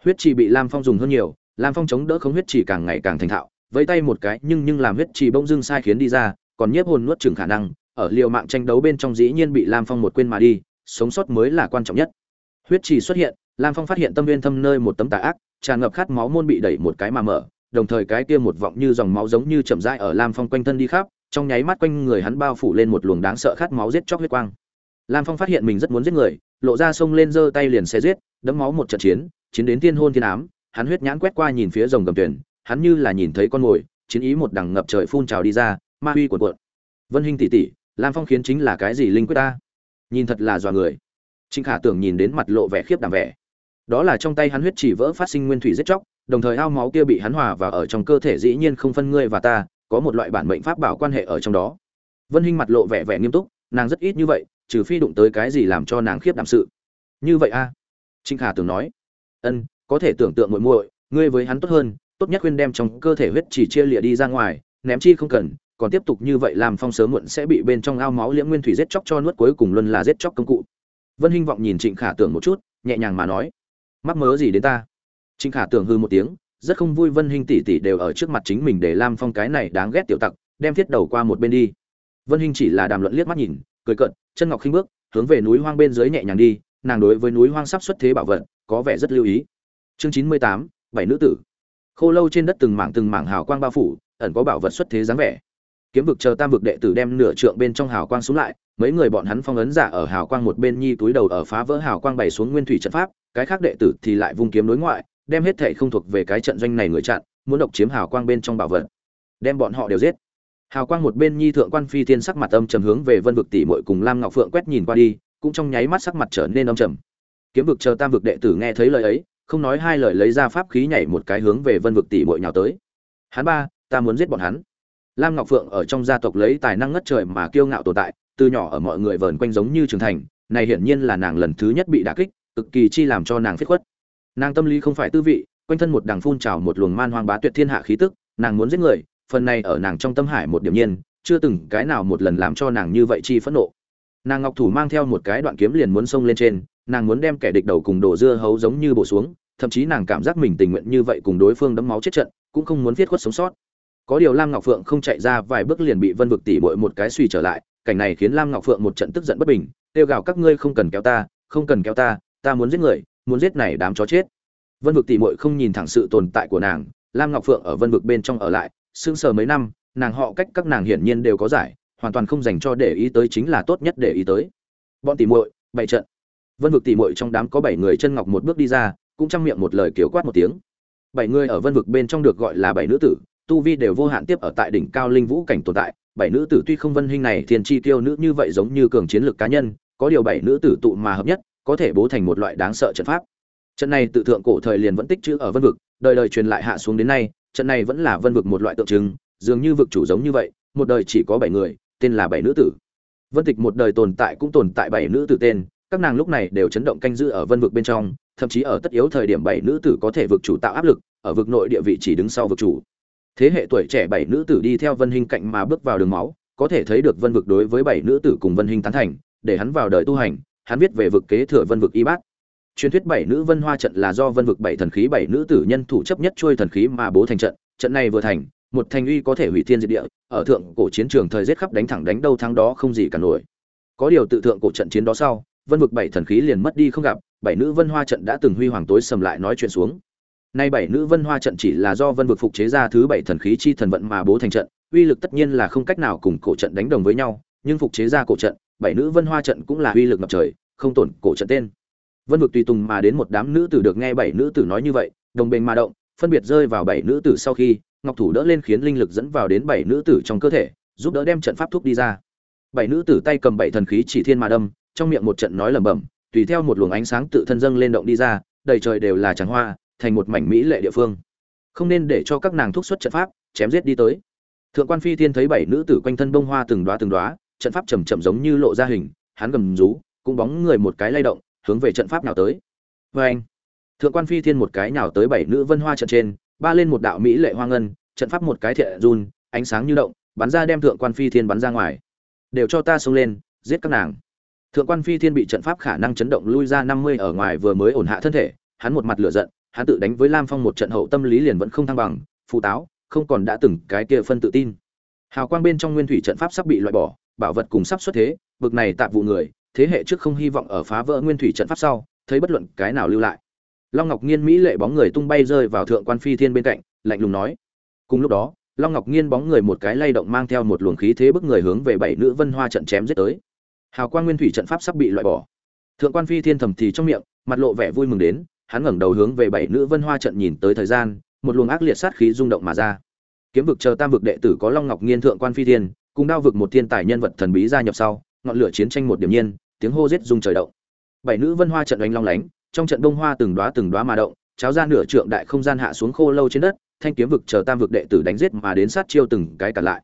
Huyết chỉ bị lam phong dùng hơn nhiều lam phong chống đỡ không huyết chỉ càng ngày càng thành thạo vẫy tay một cái nhưng nhưng làm huyết chỉ bỗng dưng sai khiến đi ra còn nhiếp hồn nuốt chừng khả năng ở liều mạng tranh đấu bên trong dĩ nhiên bị lam phong một quên mà đi sống sót mới là quan trọng nhất huyết trì xuất hiện lam phong phát hiện tâm viên thâm nơi một tấm tà ác tràn ngập khát máu môn bị đẩy một cái mà mở đồng thời cái kia một vọng như dòng máu giống như chậm rãi ở Lam Phong quanh thân đi khắp, trong nháy mắt quanh người hắn bao phủ lên một luồng đáng sợ khát máu giết chóc huyết quang. Lam Phong phát hiện mình rất muốn giết người, lộ ra sông lên giơ tay liền xé giết, đấm máu một trận chiến, chiến đến thiên hôn thiên ám hắn huyết nhãn quét qua nhìn phía rồng gầm tuyển hắn như là nhìn thấy con mồi chiến ý một đằng ngập trời phun trào đi ra ma huy cuộn cuộn. Vân hình tỷ tỷ lam phong khiến chính là cái gì linh quyết ta? Nhìn thật là dọa người trịnh khả tưởng nhìn đến mặt lộ vẻ khiếp đảm vẻ. Đó là trong tay hắn huyết chỉ vỡ phát sinh nguyên thủy giết chóc, đồng thời ao máu kia bị hắn hòa và ở trong cơ thể dĩ nhiên không phân ngươi và ta, có một loại bản mệnh pháp bảo quan hệ ở trong đó. Vân hinh mặt lộ vẻ vẻ nghiêm túc, nàng rất ít như vậy, trừ phi đụng tới cái gì làm cho nàng khiếp đảm sự. Như vậy a? À? trịnh khả tưởng nói. Ân, có thể tưởng tượng muội muội, ngươi với hắn tốt hơn, tốt nhất khuyên đem trong cơ thể huyết chỉ chia lìa đi ra ngoài, ném chi không cần, còn tiếp tục như vậy làm phong sớm muộn sẽ bị bên trong ao máu liễm nguyên thủy giết chóc cho nuốt cuối cùng luôn là giết chóc công cụ vân hinh vọng nhìn trịnh khả tưởng một chút, nhẹ nhàng mà nói, mắc mớ gì đến ta? Trịnh khả tưởng hư một tiếng, rất không vui vân hinh tỷ tỷ đều ở trước mặt chính mình để lam phong cái này đáng ghét tiểu tặc, đem thiết đầu qua một bên đi. Vân hinh chỉ là đàm luận liếc mắt nhìn, cười cợt, chân ngọc khinh bước, hướng về núi hoang bên dưới nhẹ nhàng đi, nàng đối với núi hoang sắp xuất thế bảo vật, có vẻ rất lưu ý. Chương chín mươi tám, bảy nữ tử. Khô lâu trên đất từng mảng từng mảng hào quang bao phủ, ẩn có bảo vật xuất thế dáng vẻ. Kiếm vực chờ tam vực đệ tử đem nửa trượng bên trong hào quang xuống lại mấy người bọn hắn phong ấn giả ở hào quang một bên nhi túi đầu ở phá vỡ hào quang bày xuống nguyên thủy trận pháp, cái khác đệ tử thì lại vung kiếm đối ngoại, đem hết thệ không thuộc về cái trận doanh này người chặn, muốn độc chiếm hào quang bên trong bảo vật, đem bọn họ đều giết. Hào quang một bên nhi thượng quan phi thiên sắc mặt âm trầm hướng về vân vực tỷ muội cùng lam ngọc phượng quét nhìn qua đi, cũng trong nháy mắt sắc mặt trở nên âm trầm. Kiếm vực chờ tam vực đệ tử nghe thấy lời ấy, không nói hai lời lấy ra pháp khí nhảy một cái hướng về vân vực tỷ muội nhào tới. Hắn ba, ta muốn giết bọn hắn. Lam ngọc phượng ở trong gia tộc lấy tài năng ngất trời mà kiêu ngạo tồn tại từ nhỏ ở mọi người vờn quanh giống như trưởng thành, này hiển nhiên là nàng lần thứ nhất bị đả kích, cực kỳ chi làm cho nàng phết khuất. Nàng tâm lý không phải tư vị, quanh thân một đằng phun trào một luồng man hoang bá tuyệt thiên hạ khí tức, nàng muốn giết người, phần này ở nàng trong tâm hải một điểm nhiên, chưa từng cái nào một lần làm cho nàng như vậy chi phẫn nộ. Nàng ngọc thủ mang theo một cái đoạn kiếm liền muốn xông lên trên, nàng muốn đem kẻ địch đầu cùng đổ dưa hấu giống như bổ xuống, thậm chí nàng cảm giác mình tình nguyện như vậy cùng đối phương đấm máu chết trận, cũng không muốn viết khuất sống sót. Có điều lam ngọc phượng không chạy ra vài bước liền bị vân vực tỉ bội một cái suy trở lại cảnh này khiến lam ngọc phượng một trận tức giận bất bình, kêu gào, các ngươi không cần kéo ta, không cần kéo ta ta muốn giết người, muốn giết này đám chó chết. Vân vực tỷ muội không nhìn thẳng sự tồn tại của nàng, lam ngọc phượng ở vân vực bên trong ở lại, sững sờ mấy năm, nàng họ cách các nàng hiển nhiên đều có giải, hoàn toàn không dành cho để ý tới chính là tốt nhất để ý tới. Bọn tỷ muội bảy trận. Vân vực tỷ muội trong đám có bảy người chân ngọc một bước đi ra, cũng trong miệng một lời kiếu quát một tiếng. Bảy người ở vân vực bên trong được gọi là bảy nữ tử, tu vi đều vô hạn tiếp ở tại đỉnh cao linh vũ cảnh tồn tại bảy nữ tử tuy không vân hình này, thiên chi tiêu nữ như vậy giống như cường chiến lược cá nhân, có điều bảy nữ tử tụ mà hợp nhất, có thể bố thành một loại đáng sợ trận pháp. Trận này tự thượng cổ thời liền vẫn tích chữ ở vân vực, đời đời truyền lại hạ xuống đến nay, trận này vẫn là vân vực một loại tượng trưng, dường như vực chủ giống như vậy, một đời chỉ có bảy người, tên là bảy nữ tử. Vân tịch một đời tồn tại cũng tồn tại bảy nữ tử tên, các nàng lúc này đều chấn động canh giữ ở vân vực bên trong, thậm chí ở tất yếu thời điểm bảy nữ tử có thể vực chủ tạo áp lực, ở vực nội địa vị chỉ đứng sau vực chủ thế hệ tuổi trẻ bảy nữ tử đi theo vân hình cạnh mà bước vào đường máu, có thể thấy được vân vực đối với bảy nữ tử cùng vân hình tán thành, để hắn vào đời tu hành, hắn viết về vực kế thừa vân vực y bát. Truyền thuyết bảy nữ vân hoa trận là do vân vực bảy thần khí bảy nữ tử nhân thủ chấp nhất trôi thần khí mà bố thành trận trận này vừa thành, một thành uy có thể hủy thiên diệt địa, ở thượng cổ chiến trường thời giết khắp đánh thẳng đánh đâu thắng đó không gì cả nổi. Có điều tự thượng cổ trận chiến đó sau, vân vực bảy thần khí liền mất đi không gặp, bảy nữ vân hoa trận đã từng huy hoàng tối sầm lại nói chuyện xuống nay bảy nữ vân hoa trận chỉ là do vân vực phục chế ra thứ bảy thần khí chi thần vận mà bố thành trận, uy lực tất nhiên là không cách nào cùng cổ trận đánh đồng với nhau, nhưng phục chế ra cổ trận, bảy nữ vân hoa trận cũng là uy lực ngập trời, không tổn cổ trận tên. Vân vực tùy tùng mà đến một đám nữ tử được nghe bảy nữ tử nói như vậy, đồng bình mà động, phân biệt rơi vào bảy nữ tử sau khi, ngọc thủ đỡ lên khiến linh lực dẫn vào đến bảy nữ tử trong cơ thể, giúp đỡ đem trận pháp thuốc đi ra. Bảy nữ tử tay cầm bảy thần khí chỉ thiên mà đâm, trong miệng một trận nói lẩm bẩm, tùy theo một luồng ánh sáng tự thân dâng lên động đi ra, đầy trời đều là tràng hoa thành một mảnh mỹ lệ địa phương. Không nên để cho các nàng thúc xuất trận pháp, chém giết đi tới. Thượng quan phi thiên thấy bảy nữ tử quanh thân bông hoa từng đóa từng đóa, trận pháp chậm chậm giống như lộ ra hình, hắn gầm rú, cũng bóng người một cái lay động, hướng về trận pháp nào tới. Vê anh, thượng quan phi thiên một cái nào tới bảy nữ vân hoa trận trên, ba lên một đạo mỹ lệ hoa ngân, trận pháp một cái thiện run, ánh sáng như động, bắn ra đem thượng quan phi thiên bắn ra ngoài. Đều cho ta xông lên, giết các nàng. Thượng quan phi thiên bị trận pháp khả năng chấn động lui ra năm mươi ở ngoài vừa mới ổn hạ thân thể, hắn một mặt lửa giận hắn tự đánh với lam phong một trận hậu tâm lý liền vẫn không thăng bằng phụ táo, không còn đã từng cái kia phân tự tin. Hào quang bên trong nguyên thủy trận pháp sắp bị loại bỏ, bảo vật cùng sắp xuất thế, bực này tạm vụ người, thế hệ trước không hy vọng ở phá vỡ nguyên thủy trận pháp sau, thấy bất luận cái nào lưu lại. Long ngọc nghiên mỹ lệ bóng người tung bay rơi vào thượng quan phi thiên bên cạnh, lạnh lùng nói. Cùng lúc đó, long ngọc nghiên bóng người một cái lay động mang theo một luồng khí thế bức người hướng về bảy nữ vân hoa trận chém giết tới. Hào quang nguyên thủy trận pháp sắp bị loại bỏ. Thượng quan phi thiên thầm thì trong miệng, mặt lộ vẻ vui mừng đến hắn ngẩng đầu hướng về bảy nữ vân hoa trận nhìn tới thời gian, một luồng ác liệt sát khí rung động mà ra. Kiếm vực chờ tam vực đệ tử có long ngọc nghiên thượng quan phi thiên, cùng đao vực một thiên tài nhân vật thần bí gia nhập sau, ngọn lửa chiến tranh một điểm nhiên, tiếng hô giết rung trời động. Bảy nữ vân hoa trận đánh long lánh, trong trận đông hoa từng đóa từng đóa mà động, cháo ra nửa trượng đại không gian hạ xuống khô lâu trên đất, thanh kiếm vực chờ tam vực đệ tử đánh giết mà đến sát chiêu từng cái cả lại.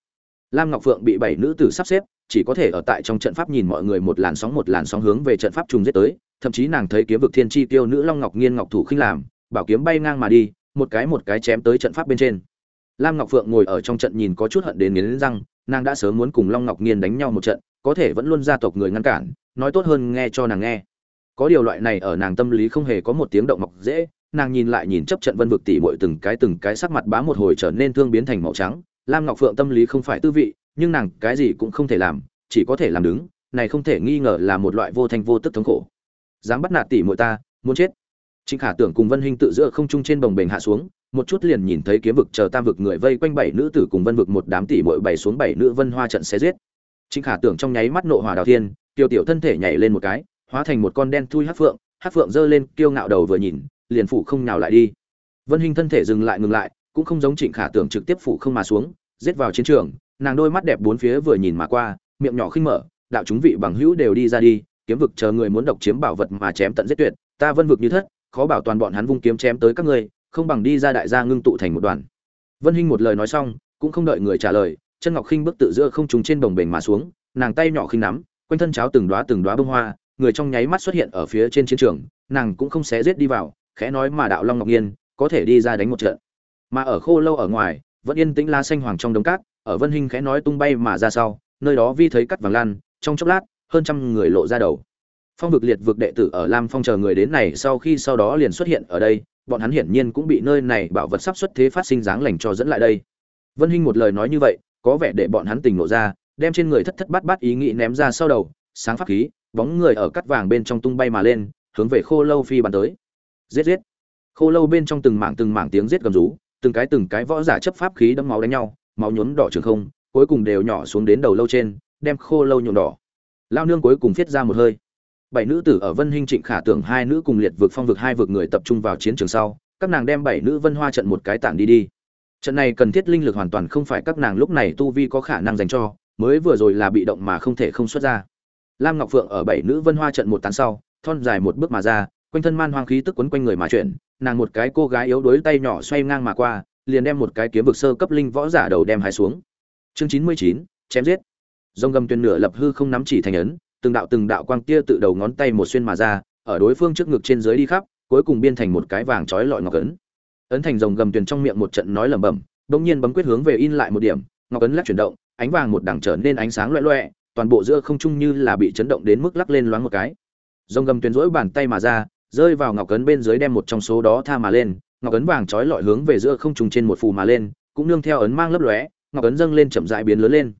Lam ngọc phượng bị bảy nữ tử sắp xếp, chỉ có thể ở tại trong trận pháp nhìn mọi người một làn sóng một làn sóng hướng về trận pháp trùng giết tới thậm chí nàng thấy kiếm vực thiên chi tiêu nữ long ngọc nghiên ngọc thủ khinh làm, bảo kiếm bay ngang mà đi, một cái một cái chém tới trận pháp bên trên. Lam ngọc phượng ngồi ở trong trận nhìn có chút hận đến nghiến răng, nàng đã sớm muốn cùng long ngọc nghiên đánh nhau một trận, có thể vẫn luôn gia tộc người ngăn cản, nói tốt hơn nghe cho nàng nghe. Có điều loại này ở nàng tâm lý không hề có một tiếng động mọc dễ, nàng nhìn lại nhìn chấp trận vân vực tỉ muội từng cái từng cái sắc mặt bá một hồi trở nên thương biến thành màu trắng. Lam ngọc phượng tâm lý không phải tư vị, nhưng nàng cái gì cũng không thể làm, chỉ có thể làm đứng, này không thể nghi ngờ là một loại vô thanh vô tức thống khổ dám bắt nạt tỷ muội ta, muốn chết. Trịnh khả tưởng cùng vân hinh tự giữa không trung trên bồng bềnh hạ xuống, một chút liền nhìn thấy kiếm vực chờ tam vực người vây quanh bảy nữ tử cùng vân vực một đám tỷ muội bảy xuống bảy nữ vân hoa trận xé giết. Trịnh khả tưởng trong nháy mắt nộ hỏa đào thiên, tiểu tiểu thân thể nhảy lên một cái, hóa thành một con đen thui hắc phượng hắc phượng giơ lên, kiêu ngạo đầu vừa nhìn, liền phủ không nào lại đi. Vân hinh thân thể dừng lại ngừng lại, cũng không giống trịnh khả tưởng trực tiếp phủ không mà xuống, giết vào chiến trường, nàng đôi mắt đẹp bốn phía vừa nhìn mà qua, miệng nhỏ khinh mở, đạo chúng vị bằng hữu đều đi ra đi kiếm vực chờ người muốn độc chiếm bảo vật mà chém tận giết tuyệt, ta vân vực như thất, khó bảo toàn bọn hắn vung kiếm chém tới các ngươi, không bằng đi ra đại gia ngưng tụ thành một đoàn. Vân hinh một lời nói xong, cũng không đợi người trả lời, chân ngọc khinh bước tự giữa không trùng trên đồng bền mà xuống, nàng tay nhỏ khinh nắm, quanh thân cháo từng đóa từng đóa bông hoa, người trong nháy mắt xuất hiện ở phía trên chiến trường, nàng cũng không xé giết đi vào, khẽ nói mà đạo long ngọc nhiên, có thể đi ra đánh một trận. Mà ở khô lâu ở ngoài, vẫn yên tĩnh la xanh hoàng trong đống cát, ở vân hinh khẽ nói tung bay mà ra sau, nơi đó vi thấy cắt vàng lan, trong chốc lát hơn trăm người lộ ra đầu. Phong vực liệt vực đệ tử ở lam phong chờ người đến này sau khi sau đó liền xuất hiện ở đây, bọn hắn hiển nhiên cũng bị nơi này bảo vật sắp xuất thế phát sinh dáng lành cho dẫn lại đây. Vân hinh một lời nói như vậy, có vẻ để bọn hắn tình lộ ra, đem trên người thất thất bát bát ý nghĩ ném ra sau đầu, sáng pháp khí, bóng người ở cắt vàng bên trong tung bay mà lên, hướng về khô lâu phi bắn tới. Giết giết. Khô lâu bên trong từng mảng từng mảng tiếng giết gầm rú, từng cái từng cái võ giả chấp pháp khí đâm máu đánh nhau, máu nhuốm đỏ trường không, cuối cùng đều nhỏ xuống đến đầu lâu trên, đem khô lâu nhuộm đỏ lao nương cuối cùng viết ra một hơi. Bảy nữ tử ở vân hinh trịnh khả tưởng hai nữ cùng liệt vực phong vực hai vực người tập trung vào chiến trường sau, các nàng đem bảy nữ vân hoa trận một cái tản đi đi. Trận này cần thiết linh lực hoàn toàn không phải các nàng lúc này tu vi có khả năng dành cho, mới vừa rồi là bị động mà không thể không xuất ra. Lam ngọc phượng ở bảy nữ vân hoa trận một tán sau, thon dài một bước mà ra, quanh thân man hoang khí tức quấn quanh người mà chuyển, nàng một cái cô gái yếu đuối tay nhỏ xoay ngang mà qua, liền đem một cái kiếm vực sơ cấp linh võ giả đầu đem hai xuống. Chương chín mươi chín, chém giết. Rồng gầm tuyên nửa lập hư không nắm chỉ thành ấn từng đạo từng đạo quang tia tự đầu ngón tay một xuyên mà ra ở đối phương trước ngực trên dưới đi khắp cuối cùng biên thành một cái vàng chói lọi ngọc ấn. Ấn thành rồng gầm tuyên trong miệng một trận nói lẩm bẩm bỗng nhiên bấm quyết hướng về in lại một điểm ngọc ấn lắc chuyển động ánh vàng một đẳng trở nên ánh sáng loẹt loẹt, toàn bộ giữa không trung như là bị chấn động đến mức lắc lên loáng một cái. Rồng gầm tuyên rỗi bàn tay mà ra rơi vào ngọc ấn bên dưới đem một trong số đó tha mà lên ngọc ấn vàng chói lọi hướng về giữa không trung trên một phù mà lên cũng nương theo ấn mang lấp lóe ngọc ấn dâng lên chậm rãi biến lớn lên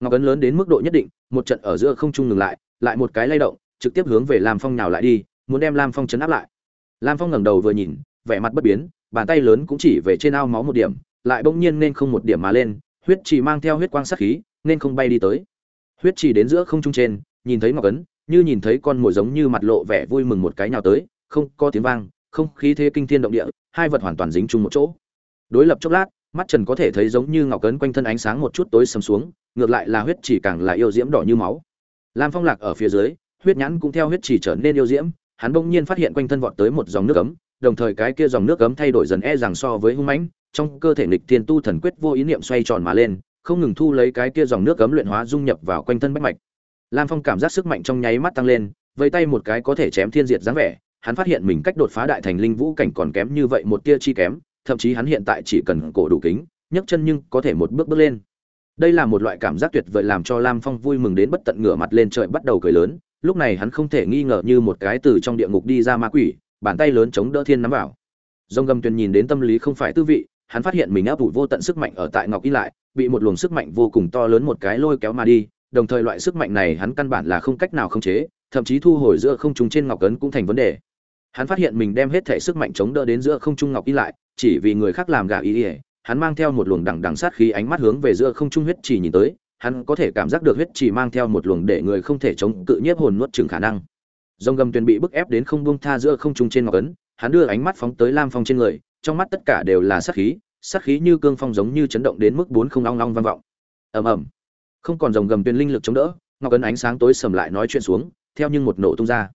ngọc ấn lớn đến mức độ nhất định, một trận ở giữa không trung ngừng lại lại một cái lay động, trực tiếp hướng về lam phong nào lại đi, muốn đem lam phong chấn áp lại. Lam phong ngẩng đầu vừa nhìn, vẻ mặt bất biến, bàn tay lớn cũng chỉ về trên ao máu một điểm, lại bỗng nhiên nên không một điểm mà lên, huyết chỉ mang theo huyết quang sát khí, nên không bay đi tới. Huyết chỉ đến giữa không trung trên, nhìn thấy ngọc ấn, như nhìn thấy con mồi giống như mặt lộ vẻ vui mừng một cái nhào tới, không có tiếng vang, không khí thế kinh thiên động địa, hai vật hoàn toàn dính chung một chỗ. Đối lập chốc lát mắt trần có thể thấy giống như ngọc cấn quanh thân ánh sáng một chút tối sầm xuống, ngược lại là huyết chỉ càng là yêu diễm đỏ như máu. Lam phong lạc ở phía dưới, huyết nhãn cũng theo huyết chỉ trở nên yêu diễm, hắn bỗng nhiên phát hiện quanh thân vọt tới một dòng nước ấm, đồng thời cái kia dòng nước ấm thay đổi dần e rằng so với hung mãnh, trong cơ thể nghịch thiên tu thần quyết vô ý niệm xoay tròn mà lên, không ngừng thu lấy cái kia dòng nước ấm luyện hóa dung nhập vào quanh thân bách mạch. Lam phong cảm giác sức mạnh trong nháy mắt tăng lên vây tay một cái có thể chém thiên diệt dáng vẻ, hắn phát hiện mình cách đột phá đại thành linh vũ cảnh còn kém như vậy một tia chi kém thậm chí hắn hiện tại chỉ cần cổ đủ kính, nhấc chân nhưng có thể một bước bước lên. Đây là một loại cảm giác tuyệt vời làm cho lam phong vui mừng đến bất tận ngửa mặt lên trời bắt đầu cười lớn, lúc này hắn không thể nghi ngờ như một cái từ trong địa ngục đi ra ma quỷ, bàn tay lớn chống đỡ thiên nắm vào. Dông gầm tuyền nhìn đến tâm lý không phải tư vị, hắn phát hiện mình áp ủ vô tận sức mạnh ở tại ngọc y lại, bị một luồng sức mạnh vô cùng to lớn một cái lôi kéo mà đi, đồng thời loại sức mạnh này hắn căn bản là không cách nào khống chế, thậm chí thu hồi giữa không trung trên ngọc cấn cũng thành vấn đề hắn phát hiện mình đem hết thể sức mạnh chống đỡ đến giữa không trung ngọc y lại chỉ vì người khác làm gà ý ỉa hắn mang theo một luồng đằng đằng sát khí ánh mắt hướng về giữa không trung huyết chỉ nhìn tới, hắn có thể cảm giác được huyết chỉ mang theo một luồng để người không thể chống cự nhiếp hồn nuốt chừng khả năng. Dòng gầm tuyền bị bức ép đến không buông tha giữa không trung trên ngọc ấn, hắn đưa ánh mắt phóng tới lam phong trên người trong mắt tất cả đều là sát khí sát khí như cương phong giống như chấn động đến mức bốn không long long vang vọng. Ầm ầm. Không còn dòng gầm tuyền linh lực chống đỡ ngọc ấn ánh sáng tối sầm lại nói chuyện xuống theo nhưng một nổ tung ra.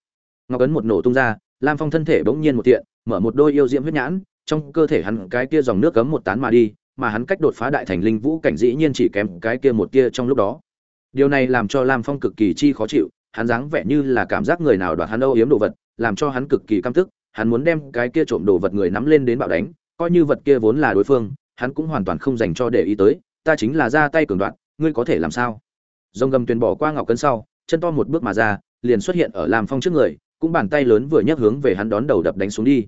Ngọc ấn một nổ tung ra lam phong thân thể bỗng nhiên một tiện, mở một đôi yêu diễm huyết nhãn, trong cơ thể hắn cái kia dòng nước cấm một tán mà đi, mà hắn cách đột phá đại thành linh vũ cảnh dĩ nhiên chỉ kém cái kia một tia trong lúc đó. Điều này làm cho lam phong cực kỳ chi khó chịu, hắn dáng vẻ như là cảm giác người nào đoạt hắn âu yếm đồ vật, làm cho hắn cực kỳ căm tức, hắn muốn đem cái kia trộm đồ vật người nắm lên đến bạo đánh, coi như vật kia vốn là đối phương, hắn cũng hoàn toàn không dành cho để ý tới, ta chính là ra tay cường đoạn ngươi có thể làm sao? Rồng gầm tuyên bỏ qua ngọc cân sau, chân to một bước mà ra, liền xuất hiện ở lam phong trước người cũng bàn tay lớn vừa nhấc hướng về hắn đón đầu đập đánh xuống đi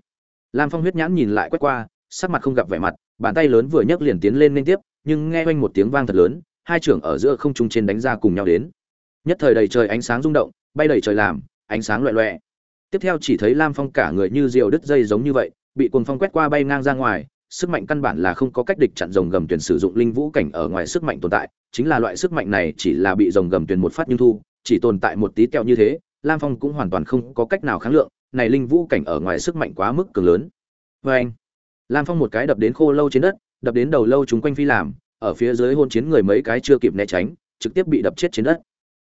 lam phong huyết nhãn nhìn lại quét qua, sắc mặt không gặp vẻ mặt, bàn tay lớn vừa nhấc liền tiến lên liên tiếp, nhưng nghe oanh một tiếng vang thật lớn, hai trưởng ở giữa không trung trên đánh ra cùng nhau đến nhất thời đầy trời ánh sáng rung động, bay đầy trời làm, ánh sáng loẹt loẹt. tiếp theo chỉ thấy lam phong cả người như diều đứt dây giống như vậy, bị cuồng phong quét qua bay ngang ra ngoài, sức mạnh căn bản là không có cách địch chặn rồng gầm tuyển sử dụng linh vũ cảnh ở ngoài sức mạnh tồn tại, chính là loại sức mạnh này chỉ là bị rồng gầm tuyển một phát nhưng thu, chỉ tồn tại một tí teo như thế lam phong cũng hoàn toàn không có cách nào kháng lượng, này linh vũ cảnh ở ngoài sức mạnh quá mức cường lớn. Vê anh, lam phong một cái đập đến khô lâu trên đất, đập đến đầu lâu chúng quanh phi làm, ở phía dưới hôn chiến người mấy cái chưa kịp né tránh, trực tiếp bị đập chết trên đất.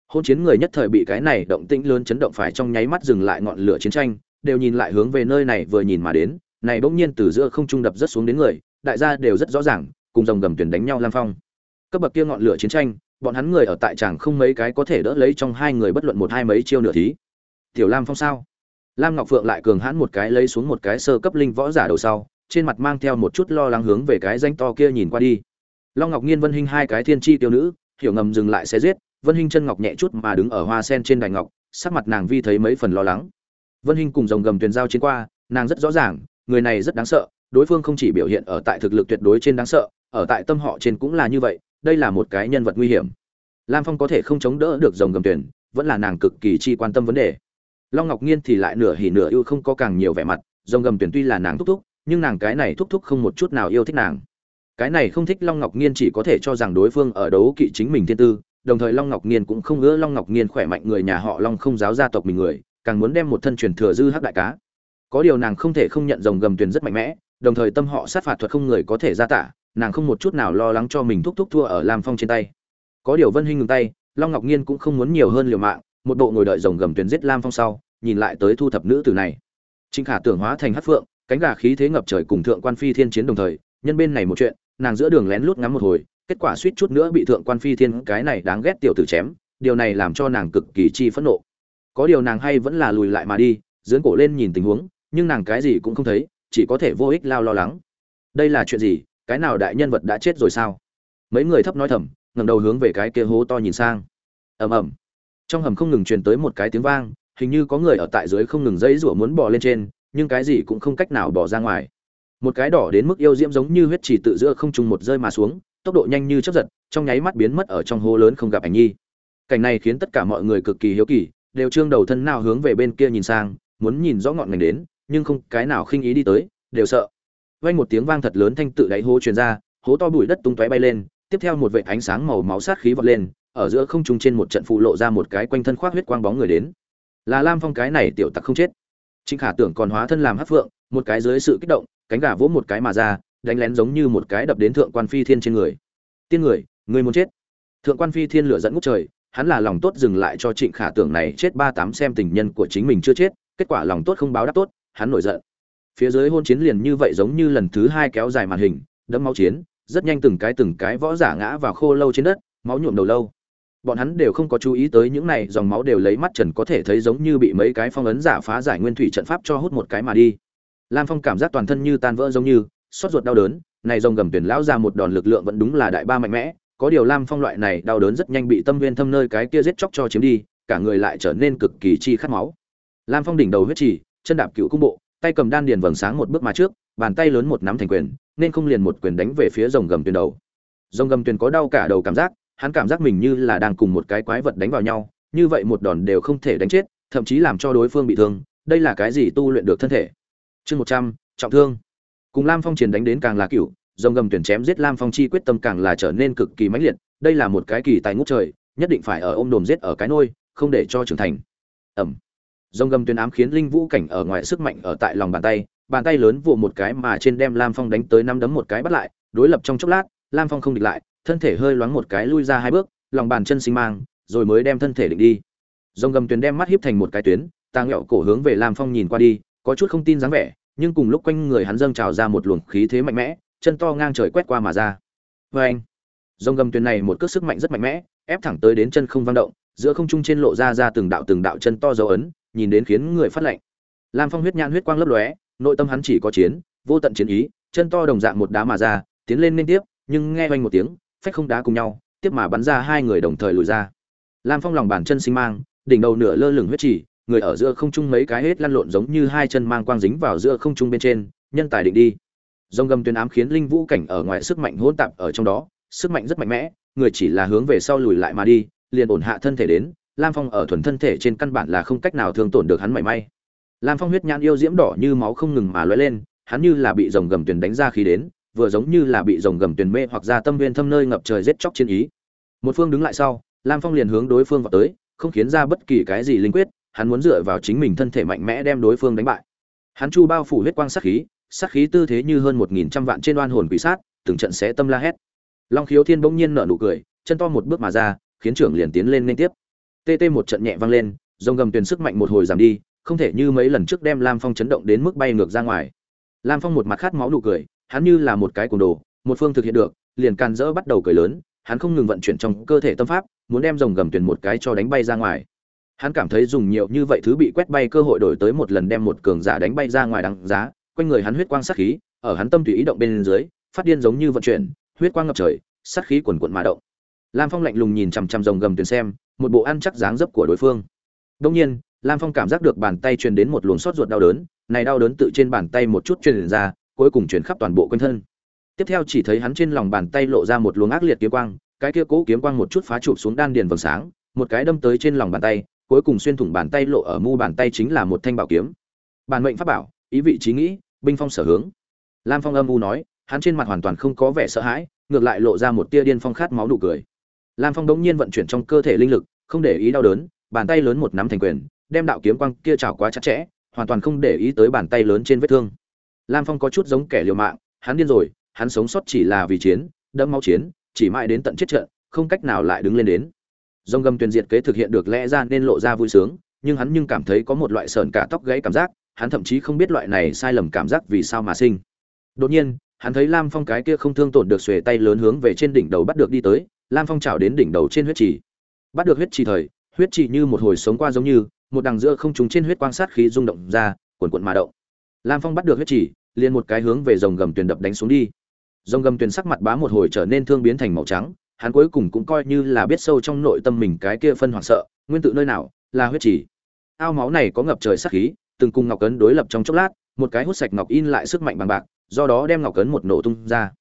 Hôn chiến người nhất thời bị cái này động tĩnh lớn chấn động phải trong nháy mắt dừng lại ngọn lửa chiến tranh, đều nhìn lại hướng về nơi này vừa nhìn mà đến, này bỗng nhiên từ giữa không trung đập rất xuống đến người, đại gia đều rất rõ ràng, cùng dòng gầm tuyển đánh nhau lam phong. Cấp bậc kia ngọn lửa chiến tranh bọn hắn người ở tại chàng không mấy cái có thể đỡ lấy trong hai người bất luận một hai mấy chiêu nửa thí. Tiểu lam phong sao? Lam ngọc phượng lại cường hãn một cái lấy xuống một cái sơ cấp linh võ giả đầu sau, trên mặt mang theo một chút lo lắng hướng về cái danh to kia nhìn qua đi. Long ngọc nghiên vân hinh hai cái thiên chi tiêu nữ, hiểu ngầm dừng lại sẽ giết, vân hinh chân ngọc nhẹ chút mà đứng ở hoa sen trên đài ngọc, sắc mặt nàng vi thấy mấy phần lo lắng. Vân hinh cùng dòng gầm tuyền giao chiến qua, nàng rất rõ ràng, người này rất đáng sợ, đối phương không chỉ biểu hiện ở tại thực lực tuyệt đối trên đáng sợ, ở tại tâm họ trên cũng là như vậy đây là một cái nhân vật nguy hiểm. Lam phong có thể không chống đỡ được dòng gầm tuyển, vẫn là nàng cực kỳ chi quan tâm vấn đề. Long ngọc nhiên thì lại nửa hỉ nửa yêu không có càng nhiều vẻ mặt dòng gầm tuyển tuy là nàng thúc thúc, nhưng nàng cái này thúc thúc không một chút nào yêu thích nàng. Cái này không thích long ngọc nhiên chỉ có thể cho rằng đối phương ở đấu kỵ chính mình thiên tư, đồng thời long ngọc nhiên cũng không ngỡ long ngọc nhiên khỏe mạnh người nhà họ long không giáo gia tộc mình người, càng muốn đem một thân truyền thừa dư hắc đại cá. Có điều nàng không thể không nhận dòng gầm tuyển rất mạnh mẽ, đồng thời tâm họ sát phạt thuật không người có thể ra tả nàng không một chút nào lo lắng cho mình thúc thúc thua ở lam phong trên tay. Có điều vân huynh ngừng tay, long ngọc nhiên cũng không muốn nhiều hơn liều mạng, một bộ ngồi đợi rồng gầm tuyển giết lam phong sau, nhìn lại tới thu thập nữ tử này. Trinh khả tưởng hóa thành hát phượng, cánh gà khí thế ngập trời cùng thượng quan phi thiên chiến đồng thời, nhân bên này một chuyện, nàng giữa đường lén lút ngắm một hồi, kết quả suýt chút nữa bị thượng quan phi thiên cái này đáng ghét tiểu tử chém, điều này làm cho nàng cực kỳ chi phẫn nộ. Có điều nàng hay vẫn là lùi lại mà đi dưỡng cổ lên nhìn tình huống, nhưng nàng cái gì cũng không thấy, chỉ có thể vô ích lao lo lắng. Đây là chuyện gì? Cái nào đại nhân vật đã chết rồi sao? Mấy người thấp nói thầm, ngẩng đầu hướng về cái kia hố to nhìn sang. Ầm ầm. Trong hầm không ngừng truyền tới một cái tiếng vang, hình như có người ở tại dưới không ngừng dãy rủa muốn bò lên trên, nhưng cái gì cũng không cách nào bỏ ra ngoài. Một cái đỏ đến mức yêu diễm giống như huyết chỉ tự giữa không trung một rơi mà xuống, tốc độ nhanh như chớp giật, trong nháy mắt biến mất ở trong hố lớn không gặp ảnh nhi. Cảnh này khiến tất cả mọi người cực kỳ hiếu kỳ, đều trương đầu thân nào hướng về bên kia nhìn sang, muốn nhìn rõ ngọn ngành đến, nhưng không, cái nào khinh ý đi tới, đều sợ vang một tiếng vang thật lớn thanh tự đáy hố truyền ra, hố to bụi đất tung tóe bay lên, tiếp theo một vệt ánh sáng màu máu sát khí vọt lên, ở giữa không trung trên một trận phụ lộ ra một cái quanh thân khoác huyết quang bóng người đến. Là lam phong cái này tiểu tặc không chết. Trịnh khả tưởng còn hóa thân làm hắc phượng, một cái dưới sự kích động, cánh gà vỗ một cái mà ra, đánh lén giống như một cái đập đến thượng quan phi thiên trên người. Tiên người người muốn chết. Thượng quan phi thiên lửa dẫn ngút trời, hắn là lòng tốt dừng lại cho trịnh khả tưởng này chết ba tám xem tình nhân của chính mình chưa chết, kết quả lòng tốt không báo đáp tốt, hắn nổi giận phía dưới hôn chiến liền như vậy giống như lần thứ hai kéo dài màn hình, đẫm máu chiến, rất nhanh từng cái từng cái võ giả ngã vào khô lâu trên đất, máu nhuộm đầu lâu. Bọn hắn đều không có chú ý tới những này, dòng máu đều lấy mắt trần có thể thấy giống như bị mấy cái phong ấn giả phá giải nguyên thủy trận pháp cho hút một cái mà đi. Lam phong cảm giác toàn thân như tan vỡ giống như xót ruột đau đớn, này dòng gầm tuyển lão ra một đòn lực lượng vẫn đúng là đại ba mạnh mẽ, có điều lam phong loại này đau đớn rất nhanh bị tâm viên thâm nơi cái kia giết chóc cho chiếm đi, cả người lại trở nên cực kỳ chi khát máu. Lam phong đỉnh đầu huyết trì, chân đạp cựu cung bộ tay cầm đan điền vầng sáng một bước mà trước bàn tay lớn một nắm thành quyền nên không liền một quyền đánh về phía rồng gầm tuyền đầu. Rồng gầm tuyền có đau cả đầu cảm giác hắn cảm giác mình như là đang cùng một cái quái vật đánh vào nhau như vậy một đòn đều không thể đánh chết thậm chí làm cho đối phương bị thương đây là cái gì tu luyện được thân thể? Chương một trăm trọng thương. Cùng lam phong chiến đánh đến càng là kiểu, rồng gầm tuyển chém giết lam phong chi quyết tâm càng là trở nên cực kỳ mãnh liệt đây là một cái kỳ tài ngút trời nhất định phải ở ôm đồm giết ở cái nôi không để cho trưởng thành. Ẩm rồng gầm tuyến ám khiến linh vũ cảnh ở ngoài sức mạnh ở tại lòng bàn tay bàn tay lớn vụ một cái mà trên đem lam phong đánh tới năm đấm một cái bắt lại, đối lập trong chốc lát, lam phong không địch lại, thân thể hơi loáng một cái lui ra hai bước, lòng bàn chân sinh mang, rồi mới đem thân thể định đi. Dòng gầm tuyến đem mắt hiếp thành một cái tuyến ta nghẹo cổ hướng về lam phong nhìn qua đi, có chút không tin dáng vẻ, nhưng cùng lúc quanh người hắn dâng trào ra một luồng khí thế mạnh mẽ, chân to ngang trời quét qua mà ra. Vê anh dòng gầm tuyến này một cước sức mạnh rất mạnh mẽ, ép thẳng tới đến chân không vang động giữa không trung trên lộ ra ra từng đạo từng đạo chân to dấu ấn, nhìn đến khiến người phát lạnh. Lam phong huyết nhãn huyết quang lấp lóe, nội tâm hắn chỉ có chiến, vô tận chiến ý, chân to đồng dạng một đá mà ra, tiến lên liên tiếp, nhưng nghe oanh một tiếng, phách không đá cùng nhau, tiếp mà bắn ra hai người đồng thời lùi ra. Lam phong lòng bàn chân sinh mang đỉnh đầu nửa lơ lửng huyết chỉ người ở giữa không trung mấy cái hết lăn lộn giống như hai chân mang quang dính vào giữa không trung bên trên, nhân tài định đi. Dòng gầm tuyên ám khiến linh vũ cảnh ở ngoài sức mạnh hỗn tạp ở trong đó, sức mạnh rất mạnh mẽ, người chỉ là hướng về sau lùi lại mà đi liền ổn hạ thân thể đến, lam phong ở thuần thân thể trên căn bản là không cách nào thương tổn được hắn mảy may. Lam phong huyết nhãn yêu diễm đỏ như máu không ngừng mà lóe lên, hắn như là bị dòng gầm tuyền đánh ra khí đến, vừa giống như là bị dòng gầm tuyền mê hoặc ra tâm viên thâm nơi ngập trời giết chóc chiến ý. Một phương đứng lại sau, lam phong liền hướng đối phương vào tới, không khiến ra bất kỳ cái gì linh quyết, hắn muốn dựa vào chính mình thân thể mạnh mẽ đem đối phương đánh bại. Hắn chu bao phủ huyết quang sát khí sát khí tư thế như hơn một nghìn trăm vạn trên oan hồn quỷ sát, từng trận sẽ tâm la hét. Long khiếu thiên bỗng nhiên nở nụ cười, chân to một bước mà ra khiến trưởng liền tiến lên liên tiếp. Tt một trận nhẹ vang lên rồng gầm tuyển sức mạnh một hồi giảm đi, không thể như mấy lần trước đem lam phong chấn động đến mức bay ngược ra ngoài. Lam phong một mặt khát máu nụ cười, hắn như là một cái cuồng đồ, một phương thực hiện được, liền càn dỡ bắt đầu cười lớn, hắn không ngừng vận chuyển trong cơ thể tâm pháp, muốn đem rồng gầm tuyển một cái cho đánh bay ra ngoài. Hắn cảm thấy dùng nhiều như vậy thứ bị quét bay cơ hội đổi tới một lần đem một cường giả đánh bay ra ngoài đằng giá, quanh người hắn huyết quang sát khí, ở hắn tâm tùy ý động bên dưới, phát điên giống như vận chuyển, huyết quang ngập trời, sát khí quần quần mà động lam phong lạnh lùng nhìn chằm chằm dòng gầm tuyển xem, một bộ ăn chắc dáng dấp của đối phương. Đông nhiên, lam phong cảm giác được bàn tay truyền đến một luồng sốt ruột đau đớn, này đau đớn tự trên bàn tay một chút truyền ra, cuối cùng truyền khắp toàn bộ quanh thân. Tiếp theo chỉ thấy hắn trên lòng bàn tay lộ ra một luồng ác liệt kiếm quang, cái kia cố kiếm quang một chút phá chụp xuống đan điền vầng sáng, một cái đâm tới trên lòng bàn tay, cuối cùng xuyên thủng bàn tay lộ ở mu bàn tay chính là một thanh bảo kiếm. Bản mệnh pháp bảo, ý vị trí nghĩ, binh phong sở hướng. Lam phong âm u nói, hắn trên mặt hoàn toàn không có vẻ sợ hãi, ngược lại lộ ra một tia điên phong khát máu nụ cười lam phong đống nhiên vận chuyển trong cơ thể linh lực, không để ý đau đớn, bàn tay lớn một nắm thành quyền, đem đạo kiếm quang kia trào quá chặt chẽ, hoàn toàn không để ý tới bàn tay lớn trên vết thương. Lam phong có chút giống kẻ liều mạng, hắn điên rồi, hắn sống sót chỉ là vì chiến, đẫm máu chiến, chỉ mãi đến tận chết trận, không cách nào lại đứng lên đến. Dòng gầm tuyền diệt kế thực hiện được lẽ ra nên lộ ra vui sướng, nhưng hắn nhưng cảm thấy có một loại sờn cả tóc gãy cảm giác, hắn thậm chí không biết loại này sai lầm cảm giác vì sao mà sinh. Đột nhiên, hắn thấy lam phong cái kia không thương tổn được xuề tay lớn hướng về trên đỉnh đầu bắt được đi tới lam phong trào đến đỉnh đầu trên huyết trì. Bắt được huyết trì thời, huyết trì như một hồi sống qua giống như, một đằng giữa không trúng trên huyết quang sát khí rung động ra, cuồn cuộn mà động. Lam phong bắt được huyết trì, liền một cái hướng về dòng gầm tuyền đập đánh xuống đi. Dòng gầm tuyền sắc mặt bá một hồi trở nên thương biến thành màu trắng, hắn cuối cùng cũng coi như là biết sâu trong nội tâm mình cái kia phân hoảng sợ, nguyên tự nơi nào là huyết trì. Ao máu này có ngập trời sát khí, từng cùng ngọc cấn đối lập trong chốc lát, một cái hút sạch ngọc in lại sức mạnh bằng bạc, do đó đem ngọc cấn một nổ tung ra.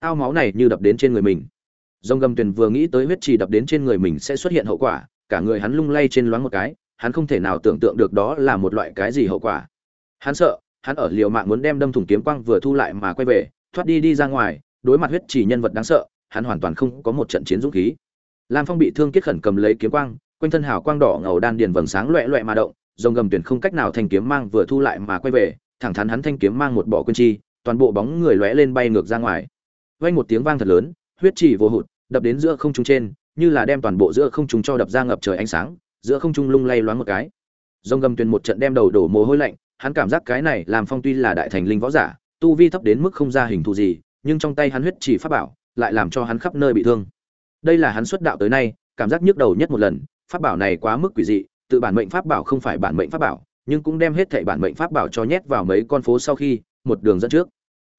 Ao máu này như đập đến trên người mình. Rồng gầm tuyền vừa nghĩ tới huyết trì đập đến trên người mình sẽ xuất hiện hậu quả, cả người hắn lung lay trên loáng một cái, hắn không thể nào tưởng tượng được đó là một loại cái gì hậu quả. Hắn sợ, hắn ở liều mạng muốn đem đâm thủng kiếm quang vừa thu lại mà quay về, thoát đi đi ra ngoài, đối mặt huyết trì nhân vật đáng sợ, hắn hoàn toàn không có một trận chiến dũng khí. Lam phong bị thương kiết khẩn cầm lấy kiếm quang, quanh thân hào quang đỏ ngầu đan điền vầng sáng loẹt loẹt mà động rồng gầm tuyển không cách nào thanh kiếm mang vừa thu lại mà quay về, thẳng thắn hắn thanh kiếm mang một bỏ quân chi, toàn bộ bóng người lóe lên bay ngược ra ngoài. Vang một tiếng vang thật lớn huyết chỉ vô hụt, đập đến giữa không trung trên, như là đem toàn bộ giữa không trung cho đập ra ngập trời ánh sáng, giữa không trung lung lay loáng một cái. Dòng gầm tuyền một trận đem đầu đổ mồ hôi lạnh, hắn cảm giác cái này làm phong tuy là đại thành linh võ giả, tu vi thấp đến mức không ra hình thù gì, nhưng trong tay hắn huyết chỉ pháp bảo lại làm cho hắn khắp nơi bị thương. Đây là hắn xuất đạo tới nay, cảm giác nhức đầu nhất một lần, pháp bảo này quá mức quỷ dị, tự bản mệnh pháp bảo không phải bản mệnh pháp bảo, nhưng cũng đem hết thảy bản mệnh pháp bảo cho nhét vào mấy con phố sau khi, một đường dẫn trước.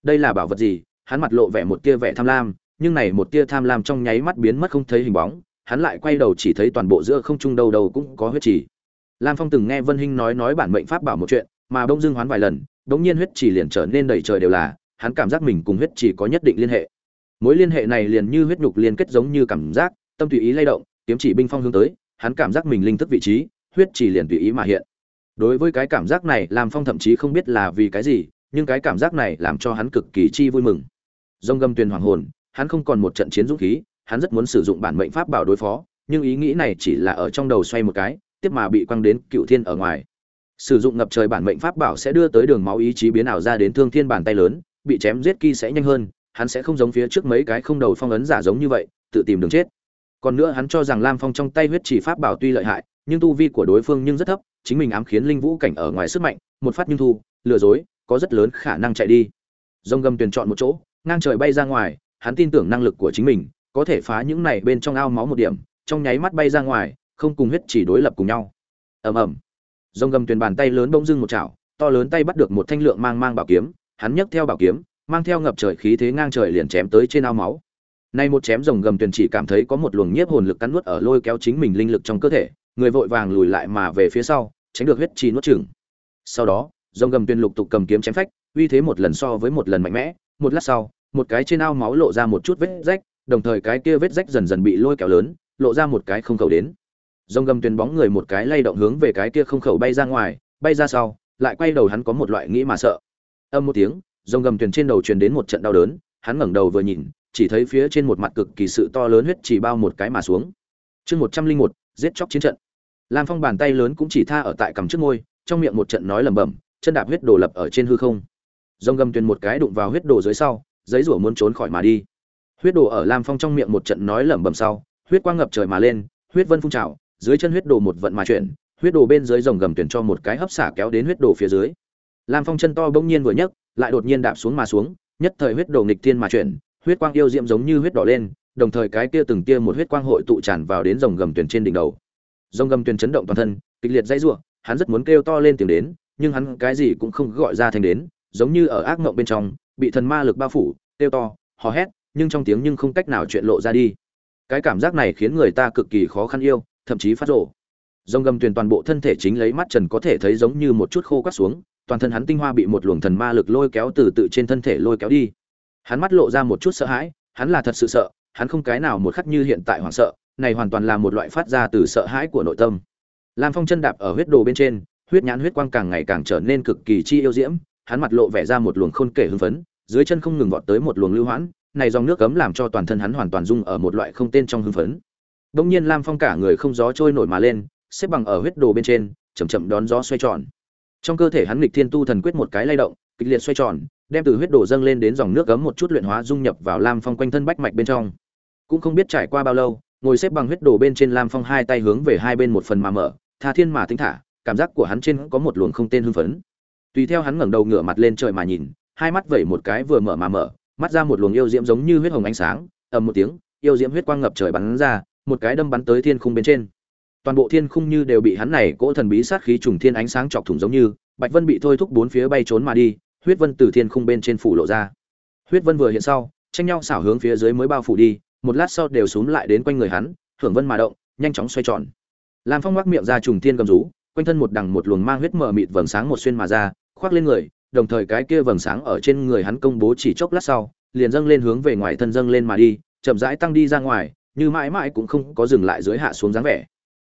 Đây là bảo vật gì? Hắn mặt lộ vẻ một tia vẻ tham lam nhưng này một tia tham lam trong nháy mắt biến mất không thấy hình bóng, hắn lại quay đầu chỉ thấy toàn bộ giữa không trung đâu đâu cũng có huyết chỉ lam phong từng nghe vân hinh nói nói bản mệnh pháp bảo một chuyện, mà bỗng dưng hoán vài lần, bỗng nhiên huyết chỉ liền trở nên đầy trời đều là, hắn cảm giác mình cùng huyết chỉ có nhất định liên hệ. Mối liên hệ này liền như huyết nhục liên kết giống như cảm giác, tâm tùy ý lay động, kiếm chỉ binh phong hướng tới, hắn cảm giác mình linh thức vị trí, huyết chỉ liền tùy ý mà hiện. Đối với cái cảm giác này, lam phong thậm chí không biết là vì cái gì, nhưng cái cảm giác này làm cho hắn cực kỳ chi vui mừng. Rông gầm tuyền hoàng hồn hắn không còn một trận chiến dũng khí, hắn rất muốn sử dụng bản mệnh pháp bảo đối phó, nhưng ý nghĩ này chỉ là ở trong đầu xoay một cái, tiếp mà bị quăng đến cựu thiên ở ngoài. Sử dụng ngập trời bản mệnh pháp bảo sẽ đưa tới đường máu ý chí biến ảo ra đến thương thiên bàn tay lớn, bị chém giết kỳ sẽ nhanh hơn, hắn sẽ không giống phía trước mấy cái không đầu phong ấn giả giống như vậy, tự tìm đường chết. Còn nữa hắn cho rằng lam phong trong tay huyết chỉ pháp bảo tuy lợi hại, nhưng tu vi của đối phương nhưng rất thấp, chính mình ám khiến linh vũ cảnh ở ngoài sức mạnh, một phát nhưng thu, lừa dối, có rất lớn khả năng chạy đi. Rông gầm tuyển chọn một chỗ, ngang trời bay ra ngoài hắn tin tưởng năng lực của chính mình, có thể phá những này bên trong ao máu một điểm, trong nháy mắt bay ra ngoài, không cùng huyết chỉ đối lập cùng nhau. Ầm ầm. Rồng gầm tuyền bàn tay lớn bông dưng một chảo, to lớn tay bắt được một thanh lượng mang mang bảo kiếm, hắn nhấc theo bảo kiếm, mang theo ngập trời khí thế ngang trời liền chém tới trên ao máu. Nay một chém rồng gầm tuyền chỉ cảm thấy có một luồng nhiếp hồn lực cắn nuốt ở lôi kéo chính mình linh lực trong cơ thể, người vội vàng lùi lại mà về phía sau, tránh được huyết trì nuốt chửng. Sau đó, rồng gầm tuyền lục tục cầm kiếm chém phách, uy thế một lần so với một lần mạnh mẽ, một lát sau một cái trên ao máu lộ ra một chút vết rách đồng thời cái kia vết rách dần dần bị lôi kéo lớn lộ ra một cái không khẩu đến. Rồng gầm tuyền bóng người một cái lay động hướng về cái kia không khẩu bay ra ngoài bay ra sau lại quay đầu hắn có một loại nghĩ mà sợ. Âm một tiếng rồng gầm tuyền trên đầu truyền đến một trận đau đớn hắn ngẩng đầu vừa nhìn chỉ thấy phía trên một mặt cực kỳ sự to lớn huyết chỉ bao một cái mà xuống. Chương một trăm linh một giết chóc chiến trận. Lam phong bàn tay lớn cũng chỉ tha ở tại cằm trước môi, trong miệng một trận nói lẩm bẩm chân đạp huyết đồ lập ở trên hư không. Rồng gầm tuyền một cái đụng vào huyết đồ dưới sau giấy rủa muốn trốn khỏi mà đi. Huyết đồ ở lam phong trong miệng một trận nói lẩm bẩm sau, huyết quang ngập trời mà lên, huyết vân phun trào, dưới chân huyết đồ một vận mà chuyển, huyết đồ bên dưới rồng gầm tuyển cho một cái hấp xả kéo đến huyết đồ phía dưới. Lam phong chân to bỗng nhiên vừa nhấc, lại đột nhiên đạp xuống mà xuống, nhất thời huyết đồ nghịch thiên mà chuyển, huyết quang yêu diệm giống như huyết đỏ lên, đồng thời cái kia từng tia một huyết quang hội tụ tràn vào đến rồng gầm tuyển trên đỉnh đầu. Rồng gầm tuyển chấn động toàn thân, kịch liệt dãy rủa, hắn rất muốn kêu to lên tiếng đến, nhưng hắn cái gì cũng không gọi ra thành đến, giống như ở ác mộng bên trong bị thần ma lực bao phủ têu to, hò hét, nhưng trong tiếng nhưng không cách nào chuyện lộ ra đi. Cái cảm giác này khiến người ta cực kỳ khó khăn yêu, thậm chí phát rộ dòng gầm tuyền toàn bộ thân thể chính lấy mắt trần có thể thấy giống như một chút khô quắt xuống, toàn thân hắn tinh hoa bị một luồng thần ma lực lôi kéo từ tự trên thân thể lôi kéo đi. Hắn mắt lộ ra một chút sợ hãi, hắn là thật sự sợ, hắn không cái nào một khắc như hiện tại hoảng sợ, này hoàn toàn là một loại phát ra từ sợ hãi của nội tâm. Lam phong chân đạp ở huyết đồ bên trên, huyết nhãn huyết quang càng ngày càng trở nên cực kỳ chi yêu diễm hắn mặt lộ vẻ ra một luồng khôn kể hưng phấn, dưới chân không ngừng vọt tới một luồng lưu hoãn, này dòng nước cấm làm cho toàn thân hắn hoàn toàn dung ở một loại không tên trong hưng phấn. Đông nhiên lam phong cả người không gió trôi nổi mà lên, xếp bằng ở huyết đồ bên trên, chậm chậm đón gió xoay tròn. Trong cơ thể hắn nghịch thiên tu thần quyết một cái lay động, kịch liệt xoay tròn, đem từ huyết đổ dâng lên đến dòng nước gấm một chút luyện hóa dung nhập vào lam phong quanh thân bách mạch bên trong. Cũng không biết trải qua bao lâu, ngồi xếp bằng huyết đổ bên trên lam phong hai tay hướng về hai bên một phần mà mở, tha thiên mà tính thả, cảm giác của hắn trên có một luồng không tên hưng phấn tùy theo hắn ngẩng đầu ngửa mặt lên trời mà nhìn, hai mắt vẩy một cái vừa mở mà mở, mắt ra một luồng yêu diễm giống như huyết hồng ánh sáng, ầm một tiếng, yêu diễm huyết quang ngập trời bắn ra, một cái đâm bắn tới thiên khung bên trên. Toàn bộ thiên khung như đều bị hắn này cỗ thần bí sát khí trùng thiên ánh sáng chọc thủng giống như, bạch vân bị thôi thúc bốn phía bay trốn mà đi, huyết vân từ thiên khung bên trên phủ lộ ra. Huyết vân vừa hiện sau, tranh nhau xảo hướng phía dưới mới bao phủ đi, một lát sau đều xúm lại đến quanh người hắn, hưởng vân mà động, nhanh chóng xoay tròn. Lam phong ngoác miệng ra trùng thiên cầm rú, quanh thân một đằng một luồng mang huyết mờ mịt vầng sáng một xuyên mà ra khoác lên người, đồng thời cái kia vầng sáng ở trên người hắn công bố chỉ chốc lát sau, liền dâng lên hướng về ngoài thân dâng lên mà đi, chậm rãi tăng đi ra ngoài, như mãi mãi cũng không có dừng lại dưới hạ xuống dáng vẻ.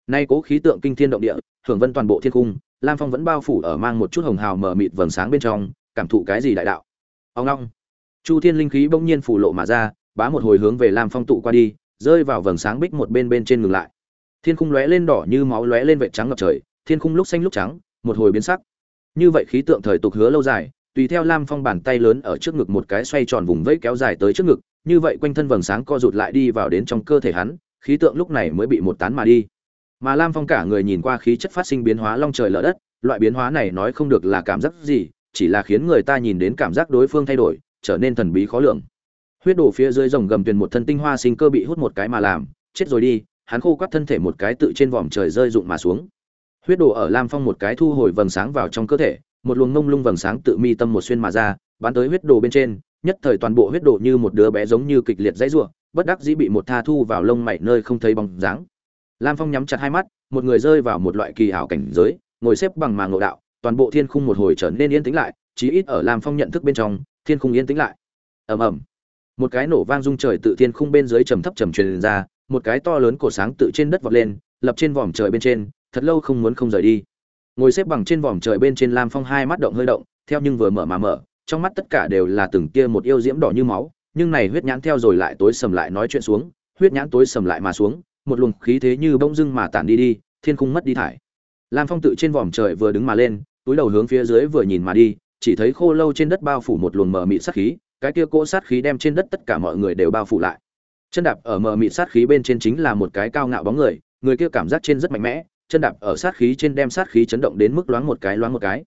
Nay cố khí tượng kinh thiên động địa, hưởng vân toàn bộ thiên cung, lam phong vẫn bao phủ ở mang một chút hồng hào mờ mịt vầng sáng bên trong, cảm thụ cái gì đại đạo. Ông long chu thiên linh khí bỗng nhiên phủ lộ mà ra, bá một hồi hướng về lam phong tụ qua đi, rơi vào vầng sáng bích một bên bên trên ngừng lại. Thiên khung lóe lên đỏ như máu lóe lên vệt trắng ngập trời, thiên khung lúc xanh lúc trắng, một hồi biến sắc như vậy khí tượng thời tục hứa lâu dài, tùy theo lam phong bàn tay lớn ở trước ngực một cái xoay tròn vùng vẫy kéo dài tới trước ngực, như vậy quanh thân vầng sáng co rụt lại đi vào đến trong cơ thể hắn, khí tượng lúc này mới bị một tán mà đi. Mà lam phong cả người nhìn qua khí chất phát sinh biến hóa long trời lở đất, loại biến hóa này nói không được là cảm giác gì, chỉ là khiến người ta nhìn đến cảm giác đối phương thay đổi, trở nên thần bí khó lường. Huyết đổ phía dưới rồng gầm tuyền một thân tinh hoa sinh cơ bị hút một cái mà làm, chết rồi đi, hắn khô quắt thân thể một cái tự trên vòm trời rơi rụng mà xuống huyết đồ ở lam phong một cái thu hồi vầng sáng vào trong cơ thể, một luồng ngông lung vầng sáng tự mi tâm một xuyên mà ra, bắn tới huyết đồ bên trên, nhất thời toàn bộ huyết đồ như một đứa bé giống như kịch liệt dãy rủa, bất đắc dĩ bị một tha thu vào lông mảy nơi không thấy bóng dáng. Lam phong nhắm chặt hai mắt, một người rơi vào một loại kỳ ảo cảnh giới, ngồi xếp bằng mà ngộ đạo, toàn bộ thiên khung một hồi trở nên yên tĩnh lại, chí ít ở lam phong nhận thức bên trong, thiên khung yên tĩnh lại. Ầm ầm. Một cái nổ vang rung trời tự thiên khung bên dưới trầm thấp trầm truyền ra, một cái to lớn cổ sáng tự trên đất vọt lên, lập trên vòm trời bên trên thật lâu không muốn không rời đi. Ngồi xếp bằng trên vòm trời bên trên lam phong hai mắt động hơi động, theo nhưng vừa mở mà mở, trong mắt tất cả đều là từng tia một yêu diễm đỏ như máu, nhưng này huyết nhãn theo rồi lại tối sầm lại nói chuyện xuống, huyết nhãn tối sầm lại mà xuống, một luồng khí thế như bông dưng mà tản đi đi, thiên khung mất đi thải. Lam phong tự trên vòm trời vừa đứng mà lên, túi đầu hướng phía dưới vừa nhìn mà đi, chỉ thấy khô lâu trên đất bao phủ một luồng mờ mịt sát khí, cái kia cỗ sát khí đem trên đất tất cả mọi người đều bao phủ lại. Chân đạp ở mờ mịt sát khí bên trên chính là một cái cao ngạo bóng người người kia cảm giác trên rất mạnh mẽ chân đạp ở sát khí trên đem sát khí chấn động đến mức loáng một cái loáng một cái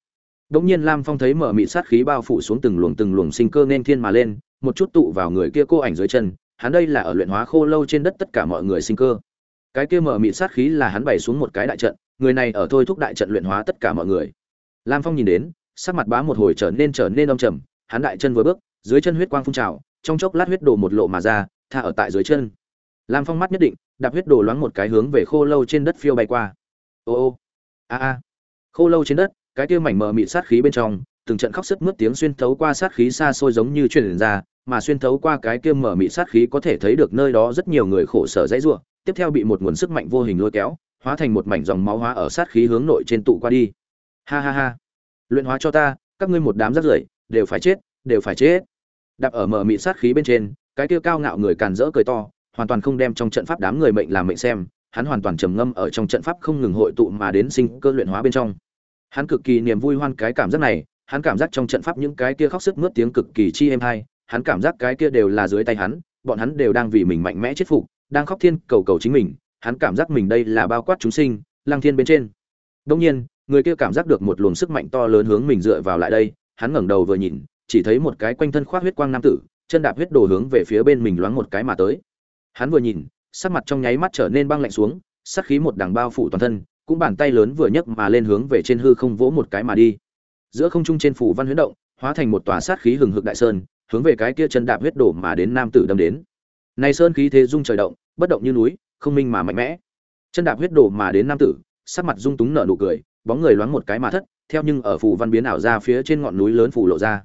Đống nhiên Lam Phong thấy mở mịt sát khí bao phủ xuống từng luồng từng luồng sinh cơ nên thiên mà lên, một chút tụ vào người kia cô ảnh dưới chân, hắn đây là ở luyện hóa khô lâu trên đất tất cả mọi người sinh cơ. Cái kia mở mịt sát khí là hắn bày xuống một cái đại trận, người này ở thôi thúc đại trận luyện hóa tất cả mọi người. Lam Phong nhìn đến, sắc mặt bá một hồi trở nên trở nên âm trầm, hắn đại chân vừa bước, dưới chân huyết quang phun trào, trong chốc lát huyết đổ một lộ mà ra, tha ở tại dưới chân. Lam Phong mắt nhất định, đạp huyết đồ loáng một cái hướng về khô lâu trên đất phiêu bay qua. Ô ô, a a, khô lâu trên đất, cái kia mảnh mờ mịt sát khí bên trong, từng trận khóc sức mướt tiếng xuyên thấu qua sát khí xa xôi giống như truyền ra, mà xuyên thấu qua cái kia mờ mịt sát khí có thể thấy được nơi đó rất nhiều người khổ sở dãy rủa, tiếp theo bị một nguồn sức mạnh vô hình lôi kéo, hóa thành một mảnh dòng máu hóa ở sát khí hướng nội trên tụ qua đi. Ha ha ha. Luyện hóa cho ta, các ngươi một đám rác rưởi, đều phải chết, đều phải chết. Đạp ở mờ mịt sát khí bên trên, cái kia cao ngạo người càn rỡ cười to, hoàn toàn không đem trong trận pháp đám người mệnh làm mệnh xem, hắn hoàn toàn trầm ngâm ở trong trận pháp không ngừng hội tụ mà đến sinh cơ luyện hóa bên trong. Hắn cực kỳ niềm vui hoan cái cảm giác này, hắn cảm giác trong trận pháp những cái kia khóc sức mướt tiếng cực kỳ chi êm hay, hắn cảm giác cái kia đều là dưới tay hắn, bọn hắn đều đang vì mình mạnh mẽ chết phục, đang khóc thiên cầu cầu chính mình, hắn cảm giác mình đây là bao quát chúng sinh, lang thiên bên trên. Đương nhiên, người kia cảm giác được một luồng sức mạnh to lớn hướng mình dựa vào lại đây, hắn ngẩng đầu vừa nhìn, chỉ thấy một cái quanh thân khoác huyết quang nam tử, chân đạp huyết đồ hướng về phía bên mình loáng một cái mà tới. Hắn vừa nhìn, sắc mặt trong nháy mắt trở nên băng lạnh xuống, sát khí một đằng bao phủ toàn thân, cũng bàn tay lớn vừa nhấc mà lên hướng về trên hư không vỗ một cái mà đi. Giữa không trung trên phủ văn huyễn động, hóa thành một tòa sát khí hừng hực đại sơn, hướng về cái kia chân đạp huyết đổ mà đến nam tử đâm đến. Này sơn khí thế dung trời động, bất động như núi, không minh mà mạnh mẽ. Chân đạp huyết đổ mà đến nam tử, sắc mặt dung túng nở nụ cười, bóng người loáng một cái mà thất, theo nhưng ở phủ văn biến ảo ra phía trên ngọn núi lớn phủ lộ ra.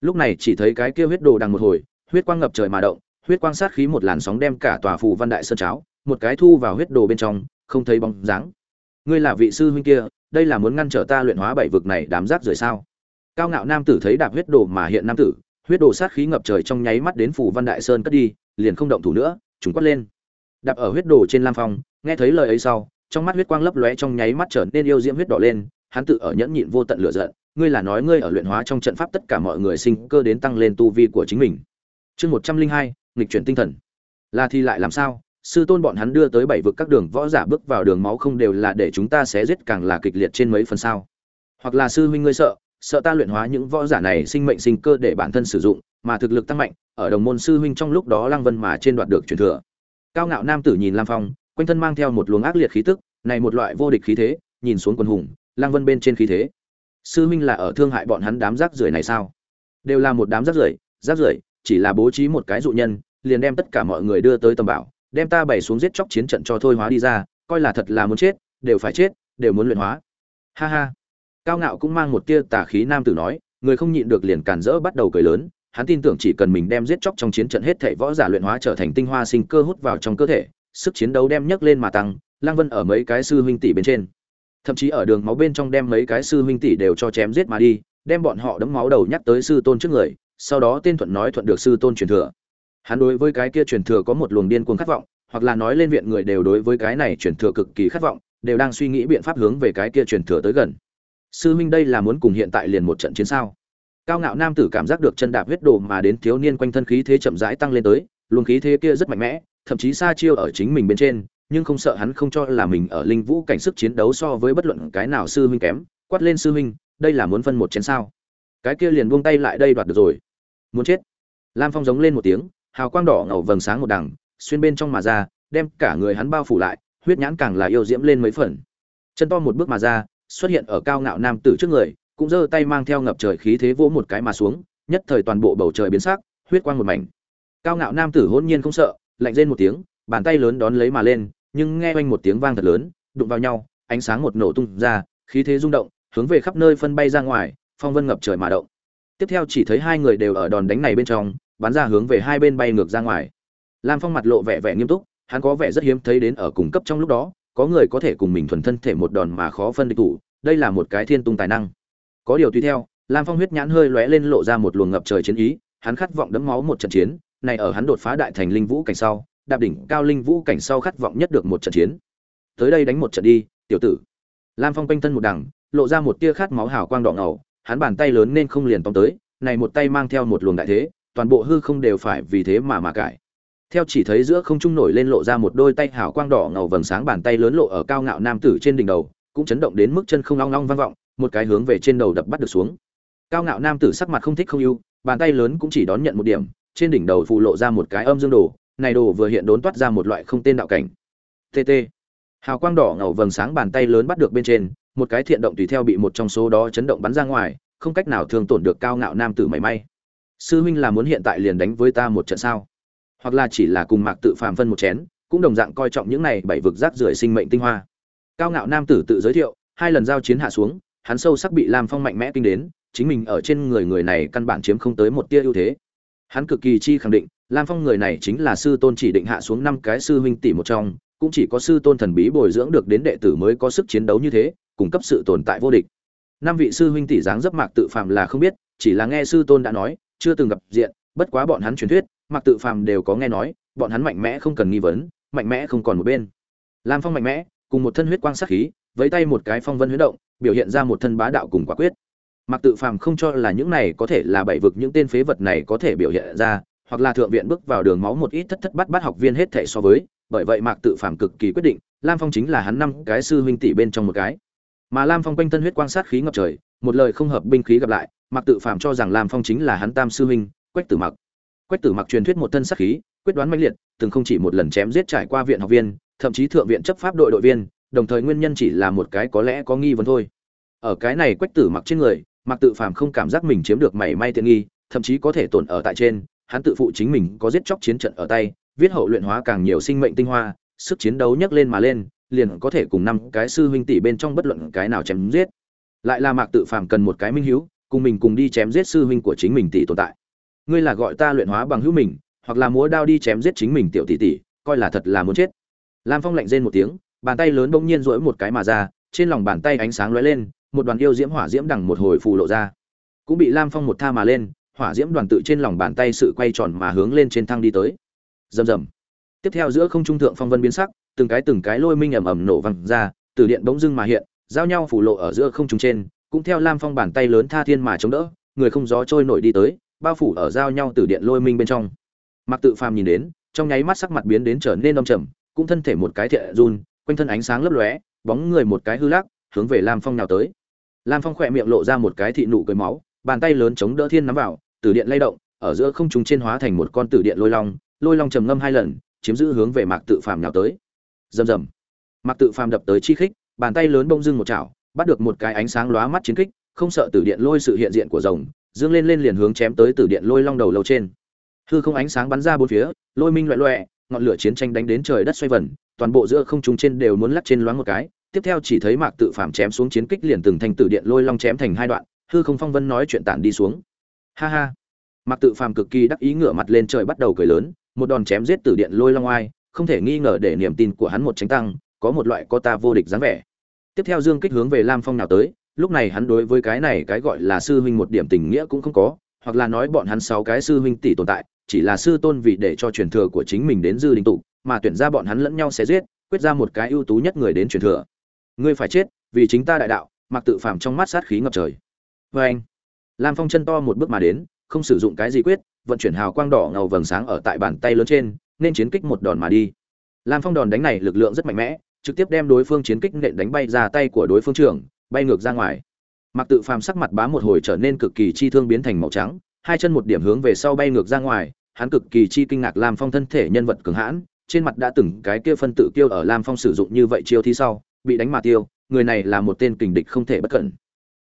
Lúc này chỉ thấy cái kia huyết đồ đằng một hồi, huyết quang ngập trời mà động, huyết quang sát khí một làn sóng đem cả tòa phủ văn đại sơn cháo, một cái thu vào huyết đồ bên trong, không thấy bóng dáng. Ngươi là vị sư huynh kia đây là muốn ngăn trở ta luyện hóa bảy vực này đám rác rưởi sao? Cao ngạo nam tử thấy đạp huyết đồ mà hiện nam tử huyết đồ sát khí ngập trời trong nháy mắt đến phủ văn đại sơn cất đi liền không động thủ nữa chúng quát lên. Đạp ở huyết đồ trên lam phong nghe thấy lời ấy sau trong mắt huyết quang lấp lóe trong nháy mắt trở nên yêu diễm huyết đỏ lên hắn tự ở nhẫn nhịn vô tận lửa giận ngươi là nói ngươi ở luyện hóa trong trận pháp tất cả mọi người sinh cơ đến tăng lên tu vi của chính mình. Chương một trăm linh hai nghịch chuyển tinh thần. Là thì lại làm sao? Sư tôn bọn hắn đưa tới bảy vực các đường võ giả bước vào đường máu không đều là để chúng ta sẽ giết càng là kịch liệt trên mấy phần sao. Hoặc là sư huynh ngươi sợ sợ ta luyện hóa những võ giả này sinh mệnh sinh cơ để bản thân sử dụng, mà thực lực tăng mạnh, ở đồng môn sư huynh trong lúc đó lăng vân mà trên đoạt được truyền thừa. Cao ngạo nam tử nhìn lam phong, quanh thân mang theo một luồng ác liệt khí tức, này một loại vô địch khí thế, nhìn xuống quân hùng, lăng vân bên trên khí thế. Sư huynh là ở thương hại bọn hắn đám rác rưởi này sao? Đều là một đám rác rưởi rác rưởi chỉ là bố trí một cái dụ nhân, liền đem tất cả mọi người đưa tới tầm bảo, đem ta bày xuống giết chóc chiến trận cho thôi hóa đi ra, coi là thật là muốn chết, đều phải chết, đều muốn luyện hóa. Ha ha. Cao ngạo cũng mang một tia tà khí nam tử nói, người không nhịn được liền cản rỡ bắt đầu cười lớn, hắn tin tưởng chỉ cần mình đem giết chóc trong chiến trận hết thảy võ giả luyện hóa trở thành tinh hoa sinh cơ hút vào trong cơ thể, sức chiến đấu đem nhấc lên mà tăng lang vân ở mấy cái sư huynh tỷ bên trên. Thậm chí ở đường máu bên trong đem mấy cái sư huynh tỷ đều cho chém giết mà đi, đem bọn họ đấm máu đầu nhắc tới sư tôn trước người sau đó tên thuận nói thuận được sư tôn truyền thừa. Hắn đối với cái kia truyền thừa có một luồng điên cuồng khát vọng, hoặc là nói lên viện người đều đối với cái này truyền thừa cực kỳ khát vọng, đều đang suy nghĩ biện pháp hướng về cái kia truyền thừa tới gần. Sư huynh đây là muốn cùng hiện tại liền một trận chiến sao? Cao ngạo nam tử cảm giác được chân đạp huyết đồ mà đến thiếu niên quanh thân khí thế chậm rãi tăng lên tới, luồng khí thế kia rất mạnh mẽ, thậm chí xa chiêu ở chính mình bên trên, nhưng không sợ hắn không cho là mình ở linh vũ cảnh sức chiến đấu so với bất luận cái nào sư huynh kém. Quát lên sư huynh, đây là muốn phân một chén sao? Cái kia liền buông tay lại đây đoạt được rồi muốn chết. Lam phong giống lên một tiếng, hào quang đỏ ngầu vầng sáng một đằng, xuyên bên trong mà ra, đem cả người hắn bao phủ lại, huyết nhãn càng là yêu diễm lên mấy phần. Chân to một bước mà ra, xuất hiện ở cao ngạo nam tử trước người, cũng giơ tay mang theo ngập trời khí thế vỗ một cái mà xuống, nhất thời toàn bộ bầu trời biến sắc, huyết quang một mảnh. Cao ngạo nam tử hôn nhiên không sợ, lạnh rên một tiếng, bàn tay lớn đón lấy mà lên, nhưng nghe oanh một tiếng vang thật lớn, đụng vào nhau, ánh sáng một nổ tung ra, khí thế rung động, hướng về khắp nơi phân bay ra ngoài, phong vân ngập trời mà động tiếp theo chỉ thấy hai người đều ở đòn đánh này bên trong, bắn ra hướng về hai bên bay ngược ra ngoài. Lam phong mặt lộ vẻ vẻ nghiêm túc, hắn có vẻ rất hiếm thấy đến ở cùng cấp trong lúc đó, có người có thể cùng mình thuần thân thể một đòn mà khó phân địch thủ, đây là một cái thiên tung tài năng. Có điều tùy theo, lam phong huyết nhãn hơi lóe lên lộ ra một luồng ngập trời chiến ý, hắn khát vọng đấm máu một trận chiến, này ở hắn đột phá đại thành linh vũ cảnh sau, đạp đỉnh cao linh vũ cảnh sau khát vọng nhất được một trận chiến. Tới đây đánh một trận đi, tiểu tử. Lam phong quanh thân một đằng, lộ ra một tia khát máu hào quang đỏ ngầu hắn bàn tay lớn nên không liền tóm tới, này một tay mang theo một luồng đại thế, toàn bộ hư không đều phải vì thế mà mà cải. Theo chỉ thấy giữa không trung nổi lên lộ ra một đôi tay hào quang đỏ ngầu vầng sáng bàn tay lớn lộ ở cao ngạo nam tử trên đỉnh đầu, cũng chấn động đến mức chân không long long vang vọng, một cái hướng về trên đầu đập bắt được xuống. Cao ngạo nam tử sắc mặt không thích không yêu bàn tay lớn cũng chỉ đón nhận một điểm, trên đỉnh đầu phụ lộ ra một cái âm dương đồ, này đồ vừa hiện đốn toát ra một loại không tên đạo cảnh. Tt hào quang đỏ ngầu vầng sáng bàn tay lớn bắt được bên trên một cái thiện động tùy theo bị một trong số đó chấn động bắn ra ngoài, không cách nào thương tổn được cao ngạo nam tử mảy may. Sư huynh là muốn hiện tại liền đánh với ta một trận sao? Hoặc là chỉ là cùng mạc tự phàm phân một chén, cũng đồng dạng coi trọng những này bảy vực rác rưởi sinh mệnh tinh hoa. Cao ngạo nam tử tự giới thiệu, hai lần giao chiến hạ xuống, hắn sâu sắc bị lam phong mạnh mẽ kinh đến, chính mình ở trên người người này căn bản chiếm không tới một tia ưu thế. Hắn cực kỳ chi khẳng định, lam phong người này chính là sư tôn chỉ định hạ xuống năm cái sư huynh tỷ một trong, cũng chỉ có sư tôn thần bí bồi dưỡng được đến đệ tử mới có sức chiến đấu như thế cung cấp sự tồn tại vô địch. Năm vị sư huynh tỷ dáng dấp mạc tự phàm là không biết, chỉ là nghe sư tôn đã nói, chưa từng gặp diện, bất quá bọn hắn truyền thuyết, mạc tự phàm đều có nghe nói, bọn hắn mạnh mẽ không cần nghi vấn, mạnh mẽ không còn một bên. Lam phong mạnh mẽ, cùng một thân huyết quang sắc khí với tay một cái phong vân huyết động, biểu hiện ra một thân bá đạo cùng quả quyết. Mạc tự phàm không cho là những này có thể là bảy vực những tên phế vật này có thể biểu hiện ra, hoặc là thượng viện bước vào đường máu một ít thất thất bát bát học viên hết thể so với, bởi vậy mạc tự phàm cực kỳ quyết định, lam phong chính là hắn năm cái sư huynh tỷ bên trong một cái mà lam phong quanh thân huyết quang sát khí ngập trời, một lời không hợp binh khí gặp lại Mặc tự Phạm cho rằng lam phong chính là hắn tam sư huynh, quách tử mặc. Quách tử mặc truyền thuyết một thân sát khí, quyết đoán mãnh liệt, từng không chỉ một lần chém giết trải qua viện học viên, thậm chí thượng viện chấp pháp đội đội viên, đồng thời nguyên nhân chỉ là một cái có lẽ có nghi vấn thôi. Ở cái này quách tử mặc trên người Mặc tự Phạm không cảm giác mình chiếm được mảy may tiện nghi, thậm chí có thể tồn ở tại trên, hắn tự phụ chính mình có giết chóc chiến trận ở tay, viết hậu luyện hóa càng nhiều sinh mệnh tinh hoa, sức chiến đấu nhấc lên mà lên liền có thể cùng năm cái sư huynh tỷ bên trong bất luận cái nào chém giết. Lại là mạc tự phàm cần một cái minh hiếu, cùng mình cùng đi chém giết sư huynh của chính mình tỷ tồn tại. Ngươi là gọi ta luyện hóa bằng hữu mình, hoặc là múa đao đi chém giết chính mình tiểu tỷ tỷ, coi là thật là muốn chết. Lam phong lạnh rên một tiếng, bàn tay lớn bỗng nhiên duỗi một cái mà ra, trên lòng bàn tay ánh sáng lóe lên, một đoàn yêu diễm hỏa diễm đằng một hồi phù lộ ra. Cũng bị lam phong một tha mà lên, hỏa diễm đoàn tự trên lòng bàn tay sự quay tròn mà hướng lên trên thang đi tới. Rầm rầm. Tiếp theo giữa không trung thượng phong vân biến sắc từng cái từng cái lôi minh ầm ầm nổ văng ra, từ điện bỗng dưng mà hiện, giao nhau phủ lộ ở giữa không trung trên, cũng theo lam phong bàn tay lớn tha thiên mà chống đỡ, người không gió trôi nổi đi tới, bao phủ ở giao nhau từ điện lôi minh bên trong. Mặc tự phàm nhìn đến, trong nháy mắt sắc mặt biến đến trở nên âm trầm, cũng thân thể một cái thiện run, quanh thân ánh sáng lấp lóe, bóng người một cái hư lắc, hướng về lam phong nào tới. Lam phong khỏe miệng lộ ra một cái thị nụ cười máu, bàn tay lớn chống đỡ thiên nắm vào, từ điện lay động, ở giữa không trung trên hóa thành một con tử điện lôi long lôi long trầm ngâm hai lần, chiếm giữ hướng về mạc tự phàm nhào tới rầm rầm. Mạc tự phàm đập tới chi khích, bàn tay lớn bông dưng một chảo, bắt được một cái ánh sáng lóa mắt chiến kích, không sợ tử điện lôi sự hiện diện của rồng, dương lên lên liền hướng chém tới tử điện lôi long đầu lâu trên. Hư không ánh sáng bắn ra bốn phía, lôi minh loẹ loẹ ngọn lửa chiến tranh đánh đến trời đất xoay vần, toàn bộ giữa không trung trên đều muốn lắc trên loáng một cái. Tiếp theo chỉ thấy mạc tự phàm chém xuống chiến kích liền từng thành tử điện lôi long chém thành hai đoạn, hư không phong vân nói chuyện tản đi xuống. Ha ha. Mạc tự phàm cực kỳ đắc ý ngửa mặt lên trời bắt đầu cười lớn, một đòn chém giết tử điện lôi long oai không thể nghi ngờ để niềm tin của hắn một tránh tăng, có một loại có ta vô địch dáng vẻ. Tiếp theo dương kích hướng về lam phong nào tới, lúc này hắn đối với cái này cái gọi là sư huynh một điểm tình nghĩa cũng không có, hoặc là nói bọn hắn sáu cái sư huynh tỷ tồn tại, chỉ là sư tôn vì để cho truyền thừa của chính mình đến dư đình tụ, mà tuyển ra bọn hắn lẫn nhau sẽ giết, quyết ra một cái ưu tú nhất người đến truyền thừa. Ngươi phải chết, vì chính ta đại đạo, mặc tự phàm trong mắt sát khí ngập trời. Vê anh, lam phong chân to một bước mà đến, không sử dụng cái gì quyết, vận chuyển hào quang đỏ ngầu vầng sáng ở tại bàn tay lớn trên nên chiến kích một đòn mà đi. Lam phong đòn đánh này lực lượng rất mạnh mẽ, trực tiếp đem đối phương chiến kích nện đánh bay ra tay của đối phương trưởng, bay ngược ra ngoài. Mặc tự phàm sắc mặt bá một hồi trở nên cực kỳ chi thương biến thành màu trắng, hai chân một điểm hướng về sau bay ngược ra ngoài, hắn cực kỳ chi kinh ngạc lam phong thân thể nhân vật cường hãn, trên mặt đã từng cái kia phân tự kiêu ở lam phong sử dụng như vậy chiêu thi sau, bị đánh mà tiêu, người này là một tên kình địch không thể bất cẩn.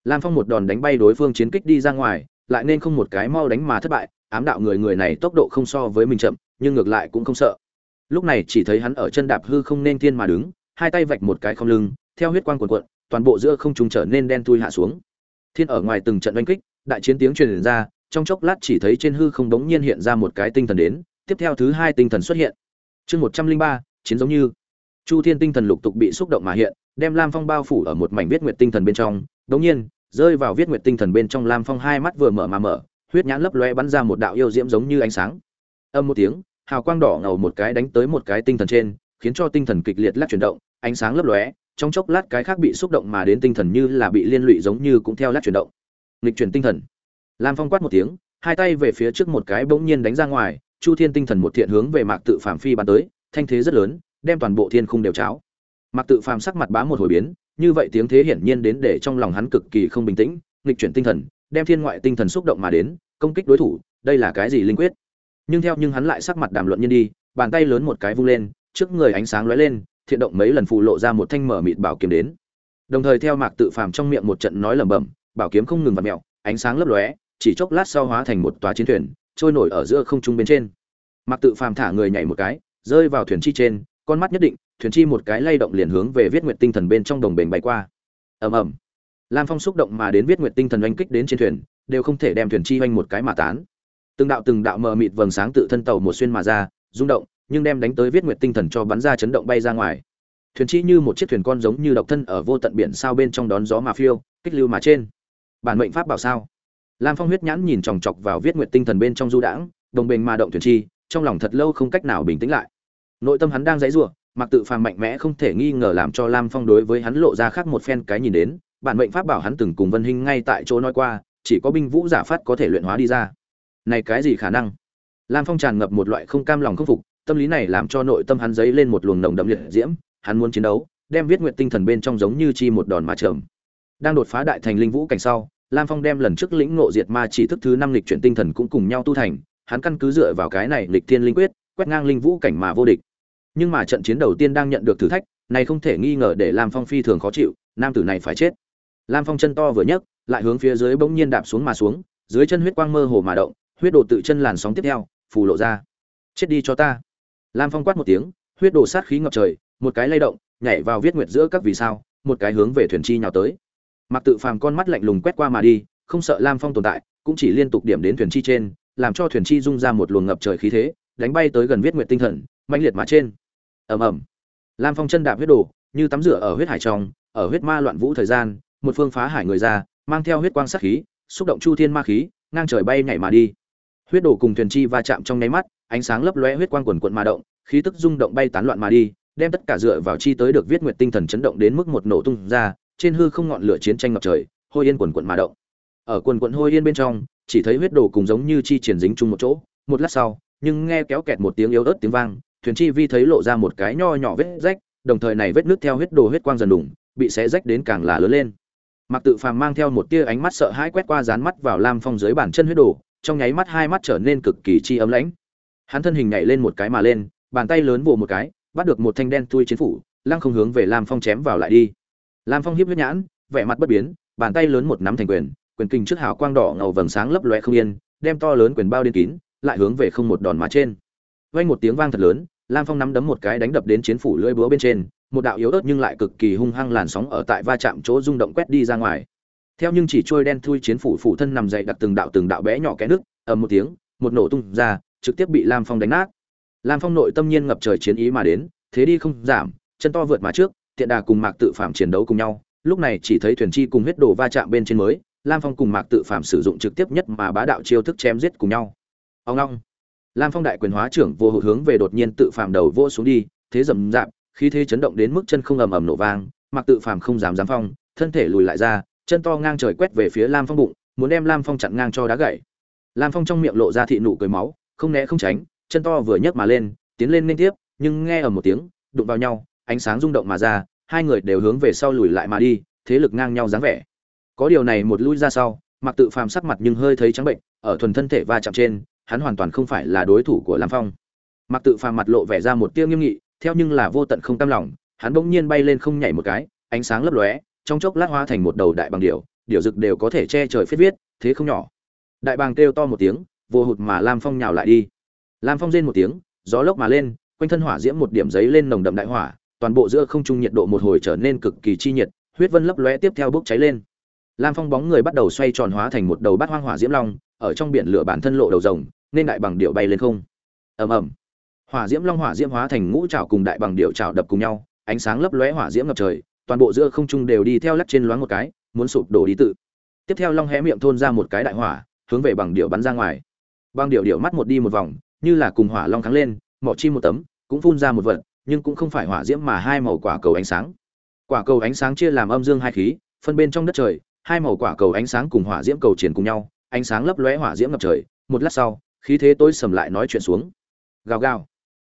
Lam phong một đòn đánh bay đối phương chiến kích đi ra ngoài, lại nên không một cái mau đánh mà thất bại, ám đạo người người này tốc độ không so với mình chậm nhưng ngược lại cũng không sợ. Lúc này chỉ thấy hắn ở chân đạp hư không nên thiên mà đứng, hai tay vạch một cái không lưng, theo huyết quang cuồn cuộn, toàn bộ giữa không trung trở nên đen thui hạ xuống. Thiên ở ngoài từng trận đánh kích, đại chiến tiếng truyền ra, trong chốc lát chỉ thấy trên hư không đống nhiên hiện ra một cái tinh thần đến, tiếp theo thứ hai tinh thần xuất hiện. Chương một trăm linh ba, chiến giống như. Chu thiên tinh thần lục tục bị xúc động mà hiện, đem lam phong bao phủ ở một mảnh viết nguyệt tinh thần bên trong. Đống nhiên, rơi vào viết nguyệt tinh thần bên trong lam phong hai mắt vừa mở mà mở, huyết nhãn lấp lóe bắn ra một đạo yêu diễm giống như ánh sáng. Âm một tiếng hào quang đỏ ngầu một cái đánh tới một cái tinh thần trên, khiến cho tinh thần kịch liệt lắc chuyển động, ánh sáng lấp lóe, trong chốc lát cái khác bị xúc động mà đến tinh thần như là bị liên lụy giống như cũng theo lát chuyển động. Nghịch chuyển tinh thần. Lam phong quát một tiếng, hai tay về phía trước một cái bỗng nhiên đánh ra ngoài, chu thiên tinh thần một thiện hướng về mạc tự phạm phi bắn tới, thanh thế rất lớn, đem toàn bộ thiên khung đều cháo. Mạc tự phạm sắc mặt bá một hồi biến, như vậy tiếng thế hiển nhiên đến để trong lòng hắn cực kỳ không bình tĩnh, nghịch chuyển tinh thần, đem thiên ngoại tinh thần xúc động mà đến, công kích đối thủ, đây là cái gì linh quyết? Nhưng theo nhưng hắn lại sắc mặt đàm luận nhân đi, bàn tay lớn một cái vung lên, trước người ánh sáng lóe lên, thiện động mấy lần phụ lộ ra một thanh mở mịt bảo kiếm đến. Đồng thời theo mạc tự phàm trong miệng một trận nói lẩm bẩm, bảo kiếm không ngừng vặt mẹo ánh sáng lấp lóe, chỉ chốc lát sau hóa thành một tòa chiến thuyền, trôi nổi ở giữa không trung bên trên. Mạc tự phàm thả người nhảy một cái, rơi vào thuyền chi trên, con mắt nhất định, thuyền chi một cái lay động liền hướng về viết nguyệt tinh thần bên trong đồng bền bay qua. Ầm ầm. Lam phong xúc động mà đến viết nguyệt tinh thần oanh kích đến trên thuyền, đều không thể đem thuyền chi oanh một cái mà tán từng đạo từng đạo mờ mịt vầng sáng tự thân tàu một xuyên mà ra, rung động, nhưng đem đánh tới viết nguyệt tinh thần cho bắn ra chấn động bay ra ngoài. Thuyền chi như một chiếc thuyền con giống như độc thân ở vô tận biển sao bên trong đón gió mà phiêu, kích lưu mà trên. Bản mệnh pháp bảo sao? Lam phong huyết nhãn nhìn chòng chọc vào viết nguyệt tinh thần bên trong du đãng, đồng bình mà động thuyền chi, trong lòng thật lâu không cách nào bình tĩnh lại. Nội tâm hắn đang dãy rủa, mặc tự phàm mạnh mẽ không thể nghi ngờ làm cho lam phong đối với hắn lộ ra khác một phen cái nhìn đến, bản mệnh pháp bảo hắn từng cùng vân hình ngay tại chỗ nói qua, chỉ có binh vũ giả phát có thể luyện hóa đi ra này cái gì khả năng? Lam phong tràn ngập một loại không cam lòng không phục, tâm lý này làm cho nội tâm hắn dấy lên một luồng nồng đậm liệt diễm, hắn muốn chiến đấu, đem viết nguyện tinh thần bên trong giống như chi một đòn mà trầm đang đột phá đại thành linh vũ cảnh sau, lam phong đem lần trước lĩnh ngộ diệt ma chỉ thức thứ năm lịch chuyển tinh thần cũng cùng nhau tu thành, hắn căn cứ dựa vào cái này lịch thiên linh quyết, quét ngang linh vũ cảnh mà vô địch. Nhưng mà trận chiến đầu tiên đang nhận được thử thách, này không thể nghi ngờ để lam phong phi thường khó chịu, nam tử này phải chết. Lam phong chân to vừa nhấc, lại hướng phía dưới bỗng nhiên đạp xuống mà xuống, dưới chân huyết quang mơ hồ mà động huyết đồ tự chân làn sóng tiếp theo, phù lộ ra. Chết đi cho ta. Lam phong quát một tiếng, huyết đồ sát khí ngập trời, một cái lay động, nhảy vào viết nguyệt giữa các vì sao, một cái hướng về thuyền chi nhào tới. Mặc tự phàm con mắt lạnh lùng quét qua mà đi, không sợ lam phong tồn tại, cũng chỉ liên tục điểm đến thuyền chi trên, làm cho thuyền chi rung ra một luồng ngập trời khí thế, đánh bay tới gần viết nguyệt tinh thần mạnh liệt mà trên. Ầm ầm. Lam phong chân đạp huyết đồ, như tắm rửa ở huyết hải trong, ở huyết ma loạn vũ thời gian, một phương phá hải người ra, mang theo huyết quang sát khí, xúc động chu thiên ma khí, ngang trời bay nhảy mà đi huyết đổ cùng thuyền chi va chạm trong nháy mắt, ánh sáng lấp lóe huyết quang quần quận mà động, khí tức rung động bay tán loạn mà đi, đem tất cả dựa vào chi tới được viết nguyệt tinh thần chấn động đến mức một nổ tung ra, trên hư không ngọn lửa chiến tranh ngập trời, hôi yên quần quận mà động. Ở quần quận hôi yên bên trong, chỉ thấy huyết đồ cùng giống như chi triển dính chung một chỗ, một lát sau, nhưng nghe kéo kẹt một tiếng yếu ớt tiếng vang, thuyền chi vi thấy lộ ra một cái nho nhỏ vết rách, đồng thời này vết nước theo huyết đồ huyết quang dần đủng bị xé rách đến càng là lớn lên. Mặc tự phàm mang theo một tia ánh mắt sợ hãi quét qua dán mắt vào lam phong dưới bàn chân huyết đồ trong nháy mắt hai mắt trở nên cực kỳ chi ấm lãnh. Hắn thân hình nhảy lên một cái mà lên, bàn tay lớn vồ một cái, bắt được một thanh đen tuy chiến phủ, lăng không hướng về lam phong chém vào lại đi. Lam phong hiếp huyết nhãn, vẻ mặt bất biến, bàn tay lớn một nắm thành quyền quyền kinh trước hào quang đỏ ngầu vầng sáng lấp loe không yên, đem to lớn quyền bao điên kín, lại hướng về không một đòn mà trên. Vang một tiếng vang thật lớn, lam phong nắm đấm một cái đánh đập đến chiến phủ lưỡi búa bên trên, một đạo yếu ớt nhưng lại cực kỳ hung hăng làn sóng ở tại va chạm chỗ rung động quét đi ra ngoài theo nhưng chỉ trôi đen thui chiến phủ phủ thân nằm dậy đặt từng đạo từng đạo bé nhỏ kẽ nước ầm một tiếng, một nổ tung ra, trực tiếp bị lam phong đánh nát. Lam phong nội tâm nhiên ngập trời chiến ý mà đến, thế đi không giảm, chân to vượt mà trước, tiện đà cùng mạc tự phạm chiến đấu cùng nhau, lúc này chỉ thấy thuyền chi cùng huyết đồ va chạm bên trên mới, lam phong cùng mạc tự phạm sử dụng trực tiếp nhất mà bá đạo chiêu thức chém giết cùng nhau. Ông long. Lam phong đại quyền hóa trưởng vô hụt hướng về đột nhiên tự phạm đầu vô xuống đi, thế rầm rạp khi thế chấn động đến mức chân không ầm ầm nổ vang, mạc tự phạm không dám dám phong, thân thể lùi lại ra chân to ngang trời quét về phía lam phong bụng, muốn đem lam phong chặn ngang cho đá gãy lam phong trong miệng lộ ra thị nụ cười máu, không né không tránh, chân to vừa nhấc mà lên, tiến lên liên tiếp, nhưng nghe ở một tiếng, đụng vào nhau, ánh sáng rung động mà ra, hai người đều hướng về sau lùi lại mà đi, thế lực ngang nhau dáng vẻ. Có điều này một lui ra sau, mặc tự phàm sắc mặt nhưng hơi thấy trắng bệnh, ở thuần thân thể va chạm trên, hắn hoàn toàn không phải là đối thủ của lam phong. Mặc tự phàm mặt lộ vẻ ra một tia nghiêm nghị, theo nhưng là vô tận không cam lòng, hắn bỗng nhiên bay lên không nhảy một cái, ánh sáng lấp lóe trong chốc lát hóa thành một đầu đại bằng điểu điểu rực đều có thể che trời phết viết, thế không nhỏ. Đại bàng kêu to một tiếng, vô hụt mà lam phong nhào lại đi. Lam phong rên một tiếng, gió lốc mà lên, quanh thân hỏa diễm một điểm giấy lên nồng đậm đại hỏa, toàn bộ giữa không trung nhiệt độ một hồi trở nên cực kỳ chi nhiệt, huyết vân lấp lóe tiếp theo bốc cháy lên. Lam phong bóng người bắt đầu xoay tròn hóa thành một đầu bát hoang hỏa diễm long, ở trong biển lửa bản thân lộ đầu rồng, nên đại bằng điệu bay lên không. Ầm ầm. Hỏa diễm long hỏa diễm hóa thành ngũ trảo cùng đại bằng điệu trảo đập cùng nhau, ánh sáng lấp lóe hỏa diễm ngập trời toàn bộ giữa không trung đều đi theo lắc trên loáng một cái, muốn sụp đổ đi tự. Tiếp theo long hé miệng thôn ra một cái đại hỏa, hướng về bằng điệu bắn ra ngoài. Bằng điệu điệu mắt một đi một vòng, như là cùng hỏa long kháng lên, mỏ chi một tấm, cũng phun ra một vật, nhưng cũng không phải hỏa diễm mà hai màu quả cầu ánh sáng. Quả cầu ánh sáng chia làm âm dương hai khí, phân bên trong đất trời, hai màu quả cầu ánh sáng cùng hỏa diễm cầu triển cùng nhau, ánh sáng lấp lóe hỏa diễm ngập trời, một lát sau, khí thế tối sầm lại nói chuyện xuống. Gào gào.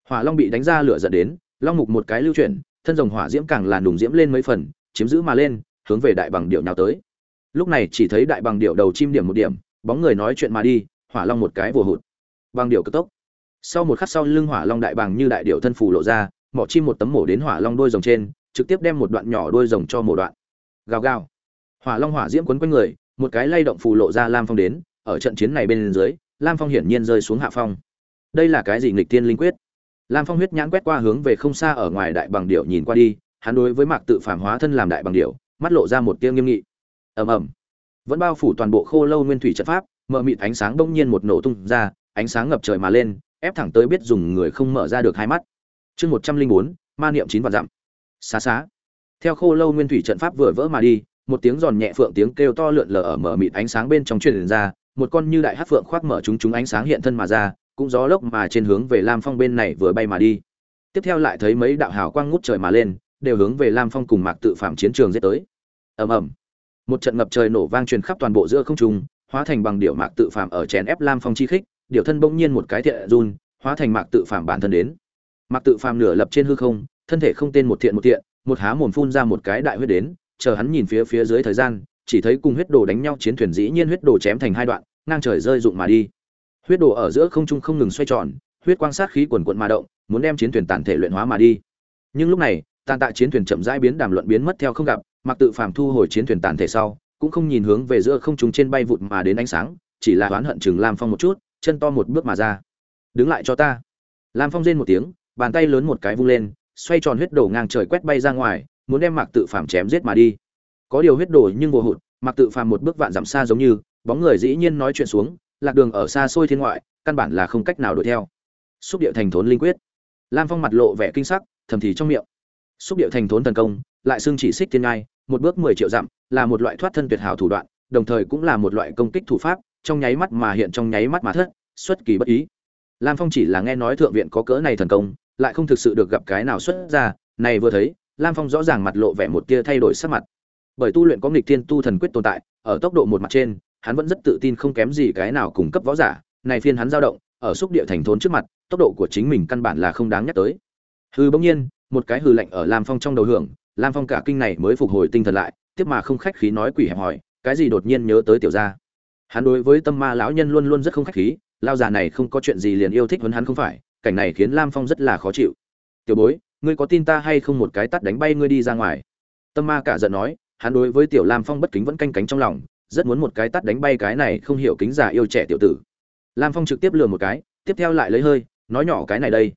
Hỏa long bị đánh ra lửa dẫn đến, long mục một cái lưu chuyển thân rồng hỏa diễm càng là nùng diễm lên mấy phần, chiếm giữ mà lên, hướng về đại bằng điệu nhào tới. Lúc này chỉ thấy đại bằng điệu đầu chim điểm một điểm, bóng người nói chuyện mà đi, hỏa long một cái vồ hụt. Bằng điệu cực tốc. Sau một khắc sau lưng hỏa long đại bằng như đại điệu thân phù lộ ra, mỏ chim một tấm mổ đến hỏa long đôi rồng trên, trực tiếp đem một đoạn nhỏ đôi rồng cho mổ đoạn. Gào gào. Hỏa long hỏa diễm quấn quanh người, một cái lay động phù lộ ra lam phong đến, ở trận chiến này bên dưới, lam phong hiển nhiên rơi xuống hạ phong. Đây là cái gì nghịch tiên linh quyết? Lam phong huyết nhãn quét qua hướng về không xa ở ngoài đại bằng điệu nhìn qua đi, hắn đối với mạc tự phản hóa thân làm đại bằng điệu mắt lộ ra một tia nghiêm nghị. Ầm ầm. Vẫn bao phủ toàn bộ khô lâu nguyên thủy trận pháp mở mịt ánh sáng bỗng nhiên một nổ tung ra, ánh sáng ngập trời mà lên, ép thẳng tới biết dùng người không mở ra được hai mắt. Chương một trăm linh bốn, ma niệm chín vạn dặm. Xá xá. Theo khô lâu nguyên thủy trận pháp vừa vỡ mà đi, một tiếng giòn nhẹ phượng tiếng kêu to lượn lờ ở mở mịt ánh sáng bên trong truyền ra, một con như đại hát phượng khoác mở chúng chúng ánh sáng hiện thân mà ra cũng gió lốc mà trên hướng về lam phong bên này vừa bay mà đi. Tiếp theo lại thấy mấy đạo hào quang ngút trời mà lên, đều hướng về lam phong cùng mạc tự phạm chiến trường giết tới. Ầm ầm. Một trận ngập trời nổ vang truyền khắp toàn bộ giữa không trung, hóa thành bằng điệu mạc tự phạm ở chèn ép lam phong chi khích điệu thân bỗng nhiên một cái thiện run, hóa thành mạc tự phạm bản thân đến. Mạc tự phạm nửa lập trên hư không, thân thể không tên một thiện một thiện một há mồm phun ra một cái đại huyết đến, chờ hắn nhìn phía phía dưới thời gian, chỉ thấy cùng huyết đồ đánh nhau chiến thuyền dĩ nhiên huyết đồ chém thành hai đoạn, ngang trời rơi dụng mà đi huyết đồ ở giữa không trung không ngừng xoay tròn, huyết quang sát khí quần quận mà động, muốn đem chiến thuyền tàn thể luyện hóa mà đi. Nhưng lúc này, tàn tạ chiến thuyền chậm rãi biến đàm luận biến mất theo không gặp mặc tự phàm thu hồi chiến thuyền tàn thể sau, cũng không nhìn hướng về giữa không trung trên bay vụt mà đến ánh sáng, chỉ là oán hận chừng lam phong một chút, chân to một bước mà ra. Đứng lại cho ta. Lam phong rên một tiếng, bàn tay lớn một cái vung lên, xoay tròn huyết đồ ngang trời quét bay ra ngoài, muốn đem mạc tự phàm chém giết mà đi. Có điều huyết đồ nhưng vô hụt, mạc tự phàm một bước vạn dặm xa giống như, bóng người dĩ nhiên nói chuyện xuống lạc đường ở xa xôi thiên ngoại, căn bản là không cách nào đuổi theo. Xúc điệu thành thốn linh quyết. Lam phong mặt lộ vẻ kinh sắc, thầm thì trong miệng. Xúc điệu thành thốn tấn công, lại xưng chỉ xích thiên ngai, một bước mười triệu dặm, là một loại thoát thân tuyệt hảo thủ đoạn, đồng thời cũng là một loại công kích thủ pháp, trong nháy mắt mà hiện trong nháy mắt mà thất, xuất kỳ bất ý. Lam phong chỉ là nghe nói thượng viện có cỡ này thần công, lại không thực sự được gặp cái nào xuất ra, này vừa thấy, lam phong rõ ràng mặt lộ vẻ một tia thay đổi sắc mặt. Bởi tu luyện có nghịch thiên tu thần quyết tồn tại, ở tốc độ một mặt trên hắn vẫn rất tự tin không kém gì cái nào cung cấp võ giả, này phiên hắn dao động, ở xúc địa thành thốn trước mặt, tốc độ của chính mình căn bản là không đáng nhắc tới. Hư bỗng nhiên, một cái hư lạnh ở lam phong trong đầu hưởng, lam phong cả kinh này mới phục hồi tinh thần lại, tiếp mà không khách khí nói quỷ hẹp hỏi, cái gì đột nhiên nhớ tới tiểu gia? Hắn đối với tâm ma lão nhân luôn luôn rất không khách khí, lao già này không có chuyện gì liền yêu thích vấn hắn không phải, cảnh này khiến lam phong rất là khó chịu. Tiểu bối, ngươi có tin ta hay không một cái tắt đánh bay ngươi đi ra ngoài? Tâm ma cả giận nói, hắn đối với tiểu lam phong bất kính vẫn canh cánh trong lòng rất muốn một cái tắt đánh bay cái này không hiểu kính giả yêu trẻ tiểu tử. Lam phong trực tiếp lừa một cái, tiếp theo lại lấy hơi, nói nhỏ cái này đây.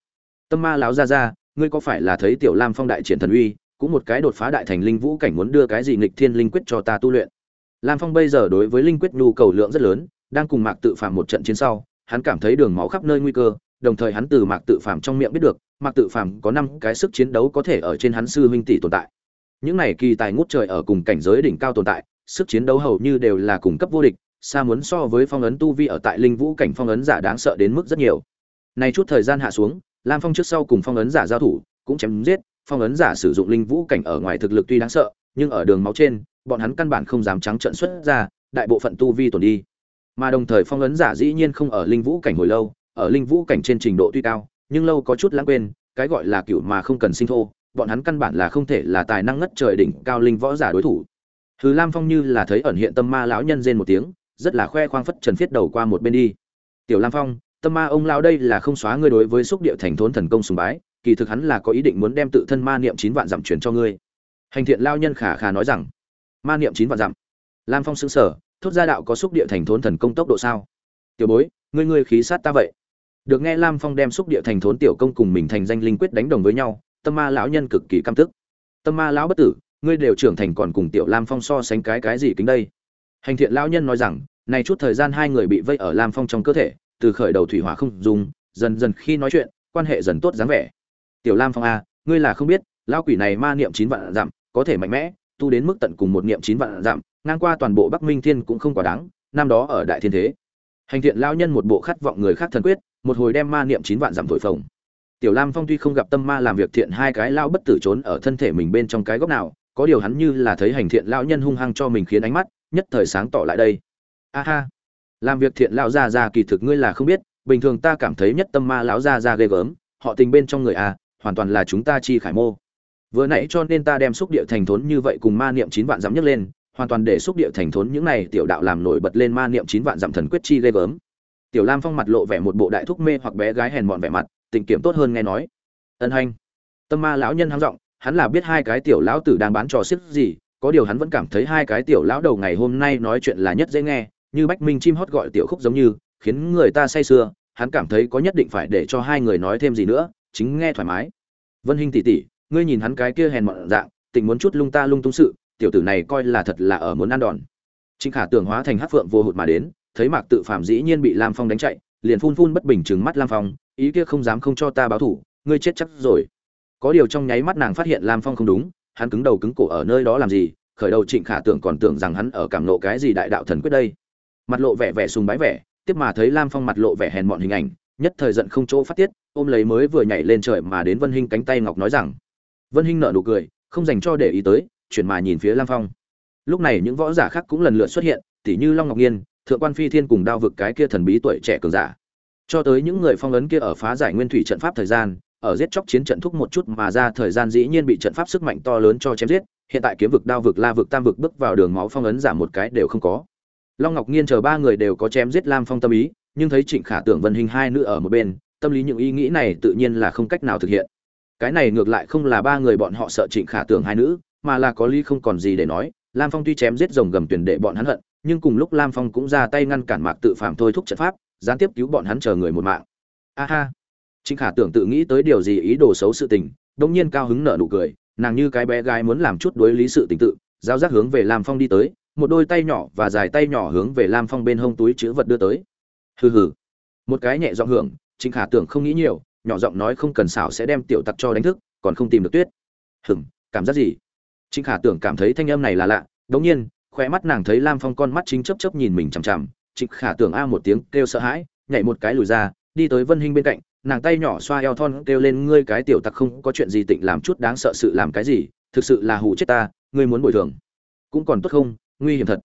Tâm ma láo ra ra, ngươi có phải là thấy tiểu lam phong đại triển thần uy, cũng một cái đột phá đại thành linh vũ cảnh muốn đưa cái gì nghịch thiên linh quyết cho ta tu luyện. Lam phong bây giờ đối với linh quyết nhu cầu lượng rất lớn, đang cùng mạc tự phạm một trận chiến sau, hắn cảm thấy đường máu khắp nơi nguy cơ, đồng thời hắn từ mạc tự phạm trong miệng biết được, mạc tự phạm có năm cái sức chiến đấu có thể ở trên hắn sư huynh tỷ tồn tại. Những này kỳ tài ngút trời ở cùng cảnh giới đỉnh cao tồn tại sức chiến đấu hầu như đều là cùng cấp vô địch, xa muốn so với phong ấn tu vi ở tại linh vũ cảnh phong ấn giả đáng sợ đến mức rất nhiều. Nay chút thời gian hạ xuống, lam phong trước sau cùng phong ấn giả giao thủ cũng chém giết, phong ấn giả sử dụng linh vũ cảnh ở ngoài thực lực tuy đáng sợ, nhưng ở đường máu trên, bọn hắn căn bản không dám trắng trận xuất ra, đại bộ phận tu vi tổn đi. Mà đồng thời phong ấn giả dĩ nhiên không ở linh vũ cảnh hồi lâu, ở linh vũ cảnh trên trình độ tuy cao, nhưng lâu có chút lãng quên, cái gọi là cửu mà không cần sinh thô, bọn hắn căn bản là không thể là tài năng ngất trời đỉnh cao linh võ giả đối thủ hừ lam phong như là thấy ẩn hiện tâm ma lão nhân rên một tiếng rất là khoe khoang phất trần phiết đầu qua một bên đi. Tiểu lam phong tâm ma ông lão đây là không xóa ngươi đối với xúc địa thành thốn thần công sùng bái kỳ thực hắn là có ý định muốn đem tự thân ma niệm chín vạn dặm truyền cho ngươi. Hành thiện lão nhân khả khả nói rằng ma niệm chín vạn dặm. Lam phong sững sờ, thốt ra đạo có xúc địa thành thốn thần công tốc độ sao? Tiểu bối ngươi ngươi khí sát ta vậy. Được nghe lam phong đem xúc địa thành thốn tiểu công cùng mình thành danh linh quyết đánh đồng với nhau tâm ma lão nhân cực kỳ căm tức. Tâm ma lão bất tử ngươi đều trưởng thành còn cùng tiểu lam phong so sánh cái cái gì kính đây? Hành thiện lão nhân nói rằng này chút thời gian hai người bị vây ở lam phong trong cơ thể, từ khởi đầu thủy hỏa không dùng, dần dần khi nói chuyện, quan hệ dần tốt dáng vẻ. Tiểu lam phong a ngươi là không biết, lão quỷ này ma niệm chín vạn dặm, có thể mạnh mẽ, tu đến mức tận cùng một niệm chín vạn dặm, ngang qua toàn bộ bắc minh thiên cũng không quá đáng, năm đó ở đại thiên thế. Hành thiện lão nhân một bộ khát vọng người khác thần quyết, một hồi đem ma niệm chín vạn dặm thổi phồng. Tiểu lam phong tuy không gặp tâm ma làm việc thiện hai cái lao bất tử trốn ở thân thể mình bên trong cái góc nào có điều hắn như là thấy hành thiện lão nhân hung hăng cho mình khiến ánh mắt nhất thời sáng tỏ lại đây. A ha. Làm việc thiện lão gia gia kỳ thực ngươi là không biết, bình thường ta cảm thấy nhất tâm ma lão gia gia ghê gớm, họ tình bên trong người a, hoàn toàn là chúng ta chi khải mô. Vừa nãy cho nên ta đem xúc địa thành thốn như vậy cùng ma niệm chín vạn dặm nhấc lên, hoàn toàn để xúc địa thành thốn những này tiểu đạo làm nổi bật lên ma niệm chín vạn dặm thần quyết chi ghê gớm. Tiểu lam phong mặt lộ vẻ một bộ đại thúc mê hoặc bé gái hèn mọn vẻ mặt, tình kiểm tốt hơn nghe nói. Ân hành tâm ma lão nhân hăng giọng hắn là biết hai cái tiểu lão tử đang bán trò xiếc gì, có điều hắn vẫn cảm thấy hai cái tiểu lão đầu ngày hôm nay nói chuyện là nhất dễ nghe, như bách minh chim hót gọi tiểu khúc giống như, khiến người ta say sưa, hắn cảm thấy có nhất định phải để cho hai người nói thêm gì nữa, chính nghe thoải mái. Vân hinh tỷ tỷ, ngươi nhìn hắn cái kia hèn mọn dạng, tình muốn chút lung ta lung tung sự, tiểu tử này coi là thật là ở muốn ăn đòn. Trịnh khả tưởng hóa thành hắc phượng vô hụt mà đến, thấy mạc tự phạm dĩ nhiên bị lam phong đánh chạy, liền phun phun bất bình trừng mắt lam phong, ý kia không dám không cho ta báo thủ, ngươi chết chắc rồi có điều trong nháy mắt nàng phát hiện lam phong không đúng, hắn cứng đầu cứng cổ ở nơi đó làm gì, khởi đầu trịnh khả tưởng còn tưởng rằng hắn ở cảm nộ cái gì đại đạo thần quyết đây. Mặt lộ vẻ vẻ sùng bái vẻ, tiếp mà thấy lam phong mặt lộ vẻ hèn mọn hình ảnh, nhất thời giận không chỗ phát tiết, ôm lấy mới vừa nhảy lên trời mà đến vân hinh cánh tay ngọc nói rằng, vân hinh nở nụ cười, không dành cho để ý tới, chuyển mà nhìn phía lam phong. Lúc này những võ giả khác cũng lần lượt xuất hiện, tỉ như long ngọc nhiên, thượng quan phi thiên cùng đao vực cái kia thần bí tuổi trẻ cường giả. Cho tới những người phong ấn kia ở phá giải nguyên thủy trận pháp thời gian ở giết chóc chiến trận thúc một chút mà ra thời gian dĩ nhiên bị trận pháp sức mạnh to lớn cho chém giết, hiện tại kiếm vực, đao vực, la vực, tam vực bước vào đường máu phong ấn giảm một cái đều không có. Long ngọc nghiên chờ ba người đều có chém giết lam phong tâm ý, nhưng thấy trịnh khả tưởng, vân hình hai nữ ở một bên, tâm lý những ý nghĩ này tự nhiên là không cách nào thực hiện. Cái này ngược lại không là ba người bọn họ sợ trịnh khả tưởng hai nữ, mà là có lý không còn gì để nói, lam phong tuy chém giết rồng gầm tuyển để bọn hắn hận, nhưng cùng lúc lam phong cũng ra tay ngăn cản mạc tự phạm thôi thúc trận pháp, gián tiếp cứu bọn hắn chờ người một mạng. A ha! Trịnh khả tưởng tự nghĩ tới điều gì ý đồ xấu sự tình đột nhiên cao hứng nở nụ cười, nàng như cái bé gái muốn làm chút đối lý sự tình tự, giao giác hướng về lam phong đi tới, một đôi tay nhỏ và dài tay nhỏ hướng về lam phong bên hông túi chữ vật đưa tới. Hừ hừ. Một cái nhẹ giọng hưởng, trịnh khả tưởng không nghĩ nhiều, nhỏ giọng nói không cần xảo sẽ đem tiểu tặc cho đánh thức, còn không tìm được tuyết. Hừng cảm giác gì? Trịnh khả tưởng cảm thấy thanh âm này là lạ, đống nhiên, khóe mắt nàng thấy lam phong con mắt chính chớp chớp nhìn mình chằm chằm, trịnh khả tưởng a một tiếng kêu sợ hãi, nhảy một cái lùi ra, đi tới vân hinh bên cạnh nàng tay nhỏ xoa eo thon kêu lên, ngươi cái tiểu tặc không có chuyện gì tịnh làm chút đáng sợ sự làm cái gì, thực sự là hù chết ta, ngươi muốn bồi thường, cũng còn tốt không, nguy hiểm thật.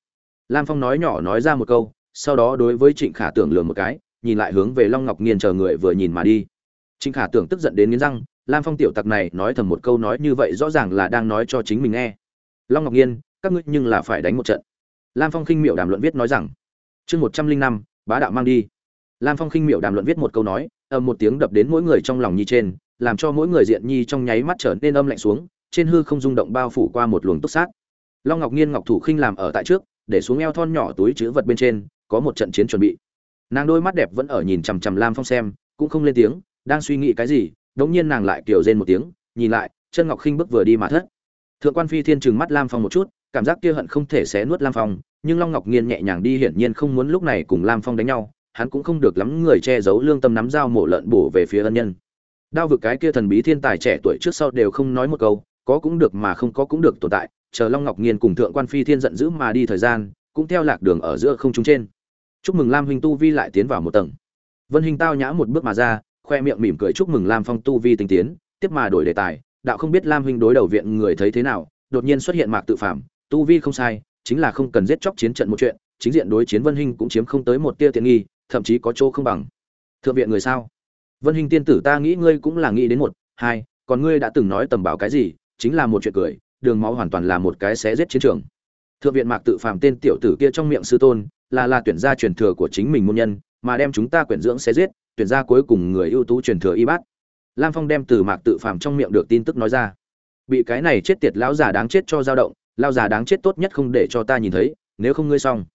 Lam phong nói nhỏ nói ra một câu, sau đó đối với trịnh khả tưởng lừa một cái, nhìn lại hướng về long ngọc nghiên chờ người vừa nhìn mà đi. Trịnh khả tưởng tức giận đến nghiến răng, lam phong tiểu tặc này nói thầm một câu nói như vậy rõ ràng là đang nói cho chính mình nghe. Long ngọc nghiên, các ngươi nhưng là phải đánh một trận. Lam phong khinh miệu đàm luận viết nói rằng, chương một trăm linh năm, bá đạo mang đi. Lam phong khinh miệu đàm luận viết một câu nói ầm một tiếng đập đến mỗi người trong lòng nhi trên, làm cho mỗi người diện nhi trong nháy mắt trở nên âm lạnh xuống, trên hư không rung động bao phủ qua một luồng tốc sát. Long ngọc nghiên ngọc thủ khinh làm ở tại trước, để xuống eo thon nhỏ túi chứa vật bên trên, có một trận chiến chuẩn bị. Nàng đôi mắt đẹp vẫn ở nhìn chằm chằm lam phong xem, cũng không lên tiếng, đang suy nghĩ cái gì, đống nhiên nàng lại kiểu rên một tiếng, nhìn lại, chân ngọc khinh bước vừa đi mà thất. Thượng quan phi thiên trừng mắt lam phong một chút, cảm giác kia hận không thể xé nuốt lam phong, nhưng long ngọc nghiên nhẹ nhàng đi hiển nhiên không muốn lúc này cùng lam phong đánh nhau hắn cũng không được lắm người che giấu lương tâm nắm dao mổ lợn bổ về phía ân nhân. Đao vực cái kia thần bí thiên tài trẻ tuổi trước sau đều không nói một câu, có cũng được mà không có cũng được tồn tại, chờ long ngọc nghiên cùng thượng quan phi thiên giận dữ mà đi thời gian, cũng theo lạc đường ở giữa không trung trên. Chúc mừng lam huynh tu vi lại tiến vào một tầng. Vân hình tao nhã một bước mà ra, khoe miệng mỉm cười chúc mừng lam phong tu vi tinh tiến, tiếp mà đổi đề tài, đạo không biết lam huynh đối đầu viện người thấy thế nào, đột nhiên xuất hiện mạc tự phạm tu vi không sai, chính là không cần giết chóc chiến trận một chuyện, chính diện đối chiến vân hình cũng chiếm không tới một tia tiện nghi thậm chí có chỗ không bằng. Thượng viện người sao? Vân hình tiên tử ta nghĩ ngươi cũng là nghĩ đến một, hai, còn ngươi đã từng nói tầm bảo cái gì, chính là một chuyện cười, đường máu hoàn toàn là một cái xé giết chiến trường. Thượng viện mạc tự phàm tên tiểu tử kia trong miệng sư tôn, là là tuyển gia truyền thừa của chính mình môn nhân, mà đem chúng ta quyển dưỡng xé giết, tuyển gia cuối cùng người ưu tú truyền thừa y bát. Lam phong đem từ mạc tự phàm trong miệng được tin tức nói ra. Bị cái này chết tiệt lão già đáng chết cho dao động lao già đáng chết tốt nhất không để cho ta nhìn thấy, nếu không ngươi xong.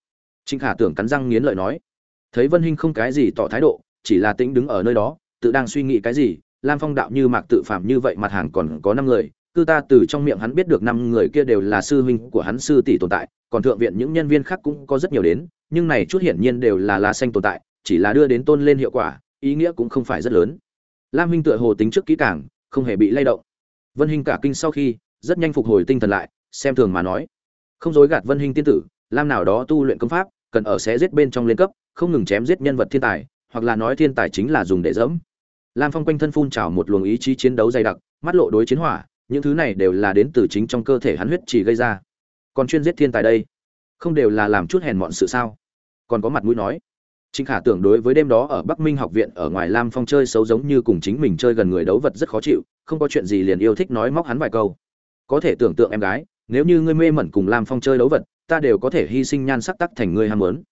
Trịnh khả tưởng cắn răng nghiến lợi nói thấy vân hinh không cái gì tỏ thái độ, chỉ là tĩnh đứng ở nơi đó, tự đang suy nghĩ cái gì, lam phong đạo như mạc tự phạm như vậy mặt hàng còn có năm người, cư ta từ trong miệng hắn biết được năm người kia đều là sư huynh của hắn sư tỷ tồn tại, còn thượng viện những nhân viên khác cũng có rất nhiều đến, nhưng này chút hiển nhiên đều là lá xanh tồn tại, chỉ là đưa đến tôn lên hiệu quả, ý nghĩa cũng không phải rất lớn. Lam huynh tựa hồ tính trước kỹ càng, không hề bị lay động. Vân hinh cả kinh sau khi, rất nhanh phục hồi tinh thần lại, xem thường mà nói. Không dối gạt vân hinh tiên tử, lam nào đó tu luyện công pháp cần ở xé giết bên trong lên cấp không ngừng chém giết nhân vật thiên tài hoặc là nói thiên tài chính là dùng để dẫm lam phong quanh thân phun trào một luồng ý chí chiến đấu dày đặc mắt lộ đối chiến hỏa những thứ này đều là đến từ chính trong cơ thể hắn huyết chỉ gây ra. Còn chuyên giết thiên tài đây? Không đều là làm chút hèn mọn sự sao? Còn có mặt mũi nói. Trịnh Khả tưởng đối với đêm đó ở Bắc Minh học viện ở ngoài Lam Phong chơi xấu giống như cùng chính mình chơi gần người đấu vật rất khó chịu, không có chuyện gì liền yêu thích nói móc hắn vài câu. Có thể tưởng tượng em gái, nếu như ngươi mê mẩn cùng Lam Phong chơi đấu vật, ta đều có thể hy sinh nhan sắc tắc thành ngươi ham muốn.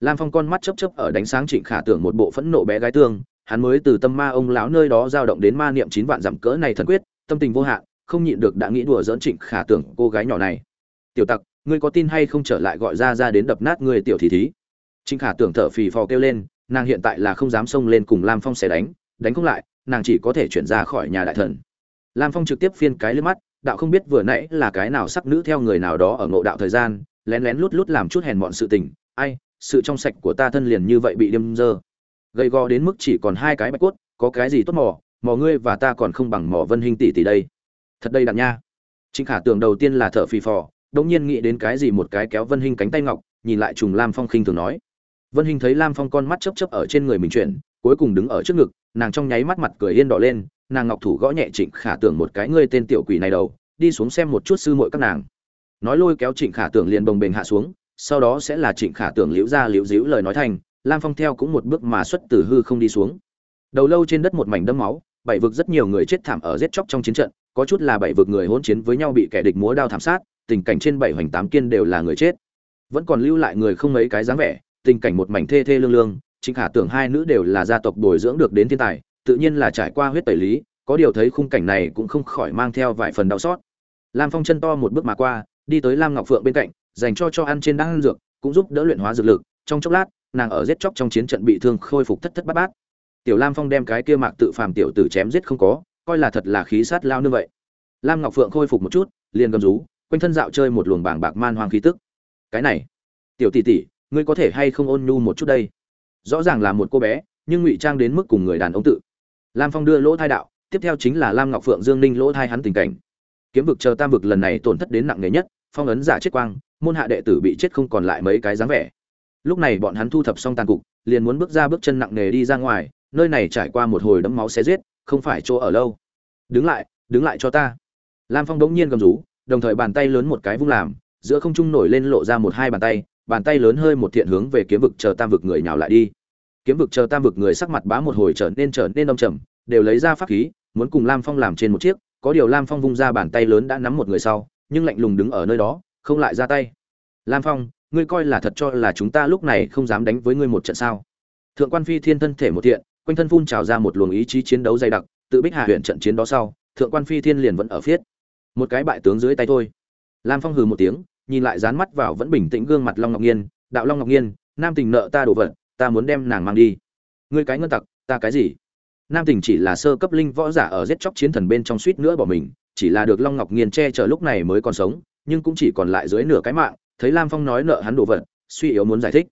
Lam Phong con mắt chớp chớp ở đánh sáng Trịnh Khả tưởng một bộ phẫn nộ bé gái tương, hắn mới từ tâm ma ông lão nơi đó dao động đến ma niệm chín vạn dặm cỡ này thần quyết, tâm tình vô hạn, không nhịn được đã nghĩ đùa giỡn Trịnh Khả tưởng cô gái nhỏ này. "Tiểu Tặc, ngươi có tin hay không trở lại gọi ra ra đến đập nát ngươi tiểu thị thí?" Trịnh Khả tưởng thở phì phò kêu lên, nàng hiện tại là không dám xông lên cùng Lam Phong sẽ đánh, đánh không lại, nàng chỉ có thể chuyển ra khỏi nhà đại thần. Lam Phong trực tiếp phiên cái lên mắt, đạo không biết vừa nãy là cái nào sắc nữ theo người nào đó ở ngộ đạo thời gian, lén lén lút lút làm chút hèn mọn sự tình, ai, sự trong sạch của ta thân liền như vậy bị đâm dơ. Gầy gò đến mức chỉ còn hai cái bạch cốt, có cái gì tốt mò, mò ngươi và ta còn không bằng mò Vân Hinh tỷ tỷ đây. Thật đây đạn nha. Trịnh Khả tưởng đầu tiên là thở phì phò, đột nhiên nghĩ đến cái gì một cái kéo Vân Hinh cánh tay ngọc, nhìn lại trùng Lam Phong khinh thường nói: Vân Hình thấy Lam Phong con mắt chớp chớp ở trên người mình chuyển, cuối cùng đứng ở trước ngực, nàng trong nháy mắt mặt cười yên đỏ lên, nàng ngọc thủ gõ nhẹ Trịnh Khả Tưởng một cái ngươi tên tiểu quỷ này đầu, đi xuống xem một chút sư muội các nàng. Nói lôi kéo Trịnh Khả Tưởng liền bồng bềnh hạ xuống, sau đó sẽ là Trịnh Khả Tưởng liễu ra liễu díu lời nói thành, Lam Phong theo cũng một bước mà xuất từ hư không đi xuống. Đầu lâu trên đất một mảnh đẫm máu, bảy vực rất nhiều người chết thảm ở giết chóc trong chiến trận, có chút là bảy vực người hỗn chiến với nhau bị kẻ địch múa đao thảm sát, tình cảnh trên bảy hoành tám kiên đều là người chết. Vẫn còn lưu lại người không mấy cái dáng vẻ, tình cảnh một mảnh thê thê lương lương chính khả tưởng hai nữ đều là gia tộc bồi dưỡng được đến thiên tài tự nhiên là trải qua huyết tẩy lý có điều thấy khung cảnh này cũng không khỏi mang theo vài phần đau xót lam phong chân to một bước mà qua đi tới lam ngọc phượng bên cạnh, dành cho cho ăn trên đan dược, cũng giúp đỡ luyện hóa dược lực. Trong chốc lát, nàng ở giết chóc trong chiến trận bị thương khôi phục thất thất bát bát. Tiểu lam phong đem cái kia mạc tự phàm tiểu tử chém giết không có, coi là thật là khí sát lao như vậy. Lam ngọc phượng khôi phục một chút, liền gầm rú, quanh thân dạo chơi một luồng bảng bạc man hoang khí tức. Cái này, tiểu tỷ tỷ, ngươi có thể hay không ôn nhu một chút đây? Rõ ràng là một cô bé, nhưng ngụy trang đến mức cùng người đàn ông tự. Lam phong đưa lỗ thai đạo, tiếp theo chính là lam ngọc phượng dương ninh lỗ thai hắn tình cảnh. Kiếm vực chờ tam vực lần này tổn thất đến nặng nề nhất phong ấn giả chết quang, môn hạ đệ tử bị chết không còn lại mấy cái dáng vẻ. Lúc này bọn hắn thu thập xong tàn cục, liền muốn bước ra bước chân nặng nề đi ra ngoài, nơi này trải qua một hồi đấm máu xé giết, không phải chỗ ở lâu. Đứng lại đứng lại cho ta. Lam phong bỗng nhiên gầm rú, đồng thời bàn tay lớn một cái vung làm, giữa không trung nổi lên lộ ra một hai bàn tay bàn tay lớn hơi một thiện hướng về kiếm vực chờ tam vực người nhào lại đi. Kiếm vực chờ tam vực người sắc mặt bá một hồi trở nên trở nên đông trầm, đều lấy ra pháp khí, muốn cùng lam phong làm trên một chiếc, có điều lam phong vung ra bàn tay lớn đã nắm một người sau nhưng lạnh lùng đứng ở nơi đó, không lại ra tay. Lam phong, ngươi coi là thật cho là chúng ta lúc này không dám đánh với ngươi một trận sao? Thượng quan phi thiên thân thể một thiện, quanh thân phun trào ra một luồng ý chí chiến đấu dày đặc, tự bích hạ huyện trận chiến đó sau, thượng quan phi thiên liền vẫn ở phiết. Một cái bại tướng dưới tay thôi. Lam phong hừ một tiếng, nhìn lại dán mắt vào vẫn bình tĩnh gương mặt long ngọc nhiên đạo long ngọc nhiên nam tình nợ ta đồ vật, ta muốn đem nàng mang đi. Ngươi cái ngân tặc, ta cái gì? Nam tình chỉ là sơ cấp linh võ giả ở giết chóc chiến thần bên trong suýt nữa bỏ mình chỉ là được long ngọc nghiền che chở lúc này mới còn sống, nhưng cũng chỉ còn lại dưới nửa cái mạng, thấy lam phong nói nợ hắn đồ vật, suy yếu muốn giải thích.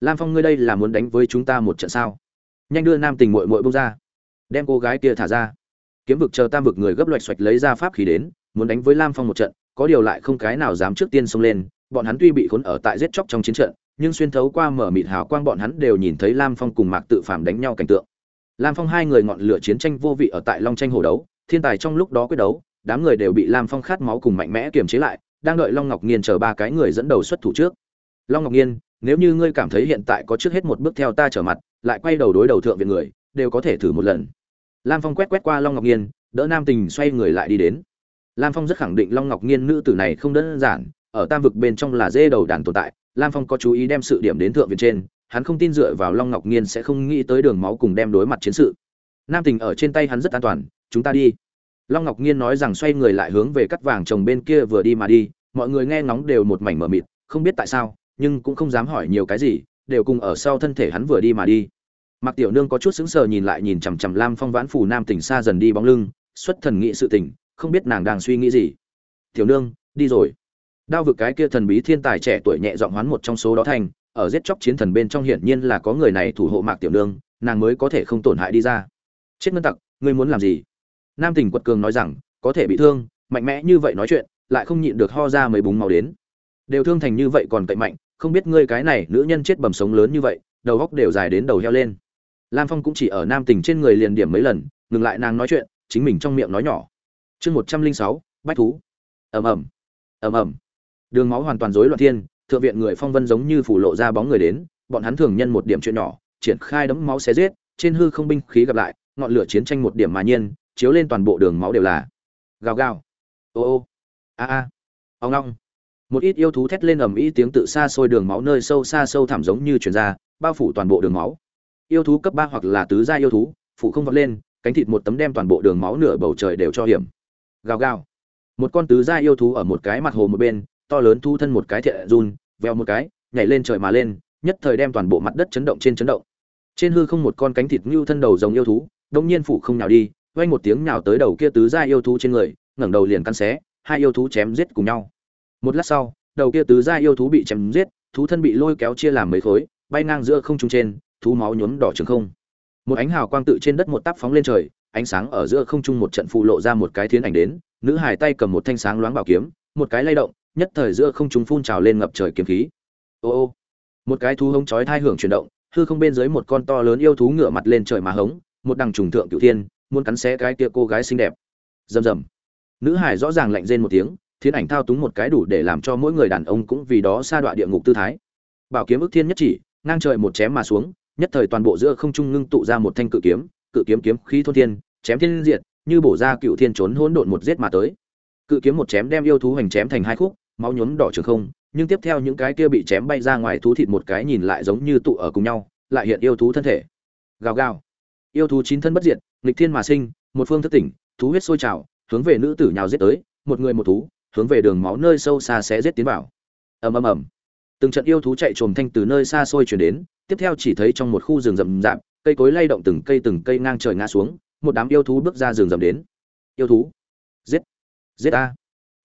Lam phong ngươi đây là muốn đánh với chúng ta một trận sao? Nhanh đưa nam tình muội muội bông ra. Đem cô gái kia thả ra. Kiếm vực chờ tam vực người gấp loạch xoạch lấy ra pháp khí đến, muốn đánh với lam phong một trận, có điều lại không cái nào dám trước tiên xông lên, bọn hắn tuy bị khốn ở tại giết chóc trong chiến trận, nhưng xuyên thấu qua mở mịt hào quang bọn hắn đều nhìn thấy lam phong cùng mạc tự phạm đánh nhau cảnh tượng. Lam phong hai người ngọn lửa chiến tranh vô vị ở tại long tranh hồ đấu, thiên tài trong lúc đó quyết đấu đám người đều bị lam phong khát máu cùng mạnh mẽ kiềm chế lại, đang đợi long ngọc nghiên chờ ba cái người dẫn đầu xuất thủ trước. Long ngọc nghiên, nếu như ngươi cảm thấy hiện tại có trước hết một bước theo ta trở mặt, lại quay đầu đối đầu thượng viện người, đều có thể thử một lần. Lam phong quét quét qua long ngọc nghiên, đỡ nam tình xoay người lại đi đến. Lam phong rất khẳng định long ngọc nghiên nữ tử này không đơn giản, ở tam vực bên trong là dê đầu đàn tồn tại, lam phong có chú ý đem sự điểm đến thượng viện trên, hắn không tin dựa vào long ngọc nghiên sẽ không nghĩ tới đường máu cùng đem đối mặt chiến sự. Nam tình ở trên tay hắn rất an toàn, chúng ta đi long ngọc nghiên nói rằng xoay người lại hướng về cắt vàng chồng bên kia vừa đi mà đi, mọi người nghe ngóng đều một mảnh mờ mịt, không biết tại sao, nhưng cũng không dám hỏi nhiều cái gì, đều cùng ở sau thân thể hắn vừa đi mà đi. Mặc tiểu nương có chút sững sờ nhìn lại nhìn chằm chằm lam phong vãn phủ nam tỉnh xa dần đi bóng lưng, xuất thần nghị sự tình không biết nàng đang suy nghĩ gì. Tiểu nương, đi rồi. Đao vực cái kia thần bí thiên tài trẻ tuổi nhẹ giọng hoán một trong số đó thành, ở giết chóc chiến thần bên trong hiển nhiên là có người này thủ hộ mạc tiểu nương, nàng mới có thể không tổn hại đi ra. Chết ngân tặc, ngươi muốn làm gì? Nam Tỉnh quật cường nói rằng, có thể bị thương, mạnh mẽ như vậy nói chuyện, lại không nhịn được ho ra mấy búng màu đến. Đều thương thành như vậy còn cậy mạnh, không biết ngươi cái này nữ nhân chết bầm sống lớn như vậy, đầu góc đều dài đến đầu heo lên. Lam phong cũng chỉ ở nam Tỉnh trên người liền điểm mấy lần, ngừng lại nàng nói chuyện, chính mình trong miệng nói nhỏ. Chương một trăm linh sáu, bách thú. Ầm ầm. Ầm ầm. Đường máu hoàn toàn rối loạn thiên, thượng viện người phong vân giống như phủ lộ ra bóng người đến, bọn hắn thường nhân một điểm chuyện nhỏ, triển khai đấm máu xé giết, trên hư không binh khí gặp lại, ngọn lửa chiến tranh một điểm mà nhiên chiếu lên toàn bộ đường máu đều là. Gào gào. Ô ô. A a. Ông long một ít yêu thú thét lên ầm ĩ tiếng tự xa xôi đường máu nơi sâu xa sâu thẳm giống như truyền ra, bao phủ toàn bộ đường máu. Yêu thú cấp ba hoặc là tứ gia yêu thú phụ không vọt lên, cánh thịt một tấm đem toàn bộ đường máu nửa bầu trời đều cho hiểm. Gào gào. Một con tứ gia yêu thú ở một cái mặt hồ một bên, to lớn thu thân một cái thệ run, veo một cái, nhảy lên trời mà lên, nhất thời đem toàn bộ mặt đất chấn động trên chấn động. Trên hư không một con cánh thịt ngưu thân đầu rồng yêu thú, đông nhiên phủ không nào đi vang một tiếng nhào tới đầu kia tứ gia yêu thú trên người, ngẩng đầu liền căn xé, hai yêu thú chém giết cùng nhau. Một lát sau, đầu kia tứ gia yêu thú bị chém giết, thú thân bị lôi kéo chia làm mấy khối, bay ngang giữa không trung trên, thú máu nhuốm đỏ trường không. Một ánh hào quang tự trên đất một tắp phóng lên trời, ánh sáng ở giữa không trung một trận phụ lộ ra một cái thiến ảnh đến, nữ hài tay cầm một thanh sáng loáng bảo kiếm, một cái lay động, nhất thời giữa không trung phun trào lên ngập trời kiếm khí. Ô ô, một cái thú hống chói thai hưởng chuyển động, hư không bên dưới một con to lớn yêu thú ngửa mặt lên trời mà hống, một đằng trùng thượng cửu thiên muốn cắn xé cái kia cô gái xinh đẹp. Rầm rầm. Nữ hải rõ ràng lạnh rên một tiếng thiên ảnh thao túng một cái đủ để làm cho mỗi người đàn ông cũng vì đó sa đọa địa ngục tư thái. Bảo kiếm ức thiên nhất chỉ, ngang trời một chém mà xuống, nhất thời toàn bộ giữa không trung ngưng tụ ra một thanh cự kiếm cự kiếm kiếm khí thôn thiên, chém thiên diệt, như bổ ra cựu thiên trốn hỗn độn một giết mà tới. Cự kiếm một chém đem yêu thú hành chém thành hai khúc, máu nhuốm đỏ trường không, nhưng tiếp theo những cái kia bị chém bay ra ngoài thú thịt một cái nhìn lại giống như tụ ở cùng nhau, lại hiện yêu thú thân thể. Gào gào. Yêu thú chín thân bất diệt nghịch thiên mà sinh, một phương thất tỉnh, thú huyết sôi trào, hướng về nữ tử nhào giết tới, một người một thú, hướng về đường máu nơi sâu xa sẽ giết tiến vào. Ầm ầm ầm. Từng trận yêu thú chạy trồm thanh từ nơi xa xôi chuyển đến, tiếp theo chỉ thấy trong một khu rừng rậm rạp, cây cối lay động từng cây từng cây ngang trời ngã xuống, một đám yêu thú bước ra rừng rậm đến. Yêu thú. Giết. Giết a.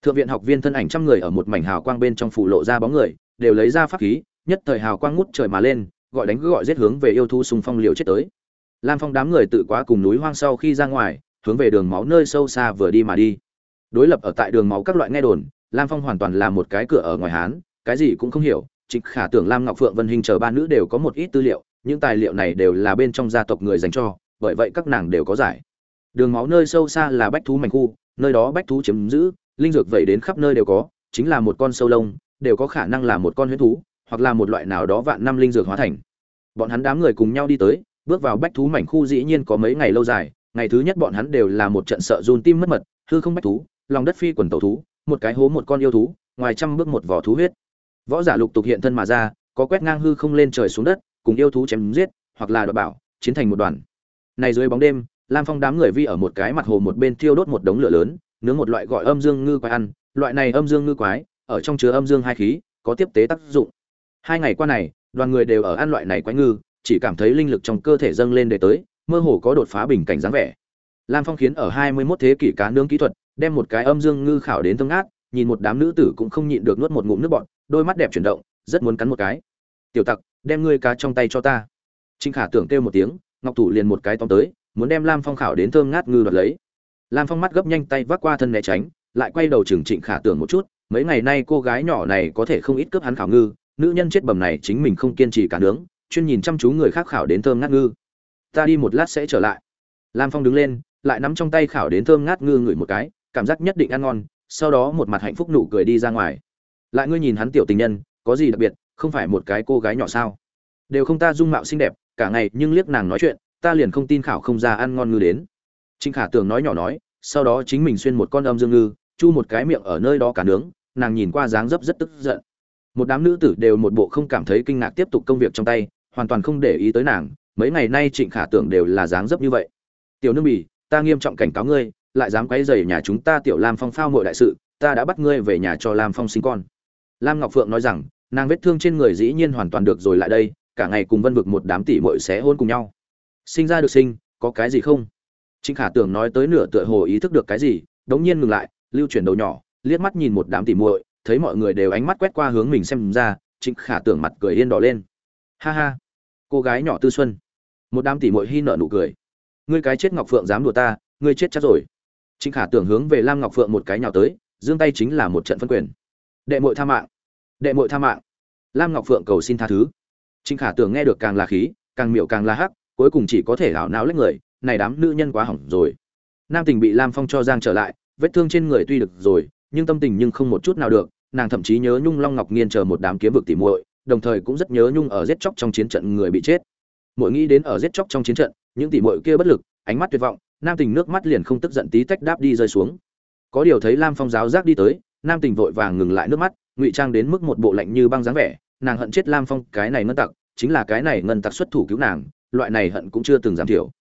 Thượng viện học viên thân ảnh trăm người ở một mảnh hào quang bên trong phủ lộ ra bóng người, đều lấy ra pháp khí, nhất thời hào quang ngút trời mà lên, gọi đánh gọi giết hướng về yêu thú xung phong liều chết tới lam phong đám người tự quá cùng núi hoang sau khi ra ngoài, hướng về đường máu nơi sâu xa vừa đi mà đi. Đối lập ở tại đường máu các loại nghe đồn, lam phong hoàn toàn là một cái cửa ở ngoài hán, cái gì cũng không hiểu trịnh khả tưởng lam ngọc phượng, vân hình chờ ba nữ đều có một ít tư liệu, những tài liệu này đều là bên trong gia tộc người dành cho, bởi vậy các nàng đều có giải. Đường máu nơi sâu xa là bách thú mảnh khu, nơi đó bách thú chiếm giữ, linh dược vậy đến khắp nơi đều có, chính là một con sâu lông, đều có khả năng là một con huyết thú, hoặc là một loại nào đó vạn năm linh dược hóa thành. Bọn hắn đám người cùng nhau đi tới bước vào bách thú mảnh khu dĩ nhiên có mấy ngày lâu dài, ngày thứ nhất bọn hắn đều là một trận sợ run tim mất mật, hư không bách thú, lòng đất phi quần tàu thú, một cái hố một con yêu thú, ngoài trăm bước một vỏ thú huyết. Võ giả lục tục hiện thân mà ra, có quét ngang hư không lên trời xuống đất, cùng yêu thú chém giết, hoặc là đoạt bảo, chiến thành một đoàn. Này dưới bóng đêm, lam phong đám người vi ở một cái mặt hồ một bên thiêu đốt một đống lửa lớn, nướng một loại gọi âm dương ngư quái ăn. Loại này âm dương ngư quái, ở trong chứa âm dương hai khí, có tiếp tế tác dụng. Hai ngày qua này, đoàn người đều ở ăn loại này quái ngư chỉ cảm thấy linh lực trong cơ thể dâng lên để tới, mơ hồ có đột phá bình cảnh dáng vẻ. Lam phong khiến ở hai mươi 21 thế kỷ cá nướng kỹ thuật, đem một cái âm dương ngư khảo đến tương ngát, nhìn một đám nữ tử cũng không nhịn được nuốt một ngụm nước bọt, đôi mắt đẹp chuyển động, rất muốn cắn một cái. Tiểu tặc, đem ngươi cá trong tay cho ta. Trinh khả tưởng kêu một tiếng, ngọc thủ liền một cái tóm tới, muốn đem lam phong khảo đến thơm ngát ngư đoạt lấy. Lam phong mắt gấp nhanh tay vác qua thân né tránh, lại quay đầu chừng trịnh khả tưởng một chút, mấy ngày nay cô gái nhỏ này có thể không ít cướp hắn khảo ngư, nữ nhân chết bầm này chính mình không kiên trì cả nướng chuyên nhìn chăm chú người khác khảo đến thơm ngát ngư. Ta đi một lát sẽ trở lại. Lam phong đứng lên, lại nắm trong tay khảo đến thơm ngát ngư ngửi một cái, cảm giác nhất định ăn ngon, sau đó một mặt hạnh phúc nụ cười đi ra ngoài. Lại ngươi nhìn hắn tiểu tình nhân, có gì đặc biệt, không phải một cái cô gái nhỏ sao? Đều không ta dung mạo xinh đẹp, cả ngày nhưng liếc nàng nói chuyện, ta liền không tin khảo không ra ăn ngon ngư đến. Trịnh khả tường nói nhỏ nói, sau đó chính mình xuyên một con âm dương ngư, chu một cái miệng ở nơi đó cả nướng, nàng nhìn qua dáng dấp rất tức giận. Một đám nữ tử đều một bộ không cảm thấy kinh ngạc tiếp tục công việc trong tay hoàn toàn không để ý tới nàng, mấy ngày nay trịnh khả tưởng đều là dáng dấp như vậy. Tiểu nương bỉ ta nghiêm trọng cảnh cáo ngươi, lại dám quấy rầy nhà chúng ta tiểu lam phong phao mọi đại sự, ta đã bắt ngươi về nhà cho lam phong sinh con. Lam ngọc phượng nói rằng, nàng vết thương trên người dĩ nhiên hoàn toàn được rồi lại đây, cả ngày cùng vân vực một đám tỷ muội xé hôn cùng nhau. Sinh ra được sinh, có cái gì không? Trịnh khả tưởng nói tới nửa tựa hồ ý thức được cái gì, đống nhiên ngừng lại, lưu chuyển đầu nhỏ, liếc mắt nhìn một đám tỷ muội, thấy mọi người đều ánh mắt quét qua hướng mình xem ra, trịnh khả tưởng mặt cười yên đỏ lên. Ha ha cô gái nhỏ tư xuân. Một đám tỷ muội hi nở nụ cười. Ngươi cái chết ngọc phượng dám đùa ta, ngươi chết chắc rồi. Trịnh khả tưởng hướng về lam ngọc phượng một cái nhào tới, giương tay chính là một trận phân quyền. Đệ muội tha mạng. Đệ muội tha mạng. Lam ngọc phượng cầu xin tha thứ. Trịnh khả tưởng nghe được càng là khí, càng miệu càng là hắc, cuối cùng chỉ có thể hảo não lách người, này đám nữ nhân quá hỏng rồi. Nam tình bị lam phong cho giang trở lại, vết thương trên người tuy được rồi, nhưng tâm tình nhưng không một chút nào được, nàng thậm chí nhớ nhung long ngọc nghiên chờ một đám kiếm vực tỉ muội đồng thời cũng rất nhớ nhung ở giết chóc trong chiến trận người bị chết. Mỗi nghĩ đến ở giết chóc trong chiến trận, những tỉ muội kia bất lực, ánh mắt tuyệt vọng, nam tình nước mắt liền không tức giận tí tách đáp đi rơi xuống. Có điều thấy lam phong giáo giác đi tới, nam tình vội vàng ngừng lại nước mắt, ngụy trang đến mức một bộ lạnh như băng dáng vẻ, nàng hận chết lam phong, cái này ngân tặc, chính là cái này ngân tặc xuất thủ cứu nàng, loại này hận cũng chưa từng giảm thiểu.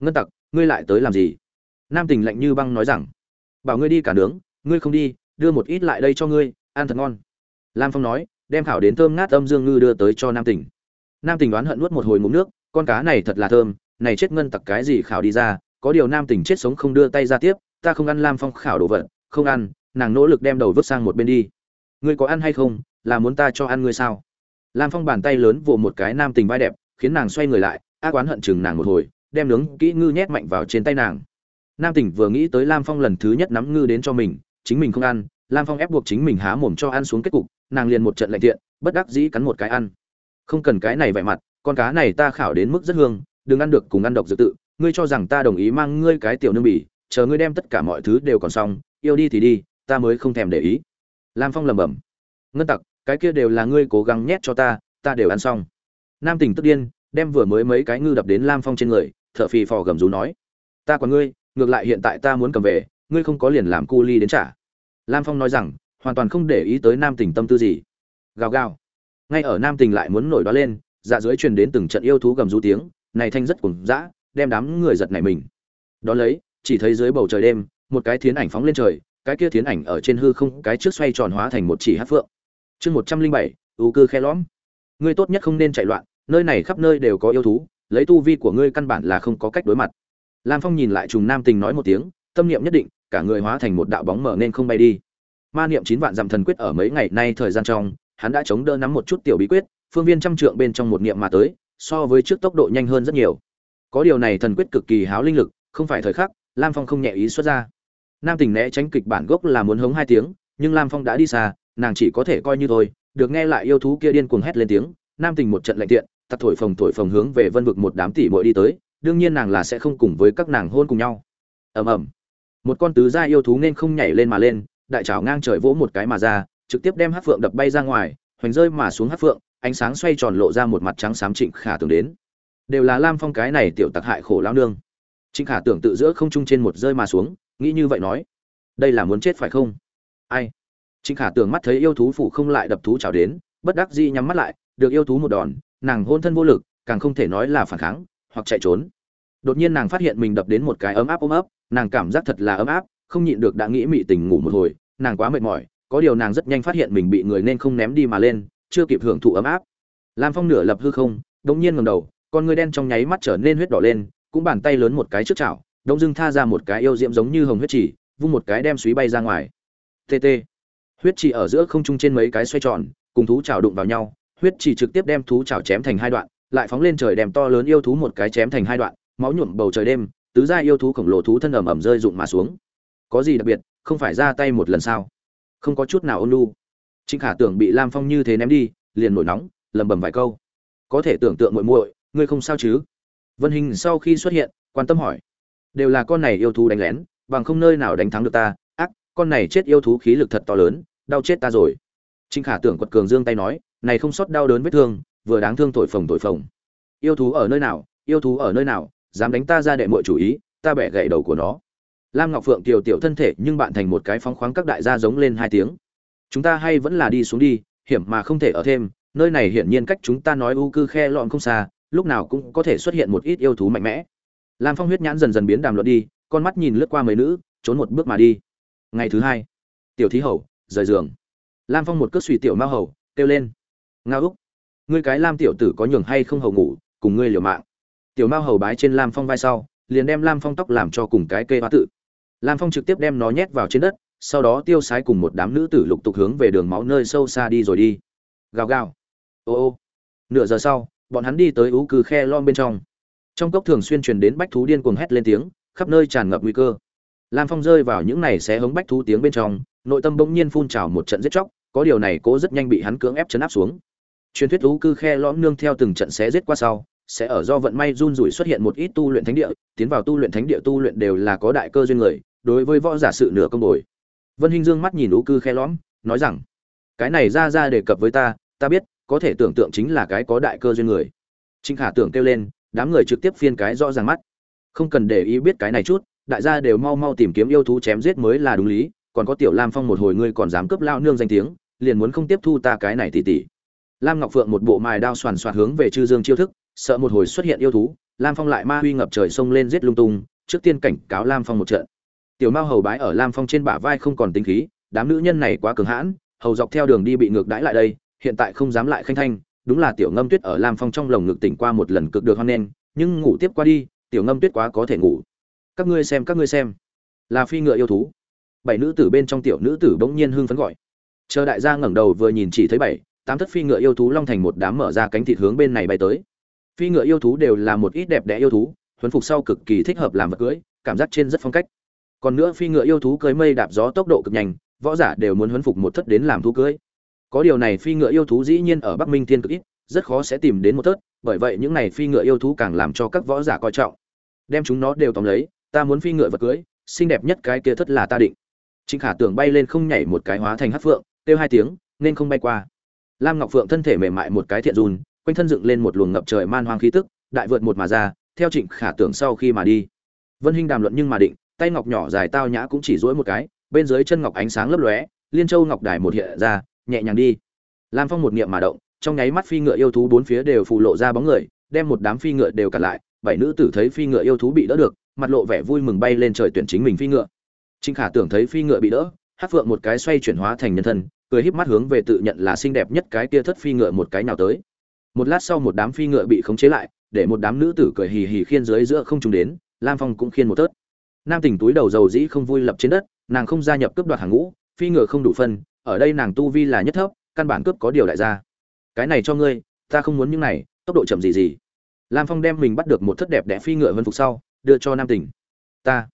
Ngân tặc, ngươi lại tới làm gì? Nam tình lạnh như băng nói rằng, bảo ngươi đi cả nướng, ngươi không đi, đưa một ít lại đây cho ngươi, ăn thật ngon. Lam phong nói đem khảo đến thơm ngát âm dương ngư đưa tới cho nam tình. Nam tình đoán hận nuốt một hồi ngụm nước, con cá này thật là thơm, này chết ngân tặc cái gì khảo đi ra, có điều nam tình chết sống không đưa tay ra tiếp, ta không ăn lam phong khảo đồ vật, không ăn, nàng nỗ lực đem đầu vứt sang một bên đi. Ngươi có ăn hay không, là muốn ta cho ăn ngươi sao? Lam phong bàn tay lớn vỗ một cái nam tình vai đẹp, khiến nàng xoay người lại, ác oán hận chừng nàng một hồi, đem nướng kỹ ngư nhét mạnh vào trên tay nàng. Nam tình vừa nghĩ tới lam phong lần thứ nhất nắm ngư đến cho mình, chính mình không ăn lam phong ép buộc chính mình há mồm cho ăn xuống kết cục, nàng liền một trận lạnh thiện bất đắc dĩ cắn một cái ăn. Không cần cái này vẻ mặt, con cá này ta khảo đến mức rất hương, đừng ăn được cùng ăn độc dự tự, ngươi cho rằng ta đồng ý mang ngươi cái tiểu nương bỉ, chờ ngươi đem tất cả mọi thứ đều còn xong, yêu đi thì đi, ta mới không thèm để ý. Lam phong lẩm bẩm. Ngân tặc, cái kia đều là ngươi cố gắng nhét cho ta ta đều ăn xong. Nam Tỉnh tức điên, đem vừa mới mấy cái ngư đập đến lam phong trên người, thở phì phò gầm rú nói. Ta còn ngươi, ngược lại hiện tại ta muốn cầm về, ngươi không có liền làm cu ly đến trả lam phong nói rằng, hoàn toàn không để ý tới nam tình tâm tư gì. Gào gào. Ngay ở nam tình lại muốn nổi đó lên dạ dưới truyền đến từng trận yêu thú gầm rú tiếng, này thanh rất cùng dã, đem đám người giật nảy mình. Đó lấy, chỉ thấy dưới bầu trời đêm, một cái thiến ảnh phóng lên trời, cái kia thiến ảnh ở trên hư không, cái trước xoay tròn hóa thành một chỉ hát phượng. Chương một trăm linh bảy, ưu cư khe lõm. Ngươi tốt nhất không nên chạy loạn, nơi này khắp nơi đều có yêu thú, lấy tu vi của ngươi căn bản là không có cách đối mặt. Lam phong nhìn lại trùng nam tình nói một tiếng, tâm niệm nhất định cả người hóa thành một đạo bóng mở nên không bay đi. Ma niệm chín vạn dặm thần quyết ở mấy ngày nay thời gian trong, hắn đã chống đỡ nắm một chút tiểu bí quyết, phương viên trăm trượng bên trong một niệm mà tới, so với trước tốc độ nhanh hơn rất nhiều. Có điều này thần quyết cực kỳ háo linh lực, không phải thời khắc, lam phong không nhẹ ý xuất ra. Nam tình né tránh kịch bản gốc là muốn hống hai tiếng, nhưng lam phong đã đi xa, nàng chỉ có thể coi như thôi, được nghe lại yêu thú kia điên cuồng hét lên tiếng, nam tình một trận lạnh tiện, tặc thổi phồng thổi phồng hướng về vân vực một đám tỷ muội đi tới, đương nhiên nàng là sẽ không cùng với các nàng hôn cùng nhau. Ầm ầm một con tứ gia yêu thú nên không nhảy lên mà lên, đại trảo ngang trời vỗ một cái mà ra, trực tiếp đem hát phượng đập bay ra ngoài, hoành rơi mà xuống hát phượng, ánh sáng xoay tròn lộ ra một mặt trắng xám trịnh khả tưởng đến. Đều là lam phong cái này tiểu tặc hại khổ lao nương. Trịnh khả tưởng tự giữa không trung trên một rơi mà xuống, nghĩ như vậy nói, đây là muốn chết phải không? Ai? Trịnh khả tưởng mắt thấy yêu thú phủ không lại đập thú trào đến, bất đắc dĩ nhắm mắt lại, được yêu thú một đòn, nàng hôn thân vô lực, càng không thể nói là phản kháng, hoặc chạy trốn đột nhiên nàng phát hiện mình đập đến một cái ấm áp ôm ấp, nàng cảm giác thật là ấm áp, không nhịn được đã nghĩ mị tình ngủ một hồi, nàng quá mệt mỏi, có điều nàng rất nhanh phát hiện mình bị người nên không ném đi mà lên, chưa kịp hưởng thụ ấm áp. Lam phong nửa lập hư không đống nhiên ngầm đầu, con người đen trong nháy mắt trở nên huyết đỏ lên, cũng bàn tay lớn một cái trước chảo, đông dưng tha ra một cái yêu diễm giống như hồng huyết chỉ, vung một cái đem suý bay ra ngoài. Tt huyết chỉ ở giữa không trung trên mấy cái xoay tròn, cùng thú chảo đụng vào nhau, huyết chỉ trực tiếp đem thú chảo chém thành hai đoạn, lại phóng lên trời đem to lớn yêu thú một cái chém thành hai đoạn máu nhuộm bầu trời đêm, tứ gia yêu thú khổng lồ thú thân ẩm ẩm rơi rụng mà xuống. Có gì đặc biệt, không phải ra tay một lần sao? Không có chút nào ôn lu trịnh khả tưởng bị lam phong như thế ném đi, liền nổi nóng lầm bầm vài câu. Có thể tưởng tượng muội muội, ngươi không sao chứ? Vân hình sau khi xuất hiện, quan tâm hỏi. Đều là con này yêu thú đánh lén, bằng không nơi nào đánh thắng được ta. Ác, con này chết yêu thú khí lực thật to lớn, đau chết ta rồi. Trịnh khả tưởng quật cường dương tay nói, này không sót đau đớn vết thương, vừa đáng thương thổi phồng thổi phồng. Yêu thú ở nơi nào, yêu thú ở nơi nào? Dám đánh ta ra đệ muội chủ ý, ta bẻ gãy đầu của nó. Lam ngọc phượng tiểu tiểu thân thể nhưng bạn thành một cái phóng khoáng các đại gia giống lên hai tiếng. Chúng ta hay vẫn là đi xuống đi, hiểm mà không thể ở thêm, nơi này hiển nhiên cách chúng ta nói u cư khe lọn không xa, lúc nào cũng có thể xuất hiện một ít yêu thú mạnh mẽ. Lam phong huyết nhãn dần dần biến đàm luận đi, con mắt nhìn lướt qua mấy nữ, trốn một bước mà đi. Ngày thứ hai, tiểu thí hầu, rời giường. Lam phong một cước suy tiểu mao hầu, kêu lên. Ngao úc, ngươi cái lam tiểu tử có nhường hay không hầu ngủ, cùng ngươi liều mạng tiểu mao hầu bái trên lam phong vai sau, liền đem lam phong tóc làm cho cùng cái cây hoa tự. Lam phong trực tiếp đem nó nhét vào trên đất, sau đó tiêu sái cùng một đám nữ tử lục tục hướng về đường máu nơi sâu xa đi rồi đi. Gào gào. Ô ô. Nửa giờ sau, bọn hắn đi tới ú cư khe lon bên trong. Trong cốc thường xuyên truyền đến bách thú điên cuồng hét lên tiếng, khắp nơi tràn ngập nguy cơ. Lam phong rơi vào những này sẽ hống bách thú tiếng bên trong, nội tâm bỗng nhiên phun trào một trận giết chóc, có điều này cố rất nhanh bị hắn cưỡng ép chấn áp xuống. Truyền thuyết ú cư khe lõm nương theo từng trận xé giết qua sau sẽ ở do vận may run rủi xuất hiện một ít tu luyện thánh địa, tiến vào tu luyện thánh địa tu luyện đều là có đại cơ duyên người, đối với võ giả sự nửa công bồi. Vân hinh dương mắt nhìn ú cư khe lõm, nói rằng, cái này ra ra đề cập với ta ta biết, có thể tưởng tượng chính là cái có đại cơ duyên người. Trinh khả tưởng kêu lên, đám người trực tiếp phiên cái rõ ràng mắt. Không cần để ý biết cái này chút, đại gia đều mau mau tìm kiếm yêu thú chém giết mới là đúng lý, còn có tiểu lam phong một hồi ngươi còn dám cướp lao nương danh tiếng, liền muốn không tiếp thu ta cái này tỉ tỉ. Lam ngọc phượng một bộ mài đao xoàn xoạt hướng về chư dương chiêu thức sợ một hồi xuất hiện yêu thú, lam phong lại ma huy ngập trời sông lên giết lung tung, trước tiên cảnh cáo lam phong một trận. Tiểu mao hầu bái ở lam phong trên bả vai không còn tính khí, đám nữ nhân này quá cường hãn, hầu dọc theo đường đi bị ngược đãi lại đây, hiện tại không dám lại khanh thanh, đúng là tiểu ngâm tuyết ở lam phong trong lồng ngực tỉnh qua một lần cực được hoan nghênh, nhưng ngủ tiếp qua đi, tiểu ngâm tuyết quá có thể ngủ. Các ngươi xem, các ngươi xem. Là phi ngựa yêu thú. Bảy nữ tử bên trong tiểu nữ tử bỗng nhiên hưng phấn gọi. Chờ đại gia ngẩng đầu vừa nhìn chỉ thấy bảy, tám thất phi ngựa yêu thú long thành một đám mở ra cánh thịt hướng bên này bay tới phi ngựa yêu thú đều là một ít đẹp đẽ yêu thú huấn phục sau cực kỳ thích hợp làm vật cưới, cảm giác trên rất phong cách. Còn nữa phi ngựa yêu thú cưới mây đạp gió tốc độ cực nhanh, võ giả đều muốn huấn phục một thất đến làm thú cưới. Có điều này phi ngựa yêu thú dĩ nhiên ở bắc minh thiên cực ít, rất khó sẽ tìm đến một thất, bởi vậy những này phi ngựa yêu thú càng làm cho các võ giả coi trọng. Đem chúng nó đều tóm lấy, ta muốn phi ngựa vật cưới, xinh đẹp nhất cái kia thất là ta định. Trịnh khả tưởng bay lên không nhảy một cái hóa thành hát phượng, kêu hai tiếng, nên không bay qua. Lam ngọc phượng thân thể mềm mại một cái thiện run quanh thân dựng lên một luồng ngập trời man hoang khí tức, đại vượt một mà ra, theo trịnh khả tưởng sau khi mà đi. Vân hinh đàm luận nhưng mà định, tay ngọc nhỏ dài tao nhã cũng chỉ duỗi một cái, bên dưới chân ngọc ánh sáng lấp lóe, liên châu ngọc đài một hiện ra, nhẹ nhàng đi. Lam phong một niệm mà động, trong nháy mắt phi ngựa yêu thú bốn phía đều phù lộ ra bóng người, đem một đám phi ngựa đều cản lại, bảy nữ tử thấy phi ngựa yêu thú bị đỡ được, mặt lộ vẻ vui mừng bay lên trời tuyển chính mình phi ngựa. Trịnh khả tưởng thấy phi ngựa bị đỡ hát phượng một cái xoay chuyển hóa thành nhân thân, cười híp mắt hướng về tự nhận là xinh đẹp nhất cái kia thất phi ngựa một cái nào tới một lát sau một đám phi ngựa bị khống chế lại, để một đám nữ tử cười hì hì khiên dưới giữa không trùng đến, lam phong cũng khiên một tớt. Nam tỉnh túi đầu dầu dĩ không vui lập trên đất, nàng không gia nhập cướp đoạt hàng ngũ, phi ngựa không đủ phân, ở đây nàng tu vi là nhất thấp, căn bản cướp có điều đại gia. Cái này cho ngươi, ta không muốn những này, tốc độ chậm gì gì. Lam phong đem mình bắt được một thất đẹp đẽ phi ngựa vân phục sau, đưa cho nam tỉnh ta.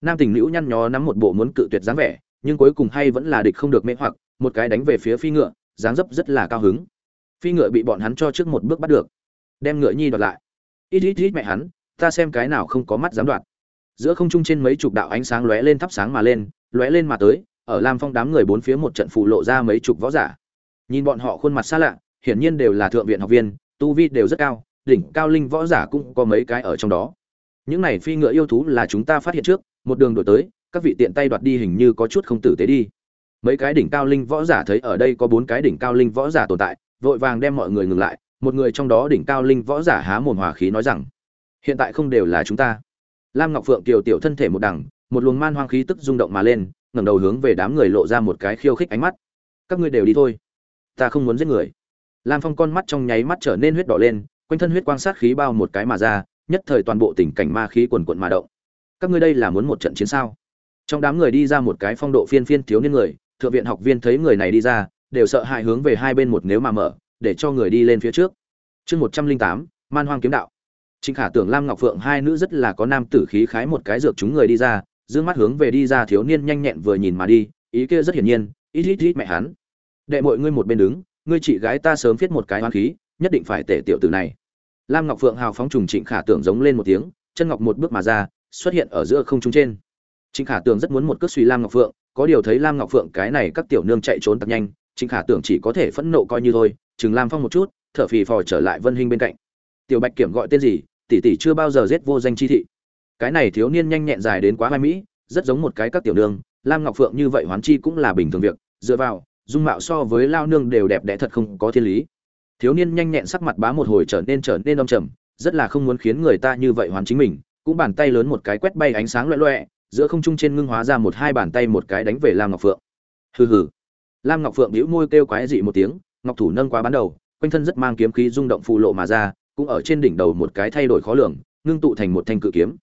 Nam tỉnh nữ nhăn nhó nắm một bộ muốn cự tuyệt dáng vẻ, nhưng cuối cùng hay vẫn là địch không được mê hoặc, một cái đánh về phía phi ngựa, dáng dấp rất là cao hứng phi ngựa bị bọn hắn cho trước một bước bắt được. Đem ngựa nhi đoạt lại. Ít ít ít mẹ hắn, ta xem cái nào không có mắt dám đoạt. Giữa không trung trên mấy chục đạo ánh sáng lóe lên thắp sáng mà lên, lóe lên mà tới, ở lam phong đám người bốn phía một trận phụ lộ ra mấy chục võ giả. Nhìn bọn họ khuôn mặt xa lạ, hiển nhiên đều là thượng viện học viên, tu vi đều rất cao, đỉnh cao linh võ giả cũng có mấy cái ở trong đó. Những này phi ngựa yêu thú là chúng ta phát hiện trước, một đường đổi tới, các vị tiện tay đoạt đi hình như có chút không tử tế đi. Mấy cái đỉnh cao linh võ giả thấy ở đây có bốn cái đỉnh cao linh võ giả tồn tại vội vàng đem mọi người ngừng lại, một người trong đó đỉnh cao linh võ giả há mồm hòa khí nói rằng, hiện tại không đều là chúng ta. Lam ngọc phượng kiều tiểu thân thể một đằng, một luồng man hoang khí tức rung động mà lên, ngẩng đầu hướng về đám người lộ ra một cái khiêu khích ánh mắt. Các ngươi đều đi thôi, ta không muốn giết người. Lam phong con mắt trong nháy mắt trở nên huyết đỏ lên, quanh thân huyết quang sát khí bao một cái mà ra, nhất thời toàn bộ tình cảnh ma khí quần quận mà động. Các ngươi đây là muốn một trận chiến sao? Trong đám người đi ra một cái phong độ phiên phiên thiếu niên người, thượng viện học viên thấy người này đi ra đều sợ hãi hướng về hai bên một nếu mà mở, để cho người đi lên phía trước. Chương một trăm linh tám, man hoang kiếm đạo. Trịnh khả tưởng lam ngọc phượng hai nữ rất là có nam tử khí khái một cái dược chúng người đi ra, dương mắt hướng về đi ra thiếu niên nhanh nhẹn vừa nhìn mà đi, ý kia rất hiển nhiên ít ít ít mẹ hắn. Đệ mọi ngươi một bên đứng, ngươi chị gái ta sớm viết một cái oan khí, nhất định phải tể tiểu tử này. Lam ngọc phượng hào phóng trùng trịnh khả tưởng giống lên một tiếng, chân ngọc một bước mà ra, xuất hiện ở giữa không trung trên. Trịnh khả tưởng rất muốn một cước suy lam ngọc phượng, có điều thấy lam ngọc phượng cái này các tiểu nương chạy trốn thật nhanh trịnh khả tưởng chỉ có thể phẫn nộ coi như thôi chừng lam phong một chút thở phì phò trở lại vân hinh bên cạnh. Tiểu bạch kiểm gọi tên gì tỷ tỷ chưa bao giờ giết vô danh chi thị. Cái này thiếu niên nhanh nhẹn dài đến quá hai mỹ rất giống một cái các tiểu nương lam ngọc phượng như vậy hoán chi cũng là bình thường việc dựa vào dung mạo so với lao nương đều đẹp đẽ thật không có thiên lý. Thiếu niên nhanh nhẹn sắc mặt bá một hồi trở nên trở nên âm trầm rất là không muốn khiến người ta như vậy hoán chính mình cũng bàn tay lớn một cái quét bay ánh sáng loẹ loẹt, giữa không trung trên ngưng hóa ra một hai bàn tay một cái đánh về lam ngọc phượng. Hừ hừ lam ngọc phượng bĩu môi kêu quái dị một tiếng, ngọc thủ nâng qua bán đầu, quanh thân rất mang kiếm khí rung động phù lộ mà ra, cũng ở trên đỉnh đầu một cái thay đổi khó lường, ngưng tụ thành một thanh cự kiếm.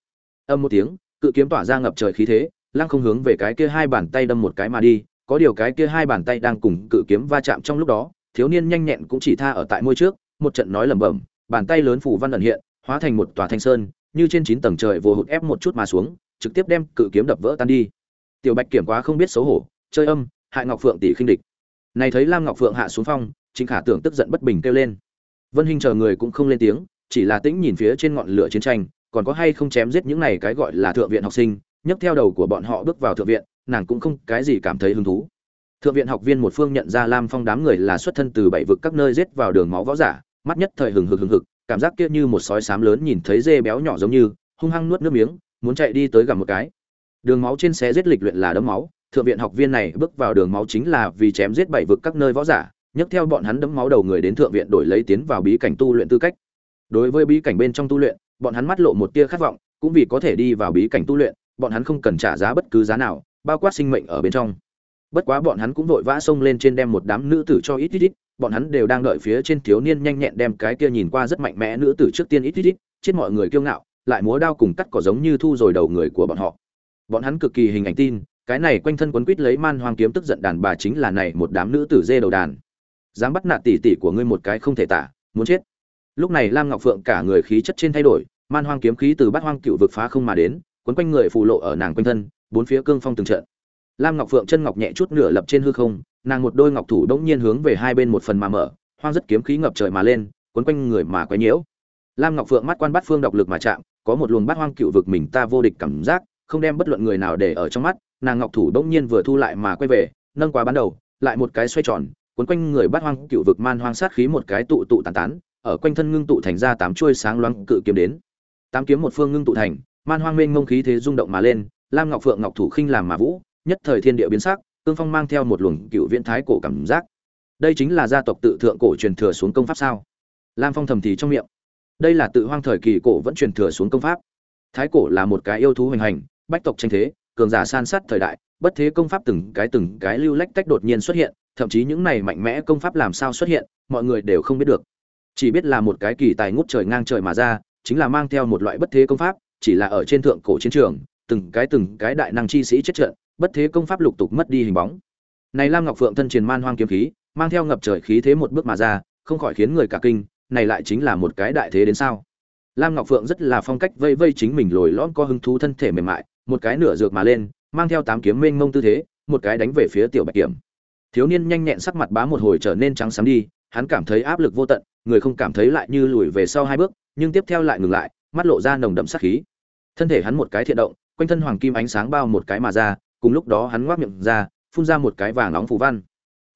Âm một tiếng, cự kiếm tỏa ra ngập trời khí thế, lăng không hướng về cái kia hai bàn tay đâm một cái mà đi, có điều cái kia hai bàn tay đang cùng cự kiếm va chạm trong lúc đó, thiếu niên nhanh nhẹn cũng chỉ tha ở tại môi trước, một trận nói lẩm bẩm, bàn tay lớn phủ văn ẩn hiện, hóa thành một tòa thanh sơn, như trên chín tầng trời vô hụt ép một chút mà xuống, trực tiếp đem cự kiếm đập vỡ tan đi. Tiểu bạch kiểm quá không biết xấu hổ, chơi âm hại ngọc phượng tỷ khinh địch. Này thấy lam ngọc phượng hạ xuống phong, chính khả tưởng tức giận bất bình kêu lên. Vân hinh chờ người cũng không lên tiếng, chỉ là tĩnh nhìn phía trên ngọn lửa chiến tranh, còn có hay không chém giết những này cái gọi là thượng viện học sinh, nhấc theo đầu của bọn họ bước vào thượng viện, nàng cũng không cái gì cảm thấy hứng thú. Thượng viện học viên một phương nhận ra lam phong đám người là xuất thân từ bảy vực các nơi giết vào đường máu võ giả, mắt nhất thời hừng hực hừng hực, cảm giác kia như một sói sám lớn nhìn thấy dê béo nhỏ giống như, hung hăng nuốt nước miếng, muốn chạy đi tới gặp một cái. Đường máu trên xe giết lịch luyện là đấm máu thượng viện học viên này bước vào đường máu chính là vì chém giết bảy vực các nơi võ giả, nhấc theo bọn hắn đấm máu đầu người đến thượng viện đổi lấy tiến vào bí cảnh tu luyện tư cách. Đối với bí cảnh bên trong tu luyện, bọn hắn mắt lộ một tia khát vọng, cũng vì có thể đi vào bí cảnh tu luyện, bọn hắn không cần trả giá bất cứ giá nào, bao quát sinh mệnh ở bên trong. Bất quá bọn hắn cũng vội vã xông lên trên đem một đám nữ tử cho ít ít ít, bọn hắn đều đang đợi phía trên thiếu niên nhanh nhẹn đem cái kia nhìn qua rất mạnh mẽ nữ tử trước tiên ít ít ít, chết mọi người kiêu ngạo, lại múa đao cùng cắt cỏ giống như thu rồi đầu người của bọn họ. Bọn hắn cực kỳ hình ảnh tin cái này quanh thân quấn quít lấy man hoang kiếm tức giận đàn bà chính là này một đám nữ tử dê đầu đàn. Dám bắt nạt tỷ tỷ của ngươi một cái không thể tả, muốn chết. Lúc này lam ngọc phượng cả người khí chất trên thay đổi, man hoang kiếm khí từ bát hoang cựu vực phá không mà đến, quấn quanh người phù lộ ở nàng quanh thân, bốn phía cương phong từng trận. Lam ngọc phượng chân ngọc nhẹ chút nửa lập trên hư không, nàng một đôi ngọc thủ đống nhiên hướng về hai bên một phần mà mở, hoang rất kiếm khí ngập trời mà lên, quấn quanh người mà quấy nhiễu. Lam ngọc phượng mắt quan bát phương độc lực mà chạm, có một luồng bát hoang cựu vực mình ta vô địch cảm giác, không đem bất luận người nào để ở trong mắt nàng ngọc thủ đống nhiên vừa thu lại mà quay về, nâng quá bán đầu, lại một cái xoay tròn quấn quanh người bát hoang cựu vực man hoang sát khí một cái tụ tụ tàn tán, ở quanh thân ngưng tụ thành ra tám chuôi sáng loáng cự kiếm đến. Tám kiếm một phương ngưng tụ thành, man hoang mênh mông khí thế rung động mà lên, lam ngọc phượng ngọc thủ khinh làm mà vũ, nhất thời thiên địa biến sắc cương phong mang theo một luồng cựu viễn thái cổ cảm giác. Đây chính là gia tộc tự thượng cổ truyền thừa xuống công pháp sao? Lam phong thầm thì trong miệng. Đây là tự hoang thời kỳ cổ vẫn truyền thừa xuống công pháp. Thái cổ là một cái yêu thú hoành hành, bách tộc tranh thế cường giả san sát thời đại, bất thế công pháp từng cái từng cái lưu lách tách đột nhiên xuất hiện, thậm chí những này mạnh mẽ công pháp làm sao xuất hiện, mọi người đều không biết được. Chỉ biết là một cái kỳ tài ngút trời ngang trời mà ra, chính là mang theo một loại bất thế công pháp, chỉ là ở trên thượng cổ chiến trường, từng cái từng cái đại năng chi sĩ chết trận, bất thế công pháp lục tục mất đi hình bóng. Này lam ngọc phượng thân truyền man hoang kiếm khí, mang theo ngập trời khí thế một bước mà ra, không khỏi khiến người cả kinh, này lại chính là một cái đại thế đến sao? Lam ngọc phượng rất là phong cách vây vây chính mình lồi lõm có hứng thú thân thể mềm mại một cái nửa dược mà lên, mang theo tám kiếm mênh mông tư thế, một cái đánh về phía tiểu bạch kiểm. Thiếu niên nhanh nhẹn sắc mặt bá một hồi trở nên trắng xám đi, hắn cảm thấy áp lực vô tận, người không cảm thấy lại như lùi về sau hai bước, nhưng tiếp theo lại ngừng lại, mắt lộ ra nồng đậm sát khí. Thân thể hắn một cái thiện động, quanh thân hoàng kim ánh sáng bao một cái mà ra, cùng lúc đó hắn ngoác miệng ra, phun ra một cái vàng nóng phù văn.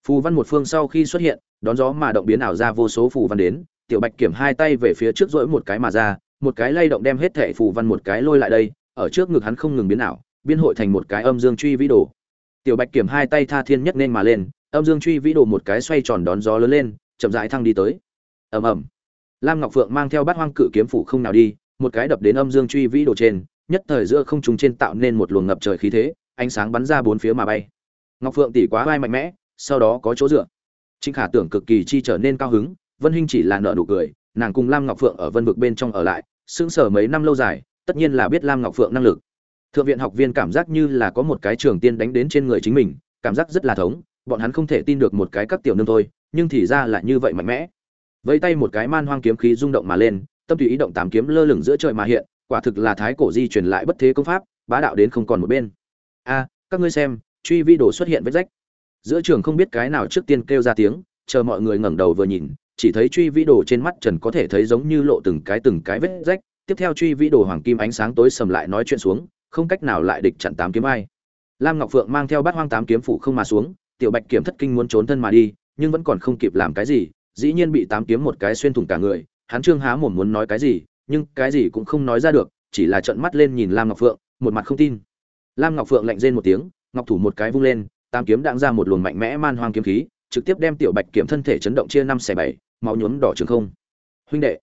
Phù văn một phương sau khi xuất hiện, đón gió mà động biến ảo ra vô số phù văn đến, tiểu bạch kiểm hai tay về phía trước rỗi một cái mà ra, một cái lay động đem hết thể phù văn một cái lôi lại đây ở trước ngực hắn không ngừng biến ảo, biên hội thành một cái âm dương truy vĩ đồ. Tiểu bạch kiểm hai tay tha thiên nhất nên mà lên, âm dương truy vĩ đồ một cái xoay tròn đón gió lớn lên, chậm rãi thăng đi tới. Ầm ầm. Lam ngọc phượng mang theo bát hoang cự kiếm phủ không nào đi, một cái đập đến âm dương truy vĩ đồ trên, nhất thời giữa không trung trên tạo nên một luồng ngập trời khí thế, ánh sáng bắn ra bốn phía mà bay. Ngọc phượng tỷ quá vai mạnh mẽ, sau đó có chỗ dựa. Trịnh khả tưởng cực kỳ chi trở nên cao hứng, vân hinh chỉ là nở nụ cười, nàng cùng lam ngọc phượng ở vân vực bên trong ở lại, sững sờ mấy năm lâu dài tất nhiên là biết lam ngọc phượng năng lực. Thượng viện học viên cảm giác như là có một cái trường tiên đánh đến trên người chính mình, cảm giác rất là thống, bọn hắn không thể tin được một cái các tiểu nương thôi, nhưng thì ra là như vậy mạnh mẽ. Vẫy tay một cái man hoang kiếm khí rung động mà lên, tâm tùy ý động tám kiếm lơ lửng giữa trời mà hiện, quả thực là thái cổ di truyền lại bất thế công pháp, bá đạo đến không còn một bên. A, các ngươi xem, truy vi đồ xuất hiện vết rách. Giữa trường không biết cái nào trước tiên kêu ra tiếng, chờ mọi người ngẩng đầu vừa nhìn, chỉ thấy truy Vi đồ trên mắt trần có thể thấy giống như lộ từng cái từng cái vết rách tiếp theo truy vĩ đồ hoàng kim ánh sáng tối sầm lại nói chuyện xuống, không cách nào lại địch chặn tám kiếm ai. Lam ngọc phượng mang theo bát hoang tám kiếm phủ không mà xuống, tiểu bạch kiểm thất kinh muốn trốn thân mà đi, nhưng vẫn còn không kịp làm cái gì, dĩ nhiên bị tám kiếm một cái xuyên thủng cả người, hắn trương há mồm muốn nói cái gì, nhưng cái gì cũng không nói ra được, chỉ là trợn mắt lên nhìn lam ngọc phượng, một mặt không tin. Lam ngọc phượng lạnh rên một tiếng, ngọc thủ một cái vung lên, tám kiếm đạn ra một luồng mạnh mẽ man hoang kiếm khí, trực tiếp đem tiểu bạch kiểm thân thể chấn động chia năm xẻ bảy, máu nhuốm đỏ trường không. Huynh đệ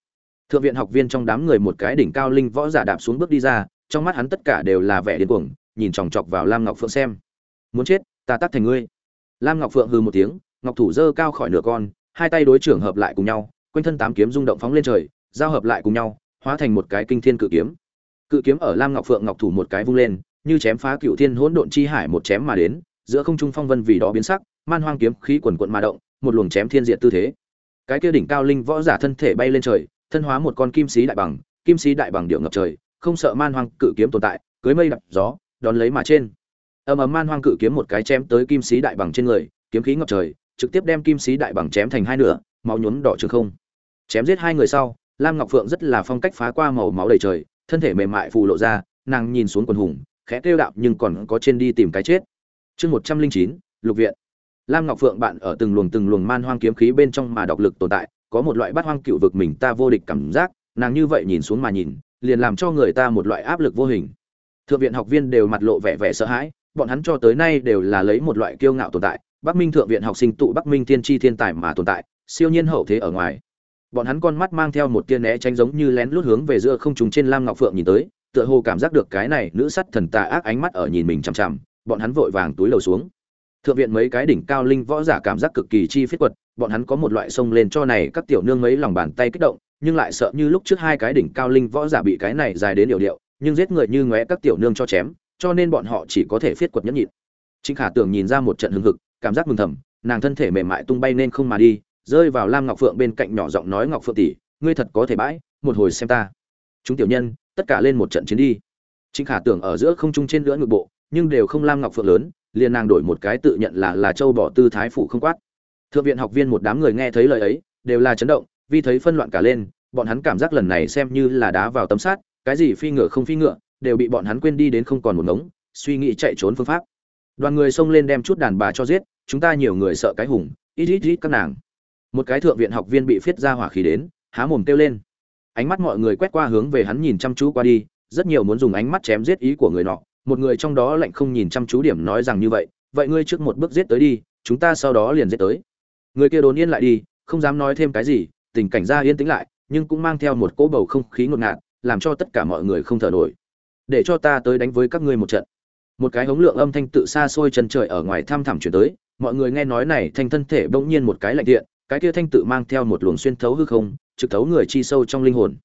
thượng viện học viên trong đám người một cái đỉnh cao linh võ giả đạp xuống bước đi ra, trong mắt hắn tất cả đều là vẻ điên cuồng, nhìn chòng chọc vào lam ngọc phượng xem. Muốn chết, ta tắt thành ngươi. Lam ngọc phượng hừ một tiếng, ngọc thủ dơ cao khỏi nửa con, hai tay đối trưởng hợp lại cùng nhau, quanh thân tám kiếm rung động phóng lên trời, giao hợp lại cùng nhau, hóa thành một cái kinh thiên cự kiếm. Cự kiếm ở lam ngọc phượng ngọc thủ một cái vung lên, như chém phá cựu thiên hỗn độn chi hải một chém mà đến, giữa không trung phong vân vì đó biến sắc, man hoang kiếm khí quần quận mà động, một luồng chém thiên diệt tư thế. Cái kia đỉnh cao linh võ giả thân thể bay lên trời thân hóa một con kim sĩ đại bằng, kim sĩ đại bằng điệu ngập trời, không sợ man hoang cự kiếm tồn tại, cưới mây đập gió, đón lấy mà trên. Ầm ầm man hoang cự kiếm một cái chém tới kim sĩ đại bằng trên người, kiếm khí ngập trời, trực tiếp đem kim sĩ đại bằng chém thành hai nửa, máu nhuốm đỏ trường không. Chém giết hai người sau, lam ngọc phượng rất là phong cách phá qua màu máu đầy trời, thân thể mềm mại phù lộ ra, nàng nhìn xuống quần hùng, khẽ kêu đạo nhưng còn có trên đi tìm cái chết. Chương một trăm linh chín, lục viện. Lam ngọc phượng bạn ở từng luồng từng luồng man hoang kiếm khí bên trong mà độc lực tồn tại có một loại bát hoang cựu vực mình ta vô địch cảm giác, nàng như vậy nhìn xuống mà nhìn, liền làm cho người ta một loại áp lực vô hình. Thượng viện học viên đều mặt lộ vẻ vẻ sợ hãi, bọn hắn cho tới nay đều là lấy một loại kiêu ngạo tồn tại, bắc minh thượng viện học sinh tụ bắc minh tiên tri thiên tài mà tồn tại, siêu nhiên hậu thế ở ngoài. Bọn hắn con mắt mang theo một tia né tránh giống như lén lút hướng về giữa không trùng trên lam ngọc phượng nhìn tới, tựa hồ cảm giác được cái này nữ sắt thần tà ác ánh mắt ở nhìn mình chằm chằm, bọn hắn vội vàng túi lầu xuống thượng viện mấy cái đỉnh cao linh võ giả cảm giác cực kỳ chi phết quật, bọn hắn có một loại sông lên cho này các tiểu nương mấy lòng bàn tay kích động, nhưng lại sợ như lúc trước hai cái đỉnh cao linh võ giả bị cái này dài đến điều điệu, nhưng giết người như ngóe các tiểu nương cho chém, cho nên bọn họ chỉ có thể phiết quật nhẫn nhịn. Trịnh khả tưởng nhìn ra một trận hưng hực, cảm giác mừng thầm, nàng thân thể mềm mại tung bay nên không mà đi, rơi vào lam ngọc phượng bên cạnh nhỏ giọng nói, ngọc phượng tỷ, ngươi thật có thể bãi, một hồi xem ta. Chúng tiểu nhân, tất cả lên một trận chiến đi. Trịnh khả tưởng ở giữa không trung trên lưỡi ngực bộ, nhưng đều không lam ngọc phượng lớn liền nàng đổi một cái tự nhận là là châu bỏ tư thái phủ không quát. Thượng viện học viên một đám người nghe thấy lời ấy, đều là chấn động, vì thấy phân loạn cả lên, bọn hắn cảm giác lần này xem như là đá vào tấm sát cái gì phi ngựa không phi ngựa, đều bị bọn hắn quên đi đến không còn một ngống, suy nghĩ chạy trốn phương pháp. Đoàn người xông lên đem chút đàn bà cho giết, chúng ta nhiều người sợ cái hùng, ít ít ít các nàng. Một cái thượng viện học viên bị phiết ra hỏa khí đến, há mồm kêu lên. Ánh mắt mọi người quét qua hướng về hắn nhìn chăm chú qua đi, rất nhiều muốn dùng ánh mắt chém giết ý của người nọ một người trong đó lạnh không nhìn chăm chú điểm nói rằng như vậy vậy ngươi trước một bước giết tới đi, chúng ta sau đó liền giết tới. Người kia đốn yên lại đi, không dám nói thêm cái gì, tình cảnh ra yên tĩnh lại, nhưng cũng mang theo một cỗ bầu không khí ngột ngạt, làm cho tất cả mọi người không thở nổi. Để cho ta tới đánh với các ngươi một trận. Một cái hống lượng âm thanh tự xa xôi chân trời ở ngoài thăm thẳm chuyển tới, mọi người nghe nói này thanh thân thể bỗng nhiên một cái lạnh điện cái kia thanh tự mang theo một luồng xuyên thấu hư không, trực thấu người chi sâu trong linh hồn.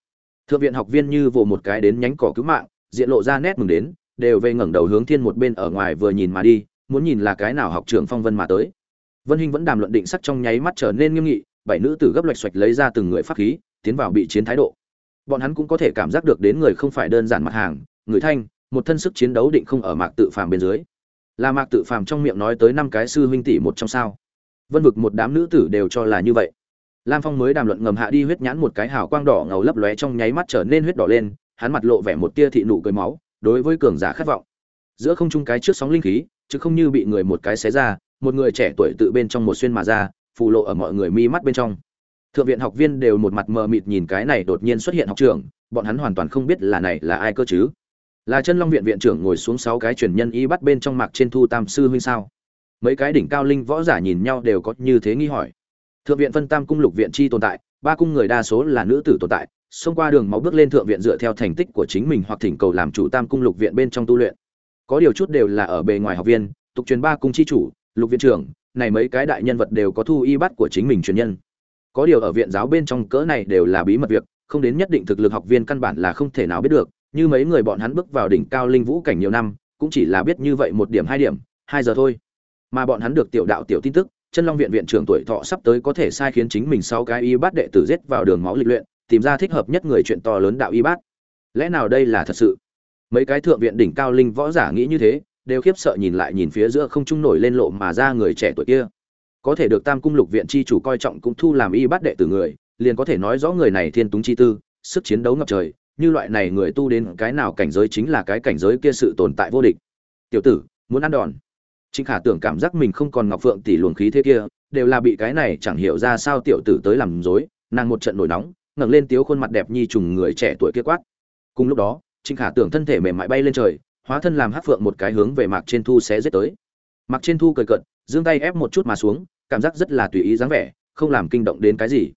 Thượng viện học viên như vồ một cái đến nhánh cỏ cứu mạng, diện lộ ra nét mừng đến đều về ngẩng đầu hướng thiên một bên ở ngoài vừa nhìn mà đi, muốn nhìn là cái nào học trưởng phong vân mà tới. Vân huynh vẫn đàm luận định sắc trong nháy mắt trở nên nghiêm nghị, bảy nữ tử gấp loạch xoạch lấy ra từng người pháp khí, tiến vào bị chiến thái độ. Bọn hắn cũng có thể cảm giác được đến người không phải đơn giản mặt hàng, người thanh, một thân sức chiến đấu định không ở mạc tự phàm bên dưới. Là mạc tự phàm trong miệng nói tới năm cái sư huynh tỷ một trong sao. Vân vực một đám nữ tử đều cho là như vậy. Lam phong mới đàm luận ngầm hạ đi huyết nhãn một cái hào quang đỏ ngầu lấp lóe trong nháy mắt trở nên huyết đỏ lên, hắn mặt lộ vẻ một tia thị nụ cười máu đối với cường giả khát vọng. Giữa không trung cái trước sóng linh khí, chứ không như bị người một cái xé ra, một người trẻ tuổi tự bên trong một xuyên mà ra, phù lộ ở mọi người mi mắt bên trong. Thượng viện học viên đều một mặt mờ mịt nhìn cái này đột nhiên xuất hiện học trưởng, bọn hắn hoàn toàn không biết là này là ai cơ chứ. Là chân long viện viện trưởng ngồi xuống sáu cái truyền nhân y bắt bên trong mạc trên thu tam sư huynh sao? Mấy cái đỉnh cao linh võ giả nhìn nhau đều có như thế nghi hỏi. Thượng viện phân tam cung lục viện chi tồn tại, ba cung người đa số là nữ tử tồn tại xông qua đường máu bước lên thượng viện dựa theo thành tích của chính mình hoặc thỉnh cầu làm chủ tam cung lục viện bên trong tu luyện. Có điều chút đều là ở bề ngoài học viên, tục truyền ba cung chi chủ, lục viện trưởng, này mấy cái đại nhân vật đều có thu y bắt của chính mình truyền nhân. Có điều ở viện giáo bên trong cỡ này đều là bí mật việc, không đến nhất định thực lực học viên căn bản là không thể nào biết được, như mấy người bọn hắn bước vào đỉnh cao linh vũ cảnh nhiều năm, cũng chỉ là biết như vậy một điểm hai điểm, hai giờ thôi. Mà bọn hắn được tiểu đạo tiểu tin tức, chân long viện viện trưởng tuổi thọ sắp tới có thể sai khiến chính mình sau cái y bát đệ tử giết vào đường máu lịch luyện tìm ra thích hợp nhất người chuyện to lớn đạo y bát. Lẽ nào đây là thật sự? Mấy cái thượng viện đỉnh cao linh võ giả nghĩ như thế đều khiếp sợ nhìn lại nhìn phía giữa không trung nổi lên lộ mà ra người trẻ tuổi kia. Có thể được tam cung lục viện chi chủ coi trọng cũng thu làm y bát đệ tử người liền có thể nói rõ người này thiên túng chi tư sức chiến đấu ngập trời như loại này người tu đến cái nào cảnh giới chính là cái cảnh giới kia sự tồn tại vô địch. Tiểu tử muốn ăn đòn. Trịnh Khả tưởng cảm giác mình không còn Ngọc Phượng tỷ luồng khí thế kia, đều là bị cái này chẳng hiểu ra sao tiểu tử tới làm dối, nàng một trận nổi nóng, ngẩng lên tiếu khuôn mặt đẹp nhi trùng người trẻ tuổi kia quát. Cùng lúc đó, Trịnh Khả tưởng thân thể mềm mại bay lên trời, hóa thân làm hắc phượng một cái hướng về Mạc Trên Thu sẽ giết tới. Mạc Trên Thu cười cợt, giương tay ép một chút mà xuống, cảm giác rất là tùy ý dáng vẻ, không làm kinh động đến cái gì.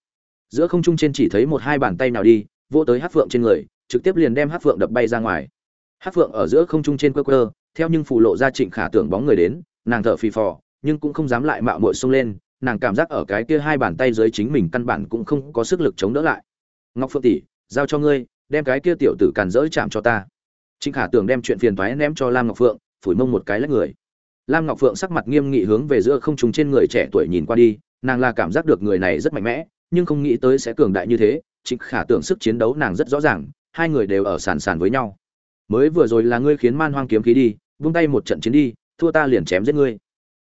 Giữa không trung trên chỉ thấy một hai bàn tay nào đi, vỗ tới hắc phượng trên người, trực tiếp liền đem hắc phượng đập bay ra ngoài. Hắc phượng ở giữa không trung trên quơ quơ, theo nhưng phù lộ ra Trịnh Khả tưởng bóng người đến, nàng thở phì phò nhưng cũng không dám lại mạo muội xông lên nàng cảm giác ở cái kia hai bàn tay dưới chính mình căn bản cũng không có sức lực chống đỡ lại ngọc phượng tỷ, giao cho ngươi, đem cái kia tiểu tử càn rỡ chạm cho ta. Trịnh khả tưởng đem chuyện phiền toái ném cho lam ngọc phượng, phủi mông một cái lấy người. Lam ngọc phượng sắc mặt nghiêm nghị hướng về giữa không trùng trên người trẻ tuổi nhìn qua đi, nàng là cảm giác được người này rất mạnh mẽ, nhưng không nghĩ tới sẽ cường đại như thế, trịnh khả tưởng sức chiến đấu nàng rất rõ ràng, hai người đều ở sàn sàn với nhau. Mới vừa rồi là ngươi khiến man hoang kiếm khí đi, vung tay một trận chiến đi, thua ta liền chém giết ngươi.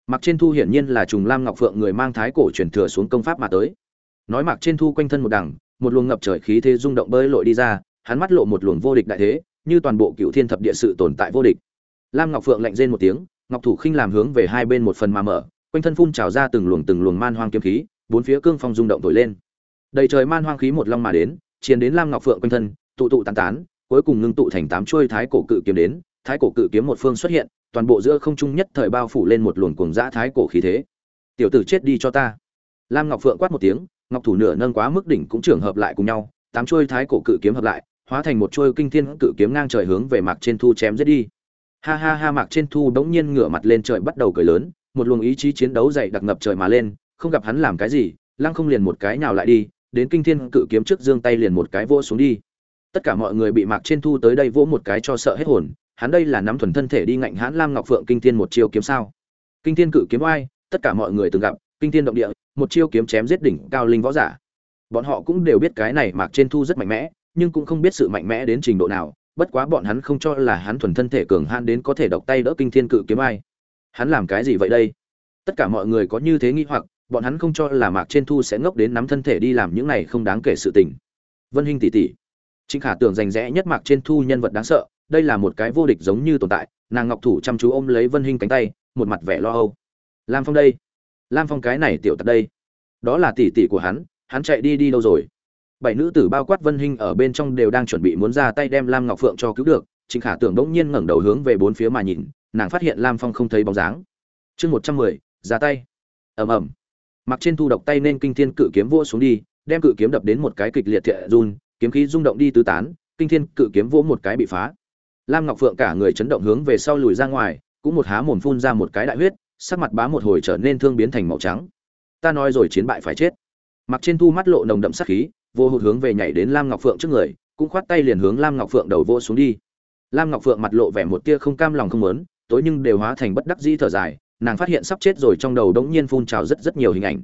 Mặc trên thu hiển nhiên là trùng lam ngọc phượng người mang thái cổ truyền thừa xuống công pháp mà tới. Nói mặc trên thu quanh thân một đằng một luồng ngập trời khí thế rung động bơi lội đi ra, hắn mắt lộ một luồng vô địch đại thế, như toàn bộ cựu thiên thập địa sự tồn tại vô địch. Lam ngọc phượng lạnh rên một tiếng, ngọc thủ khinh làm hướng về hai bên một phần mà mở, quanh thân phun trào ra từng luồng từng luồng man hoang kiếm khí, bốn phía cương phong rung động thổi lên. Đầy trời man hoang khí một long mà đến, chiến đến lam ngọc phượng quanh thân, tụ tụ tán tán, cuối cùng ngưng tụ thành tám chuôi thái cổ cự kiếm đến, thái cổ cự kiếm một phương xuất hiện, toàn bộ giữa không trung nhất thời bao phủ lên một luồng cuồng dã thái cổ khí thế. Tiểu tử chết đi cho ta. Lam ngọc phượng quát một tiếng ngọc thủ nửa nâng quá mức đỉnh cũng trưởng hợp lại cùng nhau, tám chuôi thái cổ cự kiếm hợp lại, hóa thành một chuôi kinh thiên cự kiếm ngang trời hướng về mạc trên thu chém giết đi. Ha ha ha, mạc trên thu đống nhiên ngửa mặt lên trời bắt đầu cười lớn, một luồng ý chí chiến đấu dày đặc ngập trời mà lên, không gặp hắn làm cái gì, lăng không liền một cái nào lại đi, đến kinh thiên cự kiếm trước giương tay liền một cái vỗ xuống đi. Tất cả mọi người bị mạc trên thu tới đây vỗ một cái cho sợ hết hồn, hắn đây là nắm thuần thân thể đi ngạnh hãn lam ngọc phượng kinh thiên một chiêu kiếm sao? Kinh thiên cự kiếm oai, tất cả mọi người từng gặp kinh thiên động địa, một chiêu kiếm chém giết đỉnh cao linh võ giả. Bọn họ cũng đều biết cái này mạc trên thu rất mạnh mẽ, nhưng cũng không biết sự mạnh mẽ đến trình độ nào, bất quá bọn hắn không cho là hắn thuần thân thể cường hãn đến có thể độc tay đỡ kinh thiên cự kiếm ai. Hắn làm cái gì vậy đây? Tất cả mọi người có như thế nghi hoặc, bọn hắn không cho là mạc trên thu sẽ ngốc đến nắm thân thể đi làm những này không đáng kể sự tình. Vân hinh tỷ tỷ. Trịnh khả tưởng rành rẽ nhất mạc trên thu nhân vật đáng sợ, đây là một cái vô địch giống như tồn tại, nàng ngọc thủ chăm chú ôm lấy vân hinh cánh tay, một mặt vẻ lo âu. Lam phong đây lam phong cái này tiểu tật đây. Đó là tỷ tỷ của hắn hắn chạy đi đi đâu rồi? Bảy nữ tử bao quát vân hinh ở bên trong đều đang chuẩn bị muốn ra tay đem lam ngọc phượng cho cứu được, trịnh khả tưởng bỗng nhiên ngẩng đầu hướng về bốn phía mà nhìn, nàng phát hiện lam phong không thấy bóng dáng. Chương một trăm mười, ra tay. Ầm ầm. Mặc trên thu độc tay nên kinh thiên cự kiếm vua xuống đi, đem cự kiếm đập đến một cái kịch liệt thiện run, kiếm khí rung động đi tứ tán, kinh thiên cự kiếm vỗ một cái bị phá. Lam ngọc phượng cả người chấn động hướng về sau lùi ra ngoài, cũng một há mồm phun ra một cái đại huyết sắc mặt bá một hồi trở nên thương biến thành màu trắng. Ta nói rồi chiến bại phải chết. Mặc trên thu mắt lộ nồng đậm sát khí, vô hụt hướng về nhảy đến lam ngọc phượng trước người, cũng khoát tay liền hướng lam ngọc phượng đầu vô xuống đi. Lam ngọc phượng mặt lộ vẻ một tia không cam lòng không muốn, tối nhưng đều hóa thành bất đắc dĩ thở dài, nàng phát hiện sắp chết rồi trong đầu đống nhiên phun trào rất rất nhiều hình ảnh.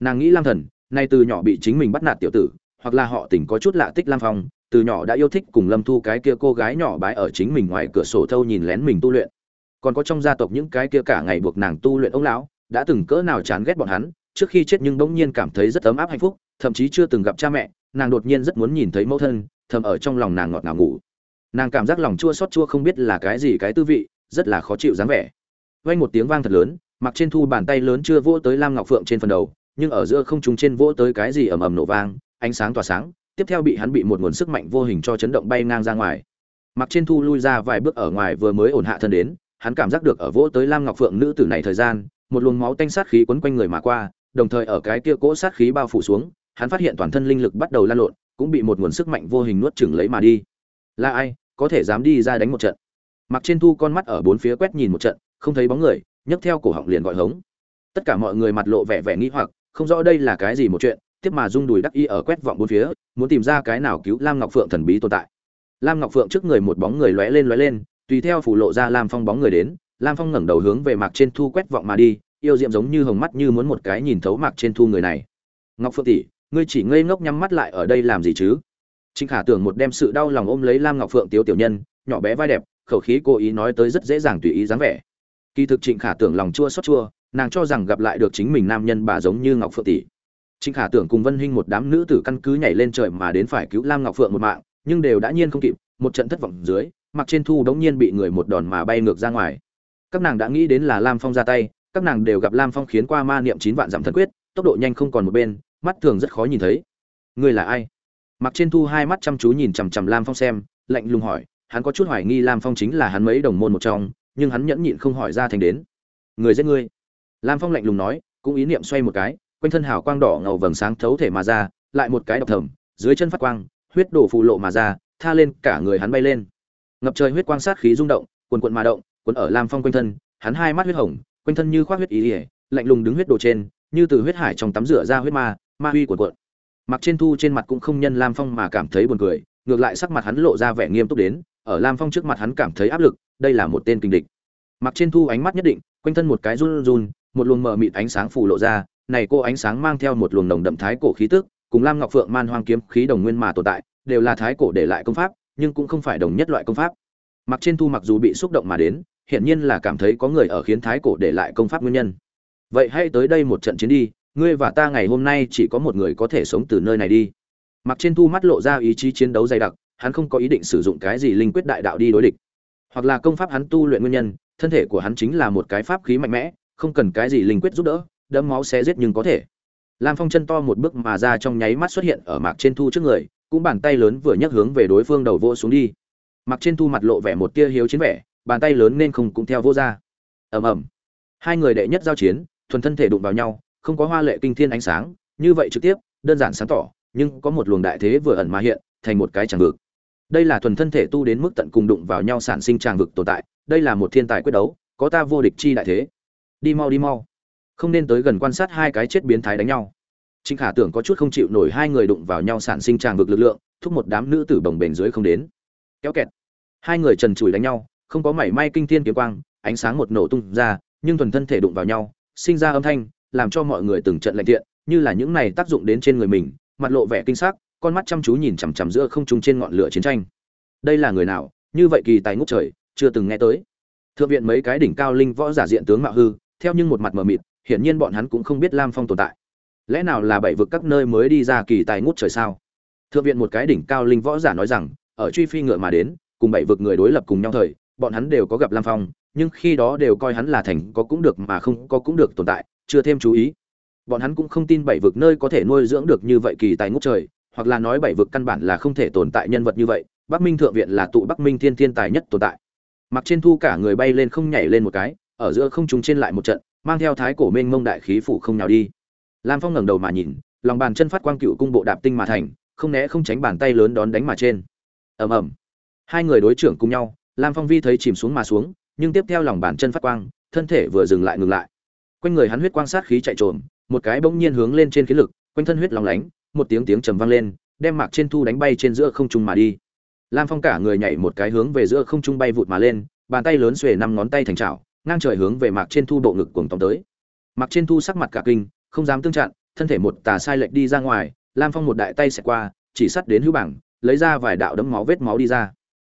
Nàng nghĩ lam thần, nay từ nhỏ bị chính mình bắt nạt tiểu tử, hoặc là họ tình có chút lạ tích lam phong, từ nhỏ đã yêu thích cùng lâm thu cái kia cô gái nhỏ bái ở chính mình ngoài cửa sổ thâu nhìn lén mình tu luyện còn có trong gia tộc những cái kia cả ngày buộc nàng tu luyện ông lão, đã từng cỡ nào chán ghét bọn hắn, trước khi chết nhưng bỗng nhiên cảm thấy rất ấm áp hạnh phúc, thậm chí chưa từng gặp cha mẹ, nàng đột nhiên rất muốn nhìn thấy mẫu thân, thầm ở trong lòng nàng ngọt ngào ngủ. Nàng cảm giác lòng chua xót chua không biết là cái gì cái tư vị, rất là khó chịu dáng vẻ. Vang một tiếng vang thật lớn, mặc trên thu bàn tay lớn chưa vỗ tới lam ngọc phượng trên phần đầu, nhưng ở giữa không trung trên vỗ tới cái gì ầm ầm nổ vang, ánh sáng tỏa sáng, tiếp theo bị hắn bị một nguồn sức mạnh vô hình cho chấn động bay ngang ra ngoài. Mặc trên thu lui ra vài bước ở ngoài vừa mới ổn hạ thân đến hắn cảm giác được ở vỗ tới lam ngọc phượng nữ tử này thời gian, một luồng máu tanh sát khí quấn quanh người mà qua, đồng thời ở cái kia cỗ sát khí bao phủ xuống, hắn phát hiện toàn thân linh lực bắt đầu lan lộn, cũng bị một nguồn sức mạnh vô hình nuốt chửng lấy mà đi. Là ai? Có thể dám đi ra đánh một trận. Mặc trên thu con mắt ở bốn phía quét nhìn một trận, không thấy bóng người, nhấc theo cổ họng liền gọi hống. Tất cả mọi người mặt lộ vẻ vẻ nghi hoặc, không rõ đây là cái gì một chuyện, tiếp mà rung đùi đắc y ở quét vọng bốn phía, muốn tìm ra cái nào cứu lam ngọc phượng thần bí tồn tại. Lam ngọc phượng trước người một bóng người lóe lên lóe lên tùy theo phủ lộ ra lam phong bóng người đến, lam phong ngẩng đầu hướng về mạc trên thu quét vọng mà đi, yêu diệm giống như hồng mắt như muốn một cái nhìn thấu mạc trên thu người này. Ngọc phượng tỷ, ngươi chỉ ngây ngốc nhắm mắt lại ở đây làm gì chứ? Trịnh khả tưởng một đem sự đau lòng ôm lấy lam ngọc phượng tiếu tiểu nhân, nhỏ bé vai đẹp, khẩu khí cố ý nói tới rất dễ dàng tùy ý dáng vẻ. Kỳ thực trịnh khả tưởng lòng chua xót chua, nàng cho rằng gặp lại được chính mình nam nhân bà giống như ngọc phượng tỷ. Trịnh khả tưởng cùng vân huynh một đám nữ tử căn cứ nhảy lên trời mà đến phải cứu lam ngọc phượng một mạng, nhưng đều đã nhiên không kịp, một trận thất vọng dưới mặc trên thu đống nhiên bị người một đòn mà bay ngược ra ngoài. Các nàng đã nghĩ đến là lam phong ra tay, các nàng đều gặp lam phong khiến qua ma niệm chín vạn giảm thần quyết, tốc độ nhanh không còn một bên, mắt thường rất khó nhìn thấy. Người là ai? Mặc trên thu hai mắt chăm chú nhìn chằm chằm lam phong xem, lạnh lùng hỏi, hắn có chút hoài nghi lam phong chính là hắn mấy đồng môn một trong, nhưng hắn nhẫn nhịn không hỏi ra thành đến. Người giết ngươi. Lam phong lạnh lùng nói, cũng ý niệm xoay một cái, quanh thân hào quang đỏ ngầu vầng sáng thấu thể mà ra, lại một cái độc thầm, dưới chân phát quang, huyết đổ phụ lộ mà ra, tha lên cả người hắn bay lên ngập trời huyết quang sát khí rung động quần quận mà động quần ở lam phong quanh thân, hắn hai mắt huyết hồng, quanh thân như khoác huyết ý ỉa lạnh lùng đứng huyết đồ trên, như từ huyết hải trong tắm rửa ra huyết ma ma huy cuộn cuộn. Mặc trên thu trên mặt cũng không nhân lam phong mà cảm thấy buồn cười, ngược lại sắc mặt hắn lộ ra vẻ nghiêm túc đến, ở lam phong trước mặt hắn cảm thấy áp lực, đây là một tên kinh địch. Mặc trên thu ánh mắt nhất định, quanh thân một cái run run, một luồng mờ mịt ánh sáng phủ lộ ra, này cô ánh sáng mang theo một luồng nồng đậm thái cổ khí tức, cùng lam ngọc phượng man hoang kiếm khí đồng nguyên mà tồn tại, đều là thái cổ để lại công pháp nhưng cũng không phải đồng nhất loại công pháp. Mặc trên thu mặc dù bị xúc động mà đến, hiển nhiên là cảm thấy có người ở khiến thái cổ để lại công pháp nguyên nhân. Vậy hãy tới đây một trận chiến đi, ngươi và ta ngày hôm nay chỉ có một người có thể sống từ nơi này đi. Mặc trên thu mắt lộ ra ý chí chiến đấu dày đặc, hắn không có ý định sử dụng cái gì linh quyết đại đạo đi đối địch. Hoặc là công pháp hắn tu luyện nguyên nhân, thân thể của hắn chính là một cái pháp khí mạnh mẽ, không cần cái gì linh quyết giúp đỡ, đẫm máu sẽ giết nhưng có thể. Lam phong chân to một bước mà ra trong nháy mắt xuất hiện ở mạc trên thu trước người cũng bàn tay lớn vừa nhấc hướng về đối phương đầu vỗ xuống đi. Mặc trên thu mặt lộ vẻ một tia hiếu chiến vẻ, bàn tay lớn nên không cũng theo vô ra. Ầm ầm. Hai người đệ nhất giao chiến, thuần thân thể đụng vào nhau, không có hoa lệ kinh thiên ánh sáng, như vậy trực tiếp, đơn giản sáng tỏ, nhưng có một luồng đại thế vừa ẩn mà hiện, thành một cái tràng vực. Đây là thuần thân thể tu đến mức tận cùng đụng vào nhau sản sinh tràng vực tồn tại, đây là một thiên tài quyết đấu, có ta vô địch chi đại thế. Đi mau đi mau. Không nên tới gần quan sát hai cái chết biến thái đánh nhau trinh khả tưởng có chút không chịu nổi hai người đụng vào nhau sản sinh tràng vực lực lượng, thúc một đám nữ tử bồng bềnh dưới không đến. Kéo kẹt. Hai người trần trụi đánh nhau, không có mảy may kinh thiên kiếm quang, ánh sáng một nổ tung ra, nhưng thuần thân thể đụng vào nhau, sinh ra âm thanh, làm cho mọi người từng trận lạnh tiện, như là những này tác dụng đến trên người mình, mặt lộ vẻ kinh sắc, con mắt chăm chú nhìn chằm chằm giữa không trung trên ngọn lửa chiến tranh. Đây là người nào? Như vậy kỳ tài ngút trời, chưa từng nghe tới. Thượng viện mấy cái đỉnh cao linh võ giả diện tướng mạo hư, theo nhưng một mặt mờ mịt, hiển nhiên bọn hắn cũng không biết lam phong tồn tại lẽ nào là bảy vực các nơi mới đi ra kỳ tài ngút trời sao? Thượng viện một cái đỉnh cao linh võ giả nói rằng, ở truy phi ngựa mà đến, cùng bảy vực người đối lập cùng nhau thời, bọn hắn đều có gặp lam phong, nhưng khi đó đều coi hắn là thành có cũng được mà không có cũng được tồn tại, chưa thêm chú ý. Bọn hắn cũng không tin bảy vực nơi có thể nuôi dưỡng được như vậy kỳ tài ngút trời, hoặc là nói bảy vực căn bản là không thể tồn tại nhân vật như vậy, bắc minh thượng viện là tụ bắc minh thiên thiên tài nhất tồn tại. Mặc trên thu cả người bay lên không nhảy lên một cái, ở giữa không trùng trên lại một trận, mang theo thái cổ mênh mông đại khí phủ không nào đi lam phong ngẩng đầu mà nhìn, lòng bàn chân phát quang cựu cung bộ đạp tinh mà thành, không né không tránh bàn tay lớn đón đánh mà trên. Ầm ầm. Hai người đối trưởng cùng nhau, lam phong vi thấy chìm xuống mà xuống, nhưng tiếp theo lòng bàn chân phát quang, thân thể vừa dừng lại ngừng lại. Quanh người hắn huyết quang sát khí chạy trộm một cái bỗng nhiên hướng lên trên khí lực, quanh thân huyết lòng lánh, một tiếng tiếng trầm vang lên, đem mạc trên thu đánh bay trên giữa không trung mà đi. Lam phong cả người nhảy một cái hướng về giữa không trung bay vụt mà lên, bàn tay lớn xuề năm ngón tay thành trào ngang trời hướng về mạc trên thu bộ ngực cuồng tóm tới. Mạc trên thu sắc mặt cả kinh không dám tương chặn, thân thể một tà sai lệch đi ra ngoài, lam phong một đại tay xẹt qua, chỉ sắt đến hữu bảng, lấy ra vài đạo đấm máu vết máu đi ra.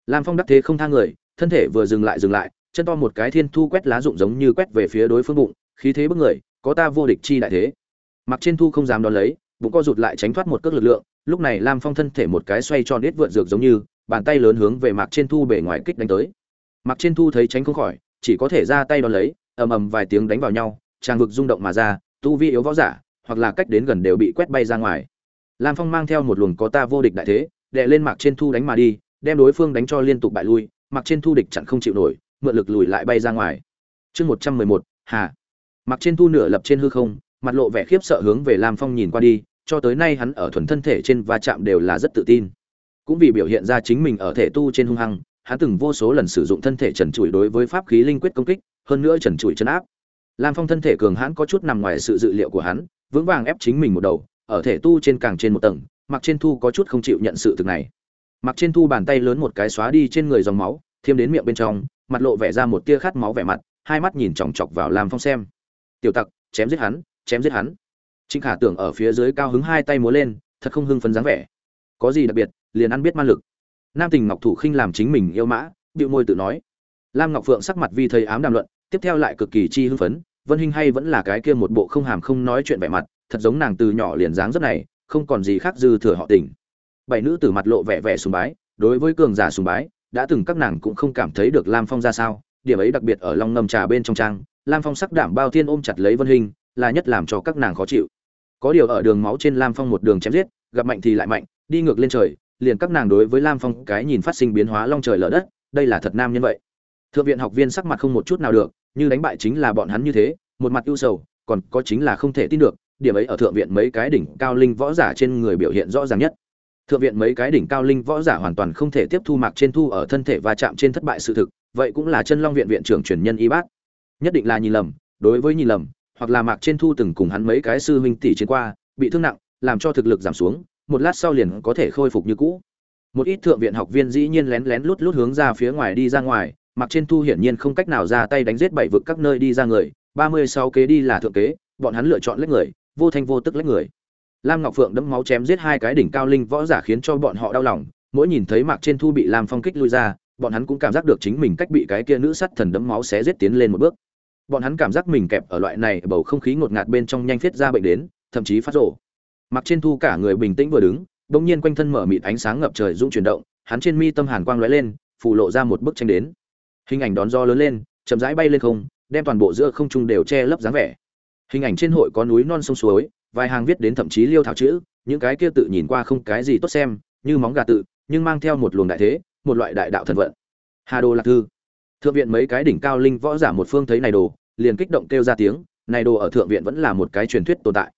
Lam phong đắc thế không tha người, thân thể vừa dừng lại dừng lại, chân to một cái thiên thu quét lá rụng giống như quét về phía đối phương bụng, khí thế bức người, có ta vô địch chi đại thế. Mặc trên thu không dám đón lấy, bụng co rụt lại tránh thoát một cước lực lượng, lúc này lam phong thân thể một cái xoay tròn ít vượn dược giống như, bàn tay lớn hướng về mạc trên thu bể ngoài kích đánh tới. Mạc trên thu thấy tránh không khỏi, chỉ có thể ra tay đón lấy, ầm ầm vài tiếng đánh vào nhau tràng vực rung động mà ra tu vi yếu võ giả, hoặc là cách đến gần đều bị quét bay ra ngoài. Lam phong mang theo một luồng có ta vô địch đại thế đệ lên mạc trên thu đánh mà đi, đem đối phương đánh cho liên tục bại lui Mặc trên thu địch chặn không chịu nổi, mượn lực lùi lại bay ra ngoài. Chương một trăm mười một, hà. Mặc trên thu nửa lập trên hư không, mặt lộ vẻ khiếp sợ hướng về lam phong nhìn qua đi, cho tới nay hắn ở thuần thân thể trên va chạm đều là rất tự tin. Cũng vì biểu hiện ra chính mình ở thể tu trên hung hăng, hắn từng vô số lần sử dụng thân thể trần trụi đối với pháp khí linh quyết công kích, hơn nữa trần trụi chấn áp lam phong thân thể cường hãn có chút nằm ngoài sự dự liệu của hắn, vững vàng ép chính mình một đầu, ở thể tu trên càng trên một tầng mặc trên thu có chút không chịu nhận sự thực này. Mặc trên thu bàn tay lớn một cái xóa đi trên người dòng máu, thiêm đến miệng bên trong, mặt lộ vẻ ra một tia khát máu vẻ mặt, hai mắt nhìn chòng chọc vào lam phong xem. Tiểu tặc, chém giết hắn, chém giết hắn. Trịnh khả tưởng ở phía dưới cao hứng hai tay múa lên, thật không hưng phấn dáng vẻ. Có gì đặc biệt, liền ăn biết ma lực. Nam tình ngọc thủ khinh làm chính mình yêu mã, bĩu môi tự nói. Lam ngọc phượng sắc mặt vi thầy ám đàm luận, tiếp theo lại cực kỳ chi hưng phấn vân Hinh hay vẫn là cái kia một bộ không hàm không nói chuyện vẻ mặt, thật giống nàng từ nhỏ liền dáng rất này, không còn gì khác dư thừa họ tình. Bảy nữ tử mặt lộ vẻ vẻ sùng bái, đối với cường giả sùng bái, đã từng các nàng cũng không cảm thấy được lam phong ra sao, điểm ấy đặc biệt ở long ngầm trà bên trong trang, lam phong sắc đảm bao thiên ôm chặt lấy vân hình là nhất làm cho các nàng khó chịu. Có điều ở đường máu trên lam phong một đường chém giết, gặp mạnh thì lại mạnh, đi ngược lên trời, liền các nàng đối với lam phong cái nhìn phát sinh biến hóa long trời lở đất, đây là thật nam nhân vậy. Thượng viện học viên sắc mặt không một chút nào được như đánh bại chính là bọn hắn như thế, một mặt ưu sầu, còn có chính là không thể tin được, điểm ấy ở thượng viện mấy cái đỉnh cao linh võ giả trên người biểu hiện rõ ràng nhất. Thượng viện mấy cái đỉnh cao linh võ giả hoàn toàn không thể tiếp thu mạc trên thu ở thân thể và chạm trên thất bại sự thực, vậy cũng là chân long viện viện trưởng truyền nhân y bác. Nhất định là nhìn lầm, đối với nhìn lầm, hoặc là mạc trên thu từng cùng hắn mấy cái sư huynh tỷ chiến qua, bị thương nặng, làm cho thực lực giảm xuống, một lát sau liền có thể khôi phục như cũ. Một ít thượng viện học viên dĩ nhiên lén lén lút lút hướng ra phía ngoài đi ra ngoài mạc trên thu hiển nhiên không cách nào ra tay đánh giết bảy vực các nơi đi ra người, ba mươi sáu kế đi là thượng kế, bọn hắn lựa chọn lấy người, vô thanh vô tức lấy người. Lam ngọc phượng đẫm máu chém giết hai cái đỉnh cao linh võ giả khiến cho bọn họ đau lòng, mỗi nhìn thấy mạc trên thu bị lam phong kích lui ra, bọn hắn cũng cảm giác được chính mình cách bị cái kia nữ sắt thần đẫm máu xé giết tiến lên một bước. Bọn hắn cảm giác mình kẹp ở loại này bầu không khí ngột ngạt bên trong nhanh thiết ra bệnh đến, thậm chí phát rổ mặc trên thu cả người bình tĩnh vừa đứng bỗng nhiên quanh thân mở mịt ánh sáng ngập trời rung chuyển động, hắn trên mi tâm hàn quang lóe lên phủ lộ ra một bức tranh đến hình ảnh đón gió lớn lên, chậm rãi bay lên không, đem toàn bộ giữa không trung đều che lấp dáng vẻ. Hình ảnh trên hội có núi non sông suối, vài hàng viết đến thậm chí liêu thảo chữ, những cái kia tự nhìn qua không cái gì tốt xem, như móng gà tự, nhưng mang theo một luồng đại thế, một loại đại đạo thần vận. Hà đồ lạc thư. Thượng viện mấy cái đỉnh cao linh võ giả một phương thấy này đồ, liền kích động kêu ra tiếng, này đồ ở thượng viện vẫn là một cái truyền thuyết tồn tại.